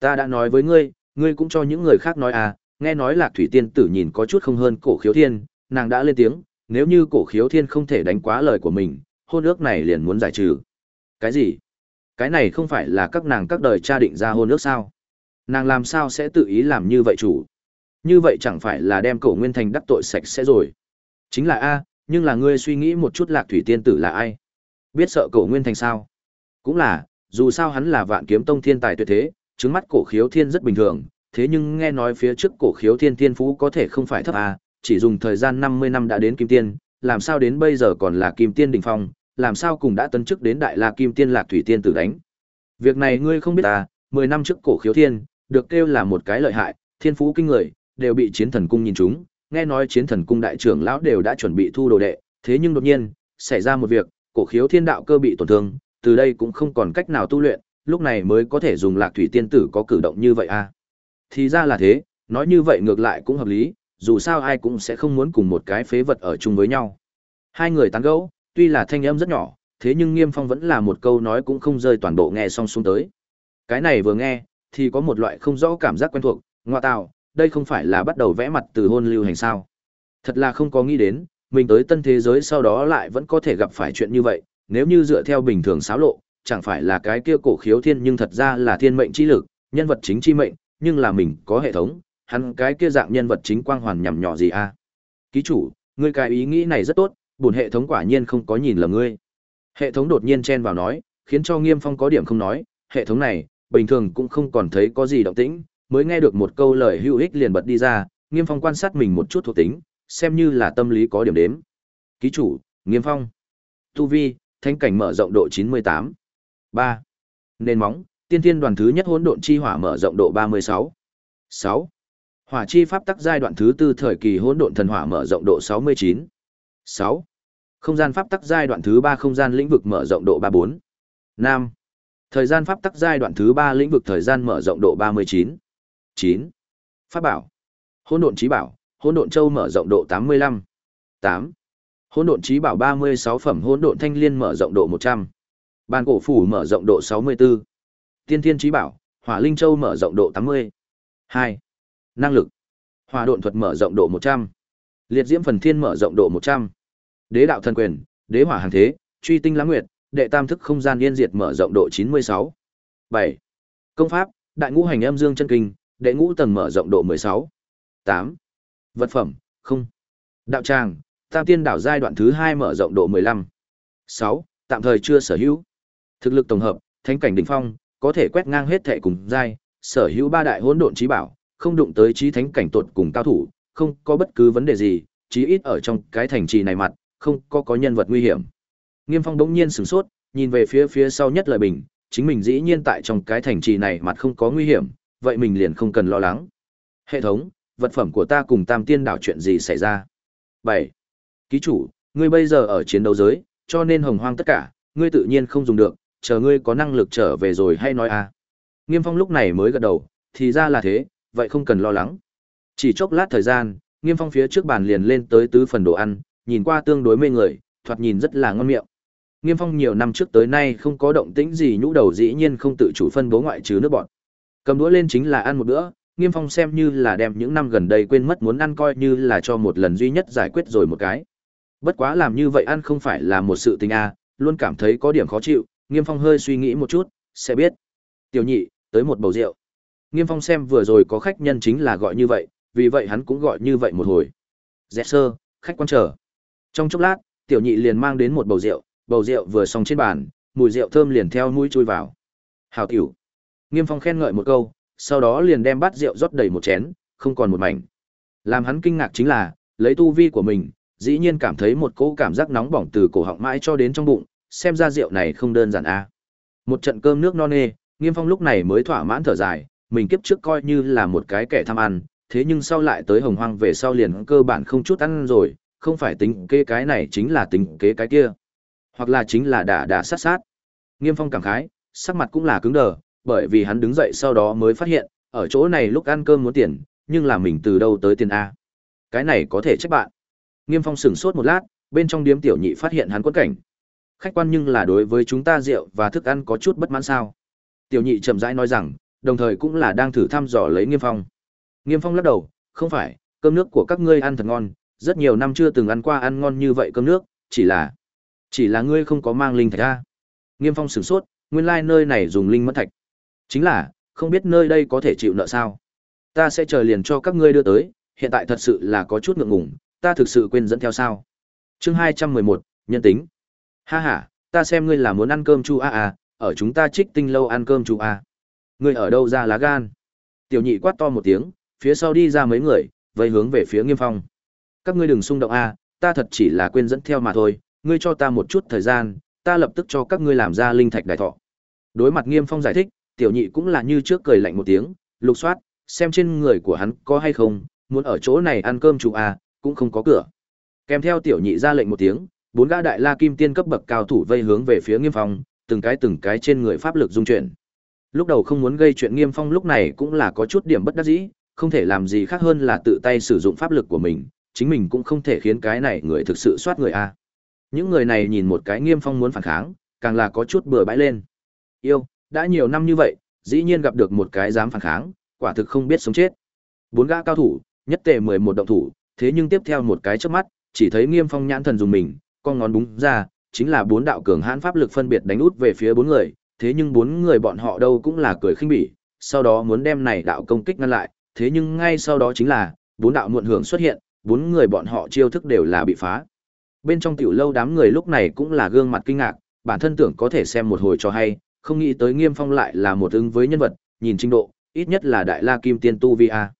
Ta đã nói với ngươi, ngươi cũng cho những người khác nói à, nghe nói lạc thủy tiên tử nhìn có chút không hơn cổ khiếu thiên, nàng đã lên tiếng, nếu như cổ khiếu thiên không thể đánh quá lời của mình, hôn ước này liền muốn giải trừ. Cái gì? Cái này không phải là các nàng các đời cha định ra hôn ước sao? Nàng làm sao sẽ tự ý làm như vậy chủ? Như vậy chẳng phải là đem cổ nguyên thành đắc tội sạch sẽ rồi. Chính là A, nhưng là ngươi suy nghĩ một chút lạc thủy tiên tử là ai? Biết sợ cổ nguyên thành sao? Cũng là, dù sao hắn là vạn kiếm tông thiên tài tuyệt thế, trứng mắt cổ khiếu thiên rất bình thường, thế nhưng nghe nói phía trước cổ khiếu thiên thiên phú có thể không phải thấp à? chỉ dùng thời gian 50 năm đã đến kim tiên, làm sao đến bây giờ còn là kim tiên đỉnh phong, làm sao cùng đã tấn chức đến đại la kim tiên lạc thủy tiên tử đánh. Việc này ngươi không biết à, 10 năm trước cổ khiếu thiên, được kêu là một cái lợi hại, thiên phú kinh người, đều bị chiến thần cung nhìn chúng, nghe nói chiến thần cung đại trưởng lão đều đã chuẩn bị thu đồ đệ, thế nhưng đột nhiên, xảy ra một việc, cổ khiếu thiên đạo cơ bị tổn thương, từ đây cũng không còn cách nào tu luyện, lúc này mới có thể dùng lạc thủy tiên tử có cử động như vậy à. Thì ra là thế, nói như vậy ngược lại cũng hợp lý, dù sao ai cũng sẽ không muốn cùng một cái phế vật ở chung với nhau. Hai người tán gẫu, tuy là thanh âm rất nhỏ, thế nhưng Nghiêm Phong vẫn là một câu nói cũng không rơi toàn bộ nghe xong xuống tới. Cái này vừa nghe, thì có một loại không rõ cảm giác quen thuộc, ngoa tạo, đây không phải là bắt đầu vẽ mặt từ hôn lưu hành sao. Thật là không có nghĩ đến, mình tới tân thế giới sau đó lại vẫn có thể gặp phải chuyện như vậy, nếu như dựa theo bình thường xáo lộ, chẳng phải là cái kia cổ khiếu thiên nhưng thật ra là thiên mệnh chi lực, nhân vật chính chi mệnh, nhưng là mình có hệ thống, hắn cái kia dạng nhân vật chính quang hoàn nhằm nhỏ gì a? Ký chủ, ngươi cái ý nghĩ này rất tốt, bổn hệ thống quả nhiên không có nhìn lầm ngươi. Hệ thống đột nhiên chen vào nói, khiến cho Nghiêm Phong có điểm không nói, hệ thống này, bình thường cũng không còn thấy có gì động tĩnh, mới nghe được một câu lời hữu ích liền bật đi ra, Nghiêm Phong quan sát mình một chút thuộc tính, xem như là tâm lý có điểm đếm. Ký chủ, Nghiêm Phong. Tu vi, thánh cảnh mở rộng độ 98. 3. Nền móng, tiên thiên đoàn thứ nhất hỗn độn chi hỏa mở rộng độ 36. 6. Hỏa chi pháp tắc giai đoạn thứ tư thời kỳ hỗn độn thần hỏa mở rộng độ 69. 6. Không gian pháp tắc giai đoạn thứ ba không gian lĩnh vực mở rộng độ 34. 5. Thời gian pháp tắc giai đoạn thứ ba lĩnh vực thời gian mở rộng độ 39. 9. Pháp bảo. Hỗn độn chí bảo, hỗn độn châu mở rộng độ 85. 8. Hỗn độn chí bảo 36 phẩm hỗn độn thanh liên mở rộng độ 100. Bàn cổ phủ mở rộng độ 64. Tiên thiên chí bảo, hỏa linh châu mở rộng độ 80. 2. Năng lực. Hỏa độn thuật mở rộng độ 100. Liệt diễm phần thiên mở rộng độ 100. Đế đạo thần quyền, đế hỏa hàng thế, truy tinh lãng nguyệt, đệ tam thức không gian yên diệt mở rộng độ 96. 7. Công pháp, đại ngũ hành âm dương chân kinh, đệ ngũ tầng mở rộng độ 16. 8. Vật phẩm, không. Đạo tràng, tam tiên đảo giai đoạn thứ Hai mở rộng độ 15. 6. Tạm thời chưa sở hữu. Thực lực tổng hợp, thánh cảnh đỉnh phong, có thể quét ngang hết thể cùng giai, sở hữu ba đại hỗn độn chí bảo, không đụng tới chí thánh cảnh tột cùng cao thủ, không có bất cứ vấn đề gì, chí ít ở trong cái thành trì này mặt, không có có nhân vật nguy hiểm. Nghiêm Phong đống nhiên sửng sốt, nhìn về phía phía sau nhất lời bình, chính mình dĩ nhiên tại trong cái thành trì này mặt không có nguy hiểm, vậy mình liền không cần lo lắng. Hệ thống, vật phẩm của ta cùng Tam Tiên đảo chuyện gì xảy ra? 7. Ký chủ, ngươi bây giờ ở chiến đấu giới, cho nên hồng hoang tất cả, ngươi tự nhiên không dùng được, chờ ngươi có năng lực trở về rồi hay nói à. Nghiêm Phong lúc này mới gật đầu, thì ra là thế, vậy không cần lo lắng. Chỉ chốc lát thời gian, Nghiêm Phong phía trước bàn liền lên tới tứ phần đồ ăn, nhìn qua tương đối mê người, thoạt nhìn rất là ngon miệng. Nghiêm Phong nhiều năm trước tới nay không có động tĩnh gì nhũ đầu dĩ nhiên không tự chủ phân bố ngoại trừ nước bọn. Cầm đũa lên chính là ăn một bữa, Nghiêm Phong xem như là đem những năm gần đây quên mất muốn ăn coi như là cho một lần duy nhất giải quyết rồi một cái. Bất quá làm như vậy ăn không phải là một sự tình a, luôn cảm thấy có điểm khó chịu, Nghiêm Phong hơi suy nghĩ một chút, sẽ biết. Tiểu nhị, tới một bầu rượu. Nghiêm Phong xem vừa rồi có khách nhân chính là gọi như vậy, vì vậy hắn cũng gọi như vậy một hồi. Dẹt sơ, khách quan chờ. Trong chốc lát, tiểu nhị liền mang đến một bầu rượu, bầu rượu vừa xong trên bàn, mùi rượu thơm liền theo mũi chui vào. Hào tiểu. Nghiêm Phong khen ngợi một câu, sau đó liền đem bát rượu rót đầy một chén, không còn một mảnh. Làm hắn kinh ngạc chính là, lấy tu vi của mình, dĩ nhiên cảm thấy một cỗ cảm giác nóng bỏng từ cổ họng mãi cho đến trong bụng, xem ra rượu này không đơn giản a. Một trận cơm nước no nê, Nghiêm Phong lúc này mới thỏa mãn thở dài, mình kiếp trước coi như là một cái kẻ tham ăn, thế nhưng sau lại tới hồng hoang về sau liền cơ bản không chút ăn rồi, không phải tính kế cái này chính là tính kế cái kia. Hoặc là chính là đả đả sát sát. Nghiêm Phong cảm khái, sắc mặt cũng là cứng đờ, bởi vì hắn đứng dậy sau đó mới phát hiện, ở chỗ này lúc ăn cơm muốn tiền, nhưng là mình từ đâu tới tiền a? Cái này có thể trách bạn. Nghiêm Phong sững sốt một lát, bên trong điếm tiểu nhị phát hiện hắn quẫn cảnh. Khách quan nhưng là đối với chúng ta rượu và thức ăn có chút bất mãn sao? Tiểu nhị chậm rãi nói rằng, đồng thời cũng là đang thử thăm dò lấy Nghiêm Phong. Nghiêm Phong lắc đầu, không phải, cơm nước của các ngươi ăn thật ngon, rất nhiều năm chưa từng ăn qua ăn ngon như vậy cơm nước, chỉ là chỉ là ngươi không có mang linh thạch ra. Nghiêm Phong sửng sốt, nguyên lai like nơi này dùng linh mất thạch. Chính là, không biết nơi đây có thể chịu nợ sao? Ta sẽ chờ liền cho các ngươi đưa tới, hiện tại thật sự là có chút ngượng ngùng, ta thực sự quên dẫn theo sao? Chương hai trăm mười một, nhân tính. Ha ha, ta xem ngươi là muốn ăn cơm chu a a, ở chúng ta Trích Tinh lâu ăn cơm chu a. Ngươi ở đâu ra lá gan? Tiểu nhị quát to một tiếng, phía sau đi ra mấy người, vây hướng về phía Nghiêm Phong. Các ngươi đừng xung động a, ta thật chỉ là quên dẫn theo mà thôi, ngươi cho ta một chút thời gian, ta lập tức cho các ngươi làm ra linh thạch đại thọ. Đối mặt Nghiêm Phong giải thích, tiểu nhị cũng là như trước cười lạnh một tiếng, lục soát, xem trên người của hắn có hay không, muốn ở chỗ này ăn cơm chủ a cũng không có cửa. Kèm theo tiểu nhị ra lệnh một tiếng, bốn gã đại la kim tiên cấp bậc cao thủ vây hướng về phía Nghiêm Phong, từng cái từng cái trên người pháp lực dung chuyển. Lúc đầu không muốn gây chuyện Nghiêm Phong lúc này cũng là có chút điểm bất đắc dĩ, không thể làm gì khác hơn là tự tay sử dụng pháp lực của mình, chính mình cũng không thể khiến cái này người thực sự soát người a. Những người này nhìn một cái Nghiêm Phong muốn phản kháng, càng là có chút bừa bãi lên. Yêu, đã nhiều năm như vậy, dĩ nhiên gặp được một cái dám phản kháng, quả thực không biết sống chết. Bốn gã cao thủ, nhất tề mười một động thủ, thế nhưng tiếp theo một cái trước mắt, chỉ thấy Nghiêm Phong nhãn thần dùng mình, con ngón búng ra, chính là bốn đạo cường hãn pháp lực phân biệt đánh út về phía bốn người, thế nhưng bốn người bọn họ đâu cũng là cười khinh bỉ, sau đó muốn đem này đạo công kích ngăn lại, thế nhưng ngay sau đó chính là bốn đạo muộn hưởng xuất hiện, bốn người bọn họ chiêu thức đều là bị phá. Bên trong tiểu lâu đám người lúc này cũng là gương mặt kinh ngạc, bản thân tưởng có thể xem một hồi cho hay, không nghĩ tới Nghiêm Phong lại là một ứng với nhân vật, nhìn trình độ, ít nhất là đại la kim tiên tu vi a.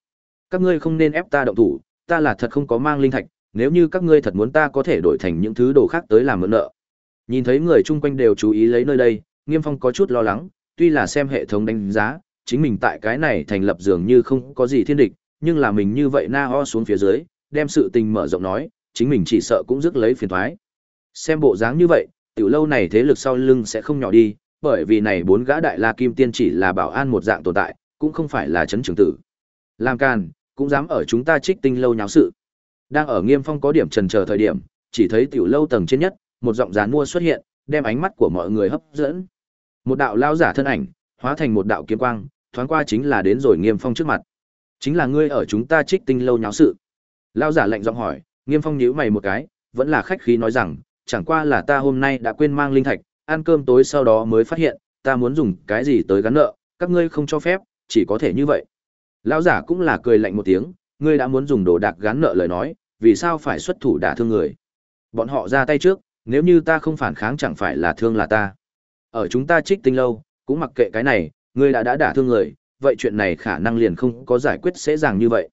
Các ngươi không nên ép ta động thủ, ta là thật không có mang linh thạch, nếu như các ngươi thật muốn ta có thể đổi thành những thứ đồ khác tới làm mượn nợ. Nhìn thấy người chung quanh đều chú ý lấy nơi đây, Nghiêm Phong có chút lo lắng, tuy là xem hệ thống đánh giá, chính mình tại cái này thành lập dường như không có gì thiên địch, nhưng là mình như vậy na ho xuống phía dưới, đem sự tình mở rộng nói, chính mình chỉ sợ cũng rước lấy phiền toái. Xem bộ dáng như vậy, tiểu lâu này thế lực sau lưng sẽ không nhỏ đi, bởi vì này bốn gã đại la kim tiên chỉ là bảo an một dạng tồn tại, cũng không phải là chấn trường tử. Làm càn, cũng dám ở chúng ta trích tinh lâu nháo sự. Đang ở nghiêm phong có điểm trần chờ thời điểm, chỉ thấy tiểu lâu tầng trên nhất, một giọng dán mua xuất hiện, đem ánh mắt của mọi người hấp dẫn. Một đạo lao giả thân ảnh, hóa thành một đạo kiếm quang, thoáng qua chính là đến rồi nghiêm phong trước mặt. Chính là ngươi ở chúng ta trích tinh lâu nháo sự. Lao giả lạnh giọng hỏi, nghiêm phong nhíu mày một cái, vẫn là khách khí nói rằng, chẳng qua là ta hôm nay đã quên mang linh thạch, ăn cơm tối sau đó mới phát hiện, ta muốn dùng cái gì tới gắn nợ, các ngươi không cho phép, chỉ có thể như vậy. Lão giả cũng là cười lạnh một tiếng, ngươi đã muốn dùng đồ đạc gắn nợ lời nói, vì sao phải xuất thủ đả thương người? Bọn họ ra tay trước, nếu như ta không phản kháng chẳng phải là thương là ta. Ở chúng ta trích tinh lâu, cũng mặc kệ cái này, ngươi đã đã đả thương người, vậy chuyện này khả năng liền không có giải quyết dễ dàng như vậy.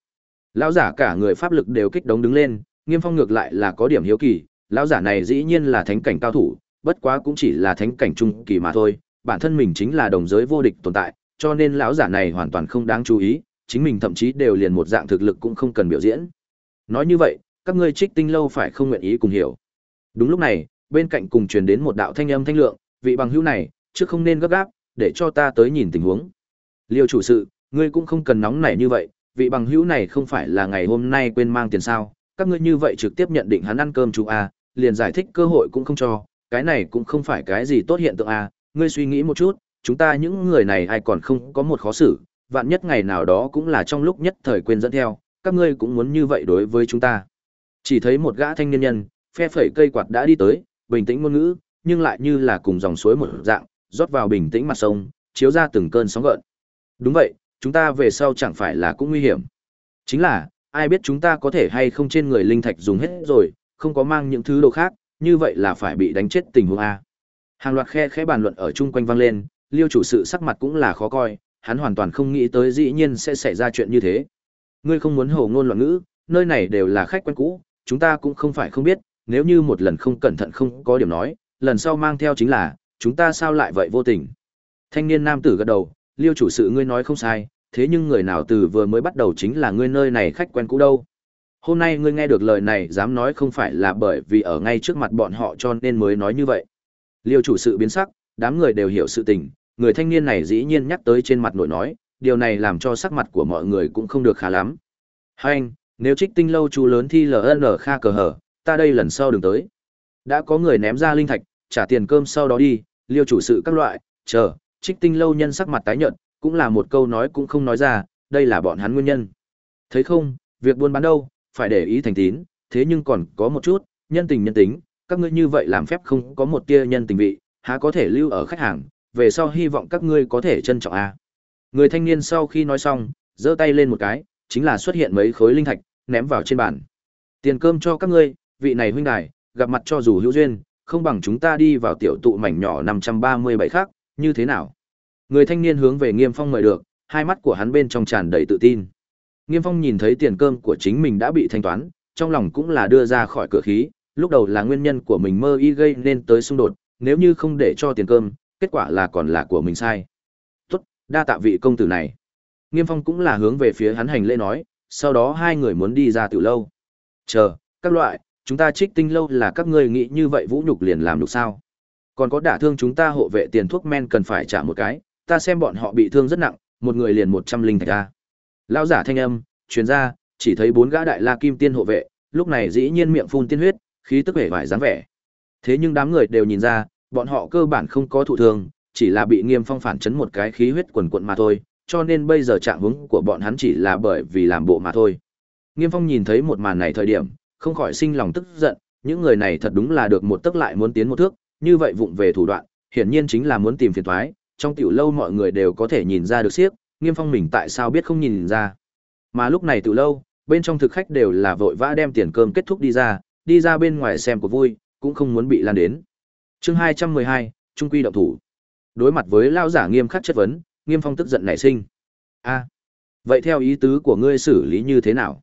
Lão giả cả người pháp lực đều kích động đứng lên, Nghiêm Phong ngược lại là có điểm hiếu kỳ, lão giả này dĩ nhiên là thánh cảnh cao thủ, bất quá cũng chỉ là thánh cảnh trung kỳ mà thôi, bản thân mình chính là đồng giới vô địch tồn tại, cho nên lão giả này hoàn toàn không đáng chú ý, chính mình thậm chí đều liền một dạng thực lực cũng không cần biểu diễn. Nói như vậy, các ngươi trích tinh lâu phải không nguyện ý cùng hiểu. Đúng lúc này, bên cạnh cùng truyền đến một đạo thanh âm thanh lượng, vị bằng hữu này, trước không nên gấp gáp, để cho ta tới nhìn tình huống. Liêu chủ sự, ngươi cũng không cần nóng nảy như vậy, vị bằng hữu này không phải là ngày hôm nay quên mang tiền sao, các ngươi như vậy trực tiếp nhận định hắn ăn cơm chú a, liền giải thích cơ hội cũng không cho, cái này cũng không phải cái gì tốt hiện tượng a, ngươi suy nghĩ một chút, chúng ta những người này ai còn không có một khó xử, vạn nhất ngày nào đó cũng là trong lúc nhất thời quên dẫn theo, các ngươi cũng muốn như vậy đối với chúng ta. Chỉ thấy một gã thanh niên nhân, phe phẩy cây quạt đã đi tới, bình tĩnh ngôn ngữ, nhưng lại như là cùng dòng suối một dạng, rót vào bình tĩnh mặt sông, chiếu ra từng cơn sóng gợn. Đúng vậy, chúng ta về sau chẳng phải là cũng nguy hiểm. Chính là, ai biết chúng ta có thể hay không trên người linh thạch dùng hết rồi, không có mang những thứ đồ khác, như vậy là phải bị đánh chết tình huống A. Hàng loạt khe khẽ bàn luận ở chung quanh vang lên, liêu chủ sự sắc mặt cũng là khó coi, hắn hoàn toàn không nghĩ tới dĩ nhiên sẽ xảy ra chuyện như thế. Ngươi không muốn hồ ngôn loạn ngữ, nơi này đều là khách quen cũ, chúng ta cũng không phải không biết, nếu như một lần không cẩn thận không có điểm nói, lần sau mang theo chính là, chúng ta sao lại vậy vô tình. Thanh niên nam tử gật đầu, liêu chủ sự ngươi nói không sai, thế nhưng người nào từ vừa mới bắt đầu chính là ngươi nơi này khách quen cũ đâu. Hôm nay ngươi nghe được lời này dám nói không phải là bởi vì ở ngay trước mặt bọn họ cho nên mới nói như vậy. Liêu chủ sự biến sắc, đám người đều hiểu sự tình, người thanh niên này dĩ nhiên nhắc tới trên mặt nổi nói, điều này làm cho sắc mặt của mọi người cũng không được khá lắm. Hai anh, nếu trích tinh lâu chú lớn thi LN kha cờ hở, ta đây lần sau đừng tới. Đã có người ném ra linh thạch, trả tiền cơm sau đó đi, liêu chủ sự các loại, chờ, trích tinh lâu nhân sắc mặt tái nhợt, cũng là một câu nói cũng không nói ra, đây là bọn hắn nguyên nhân. Thấy không, việc buôn bán đâu, phải để ý thành tín, thế nhưng còn có một chút, nhân tình nhân tính, các ngươi như vậy làm phép không có một tia nhân tình vị, há có thể lưu ở khách hàng, về sau hy vọng các ngươi có thể trân trọng a. Người thanh niên sau khi nói xong, giơ tay lên một cái, chính là xuất hiện mấy khối linh thạch, ném vào trên bàn. Tiền cơm cho các ngươi, vị này huynh đài, gặp mặt cho dù hữu duyên, không bằng chúng ta đi vào tiểu tụ mảnh nhỏ 537 khác, như thế nào? Người thanh niên hướng về Nghiêm Phong mời được, hai mắt của hắn bên trong tràn đầy tự tin. Nghiêm Phong nhìn thấy tiền cơm của chính mình đã bị thanh toán, trong lòng cũng là đưa ra khỏi cửa khí, lúc đầu là nguyên nhân của mình mơ y gây nên tới xung đột, nếu như không để cho tiền cơm, kết quả là còn là của mình sai. Tốt, đa tạ vị công tử này. Nghiêm Phong cũng là hướng về phía hắn hành lễ nói, sau đó hai người muốn đi ra tiểu lâu. Chờ, các loại, chúng ta trích tinh lâu là các ngươi nghĩ như vậy vũ nhục liền làm được sao? Còn có đả thương chúng ta hộ vệ tiền thuốc men cần phải trả một cái, ta xem bọn họ bị thương rất nặng, một người liền một trăm linh thạch ra. Lão giả thanh âm, chuyên gia chỉ thấy bốn gã đại la kim tiên hộ vệ, lúc này dĩ nhiên miệng phun tiên huyết, khí tức vẻ vải dáng vẻ. Thế nhưng đám người đều nhìn ra, bọn họ cơ bản không có thụ thương, chỉ là bị Nghiêm Phong phản chấn một cái khí huyết quần quần mà thôi, cho nên bây giờ trạng huống của bọn hắn chỉ là bởi vì làm bộ mà thôi. Nghiêm Phong nhìn thấy một màn này thời điểm, không khỏi sinh lòng tức giận, những người này thật đúng là được một tức lại muốn tiến một thước, như vậy vụng về thủ đoạn, hiển nhiên chính là muốn tìm phiền toái, trong tiểu lâu mọi người đều có thể nhìn ra được siếc, Nghiêm Phong mình tại sao biết không nhìn ra. Mà lúc này tiểu lâu, bên trong thực khách đều là vội vã đem tiền cơm kết thúc đi ra, đi ra bên ngoài xem của vui, cũng không muốn bị lan đến. Chương 212, trung quy động thủ. Đối mặt với lao giả nghiêm khắc chất vấn, Nghiêm Phong tức giận nảy sinh. A, vậy theo ý tứ của ngươi xử lý như thế nào?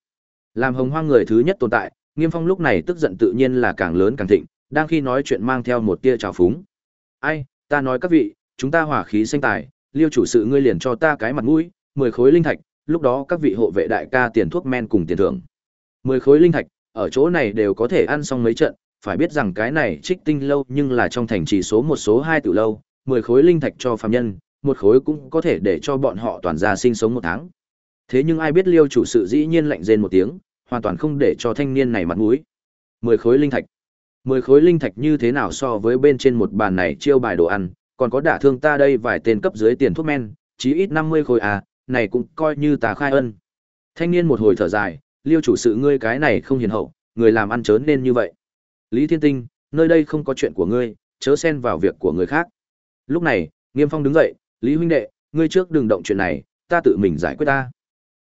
Làm hồng hoang người thứ nhất tồn tại, Nghiêm Phong lúc này tức giận tự nhiên là càng lớn càng thịnh, đang khi nói chuyện mang theo một tia trào phúng. Ai, ta nói các vị, chúng ta hỏa khí sinh tài, liêu chủ sự ngươi liền cho ta cái mặt mũi, 10 khối linh thạch, lúc đó các vị hộ vệ đại ca tiền thuốc men cùng tiền thưởng. 10 khối linh thạch, ở chỗ này đều có thể ăn xong mấy trận, phải biết rằng cái này trích tinh lâu nhưng là trong thành chỉ số một số hai tiểu lâu, 10 khối linh thạch cho phàm nhân, một khối cũng có thể để cho bọn họ toàn gia sinh sống một tháng. Thế nhưng ai biết liêu chủ sự dĩ nhiên lạnh rên một tiếng, hoàn toàn không để cho thanh niên này mặt mũi. 10 khối linh thạch. 10 khối linh thạch như thế nào so với bên trên một bàn này chiêu bài đồ ăn, còn có đả thương ta đây vài tên cấp dưới tiền thuốc men, chí ít 50 khối à, này cũng coi như ta khai ân. Thanh niên một hồi thở dài, liêu chủ sự ngươi cái này không hiền hậu, người làm ăn chớn nên như vậy. Lý Thiên Tinh, nơi đây không có chuyện của ngươi, chớ xen vào việc của người khác. Lúc này, Nghiêm Phong đứng dậy, Lý huynh đệ, ngươi trước đừng động chuyện này, ta tự mình giải quyết ta.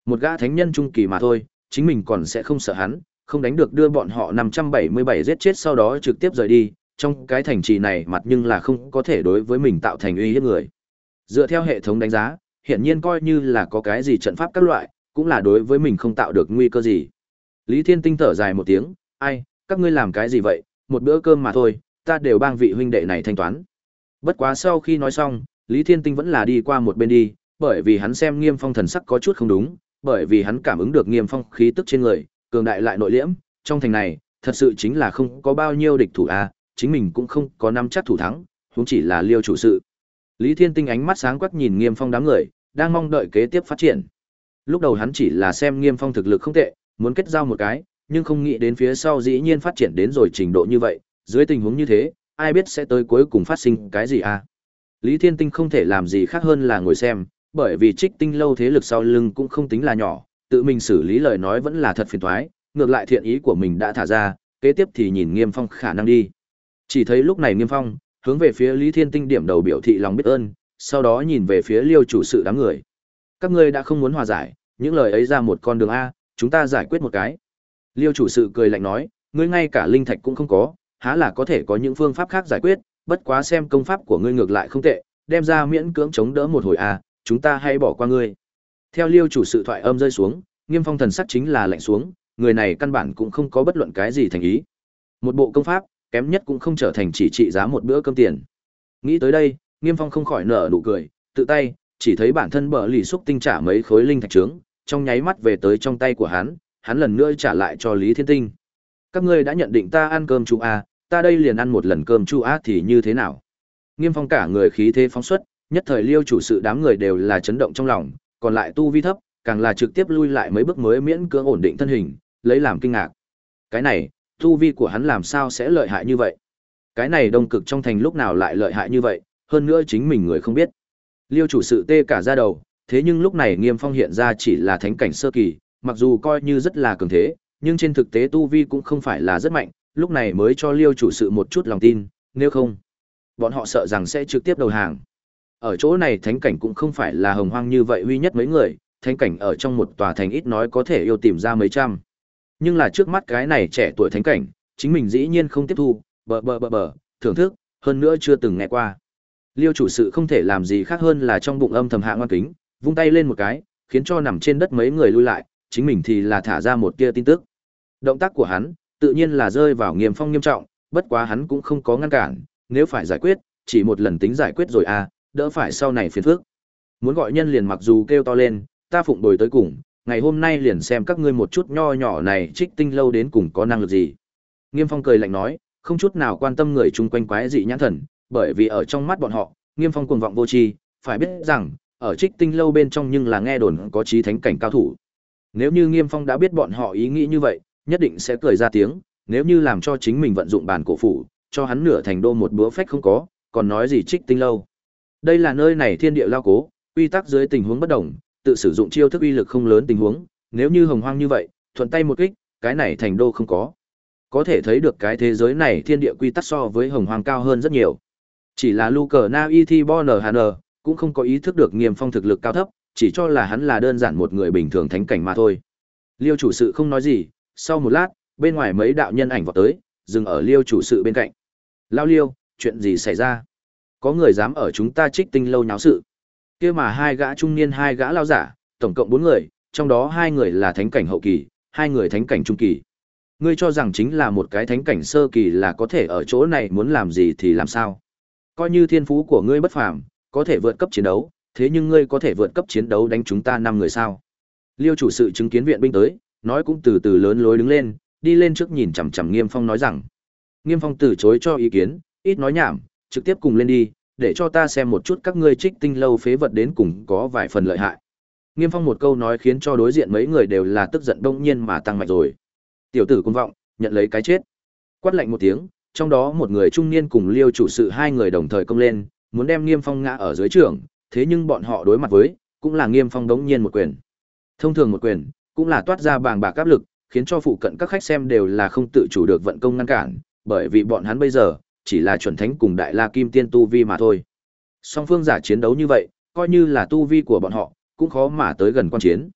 Một gã thánh nhân trung kỳ mà thôi, chính mình còn sẽ không sợ hắn, không đánh được đưa bọn họ 577 giết chết sau đó trực tiếp rời đi, trong cái thành trì này mặt nhưng là không có thể đối với mình tạo thành uy hiếp người. Dựa theo hệ thống đánh giá, hiện nhiên coi như là có cái gì trận pháp các loại, cũng là đối với mình không tạo được nguy cơ gì. Lý Thiên Tinh thở dài một tiếng, ai, các ngươi làm cái gì vậy, một bữa cơm mà thôi, ta đều bang vị huynh đệ này thanh toán. Bất quá sau khi nói xong, Lý Thiên Tinh vẫn là đi qua một bên đi, bởi vì hắn xem Nghiêm Phong thần sắc có chút không đúng, bởi vì hắn cảm ứng được Nghiêm Phong khí tức trên người, cường đại lại nội liễm, trong thành này, thật sự chính là không có bao nhiêu địch thủ a, à, chính mình cũng không có năm chắc thủ thắng, huống chỉ là Liêu chủ sự. Lý Thiên Tinh ánh mắt sáng quắc nhìn Nghiêm Phong đám người, đang mong đợi kế tiếp phát triển. Lúc đầu hắn chỉ là xem Nghiêm Phong thực lực không tệ, muốn kết giao một cái, nhưng không nghĩ đến phía sau dĩ nhiên phát triển đến rồi trình độ như vậy, dưới tình huống như thế, ai biết sẽ tới cuối cùng phát sinh cái gì à? Lý Thiên Tinh không thể làm gì khác hơn là ngồi xem, bởi vì trích tinh lâu thế lực sau lưng cũng không tính là nhỏ, tự mình xử lý lời nói vẫn là thật phiền toái, ngược lại thiện ý của mình đã thả ra, kế tiếp thì nhìn Nghiêm Phong khả năng đi. Chỉ thấy lúc này Nghiêm Phong, hướng về phía Lý Thiên Tinh điểm đầu biểu thị lòng biết ơn, sau đó nhìn về phía Liêu chủ sự đám người. Các ngươi đã không muốn hòa giải, những lời ấy ra một con đường a, chúng ta giải quyết một cái. Liêu chủ sự cười lạnh nói, ngươi ngay cả linh thạch cũng không có, há là có thể có những phương pháp khác giải quyết, bất quá xem công pháp của ngươi ngược lại không tệ, đem ra miễn cưỡng chống đỡ một hồi à, chúng ta hay bỏ qua ngươi. Theo Liêu chủ sự thoại âm rơi xuống, Nghiêm Phong thần sắc chính là lạnh xuống, người này căn bản cũng không có bất luận cái gì thành ý. Một bộ công pháp, kém nhất cũng không trở thành chỉ trị giá một bữa cơm tiền. Nghĩ tới đây, Nghiêm Phong không khỏi nở nụ cười, tự tay, chỉ thấy bản thân bờ lì xúc tinh trả mấy khối linh thạch trướng, trong nháy mắt về tới trong tay của hắn, hắn lần nữa trả lại cho Lý Thiên Tinh. Các ngươi đã nhận định ta ăn cơm chú a, ta đây liền ăn một lần cơm chú a thì như thế nào? Nghiêm Phong cả người khí thế phóng xuất, nhất thời Liêu chủ sự đám người đều là chấn động trong lòng, còn lại tu vi thấp, càng là trực tiếp lui lại mấy bước mới miễn cưỡng ổn định thân hình, lấy làm kinh ngạc. Cái này, tu vi của hắn làm sao sẽ lợi hại như vậy? Cái này đông cực trong thành lúc nào lại lợi hại như vậy, hơn nữa chính mình người không biết. Liêu chủ sự tê cả ra đầu, thế nhưng lúc này Nghiêm Phong hiện ra chỉ là thánh cảnh sơ kỳ, mặc dù coi như rất là cường thế, nhưng trên thực tế tu vi cũng không phải là rất mạnh, lúc này mới cho Liêu chủ sự một chút lòng tin, nếu không, bọn họ sợ rằng sẽ trực tiếp đầu hàng. Ở chỗ này thánh cảnh cũng không phải là hồng hoang như vậy huy nhất mấy người, thánh cảnh ở trong một tòa thành ít nói có thể yêu tìm ra mấy trăm. Nhưng là trước mắt cái này trẻ tuổi thánh cảnh, chính mình dĩ nhiên không tiếp thu, bờ bờ bờ bờ, thưởng thức, hơn nữa chưa từng nghe qua. Liêu chủ sự không thể làm gì khác hơn là trong bụng âm thầm hạ ngoan kính, vung tay lên một cái, khiến cho nằm trên đất mấy người lui lại, chính mình thì là thả ra một tia tin tức. Động tác của hắn, tự nhiên là rơi vào nghiêm phong nghiêm trọng, bất quá hắn cũng không có ngăn cản, nếu phải giải quyết, chỉ một lần tính giải quyết rồi à, đỡ phải sau này phiền phức. Muốn gọi nhân liền mặc dù kêu to lên, ta phụng bồi tới cùng, ngày hôm nay liền xem các ngươi một chút nho nhỏ này trích tinh lâu đến cùng có năng lực gì. Nghiêm Phong cười lạnh nói, không chút nào quan tâm người chung quanh quái dị nhãn thần, bởi vì ở trong mắt bọn họ, Nghiêm Phong cuồng vọng vô tri, phải biết rằng, ở trích tinh lâu bên trong nhưng là nghe đồn có trí thánh cảnh cao thủ. Nếu như Nghiêm Phong đã biết bọn họ ý nghĩ như vậy, nhất định sẽ cười ra tiếng, nếu như làm cho chính mình vận dụng bàn cổ phủ, cho hắn nửa thành đô một bữa phách không có, còn nói gì trích tinh lâu. Đây là nơi này thiên địa lao cố, quy tắc dưới tình huống bất đồng, tự sử dụng chiêu thức uy lực không lớn tình huống, nếu như hồng hoang như vậy, thuận tay một kích, cái này thành đô không có. Có thể thấy được cái thế giới này thiên địa quy tắc so với hồng hoang cao hơn rất nhiều. Chỉ là Luker Na Iti Bonner cũng không có ý thức được nghiêm phong thực lực cao thấp, chỉ cho là hắn là đơn giản một người bình thường thánh cảnh mà thôi. Liêu chủ sự không nói gì, sau một lát, bên ngoài mấy đạo nhân ảnh vọt tới, dừng ở Liêu chủ sự bên cạnh. Lao Liêu, chuyện gì xảy ra? Có người dám ở chúng ta trích tinh lâu nháo sự. kia mà hai gã trung niên hai gã lao giả, tổng cộng bốn người, trong đó hai người là thánh cảnh hậu kỳ, hai người thánh cảnh trung kỳ. Ngươi cho rằng chính là một cái thánh cảnh sơ kỳ là có thể ở chỗ này muốn làm gì thì làm sao? Coi như thiên phú của ngươi bất phàm, có thể vượt cấp chiến đấu, thế nhưng ngươi có thể vượt cấp chiến đấu đánh chúng ta năm người sao? Liêu chủ sự chứng kiến viện binh tới, nói cũng từ từ lớn lối đứng lên, đi lên trước nhìn chằm chằm Nghiêm Phong nói rằng. Nghiêm Phong từ chối cho ý kiến, ít nói nhảm, trực tiếp cùng lên đi, để cho ta xem một chút các ngươi trích tinh lâu phế vật đến cùng có vài phần lợi hại. Nghiêm Phong một câu nói khiến cho đối diện mấy người đều là tức giận đông nhiên mà tăng mạnh rồi. Tiểu tử cung vọng, nhận lấy cái chết. Quát lạnh một tiếng, trong đó một người trung niên cùng Liêu chủ sự hai người đồng thời công lên, muốn đem Nghiêm Phong ngã ở dưới trường, thế nhưng bọn họ đối mặt với, cũng là Nghiêm Phong đống nhiên một quyền. Thông thường một quyền, cũng là toát ra bàng bạc áp lực, khiến cho phụ cận các khách xem đều là không tự chủ được vận công ngăn cản, bởi vì bọn hắn bây giờ chỉ là chuẩn thánh cùng đại la kim tiên tu vi mà thôi. Song phương giả chiến đấu như vậy, coi như là tu vi của bọn họ, cũng khó mà tới gần quan chiến.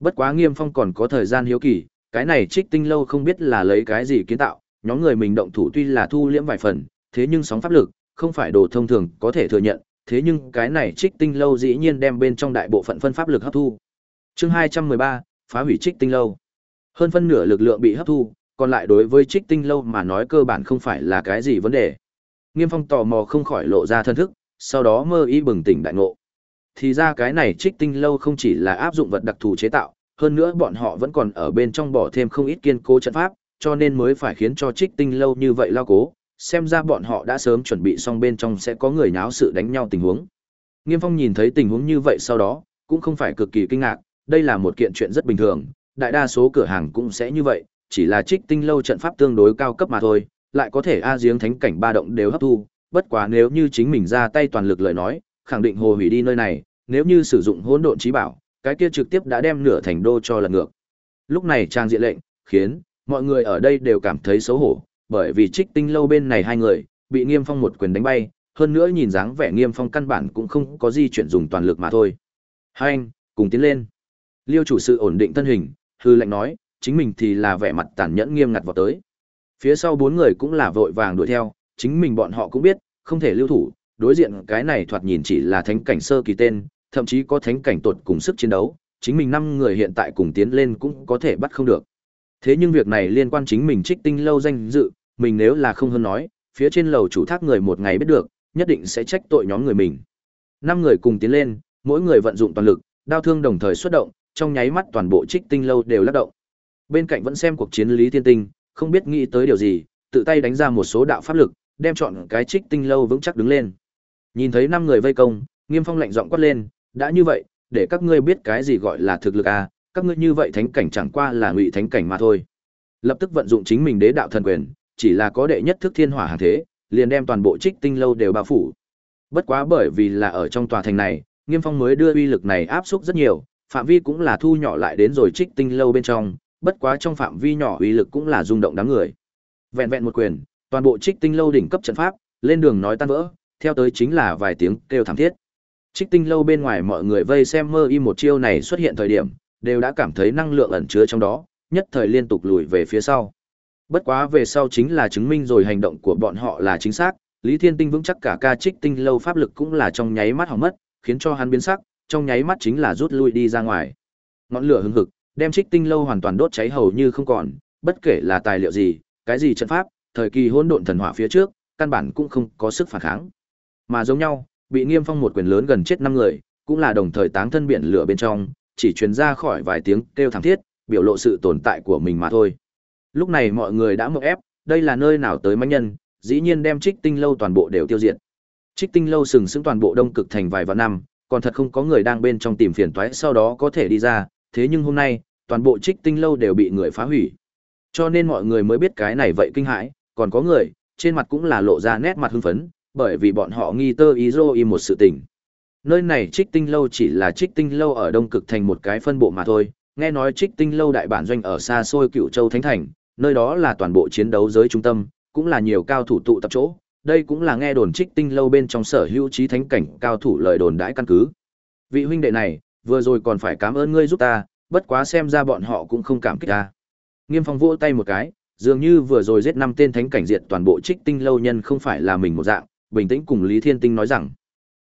Bất quá Nghiêm Phong còn có thời gian hiếu kỳ, cái này Trích Tinh lâu không biết là lấy cái gì kiến tạo, nhóm người mình động thủ tuy là thu liễm vài phần, thế nhưng sóng pháp lực, không phải đồ thông thường có thể thừa nhận, thế nhưng cái này Trích Tinh lâu dĩ nhiên đem bên trong đại bộ phận phân pháp lực hấp thu. Chương 213, phá hủy Trích Tinh lâu. Hơn phân nửa lực lượng bị hấp thu, còn lại đối với Trích Tinh lâu mà nói cơ bản không phải là cái gì vấn đề. Nghiêm Phong tò mò không khỏi lộ ra thân thức, sau đó mơ y bừng tỉnh đại ngộ. Thì ra cái này trích tinh lâu không chỉ là áp dụng vật đặc thù chế tạo, hơn nữa bọn họ vẫn còn ở bên trong bỏ thêm không ít kiên cố trận pháp, cho nên mới phải khiến cho trích tinh lâu như vậy lao cố. Xem ra bọn họ đã sớm chuẩn bị xong bên trong sẽ có người nháo sự đánh nhau tình huống. Nghiêm Phong nhìn thấy tình huống như vậy sau đó, cũng không phải cực kỳ kinh ngạc, đây là một kiện chuyện rất bình thường, đại đa số cửa hàng cũng sẽ như vậy, chỉ là trích tinh lâu trận pháp tương đối cao cấp mà thôi, lại có thể a giếng thánh cảnh ba động đều hấp thu, bất quá nếu như chính mình ra tay toàn lực lời nói, khẳng định hồ hủy đi nơi này, nếu như sử dụng hỗn độn trí bảo, cái kia trực tiếp đã đem nửa thành đô cho lật ngược. Lúc này trang diện lệnh, khiến mọi người ở đây đều cảm thấy xấu hổ, bởi vì Trích Tinh lâu bên này hai người bị Nghiêm Phong một quyền đánh bay, hơn nữa nhìn dáng vẻ Nghiêm Phong căn bản cũng không có di chuyển dùng toàn lực mà thôi. Hai anh, cùng tiến lên. Liêu chủ sự ổn định thân hình, hư lệnh nói, chính mình thì là vẻ mặt tàn nhẫn nghiêm ngặt vào tới. Phía sau bốn người cũng là vội vàng đuổi theo, chính mình bọn họ cũng biết, không thể lưu thủ, đối diện cái này thoạt nhìn chỉ là thánh cảnh sơ kỳ tên, thậm chí có thánh cảnh tột cùng sức chiến đấu, chính mình năm người hiện tại cùng tiến lên cũng có thể bắt không được. Thế nhưng việc này liên quan chính mình trích tinh lâu danh dự, mình nếu là không hơn nói, phía trên lầu chủ thác người một ngày biết được, nhất định sẽ trách tội nhóm người mình. Năm người cùng tiến lên, mỗi người vận dụng toàn lực, đao thương đồng thời xuất động, trong nháy mắt toàn bộ trích tinh lâu đều lắc động. Bên cạnh vẫn xem cuộc chiến Lý Thiên Tinh, không biết nghĩ tới điều gì, tự tay đánh ra một số đạo pháp lực, đem chọn cái trích tinh lâu vững chắc đứng lên. Nhìn thấy năm người vây công, Nghiêm Phong lạnh giọng quát lên, đã như vậy, để các ngươi biết cái gì gọi là thực lực à, các ngươi như vậy thánh cảnh chẳng qua là ngụy thánh cảnh mà thôi. Lập tức vận dụng chính mình đế đạo thần quyền, chỉ là có đệ nhất thức thiên hỏa hàng thế, liền đem toàn bộ Trích Tinh lâu đều bao phủ. Bất quá bởi vì là ở trong tòa thành này, Nghiêm Phong mới đưa uy lực này áp xúc rất nhiều, phạm vi cũng là thu nhỏ lại đến rồi Trích Tinh lâu bên trong, bất quá trong phạm vi nhỏ uy lực cũng là rung động đám người. Vẹn vẹn một quyền, toàn bộ Trích Tinh lâu đỉnh cấp trận pháp, lên đường nói tan vỡ, theo tới chính là vài tiếng kêu thảm thiết. Trích Tinh lâu bên ngoài mọi người vây xem mơ y một chiêu này xuất hiện thời điểm, đều đã cảm thấy năng lượng ẩn chứa trong đó, nhất thời liên tục lùi về phía sau. Bất quá về sau chính là chứng minh rồi hành động của bọn họ là chính xác, Lý Thiên Tinh vững chắc cả ca Trích Tinh lâu pháp lực cũng là trong nháy mắt hỏng mất, khiến cho hắn biến sắc, trong nháy mắt chính là rút lui đi ra ngoài. Ngọn lửa hừng hực, đem Trích Tinh lâu hoàn toàn đốt cháy hầu như không còn, bất kể là tài liệu gì, cái gì trận pháp, thời kỳ hỗn độn thần hỏa phía trước, căn bản cũng không có sức phản kháng. Mà giống nhau, bị Nghiêm Phong một quyền lớn gần chết năm người, cũng là đồng thời táng thân biển lửa bên trong, chỉ truyền ra khỏi vài tiếng kêu thảm thiết, biểu lộ sự tồn tại của mình mà thôi. Lúc này mọi người đã mộng ép, đây là nơi nào tới mãnh nhân, dĩ nhiên đem Trích Tinh lâu toàn bộ đều tiêu diệt. Trích Tinh lâu sừng sững toàn bộ Đông Cực thành vài vạn năm, còn thật không có người đang bên trong tìm phiền toái sau đó có thể đi ra, thế nhưng hôm nay, toàn bộ Trích Tinh lâu đều bị người phá hủy. Cho nên mọi người mới biết cái này vậy kinh hãi, còn có người, trên mặt cũng là lộ ra nét mặt hưng phấn, bởi vì bọn họ nghi tơ ý rô y một sự tình. Nơi này trích tinh lâu chỉ là trích tinh lâu ở đông cực thành một cái phân bộ mà thôi, nghe nói trích tinh lâu đại bản doanh ở xa xôi cựu châu thánh thành, nơi đó là toàn bộ chiến đấu giới trung tâm, cũng là nhiều cao thủ tụ tập chỗ, đây cũng là nghe đồn trích tinh lâu bên trong sở hữu trí thánh cảnh cao thủ lời đồn đãi căn cứ. Vị huynh đệ này, vừa rồi còn phải cảm ơn ngươi giúp ta, bất quá xem ra bọn họ cũng không cảm kích ta. Nghiêm Phong vỗ tay một cái, dường như vừa rồi giết năm tên thánh cảnh diệt toàn bộ trích tinh lâu nhân không phải là mình một dạng, bình tĩnh cùng Lý Thiên Tinh nói rằng.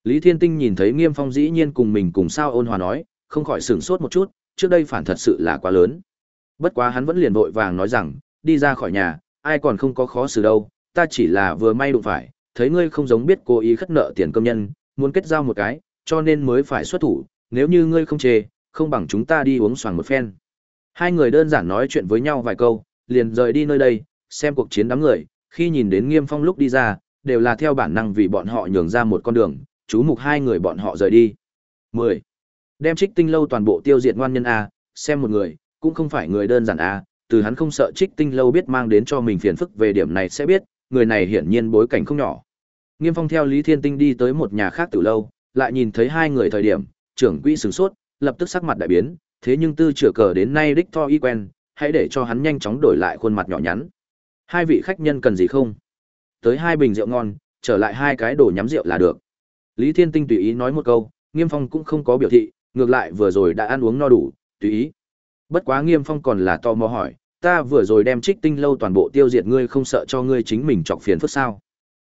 Lý Thiên Tinh nhìn thấy Nghiêm Phong dĩ nhiên cùng mình cùng sao ôn hòa nói, không khỏi sửng sốt một chút, trước đây phản thật sự là quá lớn. Bất quá hắn vẫn liền vội vàng nói rằng, đi ra khỏi nhà, ai còn không có khó xử đâu, ta chỉ là vừa may đụng phải, thấy ngươi không giống biết cố ý khất nợ tiền công nhân, muốn kết giao một cái, cho nên mới phải xuất thủ, nếu như ngươi không chê, không bằng chúng ta đi uống xoàng một phen. Hai người đơn giản nói chuyện với nhau vài câu, liền rời đi nơi đây, xem cuộc chiến đám người, khi nhìn đến Nghiêm Phong lúc đi ra, đều là theo bản năng vì bọn họ nhường ra một con đường, chú mục hai người bọn họ rời đi. 10. Đem Trích Tinh lâu toàn bộ tiêu diệt ngoan nhân a, xem một người, cũng không phải người đơn giản a, từ hắn không sợ Trích Tinh lâu biết mang đến cho mình phiền phức về điểm này sẽ biết, người này hiển nhiên bối cảnh không nhỏ. Nghiêm Phong theo Lý Thiên Tinh đi tới một nhà khác từ lâu, lại nhìn thấy hai người thời điểm, trưởng quỹ sửng sốt, lập tức sắc mặt đại biến, thế nhưng tư chữa cờ đến nay đích to y quen, hãy để cho hắn nhanh chóng đổi lại khuôn mặt nhỏ nhắn. Hai vị khách nhân cần gì không? Tới hai bình rượu ngon, trở lại hai cái đồ nhắm rượu là được. Lý Thiên Tinh tùy ý nói một câu, Nghiêm Phong cũng không có biểu thị, ngược lại vừa rồi đã ăn uống no đủ, tùy ý. Bất quá Nghiêm Phong còn là to mò hỏi, ta vừa rồi đem Trích Tinh lâu toàn bộ tiêu diệt ngươi không sợ cho ngươi chính mình chọc phiền phức sao?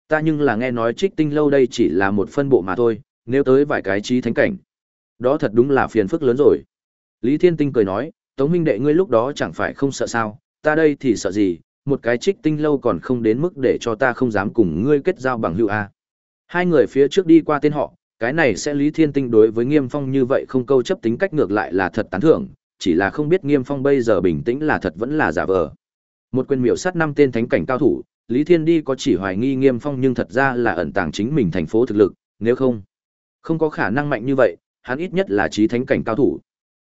Ta nhưng là nghe nói Trích Tinh lâu đây chỉ là một phân bộ mà thôi, nếu tới vài cái trí thánh cảnh, đó thật đúng là phiền phức lớn rồi. Lý Thiên Tinh cười nói, Tống minh đệ ngươi lúc đó chẳng phải không sợ sao, ta đây thì sợ gì, một cái trích tinh lâu còn không đến mức để cho ta không dám cùng ngươi kết giao bằng hữu a. Hai người phía trước đi qua tên họ, cái này sẽ Lý Thiên Tinh đối với Nghiêm Phong như vậy không câu chấp tính cách ngược lại là thật tán thưởng, chỉ là không biết Nghiêm Phong bây giờ bình tĩnh là thật vẫn là giả vờ. Một quyền miểu sát năm tên thánh cảnh cao thủ, Lý Thiên đi có chỉ hoài nghi Nghiêm Phong nhưng thật ra là ẩn tàng chính mình thành phố thực lực, nếu không, không có khả năng mạnh như vậy, hắn ít nhất là trí thánh cảnh cao thủ.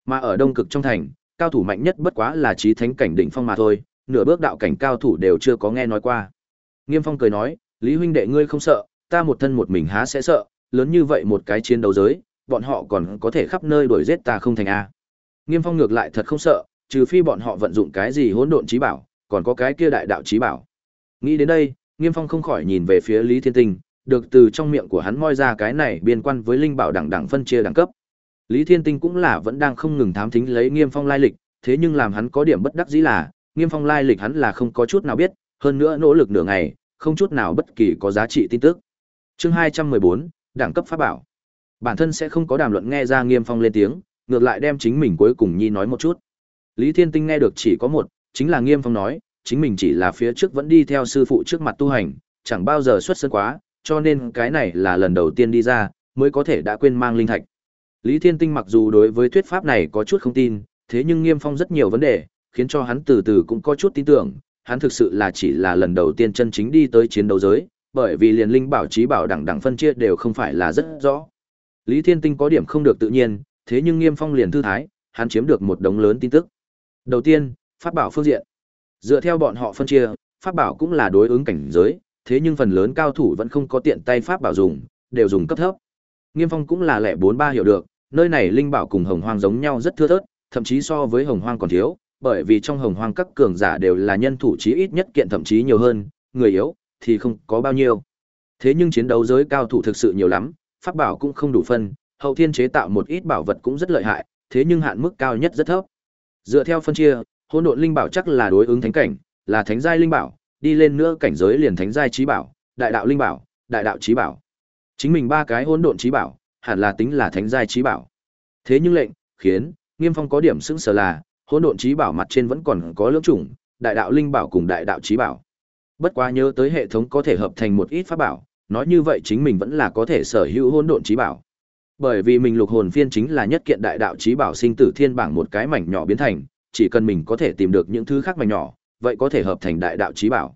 Mà ở Đông Cực trong thành, cao thủ mạnh nhất bất quá là trí thánh cảnh đỉnh phong mà thôi, nửa bước đạo cảnh cao thủ đều chưa có nghe nói qua. Nghiêm Phong cười nói, Lý huynh đệ ngươi không sợ, ta một thân một mình há sẽ sợ, lớn như vậy một cái chiến đấu giới, bọn họ còn có thể khắp nơi đuổi giết ta không thành a. Nghiêm Phong ngược lại thật không sợ, trừ phi bọn họ vận dụng cái gì hỗn độn trí bảo, còn có cái kia đại đạo trí bảo. Nghĩ đến đây, Nghiêm Phong không khỏi nhìn về phía Lý Thiên Tinh, được từ trong miệng của hắn moi ra cái này biên quan với linh bảo đẳng đẳng phân chia đẳng cấp. Lý Thiên Tinh cũng là vẫn đang không ngừng thám thính lấy Nghiêm Phong lai lịch, thế nhưng làm hắn có điểm bất đắc dĩ là, Nghiêm Phong lai lịch hắn là không có chút nào biết, hơn nữa nỗ lực nửa ngày, không chút nào bất kỳ có giá trị tin tức. Chương 214, đẳng cấp pháp bảo. Bản thân sẽ không có đàm luận nghe ra Nghiêm Phong lên tiếng, ngược lại đem chính mình cuối cùng nhi nói một chút. Lý Thiên Tinh nghe được chỉ có một, chính là Nghiêm Phong nói, chính mình chỉ là phía trước vẫn đi theo sư phụ trước mặt tu hành, chẳng bao giờ xuất sân quá, cho nên cái này là lần đầu tiên đi ra, mới có thể đã quên mang linh thạch. Lý Thiên Tinh mặc dù đối với thuyết pháp này có chút không tin, thế nhưng Nghiêm Phong rất nhiều vấn đề, khiến cho hắn từ từ cũng có chút tin tưởng, hắn thực sự là chỉ là lần đầu tiên chân chính đi tới chiến đấu giới, bởi vì liền linh bảo trí bảo đẳng đẳng phân chia đều không phải là rất rõ. Lý Thiên Tinh có điểm không được tự nhiên, thế nhưng Nghiêm Phong liền thư thái, hắn chiếm được một đống lớn tin tức. Đầu tiên, pháp bảo phương diện. Dựa theo bọn họ phân chia, pháp bảo cũng là đối ứng cảnh giới, thế nhưng phần lớn cao thủ vẫn không có tiện tay pháp bảo dùng, đều dùng cấp thấp. Nghiêm Phong cũng là lẻ bốn ba hiểu được, nơi này linh bảo cùng hồng hoang giống nhau rất thưa thớt, thậm chí so với hồng hoang còn thiếu, bởi vì trong hồng hoang các cường giả đều là nhân thủ chí ít nhất kiện thậm chí nhiều hơn, người yếu thì không có bao nhiêu. Thế nhưng chiến đấu giới cao thủ thực sự nhiều lắm, pháp bảo cũng không đủ phân, hậu thiên chế tạo một ít bảo vật cũng rất lợi hại, thế nhưng hạn mức cao nhất rất thấp. Dựa theo phân chia, hỗn độn linh bảo chắc là đối ứng thánh cảnh, là thánh giai linh bảo, đi lên nữa cảnh giới liền thánh giai trí bảo, đại đạo linh bảo, đại đạo trí bảo. Chính mình ba cái hỗn độn trí bảo, hẳn là tính là thánh giai trí bảo. Thế nhưng lệnh, khiến Nghiêm Phong có điểm sững sờ là, hỗn độn trí bảo mặt trên vẫn còn có lưỡng chủng, đại đạo linh bảo cùng đại đạo trí bảo. Bất quá nhớ tới hệ thống có thể hợp thành một ít pháp bảo, nói như vậy chính mình vẫn là có thể sở hữu hỗn độn trí bảo. Bởi vì mình lục hồn phiên chính là nhất kiện đại đạo trí bảo sinh tử thiên bảng một cái mảnh nhỏ biến thành, chỉ cần mình có thể tìm được những thứ khác mảnh nhỏ, vậy có thể hợp thành đại đạo trí bảo.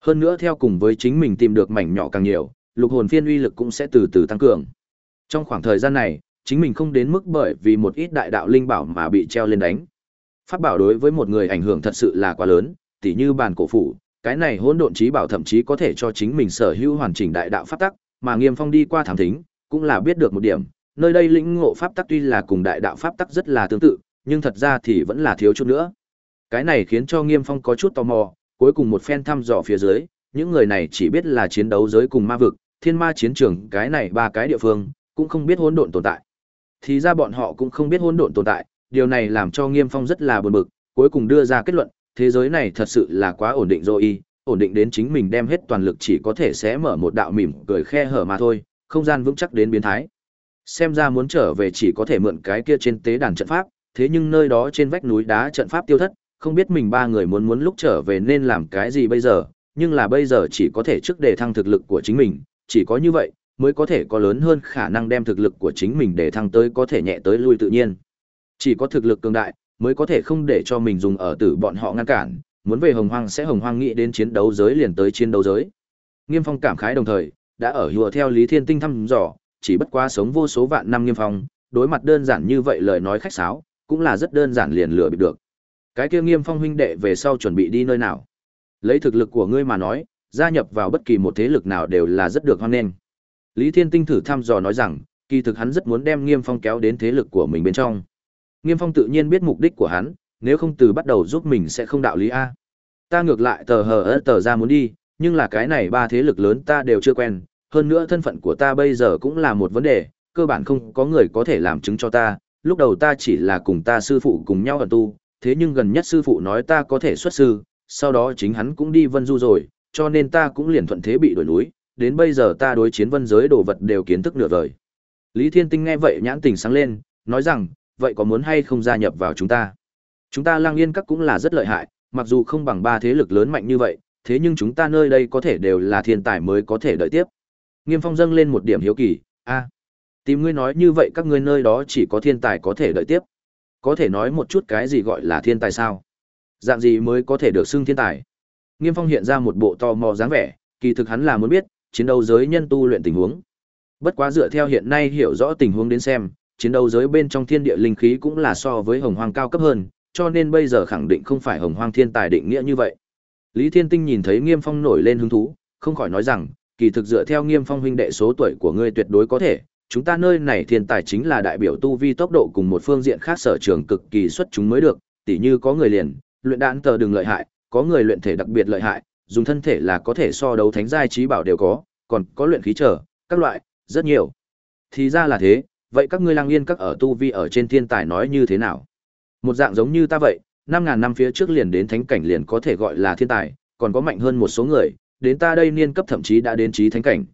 Hơn nữa theo cùng với chính mình tìm được mảnh nhỏ càng nhiều, lục hồn phiên uy lực cũng sẽ từ từ tăng cường. Trong khoảng thời gian này, chính mình không đến mức bởi vì một ít đại đạo linh bảo mà bị treo lên đánh. Pháp bảo đối với một người ảnh hưởng thật sự là quá lớn, tỉ như bàn cổ phủ, cái này hỗn độn trí bảo thậm chí có thể cho chính mình sở hữu hoàn chỉnh đại đạo pháp tắc, mà Nghiêm Phong đi qua thám thính, cũng là biết được một điểm, nơi đây lĩnh ngộ pháp tắc tuy là cùng đại đạo pháp tắc rất là tương tự, nhưng thật ra thì vẫn là thiếu chút nữa. Cái này khiến cho Nghiêm Phong có chút tò mò, cuối cùng một phen thăm dò phía dưới, những người này chỉ biết là chiến đấu giới cùng ma vực, thiên ma chiến trường, cái này ba cái địa phương, cũng không biết hỗn độn tồn tại. Thì ra bọn họ cũng không biết hỗn độn tồn tại, điều này làm cho Nghiêm Phong rất là buồn bực, cuối cùng đưa ra kết luận, thế giới này thật sự là quá ổn định rồi y, ổn định đến chính mình đem hết toàn lực chỉ có thể sẽ mở một đạo mỉm cười khe hở mà thôi, không gian vững chắc đến biến thái. Xem ra muốn trở về chỉ có thể mượn cái kia trên tế đàn trận pháp, thế nhưng nơi đó trên vách núi đá trận pháp tiêu thất, không biết mình ba người muốn muốn lúc trở về nên làm cái gì bây giờ, nhưng là bây giờ chỉ có thể trước đề thăng thực lực của chính mình, chỉ có như vậy mới có thể có lớn hơn khả năng đem thực lực của chính mình để thăng tới có thể nhẹ tới lui tự nhiên. Chỉ có thực lực cường đại mới có thể không để cho mình dùng ở tử bọn họ ngăn cản, muốn về hồng hoang sẽ hồng hoang nghĩ đến chiến đấu giới liền tới chiến đấu giới. Nghiêm Phong cảm khái đồng thời, đã ở hùa theo Lý Thiên Tinh thăm dò, chỉ bất quá sống vô số vạn năm Nghiêm Phong, đối mặt đơn giản như vậy lời nói khách sáo, cũng là rất đơn giản liền lừa bị được. Cái kia Nghiêm Phong huynh đệ về sau chuẩn bị đi nơi nào? Lấy thực lực của ngươi mà nói, gia nhập vào bất kỳ một thế lực nào đều là rất được hoan nghênh. Lý Thiên Tinh thử thăm dò nói rằng, kỳ thực hắn rất muốn đem Nghiêm Phong kéo đến thế lực của mình bên trong. Nghiêm Phong tự nhiên biết mục đích của hắn, nếu không từ bắt đầu giúp mình sẽ không đạo lý a. Ta ngược lại tờ hờ ớt tờ ra muốn đi, nhưng là cái này ba thế lực lớn ta đều chưa quen, hơn nữa thân phận của ta bây giờ cũng là một vấn đề, cơ bản không có người có thể làm chứng cho ta, lúc đầu ta chỉ là cùng ta sư phụ cùng nhau ẩn tu, thế nhưng gần nhất sư phụ nói ta có thể xuất sư, sau đó chính hắn cũng đi vân du rồi, cho nên ta cũng liền thuận thế bị đổi núi, đến bây giờ ta đối chiến vân giới đồ vật đều kiến thức nửa vời. Lý Thiên Tinh nghe vậy nhãn tình sáng lên, nói rằng, vậy có muốn hay không gia nhập vào chúng ta? Chúng ta lang yên các cũng là rất lợi hại, mặc dù không bằng ba thế lực lớn mạnh như vậy, thế nhưng chúng ta nơi đây có thể đều là thiên tài mới có thể đợi tiếp. Nghiêm Phong dâng lên một điểm hiếu kỳ, a, tìm ngươi nói như vậy các ngươi nơi đó chỉ có thiên tài có thể đợi tiếp. Có thể nói một chút cái gì gọi là thiên tài sao? Dạng gì mới có thể được xưng thiên tài? Nghiêm Phong hiện ra một bộ to mò dáng vẻ, kỳ thực hắn là muốn biết, chiến đấu giới nhân tu luyện tình huống. Bất quá dựa theo hiện nay hiểu rõ tình huống đến xem, chiến đấu giới bên trong thiên địa linh khí cũng là so với hồng hoang cao cấp hơn, cho nên bây giờ khẳng định không phải hồng hoang thiên tài định nghĩa như vậy. Lý Thiên Tinh nhìn thấy Nghiêm Phong nổi lên hứng thú, không khỏi nói rằng, kỳ thực dựa theo Nghiêm Phong huynh đệ số tuổi của ngươi tuyệt đối có thể, chúng ta nơi này thiên tài chính là đại biểu tu vi tốc độ cùng một phương diện khác sở trường cực kỳ xuất chúng mới được, tỉ như có người liền, luyện đạn tờ đừng lợi hại, có người luyện thể đặc biệt lợi hại, dùng thân thể là có thể so đấu thánh giai trí bảo đều có, còn có luyện khí trở, các loại, rất nhiều. Thì ra là thế, vậy các ngươi lang yên các ở tu vi ở trên thiên tài nói như thế nào? Một dạng giống như ta vậy, năm ngàn năm phía trước liền đến thánh cảnh liền có thể gọi là thiên tài, còn có mạnh hơn một số người, đến ta đây niên cấp thậm chí đã đến trí thánh cảnh.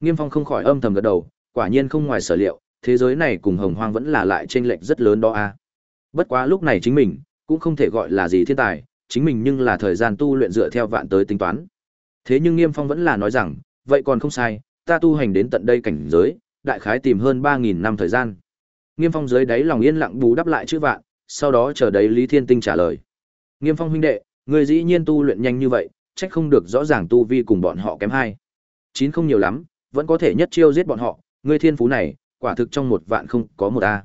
Nghiêm Phong không khỏi âm thầm gật đầu, quả nhiên không ngoài sở liệu, thế giới này cùng Hồng Hoang vẫn là lại chênh lệch rất lớn đó a. Bất quá lúc này chính mình cũng không thể gọi là gì thiên tài, chính mình nhưng là thời gian tu luyện dựa theo vạn tới tính toán. Thế nhưng Nghiêm Phong vẫn là nói rằng, vậy còn không sai, ta tu hành đến tận đây cảnh giới, đại khái tìm hơn 3000 năm thời gian. Nghiêm Phong dưới đáy lòng yên lặng bù đắp lại chữ vạn, sau đó chờ đấy Lý Thiên Tinh trả lời. Nghiêm Phong huynh đệ, người dĩ nhiên tu luyện nhanh như vậy, trách không được rõ ràng tu vi cùng bọn họ kém hai. Chín không nhiều lắm, vẫn có thể nhất chiêu giết bọn họ, ngươi thiên phú này, quả thực trong một vạn không có một a.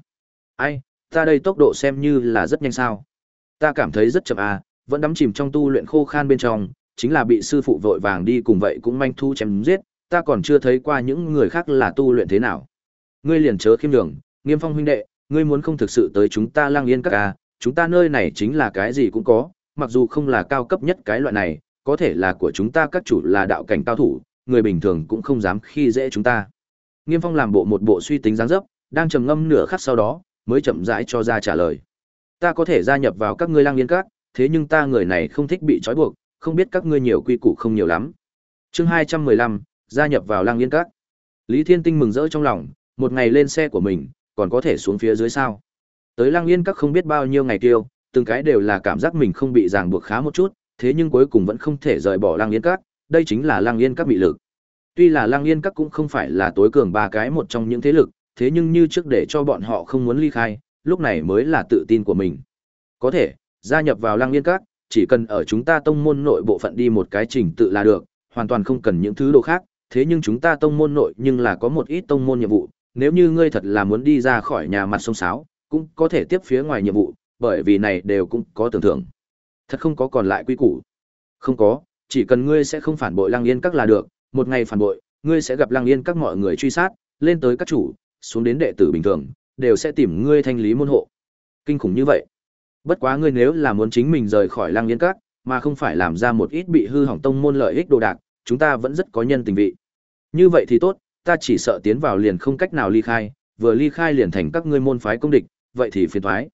Ai, ta đây tốc độ xem như là rất nhanh sao? Ta cảm thấy rất chậm a, vẫn đắm chìm trong tu luyện khô khan bên trong, chính là bị sư phụ vội vàng đi cùng vậy cũng manh thu chém giết, ta còn chưa thấy qua những người khác là tu luyện thế nào. Ngươi liền chớ khiêm đường, Nghiêm Phong huynh đệ, ngươi muốn không thực sự tới chúng ta Lang Yên các ca, chúng ta nơi này chính là cái gì cũng có, mặc dù không là cao cấp nhất cái loại này, có thể là của chúng ta các chủ là đạo cảnh cao thủ, người bình thường cũng không dám khi dễ chúng ta. Nghiêm Phong làm bộ một bộ suy tính dáng dấp, đang trầm ngâm nửa khắc sau đó, mới chậm rãi cho ra trả lời. Ta có thể gia nhập vào các ngươi lang liên các, thế nhưng ta người này không thích bị trói buộc, không biết các ngươi nhiều quy củ không nhiều lắm. Chương hai trăm mười lăm gia nhập vào lang liên các. Lý Thiên Tinh mừng rỡ trong lòng, một ngày lên xe của mình, còn có thể xuống phía dưới sao? Tới lang liên các không biết bao nhiêu ngày tiêu, từng cái đều là cảm giác mình không bị ràng buộc khá một chút, thế nhưng cuối cùng vẫn không thể rời bỏ lang liên các, đây chính là lang yên các bị lực. Tuy là lang yên các cũng không phải là tối cường ba cái một trong những thế lực, thế nhưng như trước để cho bọn họ không muốn ly khai, lúc này mới là tự tin của mình. Có thể, gia nhập vào lang yên các, chỉ cần ở chúng ta tông môn nội bộ phận đi một cái trình tự là được, hoàn toàn không cần những thứ đồ khác, thế nhưng chúng ta tông môn nội nhưng là có một ít tông môn nhiệm vụ, nếu như ngươi thật là muốn đi ra khỏi nhà mặt sông sáo, cũng có thể tiếp phía ngoài nhiệm vụ, bởi vì này đều cũng có tưởng thưởng. Thật không có còn lại quy củ. Không có, chỉ cần ngươi sẽ không phản bội Lăng Yên các là được, một ngày phản bội, ngươi sẽ gặp Lăng Yên các mọi người truy sát, lên tới các chủ, xuống đến đệ tử bình thường, đều sẽ tìm ngươi thanh lý môn hộ. Kinh khủng như vậy. Bất quá ngươi nếu là muốn chính mình rời khỏi Lăng Yên các, mà không phải làm ra một ít bị hư hỏng tông môn lợi ích đồ đạc, chúng ta vẫn rất có nhân tình vị. Như vậy thì tốt, ta chỉ sợ tiến vào liền không cách nào ly khai, vừa ly khai liền thành các ngươi môn phái công địch, vậy thì phiền thoái.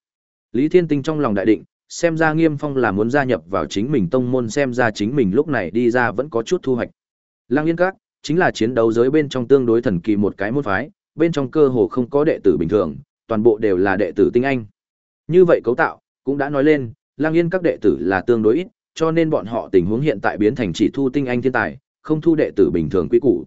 Lý Thiên Tinh trong lòng đại định, xem ra Nghiêm Phong là muốn gia nhập vào chính mình tông môn xem ra chính mình lúc này đi ra vẫn có chút thu hoạch. Lăng Yên Các chính là chiến đấu giới bên trong tương đối thần kỳ một cái môn phái, bên trong cơ hồ không có đệ tử bình thường, toàn bộ đều là đệ tử tinh anh. Như vậy cấu tạo cũng đã nói lên, Lăng Yên các đệ tử là tương đối ít, cho nên bọn họ tình huống hiện tại biến thành chỉ thu tinh anh thiên tài, không thu đệ tử bình thường quý củ.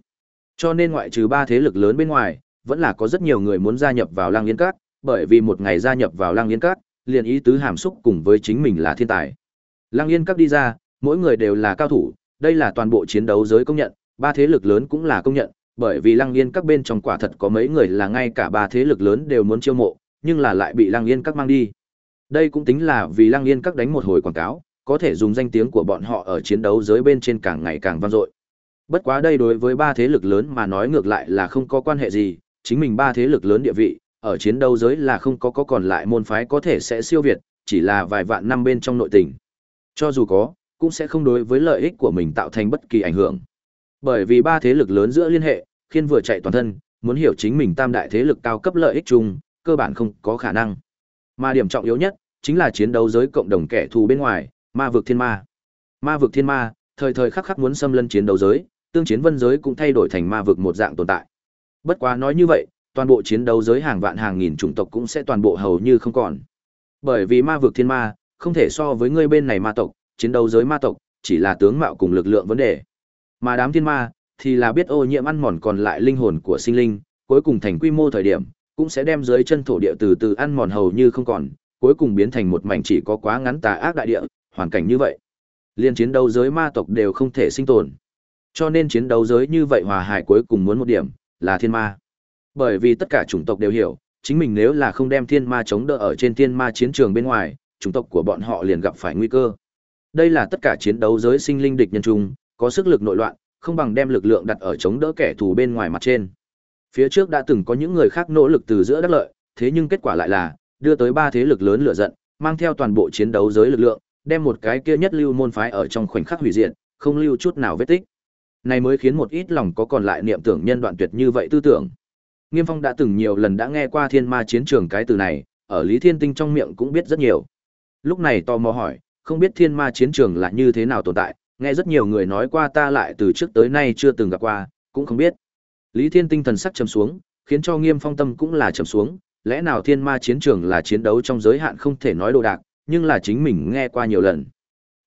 Cho nên ngoại trừ ba thế lực lớn bên ngoài, vẫn là có rất nhiều người muốn gia nhập vào Lăng Yên Các, bởi vì một ngày gia nhập vào Lăng Yên Các, liền ý tứ hàm xúc cùng với chính mình là thiên tài. Lăng Yên các đi ra, mỗi người đều là cao thủ, đây là toàn bộ chiến đấu giới công nhận, ba thế lực lớn cũng là công nhận, bởi vì Lăng Yên các bên trong quả thật có mấy người là ngay cả ba thế lực lớn đều muốn chiêu mộ, nhưng là lại bị Lăng Yên các mang đi. Đây cũng tính là vì Lăng Yên các đánh một hồi quảng cáo, có thể dùng danh tiếng của bọn họ ở chiến đấu giới bên trên càng ngày càng vang dội. Bất quá đây đối với ba thế lực lớn mà nói ngược lại là không có quan hệ gì, chính mình ba thế lực lớn địa vị, ở chiến đấu giới là không có có còn lại môn phái có thể sẽ siêu việt, chỉ là vài vạn năm bên trong nội tình. Cho dù có, cũng sẽ không đối với lợi ích của mình tạo thành bất kỳ ảnh hưởng. Bởi vì ba thế lực lớn giữa liên hệ, khiên vừa chạy toàn thân, muốn hiểu chính mình tam đại thế lực cao cấp lợi ích chung, cơ bản không có khả năng. Mà điểm trọng yếu nhất, chính là chiến đấu giới cộng đồng kẻ thù bên ngoài, ma vực thiên ma. Ma vực thiên ma, thời thời khắc khắc muốn xâm lấn chiến đấu giới, tương chiến vân giới cũng thay đổi thành ma vực một dạng tồn tại. Bất quá nói như vậy, toàn bộ chiến đấu giới hàng vạn hàng nghìn chủng tộc cũng sẽ toàn bộ hầu như không còn. Bởi vì ma vực thiên ma, không thể so với ngươi bên này ma tộc, chiến đấu giới ma tộc, chỉ là tướng mạo cùng lực lượng vấn đề. Mà đám thiên ma, thì là biết ô nhiễm ăn mòn còn lại linh hồn của sinh linh, cuối cùng thành quy mô thời điểm, cũng sẽ đem dưới chân thổ địa từ từ ăn mòn hầu như không còn, cuối cùng biến thành một mảnh chỉ có quá ngắn tà ác đại địa, hoàn cảnh như vậy. Liên chiến đấu giới ma tộc đều không thể sinh tồn. Cho nên chiến đấu giới như vậy hòa hải cuối cùng muốn một điểm, là thiên ma. Bởi vì tất cả chủng tộc đều hiểu, chính mình nếu là không đem thiên ma chống đỡ ở trên thiên ma chiến trường bên ngoài, chủng tộc của bọn họ liền gặp phải nguy cơ. Đây là tất cả chiến đấu giới sinh linh địch nhân chung, có sức lực nội loạn, không bằng đem lực lượng đặt ở chống đỡ kẻ thù bên ngoài mặt trên. Phía trước đã từng có những người khác nỗ lực từ giữa đắc lợi, thế nhưng kết quả lại là đưa tới ba thế lực lớn lửa giận, mang theo toàn bộ chiến đấu giới lực lượng, đem một cái kia nhất lưu môn phái ở trong khoảnh khắc hủy diệt, không lưu chút nào vết tích. Này mới khiến một ít lòng có còn lại niệm tưởng nhân đoạn tuyệt như vậy tư tưởng. Nghiêm Phong đã từng nhiều lần đã nghe qua thiên ma chiến trường cái từ này, ở Lý Thiên Tinh trong miệng cũng biết rất nhiều. Lúc này tò mò hỏi, không biết thiên ma chiến trường là như thế nào tồn tại, nghe rất nhiều người nói qua ta lại từ trước tới nay chưa từng gặp qua, cũng không biết. Lý Thiên Tinh thần sắc trầm xuống, khiến cho Nghiêm Phong tâm cũng là trầm xuống, lẽ nào thiên ma chiến trường là chiến đấu trong giới hạn không thể nói đồ đạc, nhưng là chính mình nghe qua nhiều lần.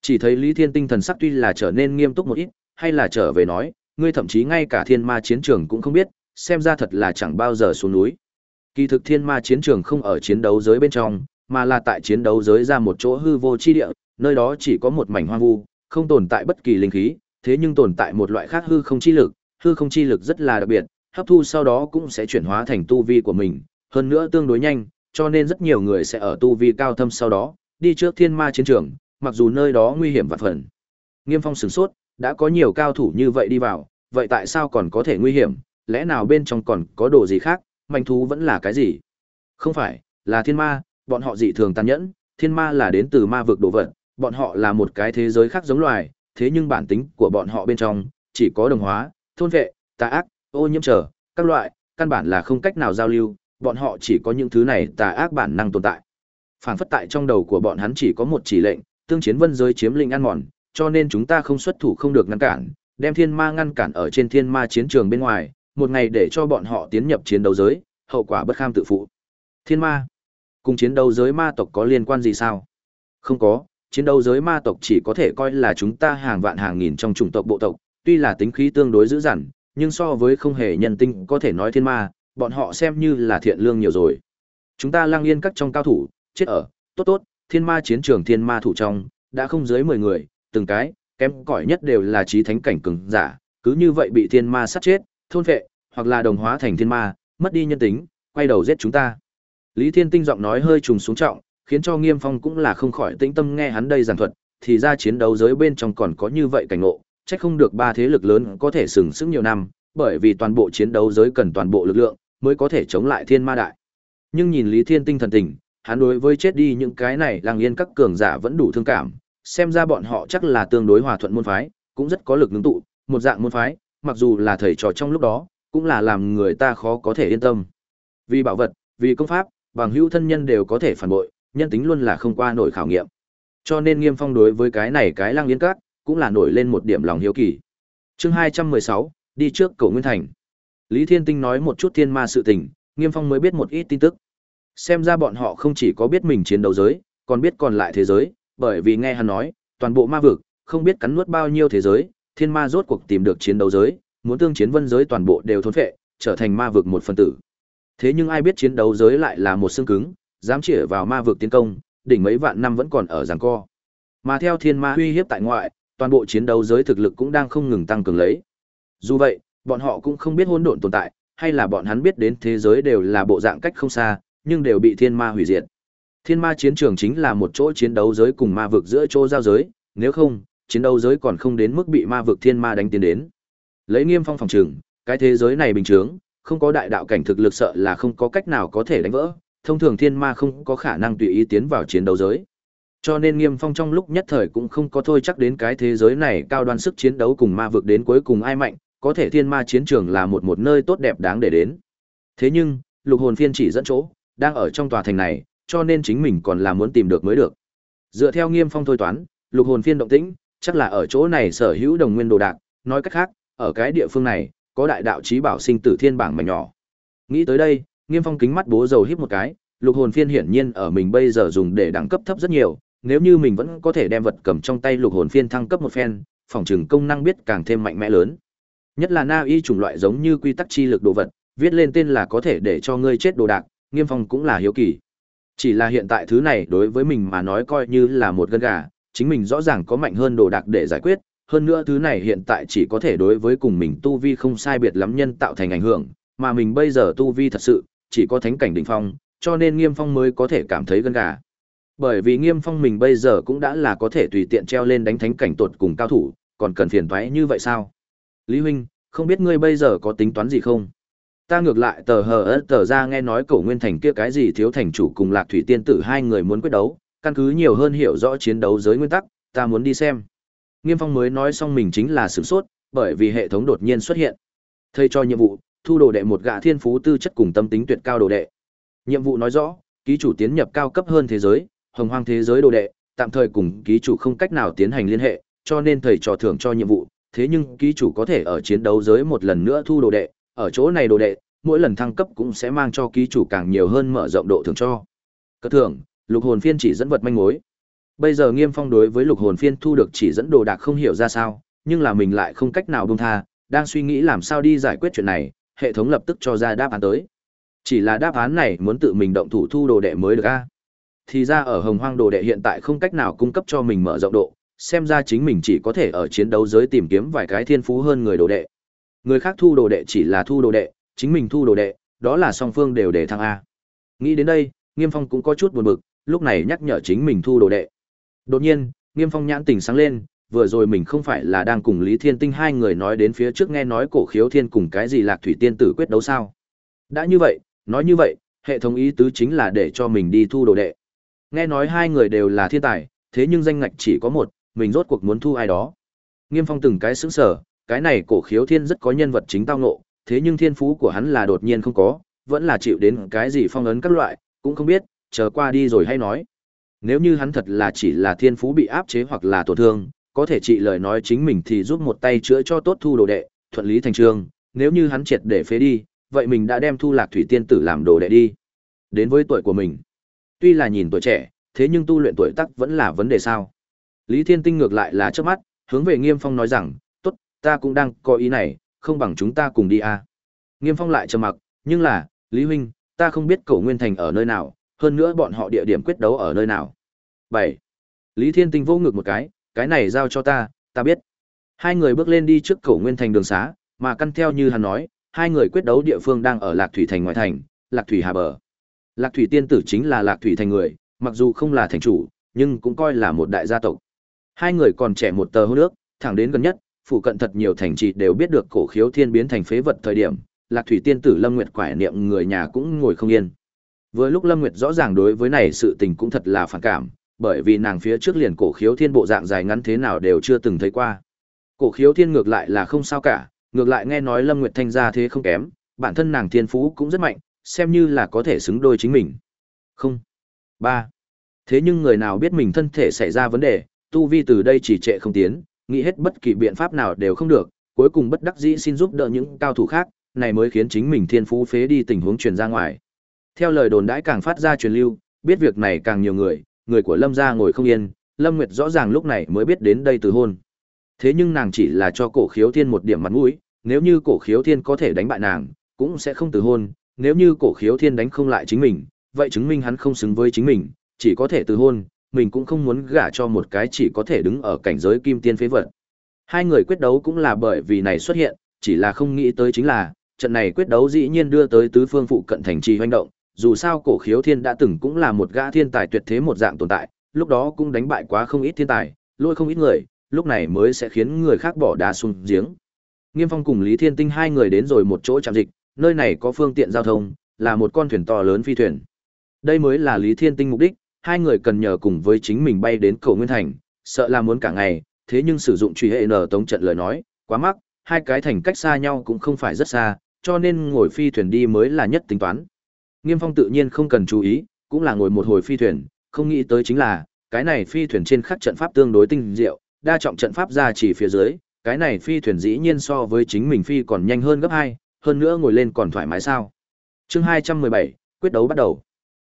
Chỉ thấy Lý Thiên Tinh thần sắc tuy là trở nên nghiêm túc một ít, hay là trở về nói, ngươi thậm chí ngay cả thiên ma chiến trường cũng không biết, xem ra thật là chẳng bao giờ xuống núi. Kỳ thực thiên ma chiến trường không ở chiến đấu giới bên trong, mà là tại chiến đấu giới ra một chỗ hư vô chi địa, nơi đó chỉ có một mảnh hoang vu, không tồn tại bất kỳ linh khí, thế nhưng tồn tại một loại khác hư không chi lực, hư không chi lực rất là đặc biệt, hấp thu sau đó cũng sẽ chuyển hóa thành tu vi của mình, hơn nữa tương đối nhanh, cho nên rất nhiều người sẽ ở tu vi cao thâm sau đó, đi trước thiên ma chiến trường, mặc dù nơi đó nguy hiểm vạn phần. Nghiêm Phong sửng sốt, đã có nhiều cao thủ như vậy đi vào, vậy tại sao còn có thể nguy hiểm, lẽ nào bên trong còn có đồ gì khác, manh thú vẫn là cái gì? Không phải, là thiên ma, bọn họ dị thường tàn nhẫn, thiên ma là đến từ ma vực đồ vật, bọn họ là một cái thế giới khác giống loài, thế nhưng bản tính của bọn họ bên trong chỉ có đồng hóa, thôn vệ, tà ác, ô nhiễm trở, các loại, căn bản là không cách nào giao lưu, bọn họ chỉ có những thứ này tà ác bản năng tồn tại. Phản phất tại trong đầu của bọn hắn chỉ có một chỉ lệnh, tương chiến vân giới chiếm lĩnh ăn mòn, cho nên chúng ta không xuất thủ không được ngăn cản, đem thiên ma ngăn cản ở trên thiên ma chiến trường bên ngoài, một ngày để cho bọn họ tiến nhập chiến đấu giới, hậu quả bất kham tự phụ. Thiên ma, cùng chiến đấu giới ma tộc có liên quan gì sao? Không có, chiến đấu giới ma tộc chỉ có thể coi là chúng ta hàng vạn hàng nghìn trong chủng tộc bộ tộc, tuy là tính khí tương đối dữ dằn, nhưng so với không hề nhân tinh có thể nói thiên ma, bọn họ xem như là thiện lương nhiều rồi. Chúng ta lang yên các trong cao thủ, chết ở, tốt tốt, thiên ma chiến trường thiên ma thủ trong, đã không dưới 10 người, từng cái, kém cỏi nhất đều là trí thánh cảnh cường giả, cứ như vậy bị thiên ma sát chết, thôn vệ, hoặc là đồng hóa thành thiên ma, mất đi nhân tính, quay đầu giết chúng ta. Lý Thiên Tinh giọng nói hơi trùng xuống trọng, khiến cho Nghiêm Phong cũng là không khỏi tĩnh tâm nghe hắn đây giảng thuật, thì ra chiến đấu giới bên trong còn có như vậy cảnh ngộ, chắc không được ba thế lực lớn có thể sừng sững nhiều năm, bởi vì toàn bộ chiến đấu giới cần toàn bộ lực lượng mới có thể chống lại thiên ma đại. Nhưng nhìn Lý Thiên Tinh thần tình, hắn đối với chết đi những cái này làng yên các cường giả vẫn đủ thương cảm, xem ra bọn họ chắc là tương đối hòa thuận môn phái, cũng rất có lực ngưng tụ, một dạng môn phái, mặc dù là thầy trò trong lúc đó, cũng là làm người ta khó có thể yên tâm. Vì bảo vật, vì công pháp, bằng hữu thân nhân đều có thể phản bội, nhân tính luôn là không qua nổi khảo nghiệm. Cho nên Nghiêm Phong đối với cái này cái Lăng Yên Các cũng là nổi lên một điểm lòng hiếu kỳ. Chương 216, đi trước Cổ Nguyên Thành. Lý Thiên Tinh nói một chút thiên ma sự tình, Nghiêm Phong mới biết một ít tin tức. Xem ra bọn họ không chỉ có biết mình chiến đấu giới, còn biết còn lại thế giới, bởi vì nghe hắn nói, toàn bộ ma vực, không biết cắn nuốt bao nhiêu thế giới, thiên ma rốt cuộc tìm được chiến đấu giới, muốn tương chiến vân giới toàn bộ đều thôn phệ, trở thành ma vực một phần tử. Thế nhưng ai biết chiến đấu giới lại là một xương cứng, dám chĩa vào ma vực tiến công, đỉnh mấy vạn năm vẫn còn ở giằng co. Mà theo thiên ma uy hiếp tại ngoại, toàn bộ chiến đấu giới thực lực cũng đang không ngừng tăng cường lấy. Dù vậy, bọn họ cũng không biết hỗn độn tồn tại, hay là bọn hắn biết đến thế giới đều là bộ dạng cách không xa, nhưng đều bị thiên ma hủy diệt. Thiên ma chiến trường chính là một chỗ chiến đấu giới cùng ma vực giữa chỗ giao giới, nếu không, chiến đấu giới còn không đến mức bị ma vực thiên ma đánh tiến đến. Lấy nghiêm phong phòng trường, cái thế giới này bình thường, không có đại đạo cảnh thực lực sợ là không có cách nào có thể đánh vỡ, thông thường thiên ma không có khả năng tùy ý tiến vào chiến đấu giới. Cho nên Nghiêm Phong trong lúc nhất thời cũng không có thôi chắc đến cái thế giới này cao đoan sức chiến đấu cùng ma vực đến cuối cùng ai mạnh, có thể thiên ma chiến trường là một một nơi tốt đẹp đáng để đến. Thế nhưng, lục hồn phiên chỉ dẫn chỗ, đang ở trong tòa thành này, cho nên chính mình còn là muốn tìm được mới được. Dựa theo Nghiêm Phong thôi toán, lục hồn phiên động tĩnh, chắc là ở chỗ này sở hữu đồng nguyên đồ đạc, nói cách khác, ở cái địa phương này, có đại đạo chí bảo sinh tử thiên bảng mảnh nhỏ. Nghĩ tới đây, Nghiêm Phong kính mắt bố dầu híp một cái, lục hồn phiên hiển nhiên ở mình bây giờ dùng để đẳng cấp thấp rất nhiều, nếu như mình vẫn có thể đem vật cầm trong tay lục hồn phiên thăng cấp một phen, phòng trường công năng biết càng thêm mạnh mẽ lớn. Nhất là na y chủng loại giống như quy tắc chi lực đồ vật, viết lên tên là có thể để cho ngươi chết đồ đạc, Nghiêm Phong cũng là hiếu kỳ. Chỉ là hiện tại thứ này đối với mình mà nói coi như là một gân gà, chính mình rõ ràng có mạnh hơn đồ đạc để giải quyết, hơn nữa thứ này hiện tại chỉ có thể đối với cùng mình tu vi không sai biệt lắm nhân tạo thành ảnh hưởng, mà mình bây giờ tu vi thật sự chỉ có thánh cảnh đỉnh phong, cho nên Nghiêm Phong mới có thể cảm thấy gân gà. Bởi vì Nghiêm Phong mình bây giờ cũng đã là có thể tùy tiện treo lên đánh thánh cảnh tuột cùng cao thủ, còn cần phiền toái như vậy sao? Lý huynh, không biết ngươi bây giờ có tính toán gì không? Ta ngược lại tờ hờ ớt tờ ra nghe nói cổ nguyên thành kia cái gì thiếu thành chủ cùng lạc thủy tiên tử hai người muốn quyết đấu, căn cứ nhiều hơn hiểu rõ chiến đấu giới nguyên tắc, ta muốn đi xem. Nghiêm Phong mới nói xong mình chính là sửng sốt, bởi vì hệ thống đột nhiên xuất hiện. Thầy cho nhiệm vụ, thu đồ đệ một gã thiên phú tư chất cùng tâm tính tuyệt cao đồ đệ. Nhiệm vụ nói rõ, ký chủ tiến nhập cao cấp hơn thế giới, hồng hoang thế giới đồ đệ, tạm thời cùng ký chủ không cách nào tiến hành liên hệ, cho nên thầy trò thưởng cho nhiệm vụ, thế nhưng ký chủ có thể ở chiến đấu giới một lần nữa thu đồ đệ, ở chỗ này đồ đệ, mỗi lần thăng cấp cũng sẽ mang cho ký chủ càng nhiều hơn mở rộng độ thưởng cho. Cất thưởng, lục hồn phiên chỉ dẫn vật manh mối. Bây giờ Nghiêm Phong đối với lục hồn phiên thu được chỉ dẫn đồ đạc không hiểu ra sao, nhưng là mình lại không cách nào buông tha, đang suy nghĩ làm sao đi giải quyết chuyện này, hệ thống lập tức cho ra đáp án tới. Chỉ là đáp án này muốn tự mình động thủ thu đồ đệ mới được a. Thì ra ở Hồng Hoang đồ đệ hiện tại không cách nào cung cấp cho mình mở rộng độ, xem ra chính mình chỉ có thể ở chiến đấu giới tìm kiếm vài cái thiên phú hơn người đồ đệ. Người khác thu đồ đệ chỉ là thu đồ đệ, chính mình thu đồ đệ, đó là song phương đều để thăng A. Nghĩ đến đây, Nghiêm Phong cũng có chút buồn bực, lúc này nhắc nhở chính mình thu đồ đệ. Đột nhiên, Nghiêm Phong nhãn tỉnh sáng lên, vừa rồi mình không phải là đang cùng Lý Thiên Tinh hai người nói đến phía trước nghe nói cổ khiếu thiên cùng cái gì lạc thủy tiên tử quyết đấu sao. Đã như vậy, nói như vậy, hệ thống ý tứ chính là để cho mình đi thu đồ đệ. Nghe nói hai người đều là thiên tài, thế nhưng danh ngạch chỉ có một, mình rốt cuộc muốn thu ai đó. Nghiêm Phong từng cái sững sờ, cái này cổ khiếu thiên rất có nhân vật chính tao nộ, thế nhưng thiên phú của hắn là đột nhiên không có, vẫn là chịu đến cái gì phong ấn các loại, cũng không biết, chờ qua đi rồi hay nói. Nếu như hắn thật là chỉ là thiên phú bị áp chế hoặc là tổn thương, có thể trị lời nói chính mình thì giúp một tay chữa cho tốt thu đồ đệ, thuận lý thành trường, nếu như hắn triệt để phế đi, vậy mình đã đem thu lạc thủy tiên tử làm đồ đệ đi. Đến với tuổi của mình, tuy là nhìn tuổi trẻ, thế nhưng tu luyện tuổi tác vẫn là vấn đề sao. Lý Thiên Tinh ngược lại là trước mắt, hướng về Nghiêm Phong nói rằng, ta cũng đang có ý này, không bằng chúng ta cùng đi à. Nghiêm Phong lại trầm mặc, nhưng là, Lý Huynh, ta không biết cổ Nguyên Thành ở nơi nào, hơn nữa bọn họ địa điểm quyết đấu ở nơi nào. 7. Lý Thiên Tinh vô ngực một cái, cái này giao cho ta, ta biết. Hai người bước lên đi trước cổ Nguyên Thành đường xá, mà căn theo như hắn nói, hai người quyết đấu địa phương đang ở Lạc Thủy Thành ngoại thành, Lạc Thủy Hà Bờ. Lạc Thủy Tiên Tử chính là Lạc Thủy Thành người, mặc dù không là thành chủ, nhưng cũng coi là một đại gia tộc. Hai người còn trẻ một tờ hôn nước, thẳng đến gần nhất, phụ cận thật nhiều thành trì đều biết được cổ khiếu thiên biến thành phế vật thời điểm, Lạc Thủy Tiên tử Lâm Nguyệt quải niệm người nhà cũng ngồi không yên. Với lúc Lâm Nguyệt rõ ràng đối với này sự tình cũng thật là phản cảm, bởi vì nàng phía trước liền cổ khiếu thiên bộ dạng dài ngắn thế nào đều chưa từng thấy qua. Cổ khiếu thiên ngược lại là không sao cả, ngược lại nghe nói Lâm Nguyệt thanh gia thế không kém, bản thân nàng thiên phú cũng rất mạnh, xem như là có thể xứng đôi chính mình. Không. ba Thế nhưng người nào biết mình thân thể xảy ra vấn đề, tu vi từ đây chỉ trệ không tiến, nghĩ hết bất kỳ biện pháp nào đều không được, cuối cùng bất đắc dĩ xin giúp đỡ những cao thủ khác, này mới khiến chính mình thiên phú phế đi tình huống truyền ra ngoài. Theo lời đồn đãi càng phát ra truyền lưu, biết việc này càng nhiều người, người của Lâm gia ngồi không yên, Lâm Nguyệt rõ ràng lúc này mới biết đến đây từ hôn. Thế nhưng nàng chỉ là cho cổ khiếu thiên một điểm mặt mũi, nếu như cổ khiếu thiên có thể đánh bại nàng, cũng sẽ không từ hôn, nếu như cổ khiếu thiên đánh không lại chính mình, vậy chứng minh hắn không xứng với chính mình, chỉ có thể từ hôn, mình cũng không muốn gả cho một cái chỉ có thể đứng ở cảnh giới kim tiên phế vật. Hai người quyết đấu cũng là bởi vì này xuất hiện, chỉ là không nghĩ tới chính là, trận này quyết đấu dĩ nhiên đưa tới tứ phương phụ cận thành trì hoành động, dù sao cổ khiếu thiên đã từng cũng là một gã thiên tài tuyệt thế một dạng tồn tại, lúc đó cũng đánh bại quá không ít thiên tài, lôi không ít người, lúc này mới sẽ khiến người khác bỏ đá xuống giếng. Nghiêm Phong cùng Lý Thiên Tinh hai người đến rồi một chỗ trạm dịch, nơi này có phương tiện giao thông, là một con thuyền to lớn phi thuyền. Đây mới là Lý Thiên Tinh mục đích, hai người cần nhờ cùng với chính mình bay đến cầu Nguyên Thành, sợ là muốn cả ngày, thế nhưng sử dụng truy hệ nở tống trận lời nói, quá mắc, hai cái thành cách xa nhau cũng không phải rất xa, cho nên ngồi phi thuyền đi mới là nhất tính toán. Nghiêm Phong tự nhiên không cần chú ý, cũng là ngồi một hồi phi thuyền, không nghĩ tới chính là, cái này phi thuyền trên khắc trận pháp tương đối tinh diệu, đa trọng trận pháp ra chỉ phía dưới, cái này phi thuyền dĩ nhiên so với chính mình phi còn nhanh hơn gấp hai, hơn nữa ngồi lên còn thoải mái sao. Chương 217, quyết đấu bắt đầu.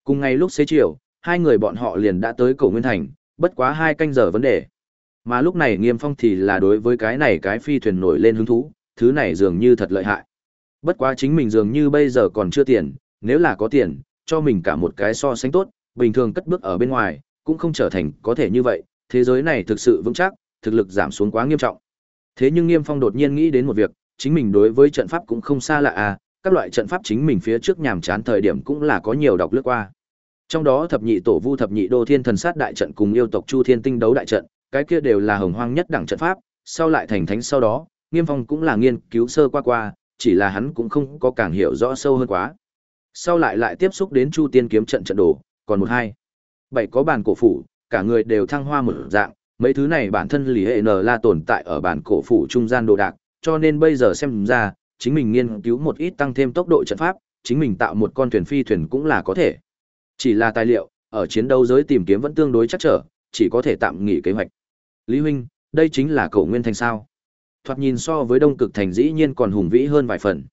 Cùng ngày lúc xế chiều, hai người bọn họ liền đã tới cổ Nguyên Thành, bất quá hai canh giờ vấn đề. Mà lúc này Nghiêm Phong thì là đối với cái này cái phi thuyền nổi lên hứng thú, thứ này dường như thật lợi hại. Bất quá chính mình dường như bây giờ còn chưa tiền, nếu là có tiền, cho mình cả một cái so sánh tốt, bình thường cất bước ở bên ngoài, cũng không trở thành có thể như vậy, thế giới này thực sự vững chắc, thực lực giảm xuống quá nghiêm trọng. Thế nhưng Nghiêm Phong đột nhiên nghĩ đến một việc, chính mình đối với trận pháp cũng không xa lạ à, các loại trận pháp chính mình phía trước nhàm chán thời điểm cũng là có nhiều đọc lướt qua. Trong đó thập nhị tổ vu thập nhị đô thiên thần sát đại trận cùng yêu tộc Chu Thiên tinh đấu đại trận, cái kia đều là hồng hoang nhất đẳng trận pháp, sau lại thành thánh sau đó, Nghiêm Phong cũng là nghiên cứu sơ qua qua, chỉ là hắn cũng không có càng hiểu rõ sâu hơn quá. Sau lại lại tiếp xúc đến Chu Tiên kiếm trận trận đồ, còn một hai. Bảy có bản cổ phủ, cả người đều thăng hoa một dạng, mấy thứ này bản thân lý hệ n la tồn tại ở bản cổ phủ trung gian đồ đạc, cho nên bây giờ xem ra, chính mình nghiên cứu một ít tăng thêm tốc độ trận pháp, chính mình tạo một con thuyền phi thuyền cũng là có thể. Chỉ là tài liệu, ở chiến đấu giới tìm kiếm vẫn tương đối chắc trở, chỉ có thể tạm nghỉ kế hoạch. Lý huynh, đây chính là cổ nguyên thành sao? Thoạt nhìn so với Đông Cực thành dĩ nhiên còn hùng vĩ hơn vài phần.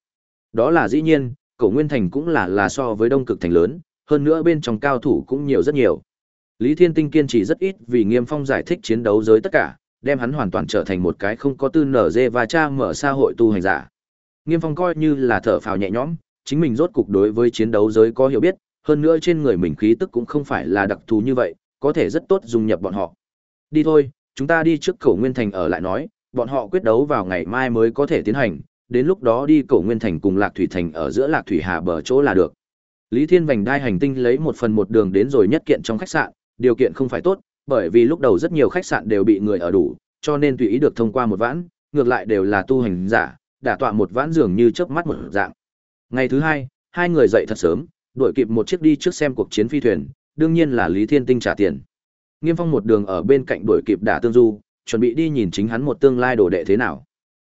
Đó là dĩ nhiên, cổ nguyên thành cũng là là so với Đông Cực thành lớn, hơn nữa bên trong cao thủ cũng nhiều rất nhiều. Lý Thiên Tinh kiên trì rất ít vì Nghiêm Phong giải thích chiến đấu giới tất cả, đem hắn hoàn toàn trở thành một cái không có tư nở dê và cha mở xã hội tu hành giả. Nghiêm Phong coi như là thở phào nhẹ nhõm, chính mình rốt cục đối với chiến đấu giới có hiểu biết, hơn nữa trên người mình khí tức cũng không phải là đặc thù như vậy, có thể rất tốt dung nhập bọn họ. Đi thôi, chúng ta đi trước cổ nguyên thành ở lại nói, bọn họ quyết đấu vào ngày mai mới có thể tiến hành, đến lúc đó đi cổ nguyên thành cùng lạc thủy thành ở giữa lạc thủy hà bờ chỗ là được lý thiên vành đai hành tinh lấy một phần một đường đến rồi nhất kiện trong khách sạn điều kiện không phải tốt bởi vì lúc đầu rất nhiều khách sạn đều bị người ở đủ cho nên tùy ý được thông qua một vãn ngược lại đều là tu hành giả đả tọa một vãn dường như chớp mắt một dạng ngày thứ hai hai người dậy thật sớm đuổi kịp một chiếc đi trước xem cuộc chiến phi thuyền, đương nhiên là lý thiên tinh trả tiền. Nghiêm phong một đường ở bên cạnh đuổi kịp đả tương du, chuẩn bị đi nhìn chính hắn một tương lai đồ đệ thế nào.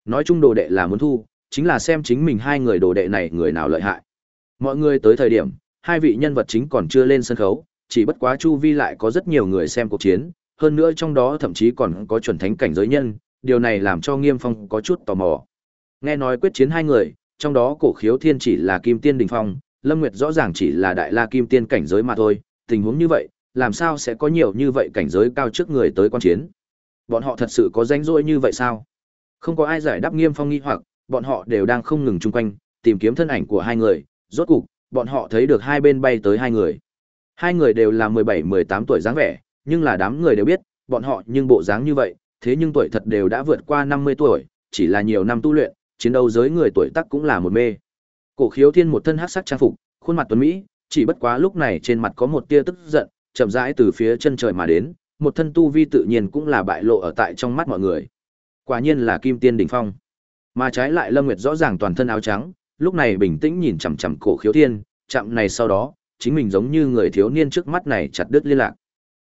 Nói chung đồ đệ là muốn thu, chính là xem chính mình hai người đồ đệ này người nào lợi hại. Mọi người tới thời điểm, hai vị nhân vật chính còn chưa lên sân khấu, chỉ bất quá chu vi lại có rất nhiều người xem cuộc chiến, hơn nữa trong đó thậm chí còn có chuẩn thánh cảnh giới nhân, điều này làm cho nghiêm phong có chút tò mò. Nghe nói quyết chiến hai người, trong đó cổ khiếu thiên chỉ là kim tiên Đỉnh phong lâm nguyệt rõ ràng chỉ là đại la kim tiên cảnh giới mà thôi, tình huống như vậy, làm sao sẽ có nhiều như vậy cảnh giới cao trước người tới quan chiến? Bọn họ thật sự có danh rỗi như vậy sao? Không có ai giải đáp nghiêm phong nghi hoặc, bọn họ đều đang không ngừng chung quanh, tìm kiếm thân ảnh của hai người, rốt cục, bọn họ thấy được hai bên bay tới hai người. Hai người đều là mười bảy, mười tám tuổi dáng vẻ, nhưng là đám người đều biết, bọn họ nhưng bộ dáng như vậy, thế nhưng tuổi thật đều đã vượt qua năm mươi tuổi, chỉ là nhiều năm tu luyện, chiến đấu giới người tuổi tác cũng là một mê cổ khiếu thiên một thân hát sắc trang phục, khuôn mặt tuấn mỹ, chỉ bất quá lúc này trên mặt có một tia tức giận, chậm rãi từ phía chân trời mà đến, một thân tu vi tự nhiên cũng là bại lộ ở tại trong mắt mọi người. Quả nhiên là kim tiên đỉnh phong. Mà trái lại lâm nguyệt rõ ràng toàn thân áo trắng, lúc này bình tĩnh nhìn chằm chằm cổ khiếu thiên, chạm này sau đó, chính mình giống như người thiếu niên trước mắt này chặt đứt liên lạc.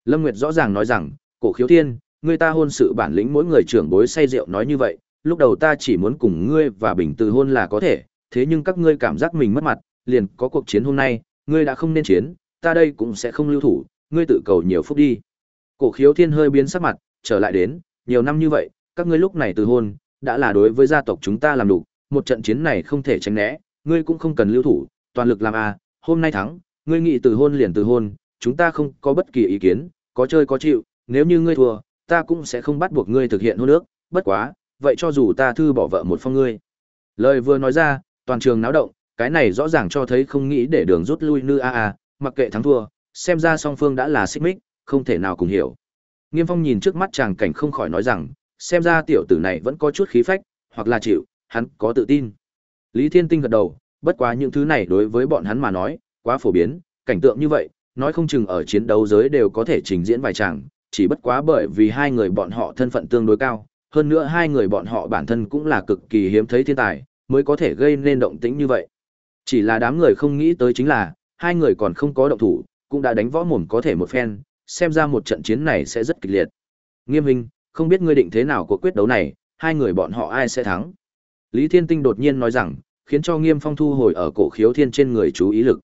Lâm nguyệt rõ ràng nói rằng, cổ khiếu thiên, người ta hôn sự bản lĩnh mỗi người trưởng bối say rượu nói như vậy, lúc đầu ta chỉ muốn cùng ngươi và bình từ hôn là có thể thế nhưng các ngươi cảm giác mình mất mặt liền có cuộc chiến hôm nay ngươi đã không nên chiến ta đây cũng sẽ không lưu thủ ngươi tự cầu nhiều phúc đi. Cổ khiếu thiên hơi biến sắc mặt trở lại đến nhiều năm như vậy các ngươi lúc này từ hôn đã là đối với gia tộc chúng ta làm đủ một trận chiến này không thể tránh né ngươi cũng không cần lưu thủ toàn lực làm à, hôm nay thắng ngươi nghị từ hôn liền từ hôn chúng ta không có bất kỳ ý kiến có chơi có chịu nếu như ngươi thua ta cũng sẽ không bắt buộc ngươi thực hiện hôn ước bất quá vậy cho dù ta thư bỏ vợ một phong ngươi. Lời vừa nói ra toàn trường náo động, cái này rõ ràng cho thấy không nghĩ để đường rút lui nư a a, mặc kệ thắng thua, xem ra song phương đã là xích mích, không thể nào cùng hiểu. Nghiêm phong nhìn trước mắt chàng cảnh không khỏi nói rằng, xem ra tiểu tử này vẫn có chút khí phách, hoặc là chịu, hắn có tự tin. Lý thiên tinh gật đầu, bất quá những thứ này đối với bọn hắn mà nói, quá phổ biến, cảnh tượng như vậy, nói không chừng ở chiến đấu giới đều có thể trình diễn vài chàng, chỉ bất quá bởi vì hai người bọn họ thân phận tương đối cao, hơn nữa hai người bọn họ bản thân cũng là cực kỳ hiếm thấy thiên tài mới có thể gây nên động tĩnh như vậy. Chỉ là đám người không nghĩ tới chính là, hai người còn không có động thủ, cũng đã đánh võ mồm có thể một phen, xem ra một trận chiến này sẽ rất kịch liệt. Nghiêm hình, không biết ngươi định thế nào của quyết đấu này, hai người bọn họ ai sẽ thắng? Lý thiên tinh đột nhiên nói rằng, khiến cho nghiêm phong thu hồi ở cổ khiếu thiên trên người chú ý lực.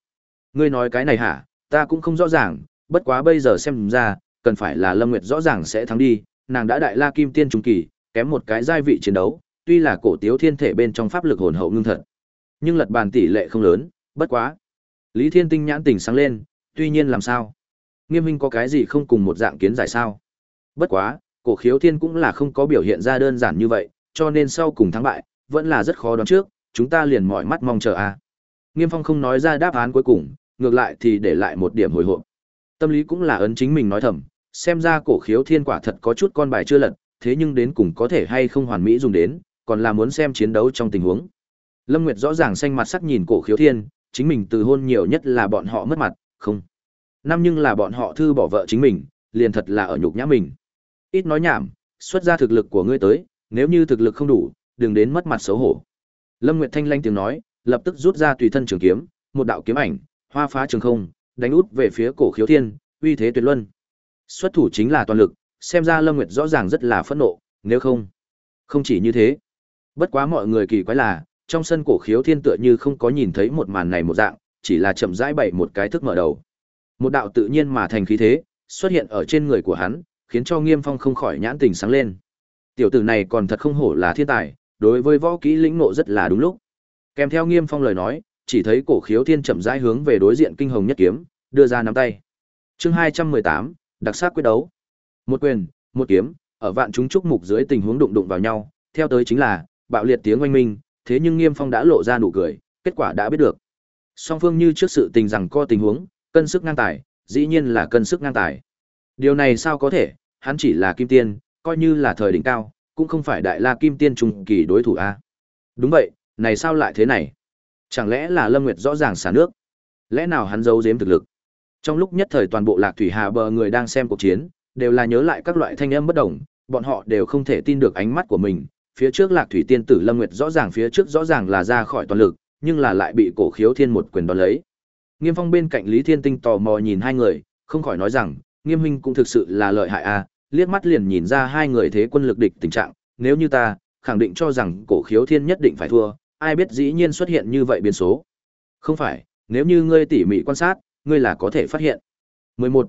Ngươi nói cái này hả? Ta cũng không rõ ràng, bất quá bây giờ xem ra, cần phải là lâm nguyệt rõ ràng sẽ thắng đi, nàng đã đại la kim tiên trung kỳ, kém một cái giai vị chiến đấu tuy là cổ tiếu thiên thể bên trong pháp lực hồn hậu ngưng thật, nhưng lật bàn tỷ lệ không lớn, bất quá. Lý thiên tinh nhãn tình sáng lên, tuy nhiên làm sao? Nghiêm minh có cái gì không cùng một dạng kiến giải sao? Bất quá, cổ khiếu thiên cũng là không có biểu hiện ra đơn giản như vậy, cho nên sau cùng thắng bại, vẫn là rất khó đoán trước, chúng ta liền mọi mắt mong chờ a. Nghiêm phong không nói ra đáp án cuối cùng, ngược lại thì để lại một điểm hồi hộp. Tâm lý cũng là ấn chính mình nói thầm, xem ra cổ khiếu thiên quả thật có chút con bài chưa lật, thế nhưng đến cùng có thể hay không hoàn mỹ dùng đến còn là muốn xem chiến đấu trong tình huống. Lâm nguyệt rõ ràng xanh mặt sắc nhìn cổ khiếu thiên, chính mình từ hôn nhiều nhất là bọn họ mất mặt, không. Năm nhưng là bọn họ thư bỏ vợ chính mình, liền thật là ở nhục nhã mình. Ít nói nhảm, xuất ra thực lực của ngươi tới, nếu như thực lực không đủ, đừng đến mất mặt xấu hổ. Lâm nguyệt thanh lanh tiếng nói, lập tức rút ra tùy thân trường kiếm, một đạo kiếm ảnh, hoa phá trường không, đánh út về phía cổ khiếu thiên, uy thế tuyệt luân. Xuất thủ chính là toàn lực, xem ra lâm nguyệt rõ ràng rất là phẫn nộ, nếu không không chỉ như thế bất quá mọi người kỳ quái là, trong sân cổ khiếu thiên tựa như không có nhìn thấy một màn này một dạng, chỉ là chậm rãi bày một cái thức mở đầu. Một đạo tự nhiên mà thành khí thế, xuất hiện ở trên người của hắn, khiến cho nghiêm phong không khỏi nhãn tình sáng lên. Tiểu tử này còn thật không hổ là thiên tài, đối với võ kỹ lĩnh ngộ rất là đúng lúc. Kèm theo nghiêm phong lời nói, chỉ thấy cổ khiếu thiên chậm rãi hướng về đối diện kinh hồng nhất kiếm, đưa ra nắm tay. Chương hai trăm mười tám, đặc sắc quyết đấu. Một quyền, một kiếm, ở vạn chúng trúc mục dưới tình huống đụng đụng vào nhau, theo tới chính là bạo liệt tiếng oanh minh thế nhưng nghiêm phong đã lộ ra nụ cười kết quả đã biết được song phương như trước sự tình rằng co tình huống cân sức ngang tài dĩ nhiên là cân sức ngang tài điều này sao có thể hắn chỉ là kim tiên coi như là thời đỉnh cao cũng không phải đại la kim tiên trùng kỳ đối thủ a Đúng vậy, này sao lại thế này? Chẳng lẽ là Lâm Nguyệt rõ ràng xả nước? Lẽ nào hắn giấu giếm thực lực? Trong lúc nhất thời toàn bộ Lạc Thủy Hà bờ người đang xem cuộc chiến, đều là nhớ lại các loại thanh âm bất đồng, bọn họ đều không thể tin được ánh mắt của mình. Phía trước Lạc Thủy Tiên tử Lâm Nguyệt rõ ràng phía trước rõ ràng là ra khỏi toàn lực, nhưng là lại bị Cổ Khiếu Thiên một quyền đón lấy. Nghiêm Phong bên cạnh Lý Thiên Tinh tò mò nhìn hai người, không khỏi nói rằng, Nghiêm huynh cũng thực sự là lợi hại a, liếc mắt liền nhìn ra hai người thế quân lực địch tình trạng, nếu như ta, khẳng định cho rằng Cổ Khiếu Thiên nhất định phải thua, ai biết dĩ nhiên xuất hiện như vậy biến số. Không phải, nếu như ngươi tỉ mỉ quan sát, ngươi là có thể phát hiện. 11.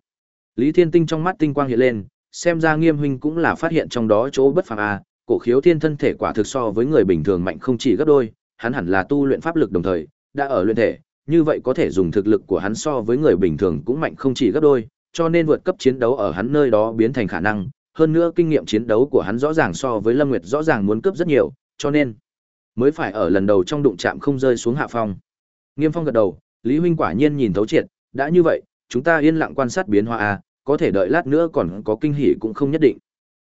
Lý Thiên Tinh trong mắt tinh quang hiện lên, xem ra Nghiêm huynh cũng là phát hiện trong đó chỗ bất phàm a, cổ khiếu thiên thân thể quả thực so với người bình thường mạnh không chỉ gấp đôi, hắn hẳn là tu luyện pháp lực đồng thời, đã ở luyện thể, như vậy có thể dùng thực lực của hắn so với người bình thường cũng mạnh không chỉ gấp đôi, cho nên vượt cấp chiến đấu ở hắn nơi đó biến thành khả năng, hơn nữa kinh nghiệm chiến đấu của hắn rõ ràng so với Lâm Nguyệt rõ ràng muốn cướp rất nhiều, cho nên mới phải ở lần đầu trong đụng chạm không rơi xuống hạ phong. Nghiêm Phong gật đầu, Lý huynh quả nhiên nhìn thấu triệt, đã như vậy, chúng ta yên lặng quan sát biến hóa a, có thể đợi lát nữa còn có kinh hỉ cũng không nhất định.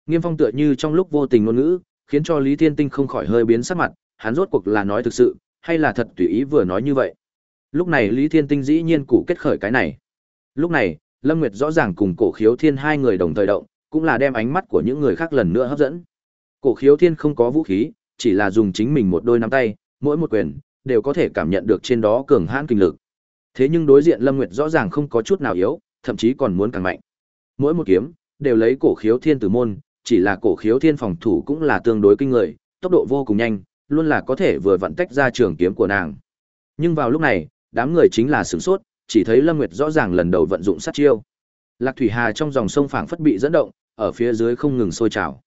Nghiêm Phong tựa như trong lúc vô tình ngôn ngữ, khiến cho Lý Thiên Tinh không khỏi hơi biến sắc mặt, hắn rốt cuộc là nói thực sự, hay là thật tùy ý vừa nói như vậy. Lúc này Lý Thiên Tinh dĩ nhiên củ kết khởi cái này. Lúc này, Lâm Nguyệt rõ ràng cùng Cổ Khiếu Thiên hai người đồng thời động, cũng là đem ánh mắt của những người khác lần nữa hấp dẫn. Cổ Khiếu Thiên không có vũ khí, chỉ là dùng chính mình một đôi nắm tay, mỗi một quyền đều có thể cảm nhận được trên đó cường hãn kinh lực. Thế nhưng đối diện Lâm Nguyệt rõ ràng không có chút nào yếu, thậm chí còn muốn càng mạnh. Mỗi một kiếm đều lấy Cổ Khiếu Thiên từ môn, chỉ là Cổ Khiếu Thiên phòng thủ cũng là tương đối kinh người, tốc độ vô cùng nhanh, luôn là có thể vừa vặn tách ra trường kiếm của nàng. Nhưng vào lúc này, đám người chính là sửng sốt, chỉ thấy Lâm Nguyệt rõ ràng lần đầu vận dụng sát chiêu. Lạc Thủy Hà trong dòng sông phảng phất bị dẫn động, ở phía dưới không ngừng sôi trào.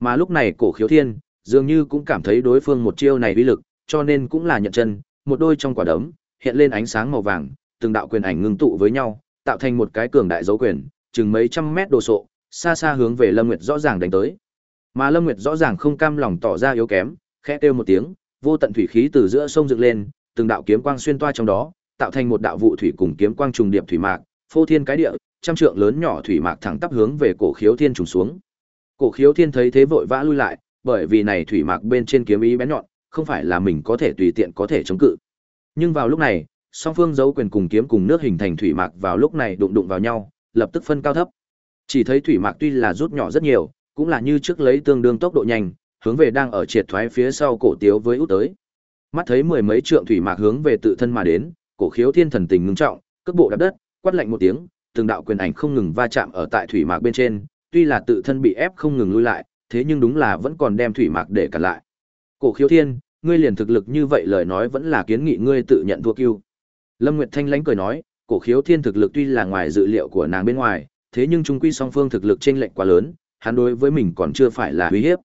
Mà lúc này Cổ Khiếu Thiên dường như cũng cảm thấy đối phương một chiêu này uy lực, cho nên cũng là nhận chân, một đôi trong quả đấm hiện lên ánh sáng màu vàng, từng đạo quyền ảnh ngưng tụ với nhau, tạo thành một cái cường đại dấu quyền, chừng mấy trăm mét đồ sộ, xa xa hướng về Lâm Nguyệt rõ ràng đánh tới. Mà Lâm Nguyệt rõ ràng không cam lòng tỏ ra yếu kém, khẽ kêu một tiếng, vô tận thủy khí từ giữa sông dựng lên, từng đạo kiếm quang xuyên toa trong đó, tạo thành một đạo vụ thủy cùng kiếm quang trùng điệp thủy mạc, phô thiên cái địa, trăm trượng lớn nhỏ thủy mạc thẳng tắp hướng về cổ khiếu thiên trùng xuống. Cổ khiếu thiên thấy thế vội vã lui lại, bởi vì này thủy mạc bên trên kiếm ý bén nhọn, không phải là mình có thể tùy tiện có thể chống cự. Nhưng vào lúc này, song phương dấu quyền cùng kiếm cùng nước hình thành thủy mạc vào lúc này đụng đụng vào nhau, lập tức phân cao thấp. Chỉ thấy thủy mạc tuy là rút nhỏ rất nhiều, cũng là như trước lấy tương đương tốc độ nhanh, hướng về đang ở triệt thoái phía sau cổ tiếu với út tới. Mắt thấy mười mấy trượng thủy mạc hướng về tự thân mà đến, cổ khiếu thiên thần tình ngưng trọng, cước bộ đạp đất, quát lạnh một tiếng, từng đạo quyền ảnh không ngừng va chạm ở tại thủy mạc bên trên, tuy là tự thân bị ép không ngừng lui lại, thế nhưng đúng là vẫn còn đem thủy mạc để cản lại. Cổ khiếu thiên, ngươi liền thực lực như vậy lời nói vẫn là kiến nghị ngươi tự nhận thua kiêu. Lâm Nguyệt Thanh lãnh cười nói, cổ khiếu thiên thực lực tuy là ngoài dự liệu của nàng bên ngoài, thế nhưng trung quy song phương thực lực chênh lệch quá lớn, hắn đối với mình còn chưa phải là uy hiếp.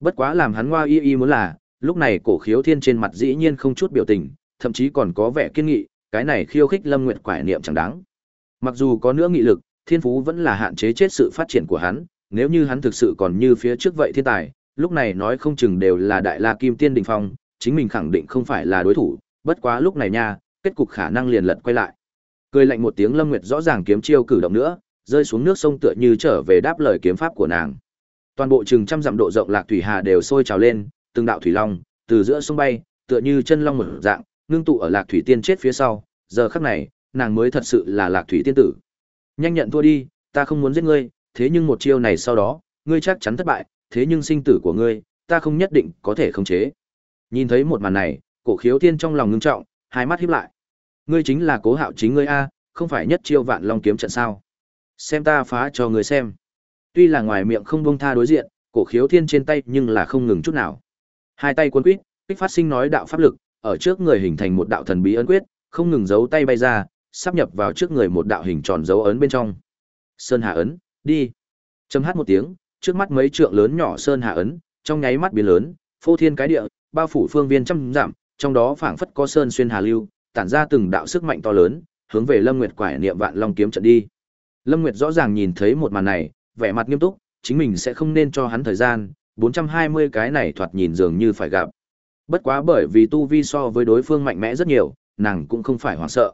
Bất quá làm hắn ngoa y y muốn là, lúc này cổ khiếu thiên trên mặt dĩ nhiên không chút biểu tình, thậm chí còn có vẻ kiên nghị, cái này khiêu khích Lâm Nguyệt quải niệm chẳng đáng. Mặc dù có nữa nghị lực, thiên phú vẫn là hạn chế chết sự phát triển của hắn, nếu như hắn thực sự còn như phía trước vậy thiên tài, lúc này nói không chừng đều là đại la kim tiên đình phong, chính mình khẳng định không phải là đối thủ, bất quá lúc này nha, kết cục khả năng liền lật quay lại. Cười lạnh một tiếng Lâm Nguyệt rõ ràng kiếm chiêu cử động nữa, rơi xuống nước sông tựa như trở về đáp lời kiếm pháp của nàng. Toàn bộ chừng trăm dặm độ rộng lạc thủy hà đều sôi trào lên, từng đạo thủy long từ giữa sông bay, tựa như chân long mở dạng, ngưng tụ ở lạc thủy tiên chết phía sau, giờ khắc này, nàng mới thật sự là lạc thủy tiên tử. Nhanh nhận thua đi, ta không muốn giết ngươi, thế nhưng một chiêu này sau đó, ngươi chắc chắn thất bại, thế nhưng sinh tử của ngươi, ta không nhất định có thể khống chế. Nhìn thấy một màn này, cổ khiếu tiên trong lòng ngưng trọng, hai mắt híp lại. Ngươi chính là cố hạo chính ngươi a, không phải nhất chiêu vạn long kiếm trận sao? Xem ta phá cho người xem. Tuy là ngoài miệng không buông tha đối diện, cổ khiếu thiên trên tay nhưng là không ngừng chút nào. Hai tay cuốn quýt, kích phát sinh nói đạo pháp lực, ở trước người hình thành một đạo thần bí ấn quyết, không ngừng giấu tay bay ra, sắp nhập vào trước người một đạo hình tròn dấu ấn bên trong. Sơn Hà ấn, đi. Chấm hát một tiếng, trước mắt mấy trượng lớn nhỏ sơn hà ấn, trong nháy mắt biến lớn, phô thiên cái địa, bao phủ phương viên trăm dặm, trong đó phảng phất có sơn xuyên hà lưu, tản ra từng đạo sức mạnh to lớn, hướng về Lâm Nguyệt quải niệm vạn long kiếm trận đi. Lâm Nguyệt rõ ràng nhìn thấy một màn này, vẻ mặt nghiêm túc, chính mình sẽ không nên cho hắn thời gian, 420 cái này thoạt nhìn dường như phải gặp. Bất quá bởi vì tu vi so với đối phương mạnh mẽ rất nhiều, nàng cũng không phải hoảng sợ.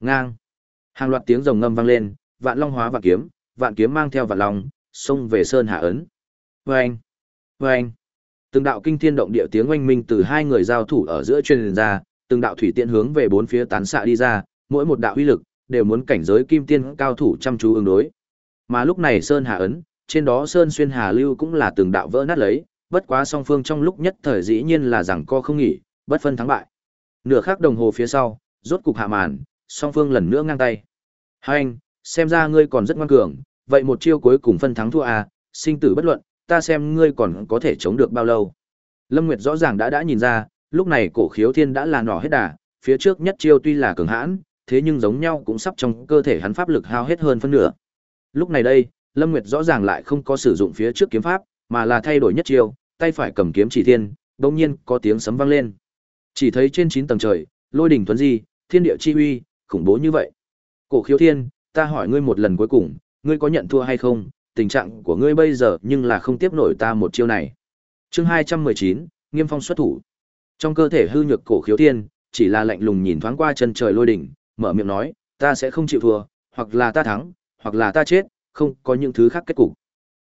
Ngang. Hàng loạt tiếng rồng ngâm vang lên, vạn long hóa vạn kiếm, vạn kiếm mang theo vạn long, xông về sơn hạ ấn. Vâng! Vâng! Từng đạo kinh thiên động địa tiếng oanh minh từ hai người giao thủ ở giữa truyền ra, từng đạo thủy tiện hướng về bốn phía tán xạ đi ra, mỗi một đạo uy lực đều muốn cảnh giới kim tiên cao thủ chăm chú ứng đối. Mà lúc này Sơn Hà ấn, trên đó Sơn xuyên Hà lưu cũng là từng đạo vỡ nát lấy, bất quá song phương trong lúc nhất thời dĩ nhiên là rằng co không nghỉ, bất phân thắng bại. Nửa khắc đồng hồ phía sau, rốt cục hạ màn, song phương lần nữa ngang tay. Hai anh, xem ra ngươi còn rất ngoan cường, vậy một chiêu cuối cùng phân thắng thua à, sinh tử bất luận, ta xem ngươi còn có thể chống được bao lâu. Lâm Nguyệt rõ ràng đã đã nhìn ra, lúc này cổ khiếu thiên đã là nỏ hết đà, phía trước nhất chiêu tuy là cường hãn, thế nhưng giống nhau cũng sắp trong cơ thể hắn pháp lực hao hết hơn phân nửa. Lúc này đây, Lâm Nguyệt rõ ràng lại không có sử dụng phía trước kiếm pháp, mà là thay đổi nhất chiêu, tay phải cầm kiếm chỉ thiên, đột nhiên có tiếng sấm vang lên. Chỉ thấy trên 9 tầng trời, lôi đỉnh tuấn di, thiên địa chi uy, khủng bố như vậy. Cổ Khiếu Thiên, ta hỏi ngươi một lần cuối cùng, ngươi có nhận thua hay không? Tình trạng của ngươi bây giờ nhưng là không tiếp nổi ta một chiêu này. Chương 219, Nghiêm Phong xuất thủ. Trong cơ thể hư nhược Cổ Khiếu Thiên, chỉ là lạnh lùng nhìn thoáng qua chân trời lôi đỉnh, mở miệng nói, ta sẽ không chịu thua, hoặc là ta thắng, hoặc là ta chết, không có những thứ khác kết cục.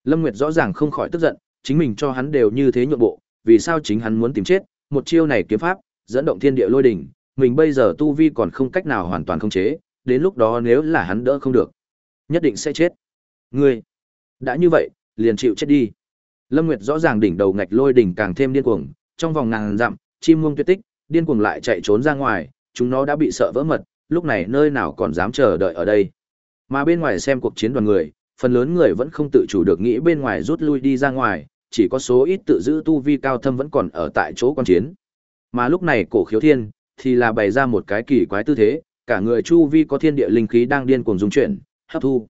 Lâm Nguyệt rõ ràng không khỏi tức giận, chính mình cho hắn đều như thế nhượng bộ, vì sao chính hắn muốn tìm chết, một chiêu này kiếm pháp, dẫn động thiên địa lôi đỉnh, mình bây giờ tu vi còn không cách nào hoàn toàn khống chế, đến lúc đó nếu là hắn đỡ không được, nhất định sẽ chết. Ngươi, đã như vậy, liền chịu chết đi. Lâm Nguyệt rõ ràng đỉnh đầu ngạch lôi đỉnh càng thêm điên cuồng, trong vòng ngàn dặm, chim muông tuyệt tích, điên cuồng lại chạy trốn ra ngoài, chúng nó đã bị sợ vỡ mật, lúc này nơi nào còn dám chờ đợi ở đây. Mà bên ngoài xem cuộc chiến đoàn người, phần lớn người vẫn không tự chủ được nghĩ bên ngoài rút lui đi ra ngoài, chỉ có số ít tự giữ tu vi cao thâm vẫn còn ở tại chỗ quan chiến. Mà lúc này cổ khiếu thiên, thì là bày ra một cái kỳ quái tư thế, cả người chu vi có thiên địa linh khí đang điên cuồng dung chuyển, hấp thu.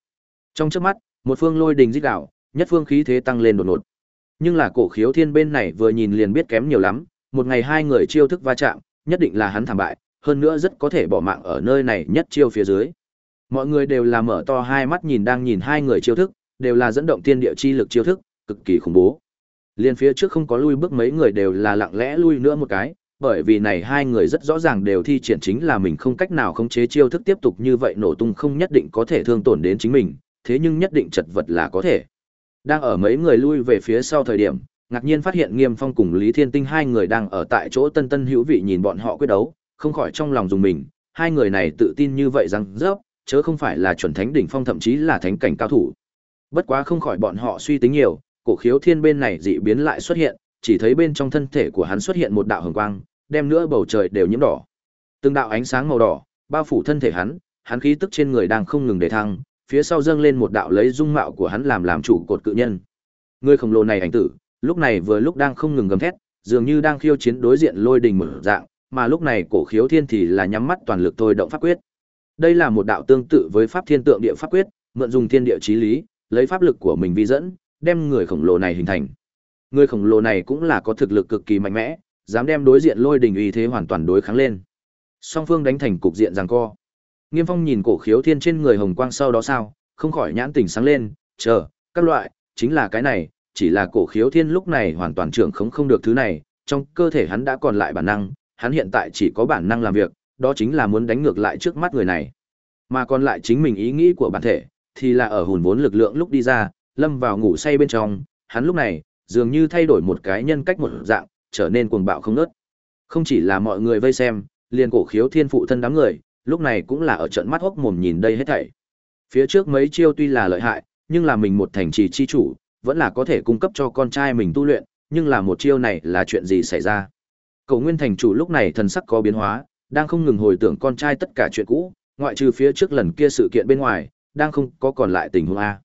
Trong chớp mắt, một phương lôi đình rít đảo, nhất phương khí thế tăng lên đột ngột. Nhưng là cổ khiếu thiên bên này vừa nhìn liền biết kém nhiều lắm, một ngày hai người chiêu thức va chạm, nhất định là hắn thảm bại, hơn nữa rất có thể bỏ mạng ở nơi này nhất chiêu phía dưới. Mọi người đều là mở to hai mắt nhìn đang nhìn hai người chiêu thức, đều là dẫn động thiên địa chi lực chiêu thức, cực kỳ khủng bố. Liên phía trước không có lui bước mấy người đều là lặng lẽ lui nữa một cái, bởi vì này hai người rất rõ ràng đều thi triển chính là mình không cách nào khống chế chiêu thức tiếp tục như vậy nổ tung không nhất định có thể thương tổn đến chính mình, thế nhưng nhất định chật vật là có thể. Đang ở mấy người lui về phía sau thời điểm, ngạc nhiên phát hiện Nghiêm Phong cùng Lý Thiên Tinh hai người đang ở tại chỗ tân tân hữu vị nhìn bọn họ quyết đấu, không khỏi trong lòng dùng mình, hai người này tự tin như vậy rằng rớp, chớ không phải là chuẩn thánh đỉnh phong thậm chí là thánh cảnh cao thủ. Bất quá không khỏi bọn họ suy tính nhiều, cổ khiếu thiên bên này dị biến lại xuất hiện, chỉ thấy bên trong thân thể của hắn xuất hiện một đạo hồng quang, đem nữa bầu trời đều nhiễm đỏ. Từng đạo ánh sáng màu đỏ bao phủ thân thể hắn, hắn khí tức trên người đang không ngừng để thăng, phía sau dâng lên một đạo lấy dung mạo của hắn làm làm chủ cột cự nhân. Người khổng lồ này ảnh tử, lúc này vừa lúc đang không ngừng gầm thét, dường như đang khiêu chiến đối diện lôi đình mở dạng, mà lúc này cổ khiếu thiên thì là nhắm mắt toàn lực thôi động pháp quyết. Đây là một đạo tương tự với pháp thiên tượng địa pháp quyết, mượn dùng thiên địa chí lý, lấy pháp lực của mình vi dẫn, đem người khổng lồ này hình thành. Người khổng lồ này cũng là có thực lực cực kỳ mạnh mẽ, dám đem đối diện lôi đình uy thế hoàn toàn đối kháng lên. Song phương đánh thành cục diện giằng co. Nghiêm Phong nhìn cổ khiếu thiên trên người hồng quang sau đó sao, không khỏi nhãn tỉnh sáng lên, chờ, các loại, chính là cái này, chỉ là cổ khiếu thiên lúc này hoàn toàn trưởng không không được thứ này, trong cơ thể hắn đã còn lại bản năng, hắn hiện tại chỉ có bản năng làm việc, đó chính là muốn đánh ngược lại trước mắt người này. Mà còn lại chính mình ý nghĩ của bản thể, thì là ở hồn vốn lực lượng lúc đi ra, lâm vào ngủ say bên trong, hắn lúc này, dường như thay đổi một cái nhân cách một dạng, trở nên cuồng bạo không nớt. Không chỉ là mọi người vây xem, liền cổ khiếu thiên phụ thân đám người, lúc này cũng là ở trận mắt hốc mồm nhìn đây hết thảy. Phía trước mấy chiêu tuy là lợi hại, nhưng là mình một thành trì chi chủ, vẫn là có thể cung cấp cho con trai mình tu luyện, nhưng là một chiêu này là chuyện gì xảy ra? Cổ Nguyên thành chủ lúc này thần sắc có biến hóa, đang không ngừng hồi tưởng con trai tất cả chuyện cũ, ngoại trừ phía trước lần kia sự kiện bên ngoài, đang không có còn lại tình huống a.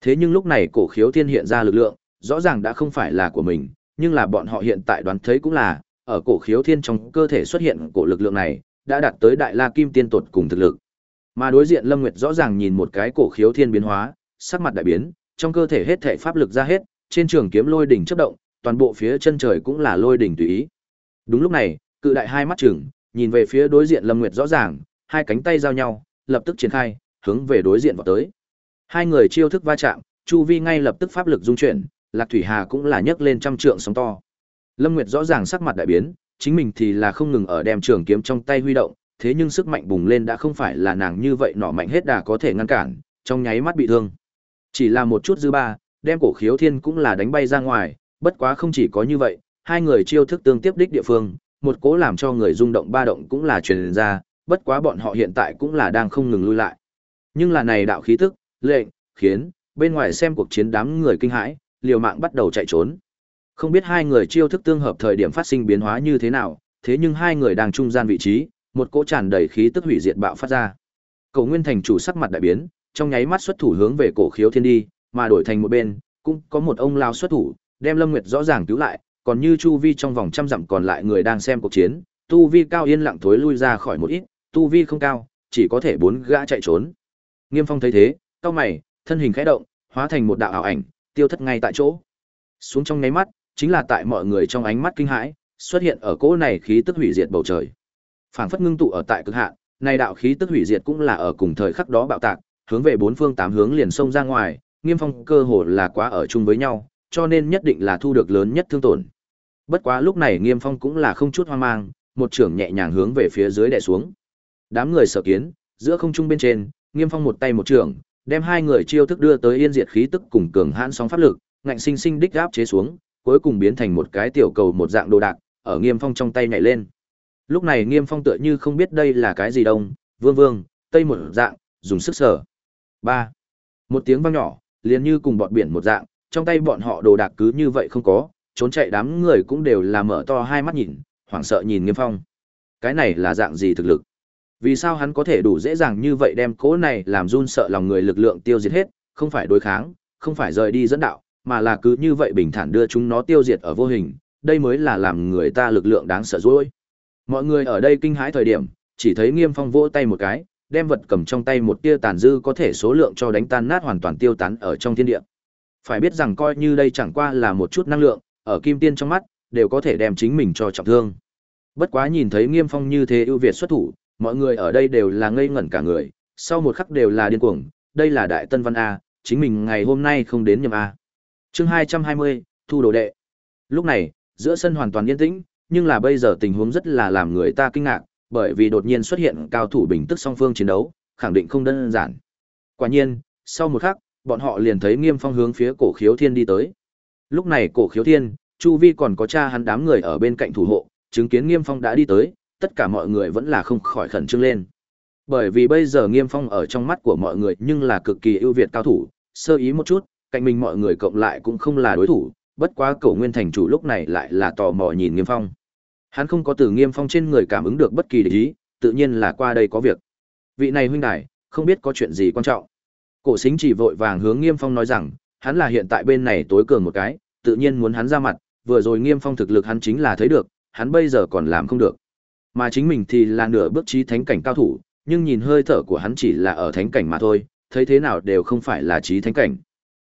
Thế nhưng lúc này cổ khiếu thiên hiện ra lực lượng, rõ ràng đã không phải là của mình, nhưng là bọn họ hiện tại đoán thấy cũng là, ở cổ khiếu thiên trong cơ thể xuất hiện cổ lực lượng này, đã đạt tới đại la kim tiên tột cùng thực lực. Mà đối diện Lâm Nguyệt rõ ràng nhìn một cái cổ khiếu thiên biến hóa, sắc mặt đại biến, trong cơ thể hết thể pháp lực ra hết, trên trường kiếm lôi đỉnh chớp động, toàn bộ phía chân trời cũng là lôi đỉnh tùy ý. Đúng lúc này, cự đại hai mắt trừng, nhìn về phía đối diện Lâm Nguyệt rõ ràng, hai cánh tay giao nhau, lập tức triển khai, hướng về đối diện vào tới. Hai người chiêu thức va chạm, chu vi ngay lập tức pháp lực dung chuyển, Lạc Thủy Hà cũng là nhấc lên trăm trượng sóng to. Lâm Nguyệt rõ ràng sắc mặt đại biến, chính mình thì là không ngừng ở đem trường kiếm trong tay huy động, thế nhưng sức mạnh bùng lên đã không phải là nàng như vậy nọ mạnh hết đà có thể ngăn cản, trong nháy mắt bị thương. Chỉ là một chút dư ba, đem cổ khiếu thiên cũng là đánh bay ra ngoài, bất quá không chỉ có như vậy, hai người chiêu thức tương tiếp đích địa phương, một cố làm cho người rung động ba động cũng là truyền ra, bất quá bọn họ hiện tại cũng là đang không ngừng lui lại. Nhưng là này đạo khí tức, lệnh, khiến bên ngoài xem cuộc chiến đám người kinh hãi, liều mạng bắt đầu chạy trốn. Không biết hai người chiêu thức tương hợp thời điểm phát sinh biến hóa như thế nào, thế nhưng hai người đang trung gian vị trí, một cỗ tràn đầy khí tức hủy diệt bạo phát ra. Cổ Nguyên Thành chủ sắc mặt đại biến, trong nháy mắt xuất thủ hướng về cổ khiếu thiên đi, mà đổi thành một bên, cũng có một ông lao xuất thủ, đem Lâm Nguyệt rõ ràng cứu lại, còn như chu vi trong vòng trăm dặm còn lại người đang xem cuộc chiến, tu vi cao yên lặng thối lui ra khỏi một ít, tu vi không cao, chỉ có thể bốn gã chạy trốn. Nghiêm Phong thấy thế, cao mày, thân hình khẽ động, hóa thành một đạo ảo ảnh, tiêu thất ngay tại chỗ. Xuống trong nháy mắt, chính là tại mọi người trong ánh mắt kinh hãi, xuất hiện ở cỗ này khí tức hủy diệt bầu trời. Phảng phất ngưng tụ ở tại cực hạn, này đạo khí tức hủy diệt cũng là ở cùng thời khắc đó bạo tạc, hướng về bốn phương tám hướng liền xông ra ngoài, Nghiêm Phong cơ hồ là quá ở chung với nhau, cho nên nhất định là thu được lớn nhất thương tổn. Bất quá lúc này Nghiêm Phong cũng là không chút hoang mang, một trưởng nhẹ nhàng hướng về phía dưới đè xuống. Đám người sợ kiến, giữa không trung bên trên, Nghiêm Phong một tay một trưởng, đem hai người chiêu thức đưa tới yên diệt khí tức cùng cường hãn sóng pháp lực, ngạnh sinh sinh đích áp chế xuống, cuối cùng biến thành một cái tiểu cầu một dạng đồ đạc, ở Nghiêm Phong trong tay nhảy lên. Lúc này Nghiêm Phong tựa như không biết đây là cái gì đông, vương vương, tây một dạng, dùng sức sở. ba Một tiếng vang nhỏ, liền như cùng bọt biển một dạng, trong tay bọn họ đồ đạc cứ như vậy không có, trốn chạy đám người cũng đều là mở to hai mắt nhìn, hoảng sợ nhìn Nghiêm Phong. Cái này là dạng gì thực lực? Vì sao hắn có thể đủ dễ dàng như vậy đem cố này làm run sợ lòng người lực lượng tiêu diệt hết, không phải đối kháng, không phải rời đi dẫn đạo, mà là cứ như vậy bình thản đưa chúng nó tiêu diệt ở vô hình, đây mới là làm người ta lực lượng đáng sợ dối. Mọi người ở đây kinh hãi thời điểm, chỉ thấy Nghiêm Phong vỗ tay một cái, đem vật cầm trong tay một tia tàn dư có thể số lượng cho đánh tan nát hoàn toàn tiêu tán ở trong thiên địa. Phải biết rằng coi như đây chẳng qua là một chút năng lượng, ở kim tiên trong mắt, đều có thể đem chính mình cho trọng thương. Bất quá nhìn thấy Nghiêm Phong như thế ưu việt xuất thủ, mọi người ở đây đều là ngây ngẩn cả người, sau một khắc đều là điên cuồng, đây là Đại Tân Văn A, chính mình ngày hôm nay không đến nhầm A. chương 220, Thu Đồ Đệ. Lúc này, giữa sân hoàn toàn yên tĩnh, nhưng là bây giờ tình huống rất là làm người ta kinh ngạc, bởi vì đột nhiên xuất hiện cao thủ bình tức song phương chiến đấu, khẳng định không đơn giản. Quả nhiên, sau một khắc, bọn họ liền thấy Nghiêm Phong hướng phía Cổ Khiếu Thiên đi tới. Lúc này Cổ Khiếu Thiên, chu vi còn có cha hắn đám người ở bên cạnh thủ hộ, chứng kiến Nghiêm Phong đã đi tới, tất cả mọi người vẫn là không khỏi khẩn trương lên. Bởi vì bây giờ Nghiêm Phong ở trong mắt của mọi người nhưng là cực kỳ ưu việt cao thủ, sơ ý một chút, cạnh mình mọi người cộng lại cũng không là đối thủ, bất quá Cổ Nguyên thành chủ lúc này lại là tò mò nhìn Nghiêm Phong. Hắn không có từ Nghiêm Phong trên người cảm ứng được bất kỳ địch ý, tự nhiên là qua đây có việc. Vị này huynh đài, không biết có chuyện gì quan trọng. Cổ Sính chỉ vội vàng hướng Nghiêm Phong nói rằng, hắn là hiện tại bên này tối cường một cái, tự nhiên muốn hắn ra mặt, vừa rồi Nghiêm Phong thực lực hắn chính là thấy được, hắn bây giờ còn làm không được. Mà chính mình thì là nửa bước trí thánh cảnh cao thủ, nhưng nhìn hơi thở của hắn chỉ là ở thánh cảnh mà thôi, thấy thế nào đều không phải là trí thánh cảnh.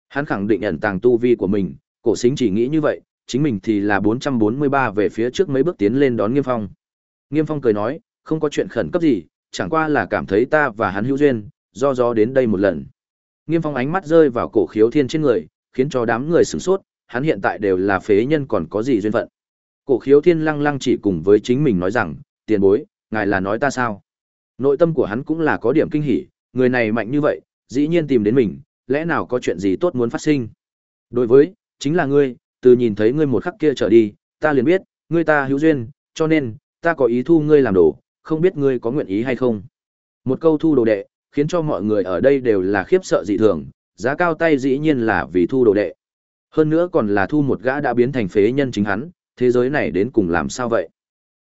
Hắn khẳng định ẩn tàng tu vi của mình, cổ xính chỉ nghĩ như vậy, chính mình thì là 443 về phía trước mấy bước tiến lên đón Nghiêm Phong. Nghiêm Phong cười nói, không có chuyện khẩn cấp gì, chẳng qua là cảm thấy ta và hắn hữu duyên, do do đến đây một lần. Nghiêm Phong ánh mắt rơi vào cổ khiếu thiên trên người, khiến cho đám người sửng sốt, hắn hiện tại đều là phế nhân còn có gì duyên phận. Cổ khiếu thiên lăng lăng chỉ cùng với chính mình nói rằng, tiền bối, ngài là nói ta sao? Nội tâm của hắn cũng là có điểm kinh hỉ, người này mạnh như vậy, dĩ nhiên tìm đến mình, lẽ nào có chuyện gì tốt muốn phát sinh? Đối với, chính là ngươi, từ nhìn thấy ngươi một khắc kia trở đi, ta liền biết, ngươi ta hữu duyên, cho nên, ta có ý thu ngươi làm đồ, không biết ngươi có nguyện ý hay không. Một câu thu đồ đệ, khiến cho mọi người ở đây đều là khiếp sợ dị thường, giá cao tay dĩ nhiên là vì thu đồ đệ. Hơn nữa còn là thu một gã đã biến thành phế nhân chính hắn, thế giới này đến cùng làm sao vậy?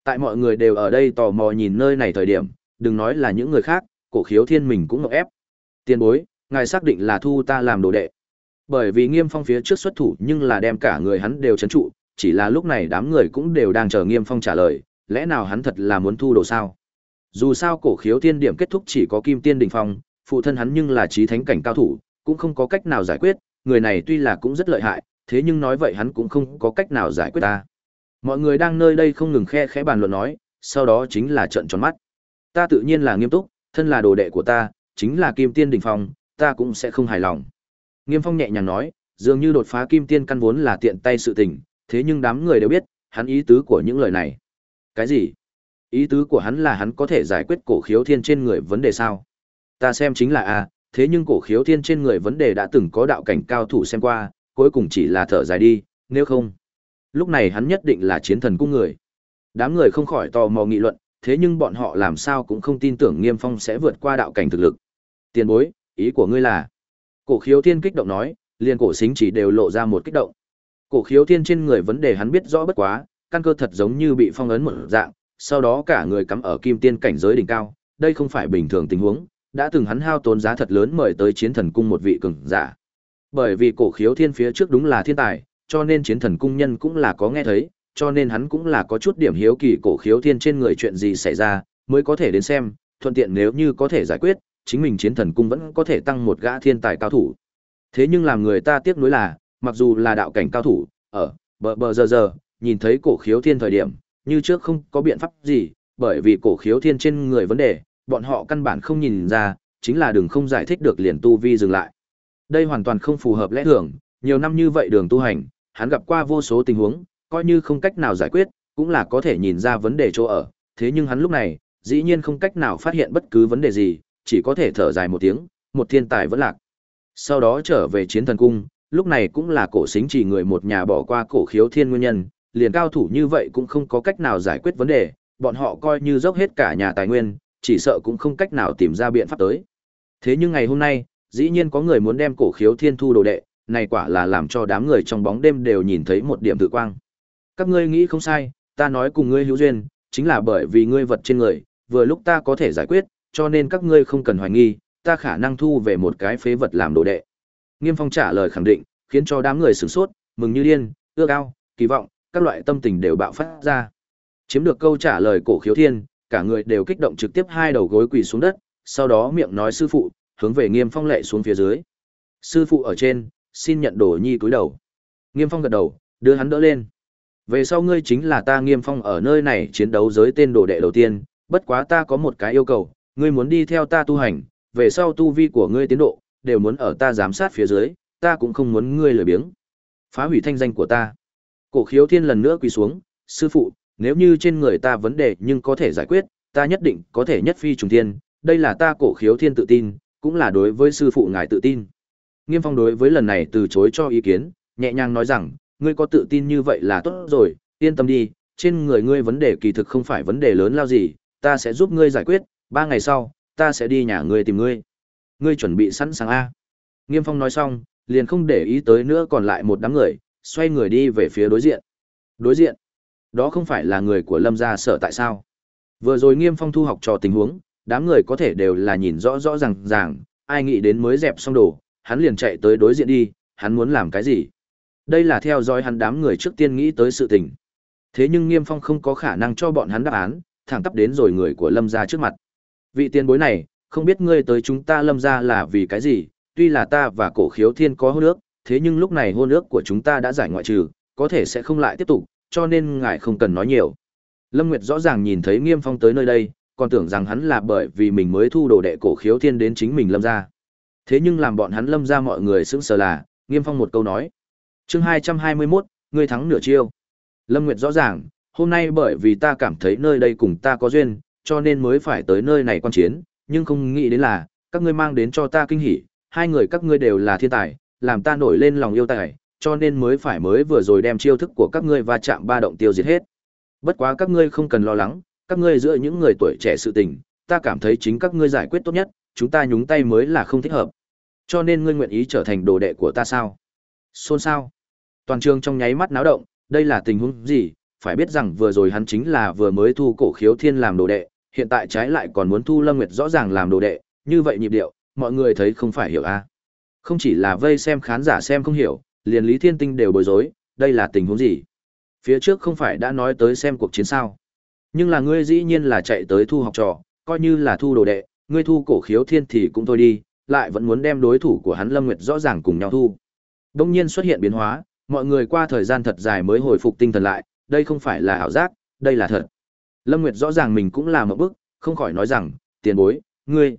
Tại mọi người đều ở đây tò mò nhìn nơi này thời điểm, đừng nói là những người khác, cổ khiếu thiên mình cũng ngọc ép. Tiên bối, ngài xác định là thu ta làm đồ đệ. Bởi vì nghiêm phong phía trước xuất thủ nhưng là đem cả người hắn đều chấn trụ, chỉ là lúc này đám người cũng đều đang chờ nghiêm phong trả lời, lẽ nào hắn thật là muốn thu đồ sao? Dù sao cổ khiếu thiên điểm kết thúc chỉ có kim tiên đỉnh phong, phụ thân hắn nhưng là trí thánh cảnh cao thủ, cũng không có cách nào giải quyết, người này tuy là cũng rất lợi hại, thế nhưng nói vậy hắn cũng không có cách nào giải quyết ta. Mọi người đang nơi đây không ngừng khe khẽ bàn luận nói, sau đó chính là trận tròn mắt. Ta tự nhiên là nghiêm túc, thân là đồ đệ của ta, chính là kim tiên đỉnh phong, ta cũng sẽ không hài lòng. Nghiêm Phong nhẹ nhàng nói, dường như đột phá kim tiên căn vốn là tiện tay sự tình, thế nhưng đám người đều biết, hắn ý tứ của những lời này. Cái gì? Ý tứ của hắn là hắn có thể giải quyết cổ khiếu thiên trên người vấn đề sao? Ta xem chính là a, thế nhưng cổ khiếu thiên trên người vấn đề đã từng có đạo cảnh cao thủ xem qua, cuối cùng chỉ là thở dài đi, nếu không. lúc này hắn nhất định là chiến thần cung người. Đám người không khỏi tò mò nghị luận, thế nhưng bọn họ làm sao cũng không tin tưởng Nghiêm Phong sẽ vượt qua đạo cảnh thực lực. Tiền bối, ý của ngươi là? Cổ khiếu thiên kích động nói, liền cổ xính chỉ đều lộ ra một kích động. Cổ khiếu thiên trên người vấn đề hắn biết rõ bất quá, căn cơ thật giống như bị phong ấn một dạng, sau đó cả người cắm ở kim tiên cảnh giới đỉnh cao, đây không phải bình thường tình huống, đã từng hắn hao tốn giá thật lớn mời tới chiến thần cung một vị cường giả. Bởi vì cổ khiếu thiên phía trước đúng là thiên tài, cho nên chiến thần cung nhân cũng là có nghe thấy, cho nên hắn cũng là có chút điểm hiếu kỳ cổ khiếu thiên trên người chuyện gì xảy ra, mới có thể đến xem, thuận tiện nếu như có thể giải quyết, chính mình chiến thần cung vẫn có thể tăng một gã thiên tài cao thủ. Thế nhưng làm người ta tiếc nuối là, mặc dù là đạo cảnh cao thủ, ở bờ bờ giờ giờ, nhìn thấy cổ khiếu thiên thời điểm, như trước không có biện pháp gì, bởi vì cổ khiếu thiên trên người vấn đề, bọn họ căn bản không nhìn ra, chính là đường không giải thích được liền tu vi dừng lại. Đây hoàn toàn không phù hợp lẽ thường, nhiều năm như vậy đường tu hành, hắn gặp qua vô số tình huống, coi như không cách nào giải quyết, cũng là có thể nhìn ra vấn đề chỗ ở, thế nhưng hắn lúc này, dĩ nhiên không cách nào phát hiện bất cứ vấn đề gì, chỉ có thể thở dài một tiếng, một thiên tài vẫn lạc. Sau đó trở về chiến thần cung, lúc này cũng là cổ xính chỉ người một nhà bỏ qua cổ khiếu thiên nguyên nhân, liền cao thủ như vậy cũng không có cách nào giải quyết vấn đề, bọn họ coi như dốc hết cả nhà tài nguyên, chỉ sợ cũng không cách nào tìm ra biện pháp tới. Thế nhưng ngày hôm nay, dĩ nhiên có người muốn đem cổ khiếu thiên thu đồ đệ, này quả là làm cho đám người trong bóng đêm đều nhìn thấy một điểm tự quang. Các ngươi nghĩ không sai, ta nói cùng ngươi hữu duyên, chính là bởi vì ngươi vật trên người, vừa lúc ta có thể giải quyết, cho nên các ngươi không cần hoài nghi, ta khả năng thu về một cái phế vật làm đồ đệ. Nghiêm Phong trả lời khẳng định, khiến cho đám người sửng sốt, mừng như điên, ước ao, kỳ vọng, các loại tâm tình đều bạo phát ra. Chiếm được câu trả lời cổ khiếu thiên, cả người đều kích động trực tiếp hai đầu gối quỳ xuống đất, sau đó miệng nói sư phụ, hướng về Nghiêm Phong lệ xuống phía dưới. Sư phụ ở trên, xin nhận đồ nhi cúi đầu. Nghiêm Phong gật đầu, đưa hắn đỡ lên. Về sau ngươi chính là ta Nghiêm Phong ở nơi này chiến đấu giới tên đồ đệ đầu tiên, bất quá ta có một cái yêu cầu, ngươi muốn đi theo ta tu hành, về sau tu vi của ngươi tiến độ, đều muốn ở ta giám sát phía dưới, ta cũng không muốn ngươi lười biếng. Phá hủy thanh danh của ta. Cổ khiếu thiên lần nữa quỳ xuống, sư phụ, nếu như trên người ta vấn đề nhưng có thể giải quyết, ta nhất định có thể nhất phi trùng thiên, đây là ta cổ khiếu thiên tự tin, cũng là đối với sư phụ ngài tự tin. Nghiêm Phong đối với lần này từ chối cho ý kiến, nhẹ nhàng nói rằng, ngươi có tự tin như vậy là tốt rồi, yên tâm đi, trên người ngươi vấn đề kỳ thực không phải vấn đề lớn lao gì, ta sẽ giúp ngươi giải quyết, ba ngày sau, ta sẽ đi nhà ngươi tìm ngươi. Ngươi chuẩn bị sẵn sàng A. Nghiêm Phong nói xong, liền không để ý tới nữa còn lại một đám người, xoay người đi về phía đối diện. Đối diện? Đó không phải là người của Lâm gia sở tại sao? Vừa rồi Nghiêm Phong thu học trò tình huống, đám người có thể đều là nhìn rõ rõ ràng ràng, ai nghĩ đến mới dẹp xong đồ, hắn liền chạy tới đối diện đi, hắn muốn làm cái gì? Đây là theo dõi hắn đám người trước tiên nghĩ tới sự tình. Thế nhưng Nghiêm Phong không có khả năng cho bọn hắn đáp án, thẳng tắp đến rồi người của Lâm gia trước mặt. Vị tiền bối này, không biết ngươi tới chúng ta Lâm gia là vì cái gì, tuy là ta và cổ khiếu thiên có hôn nước, thế nhưng lúc này hôn ước của chúng ta đã giải ngoại trừ, có thể sẽ không lại tiếp tục, cho nên ngài không cần nói nhiều. Lâm Nguyệt rõ ràng nhìn thấy Nghiêm Phong tới nơi đây, còn tưởng rằng hắn là bởi vì mình mới thu đồ đệ cổ khiếu thiên đến chính mình Lâm gia. Thế nhưng làm bọn hắn Lâm gia mọi người sững sờ là, Nghiêm Phong một câu nói. Chương hai hai mươi 221, ngươi thắng nửa chiêu. Lâm Nguyệt rõ ràng, hôm nay bởi vì ta cảm thấy nơi đây cùng ta có duyên, cho nên mới phải tới nơi này quan chiến, nhưng không nghĩ đến là, các ngươi mang đến cho ta kinh hỉ, hai người các ngươi đều là thiên tài, làm ta nổi lên lòng yêu tài, cho nên mới phải mới vừa rồi đem chiêu thức của các ngươi va chạm ba động tiêu diệt hết. Bất quá các ngươi không cần lo lắng, các ngươi giữa những người tuổi trẻ sự tình, ta cảm thấy chính các ngươi giải quyết tốt nhất, chúng ta nhúng tay mới là không thích hợp. Cho nên ngươi nguyện ý trở thành đồ đệ của ta sao? Xôn sao? Toàn trường trong nháy mắt náo động, đây là tình huống gì? Phải biết rằng vừa rồi hắn chính là vừa mới thu cổ khiếu thiên làm đồ đệ, hiện tại trái lại còn muốn thu Lâm Nguyệt rõ ràng làm đồ đệ, như vậy nhịp điệu, mọi người thấy không phải hiểu a? À? Không chỉ là vây xem khán giả xem không hiểu, liền Lý Thiên Tinh đều bối rối, đây là tình huống gì? Phía trước không phải đã nói tới xem cuộc chiến sao? Nhưng là ngươi dĩ nhiên là chạy tới thu học trò, coi như là thu đồ đệ, ngươi thu cổ khiếu thiên thì cũng thôi đi, lại vẫn muốn đem đối thủ của hắn Lâm Nguyệt rõ ràng cùng nhau thu. Đông nhiên xuất hiện biến hóa, mọi người qua thời gian thật dài mới hồi phục tinh thần lại, đây không phải là ảo giác, đây là thật. Lâm Nguyệt rõ ràng mình cũng là một bức, không khỏi nói rằng, tiền bối, ngươi,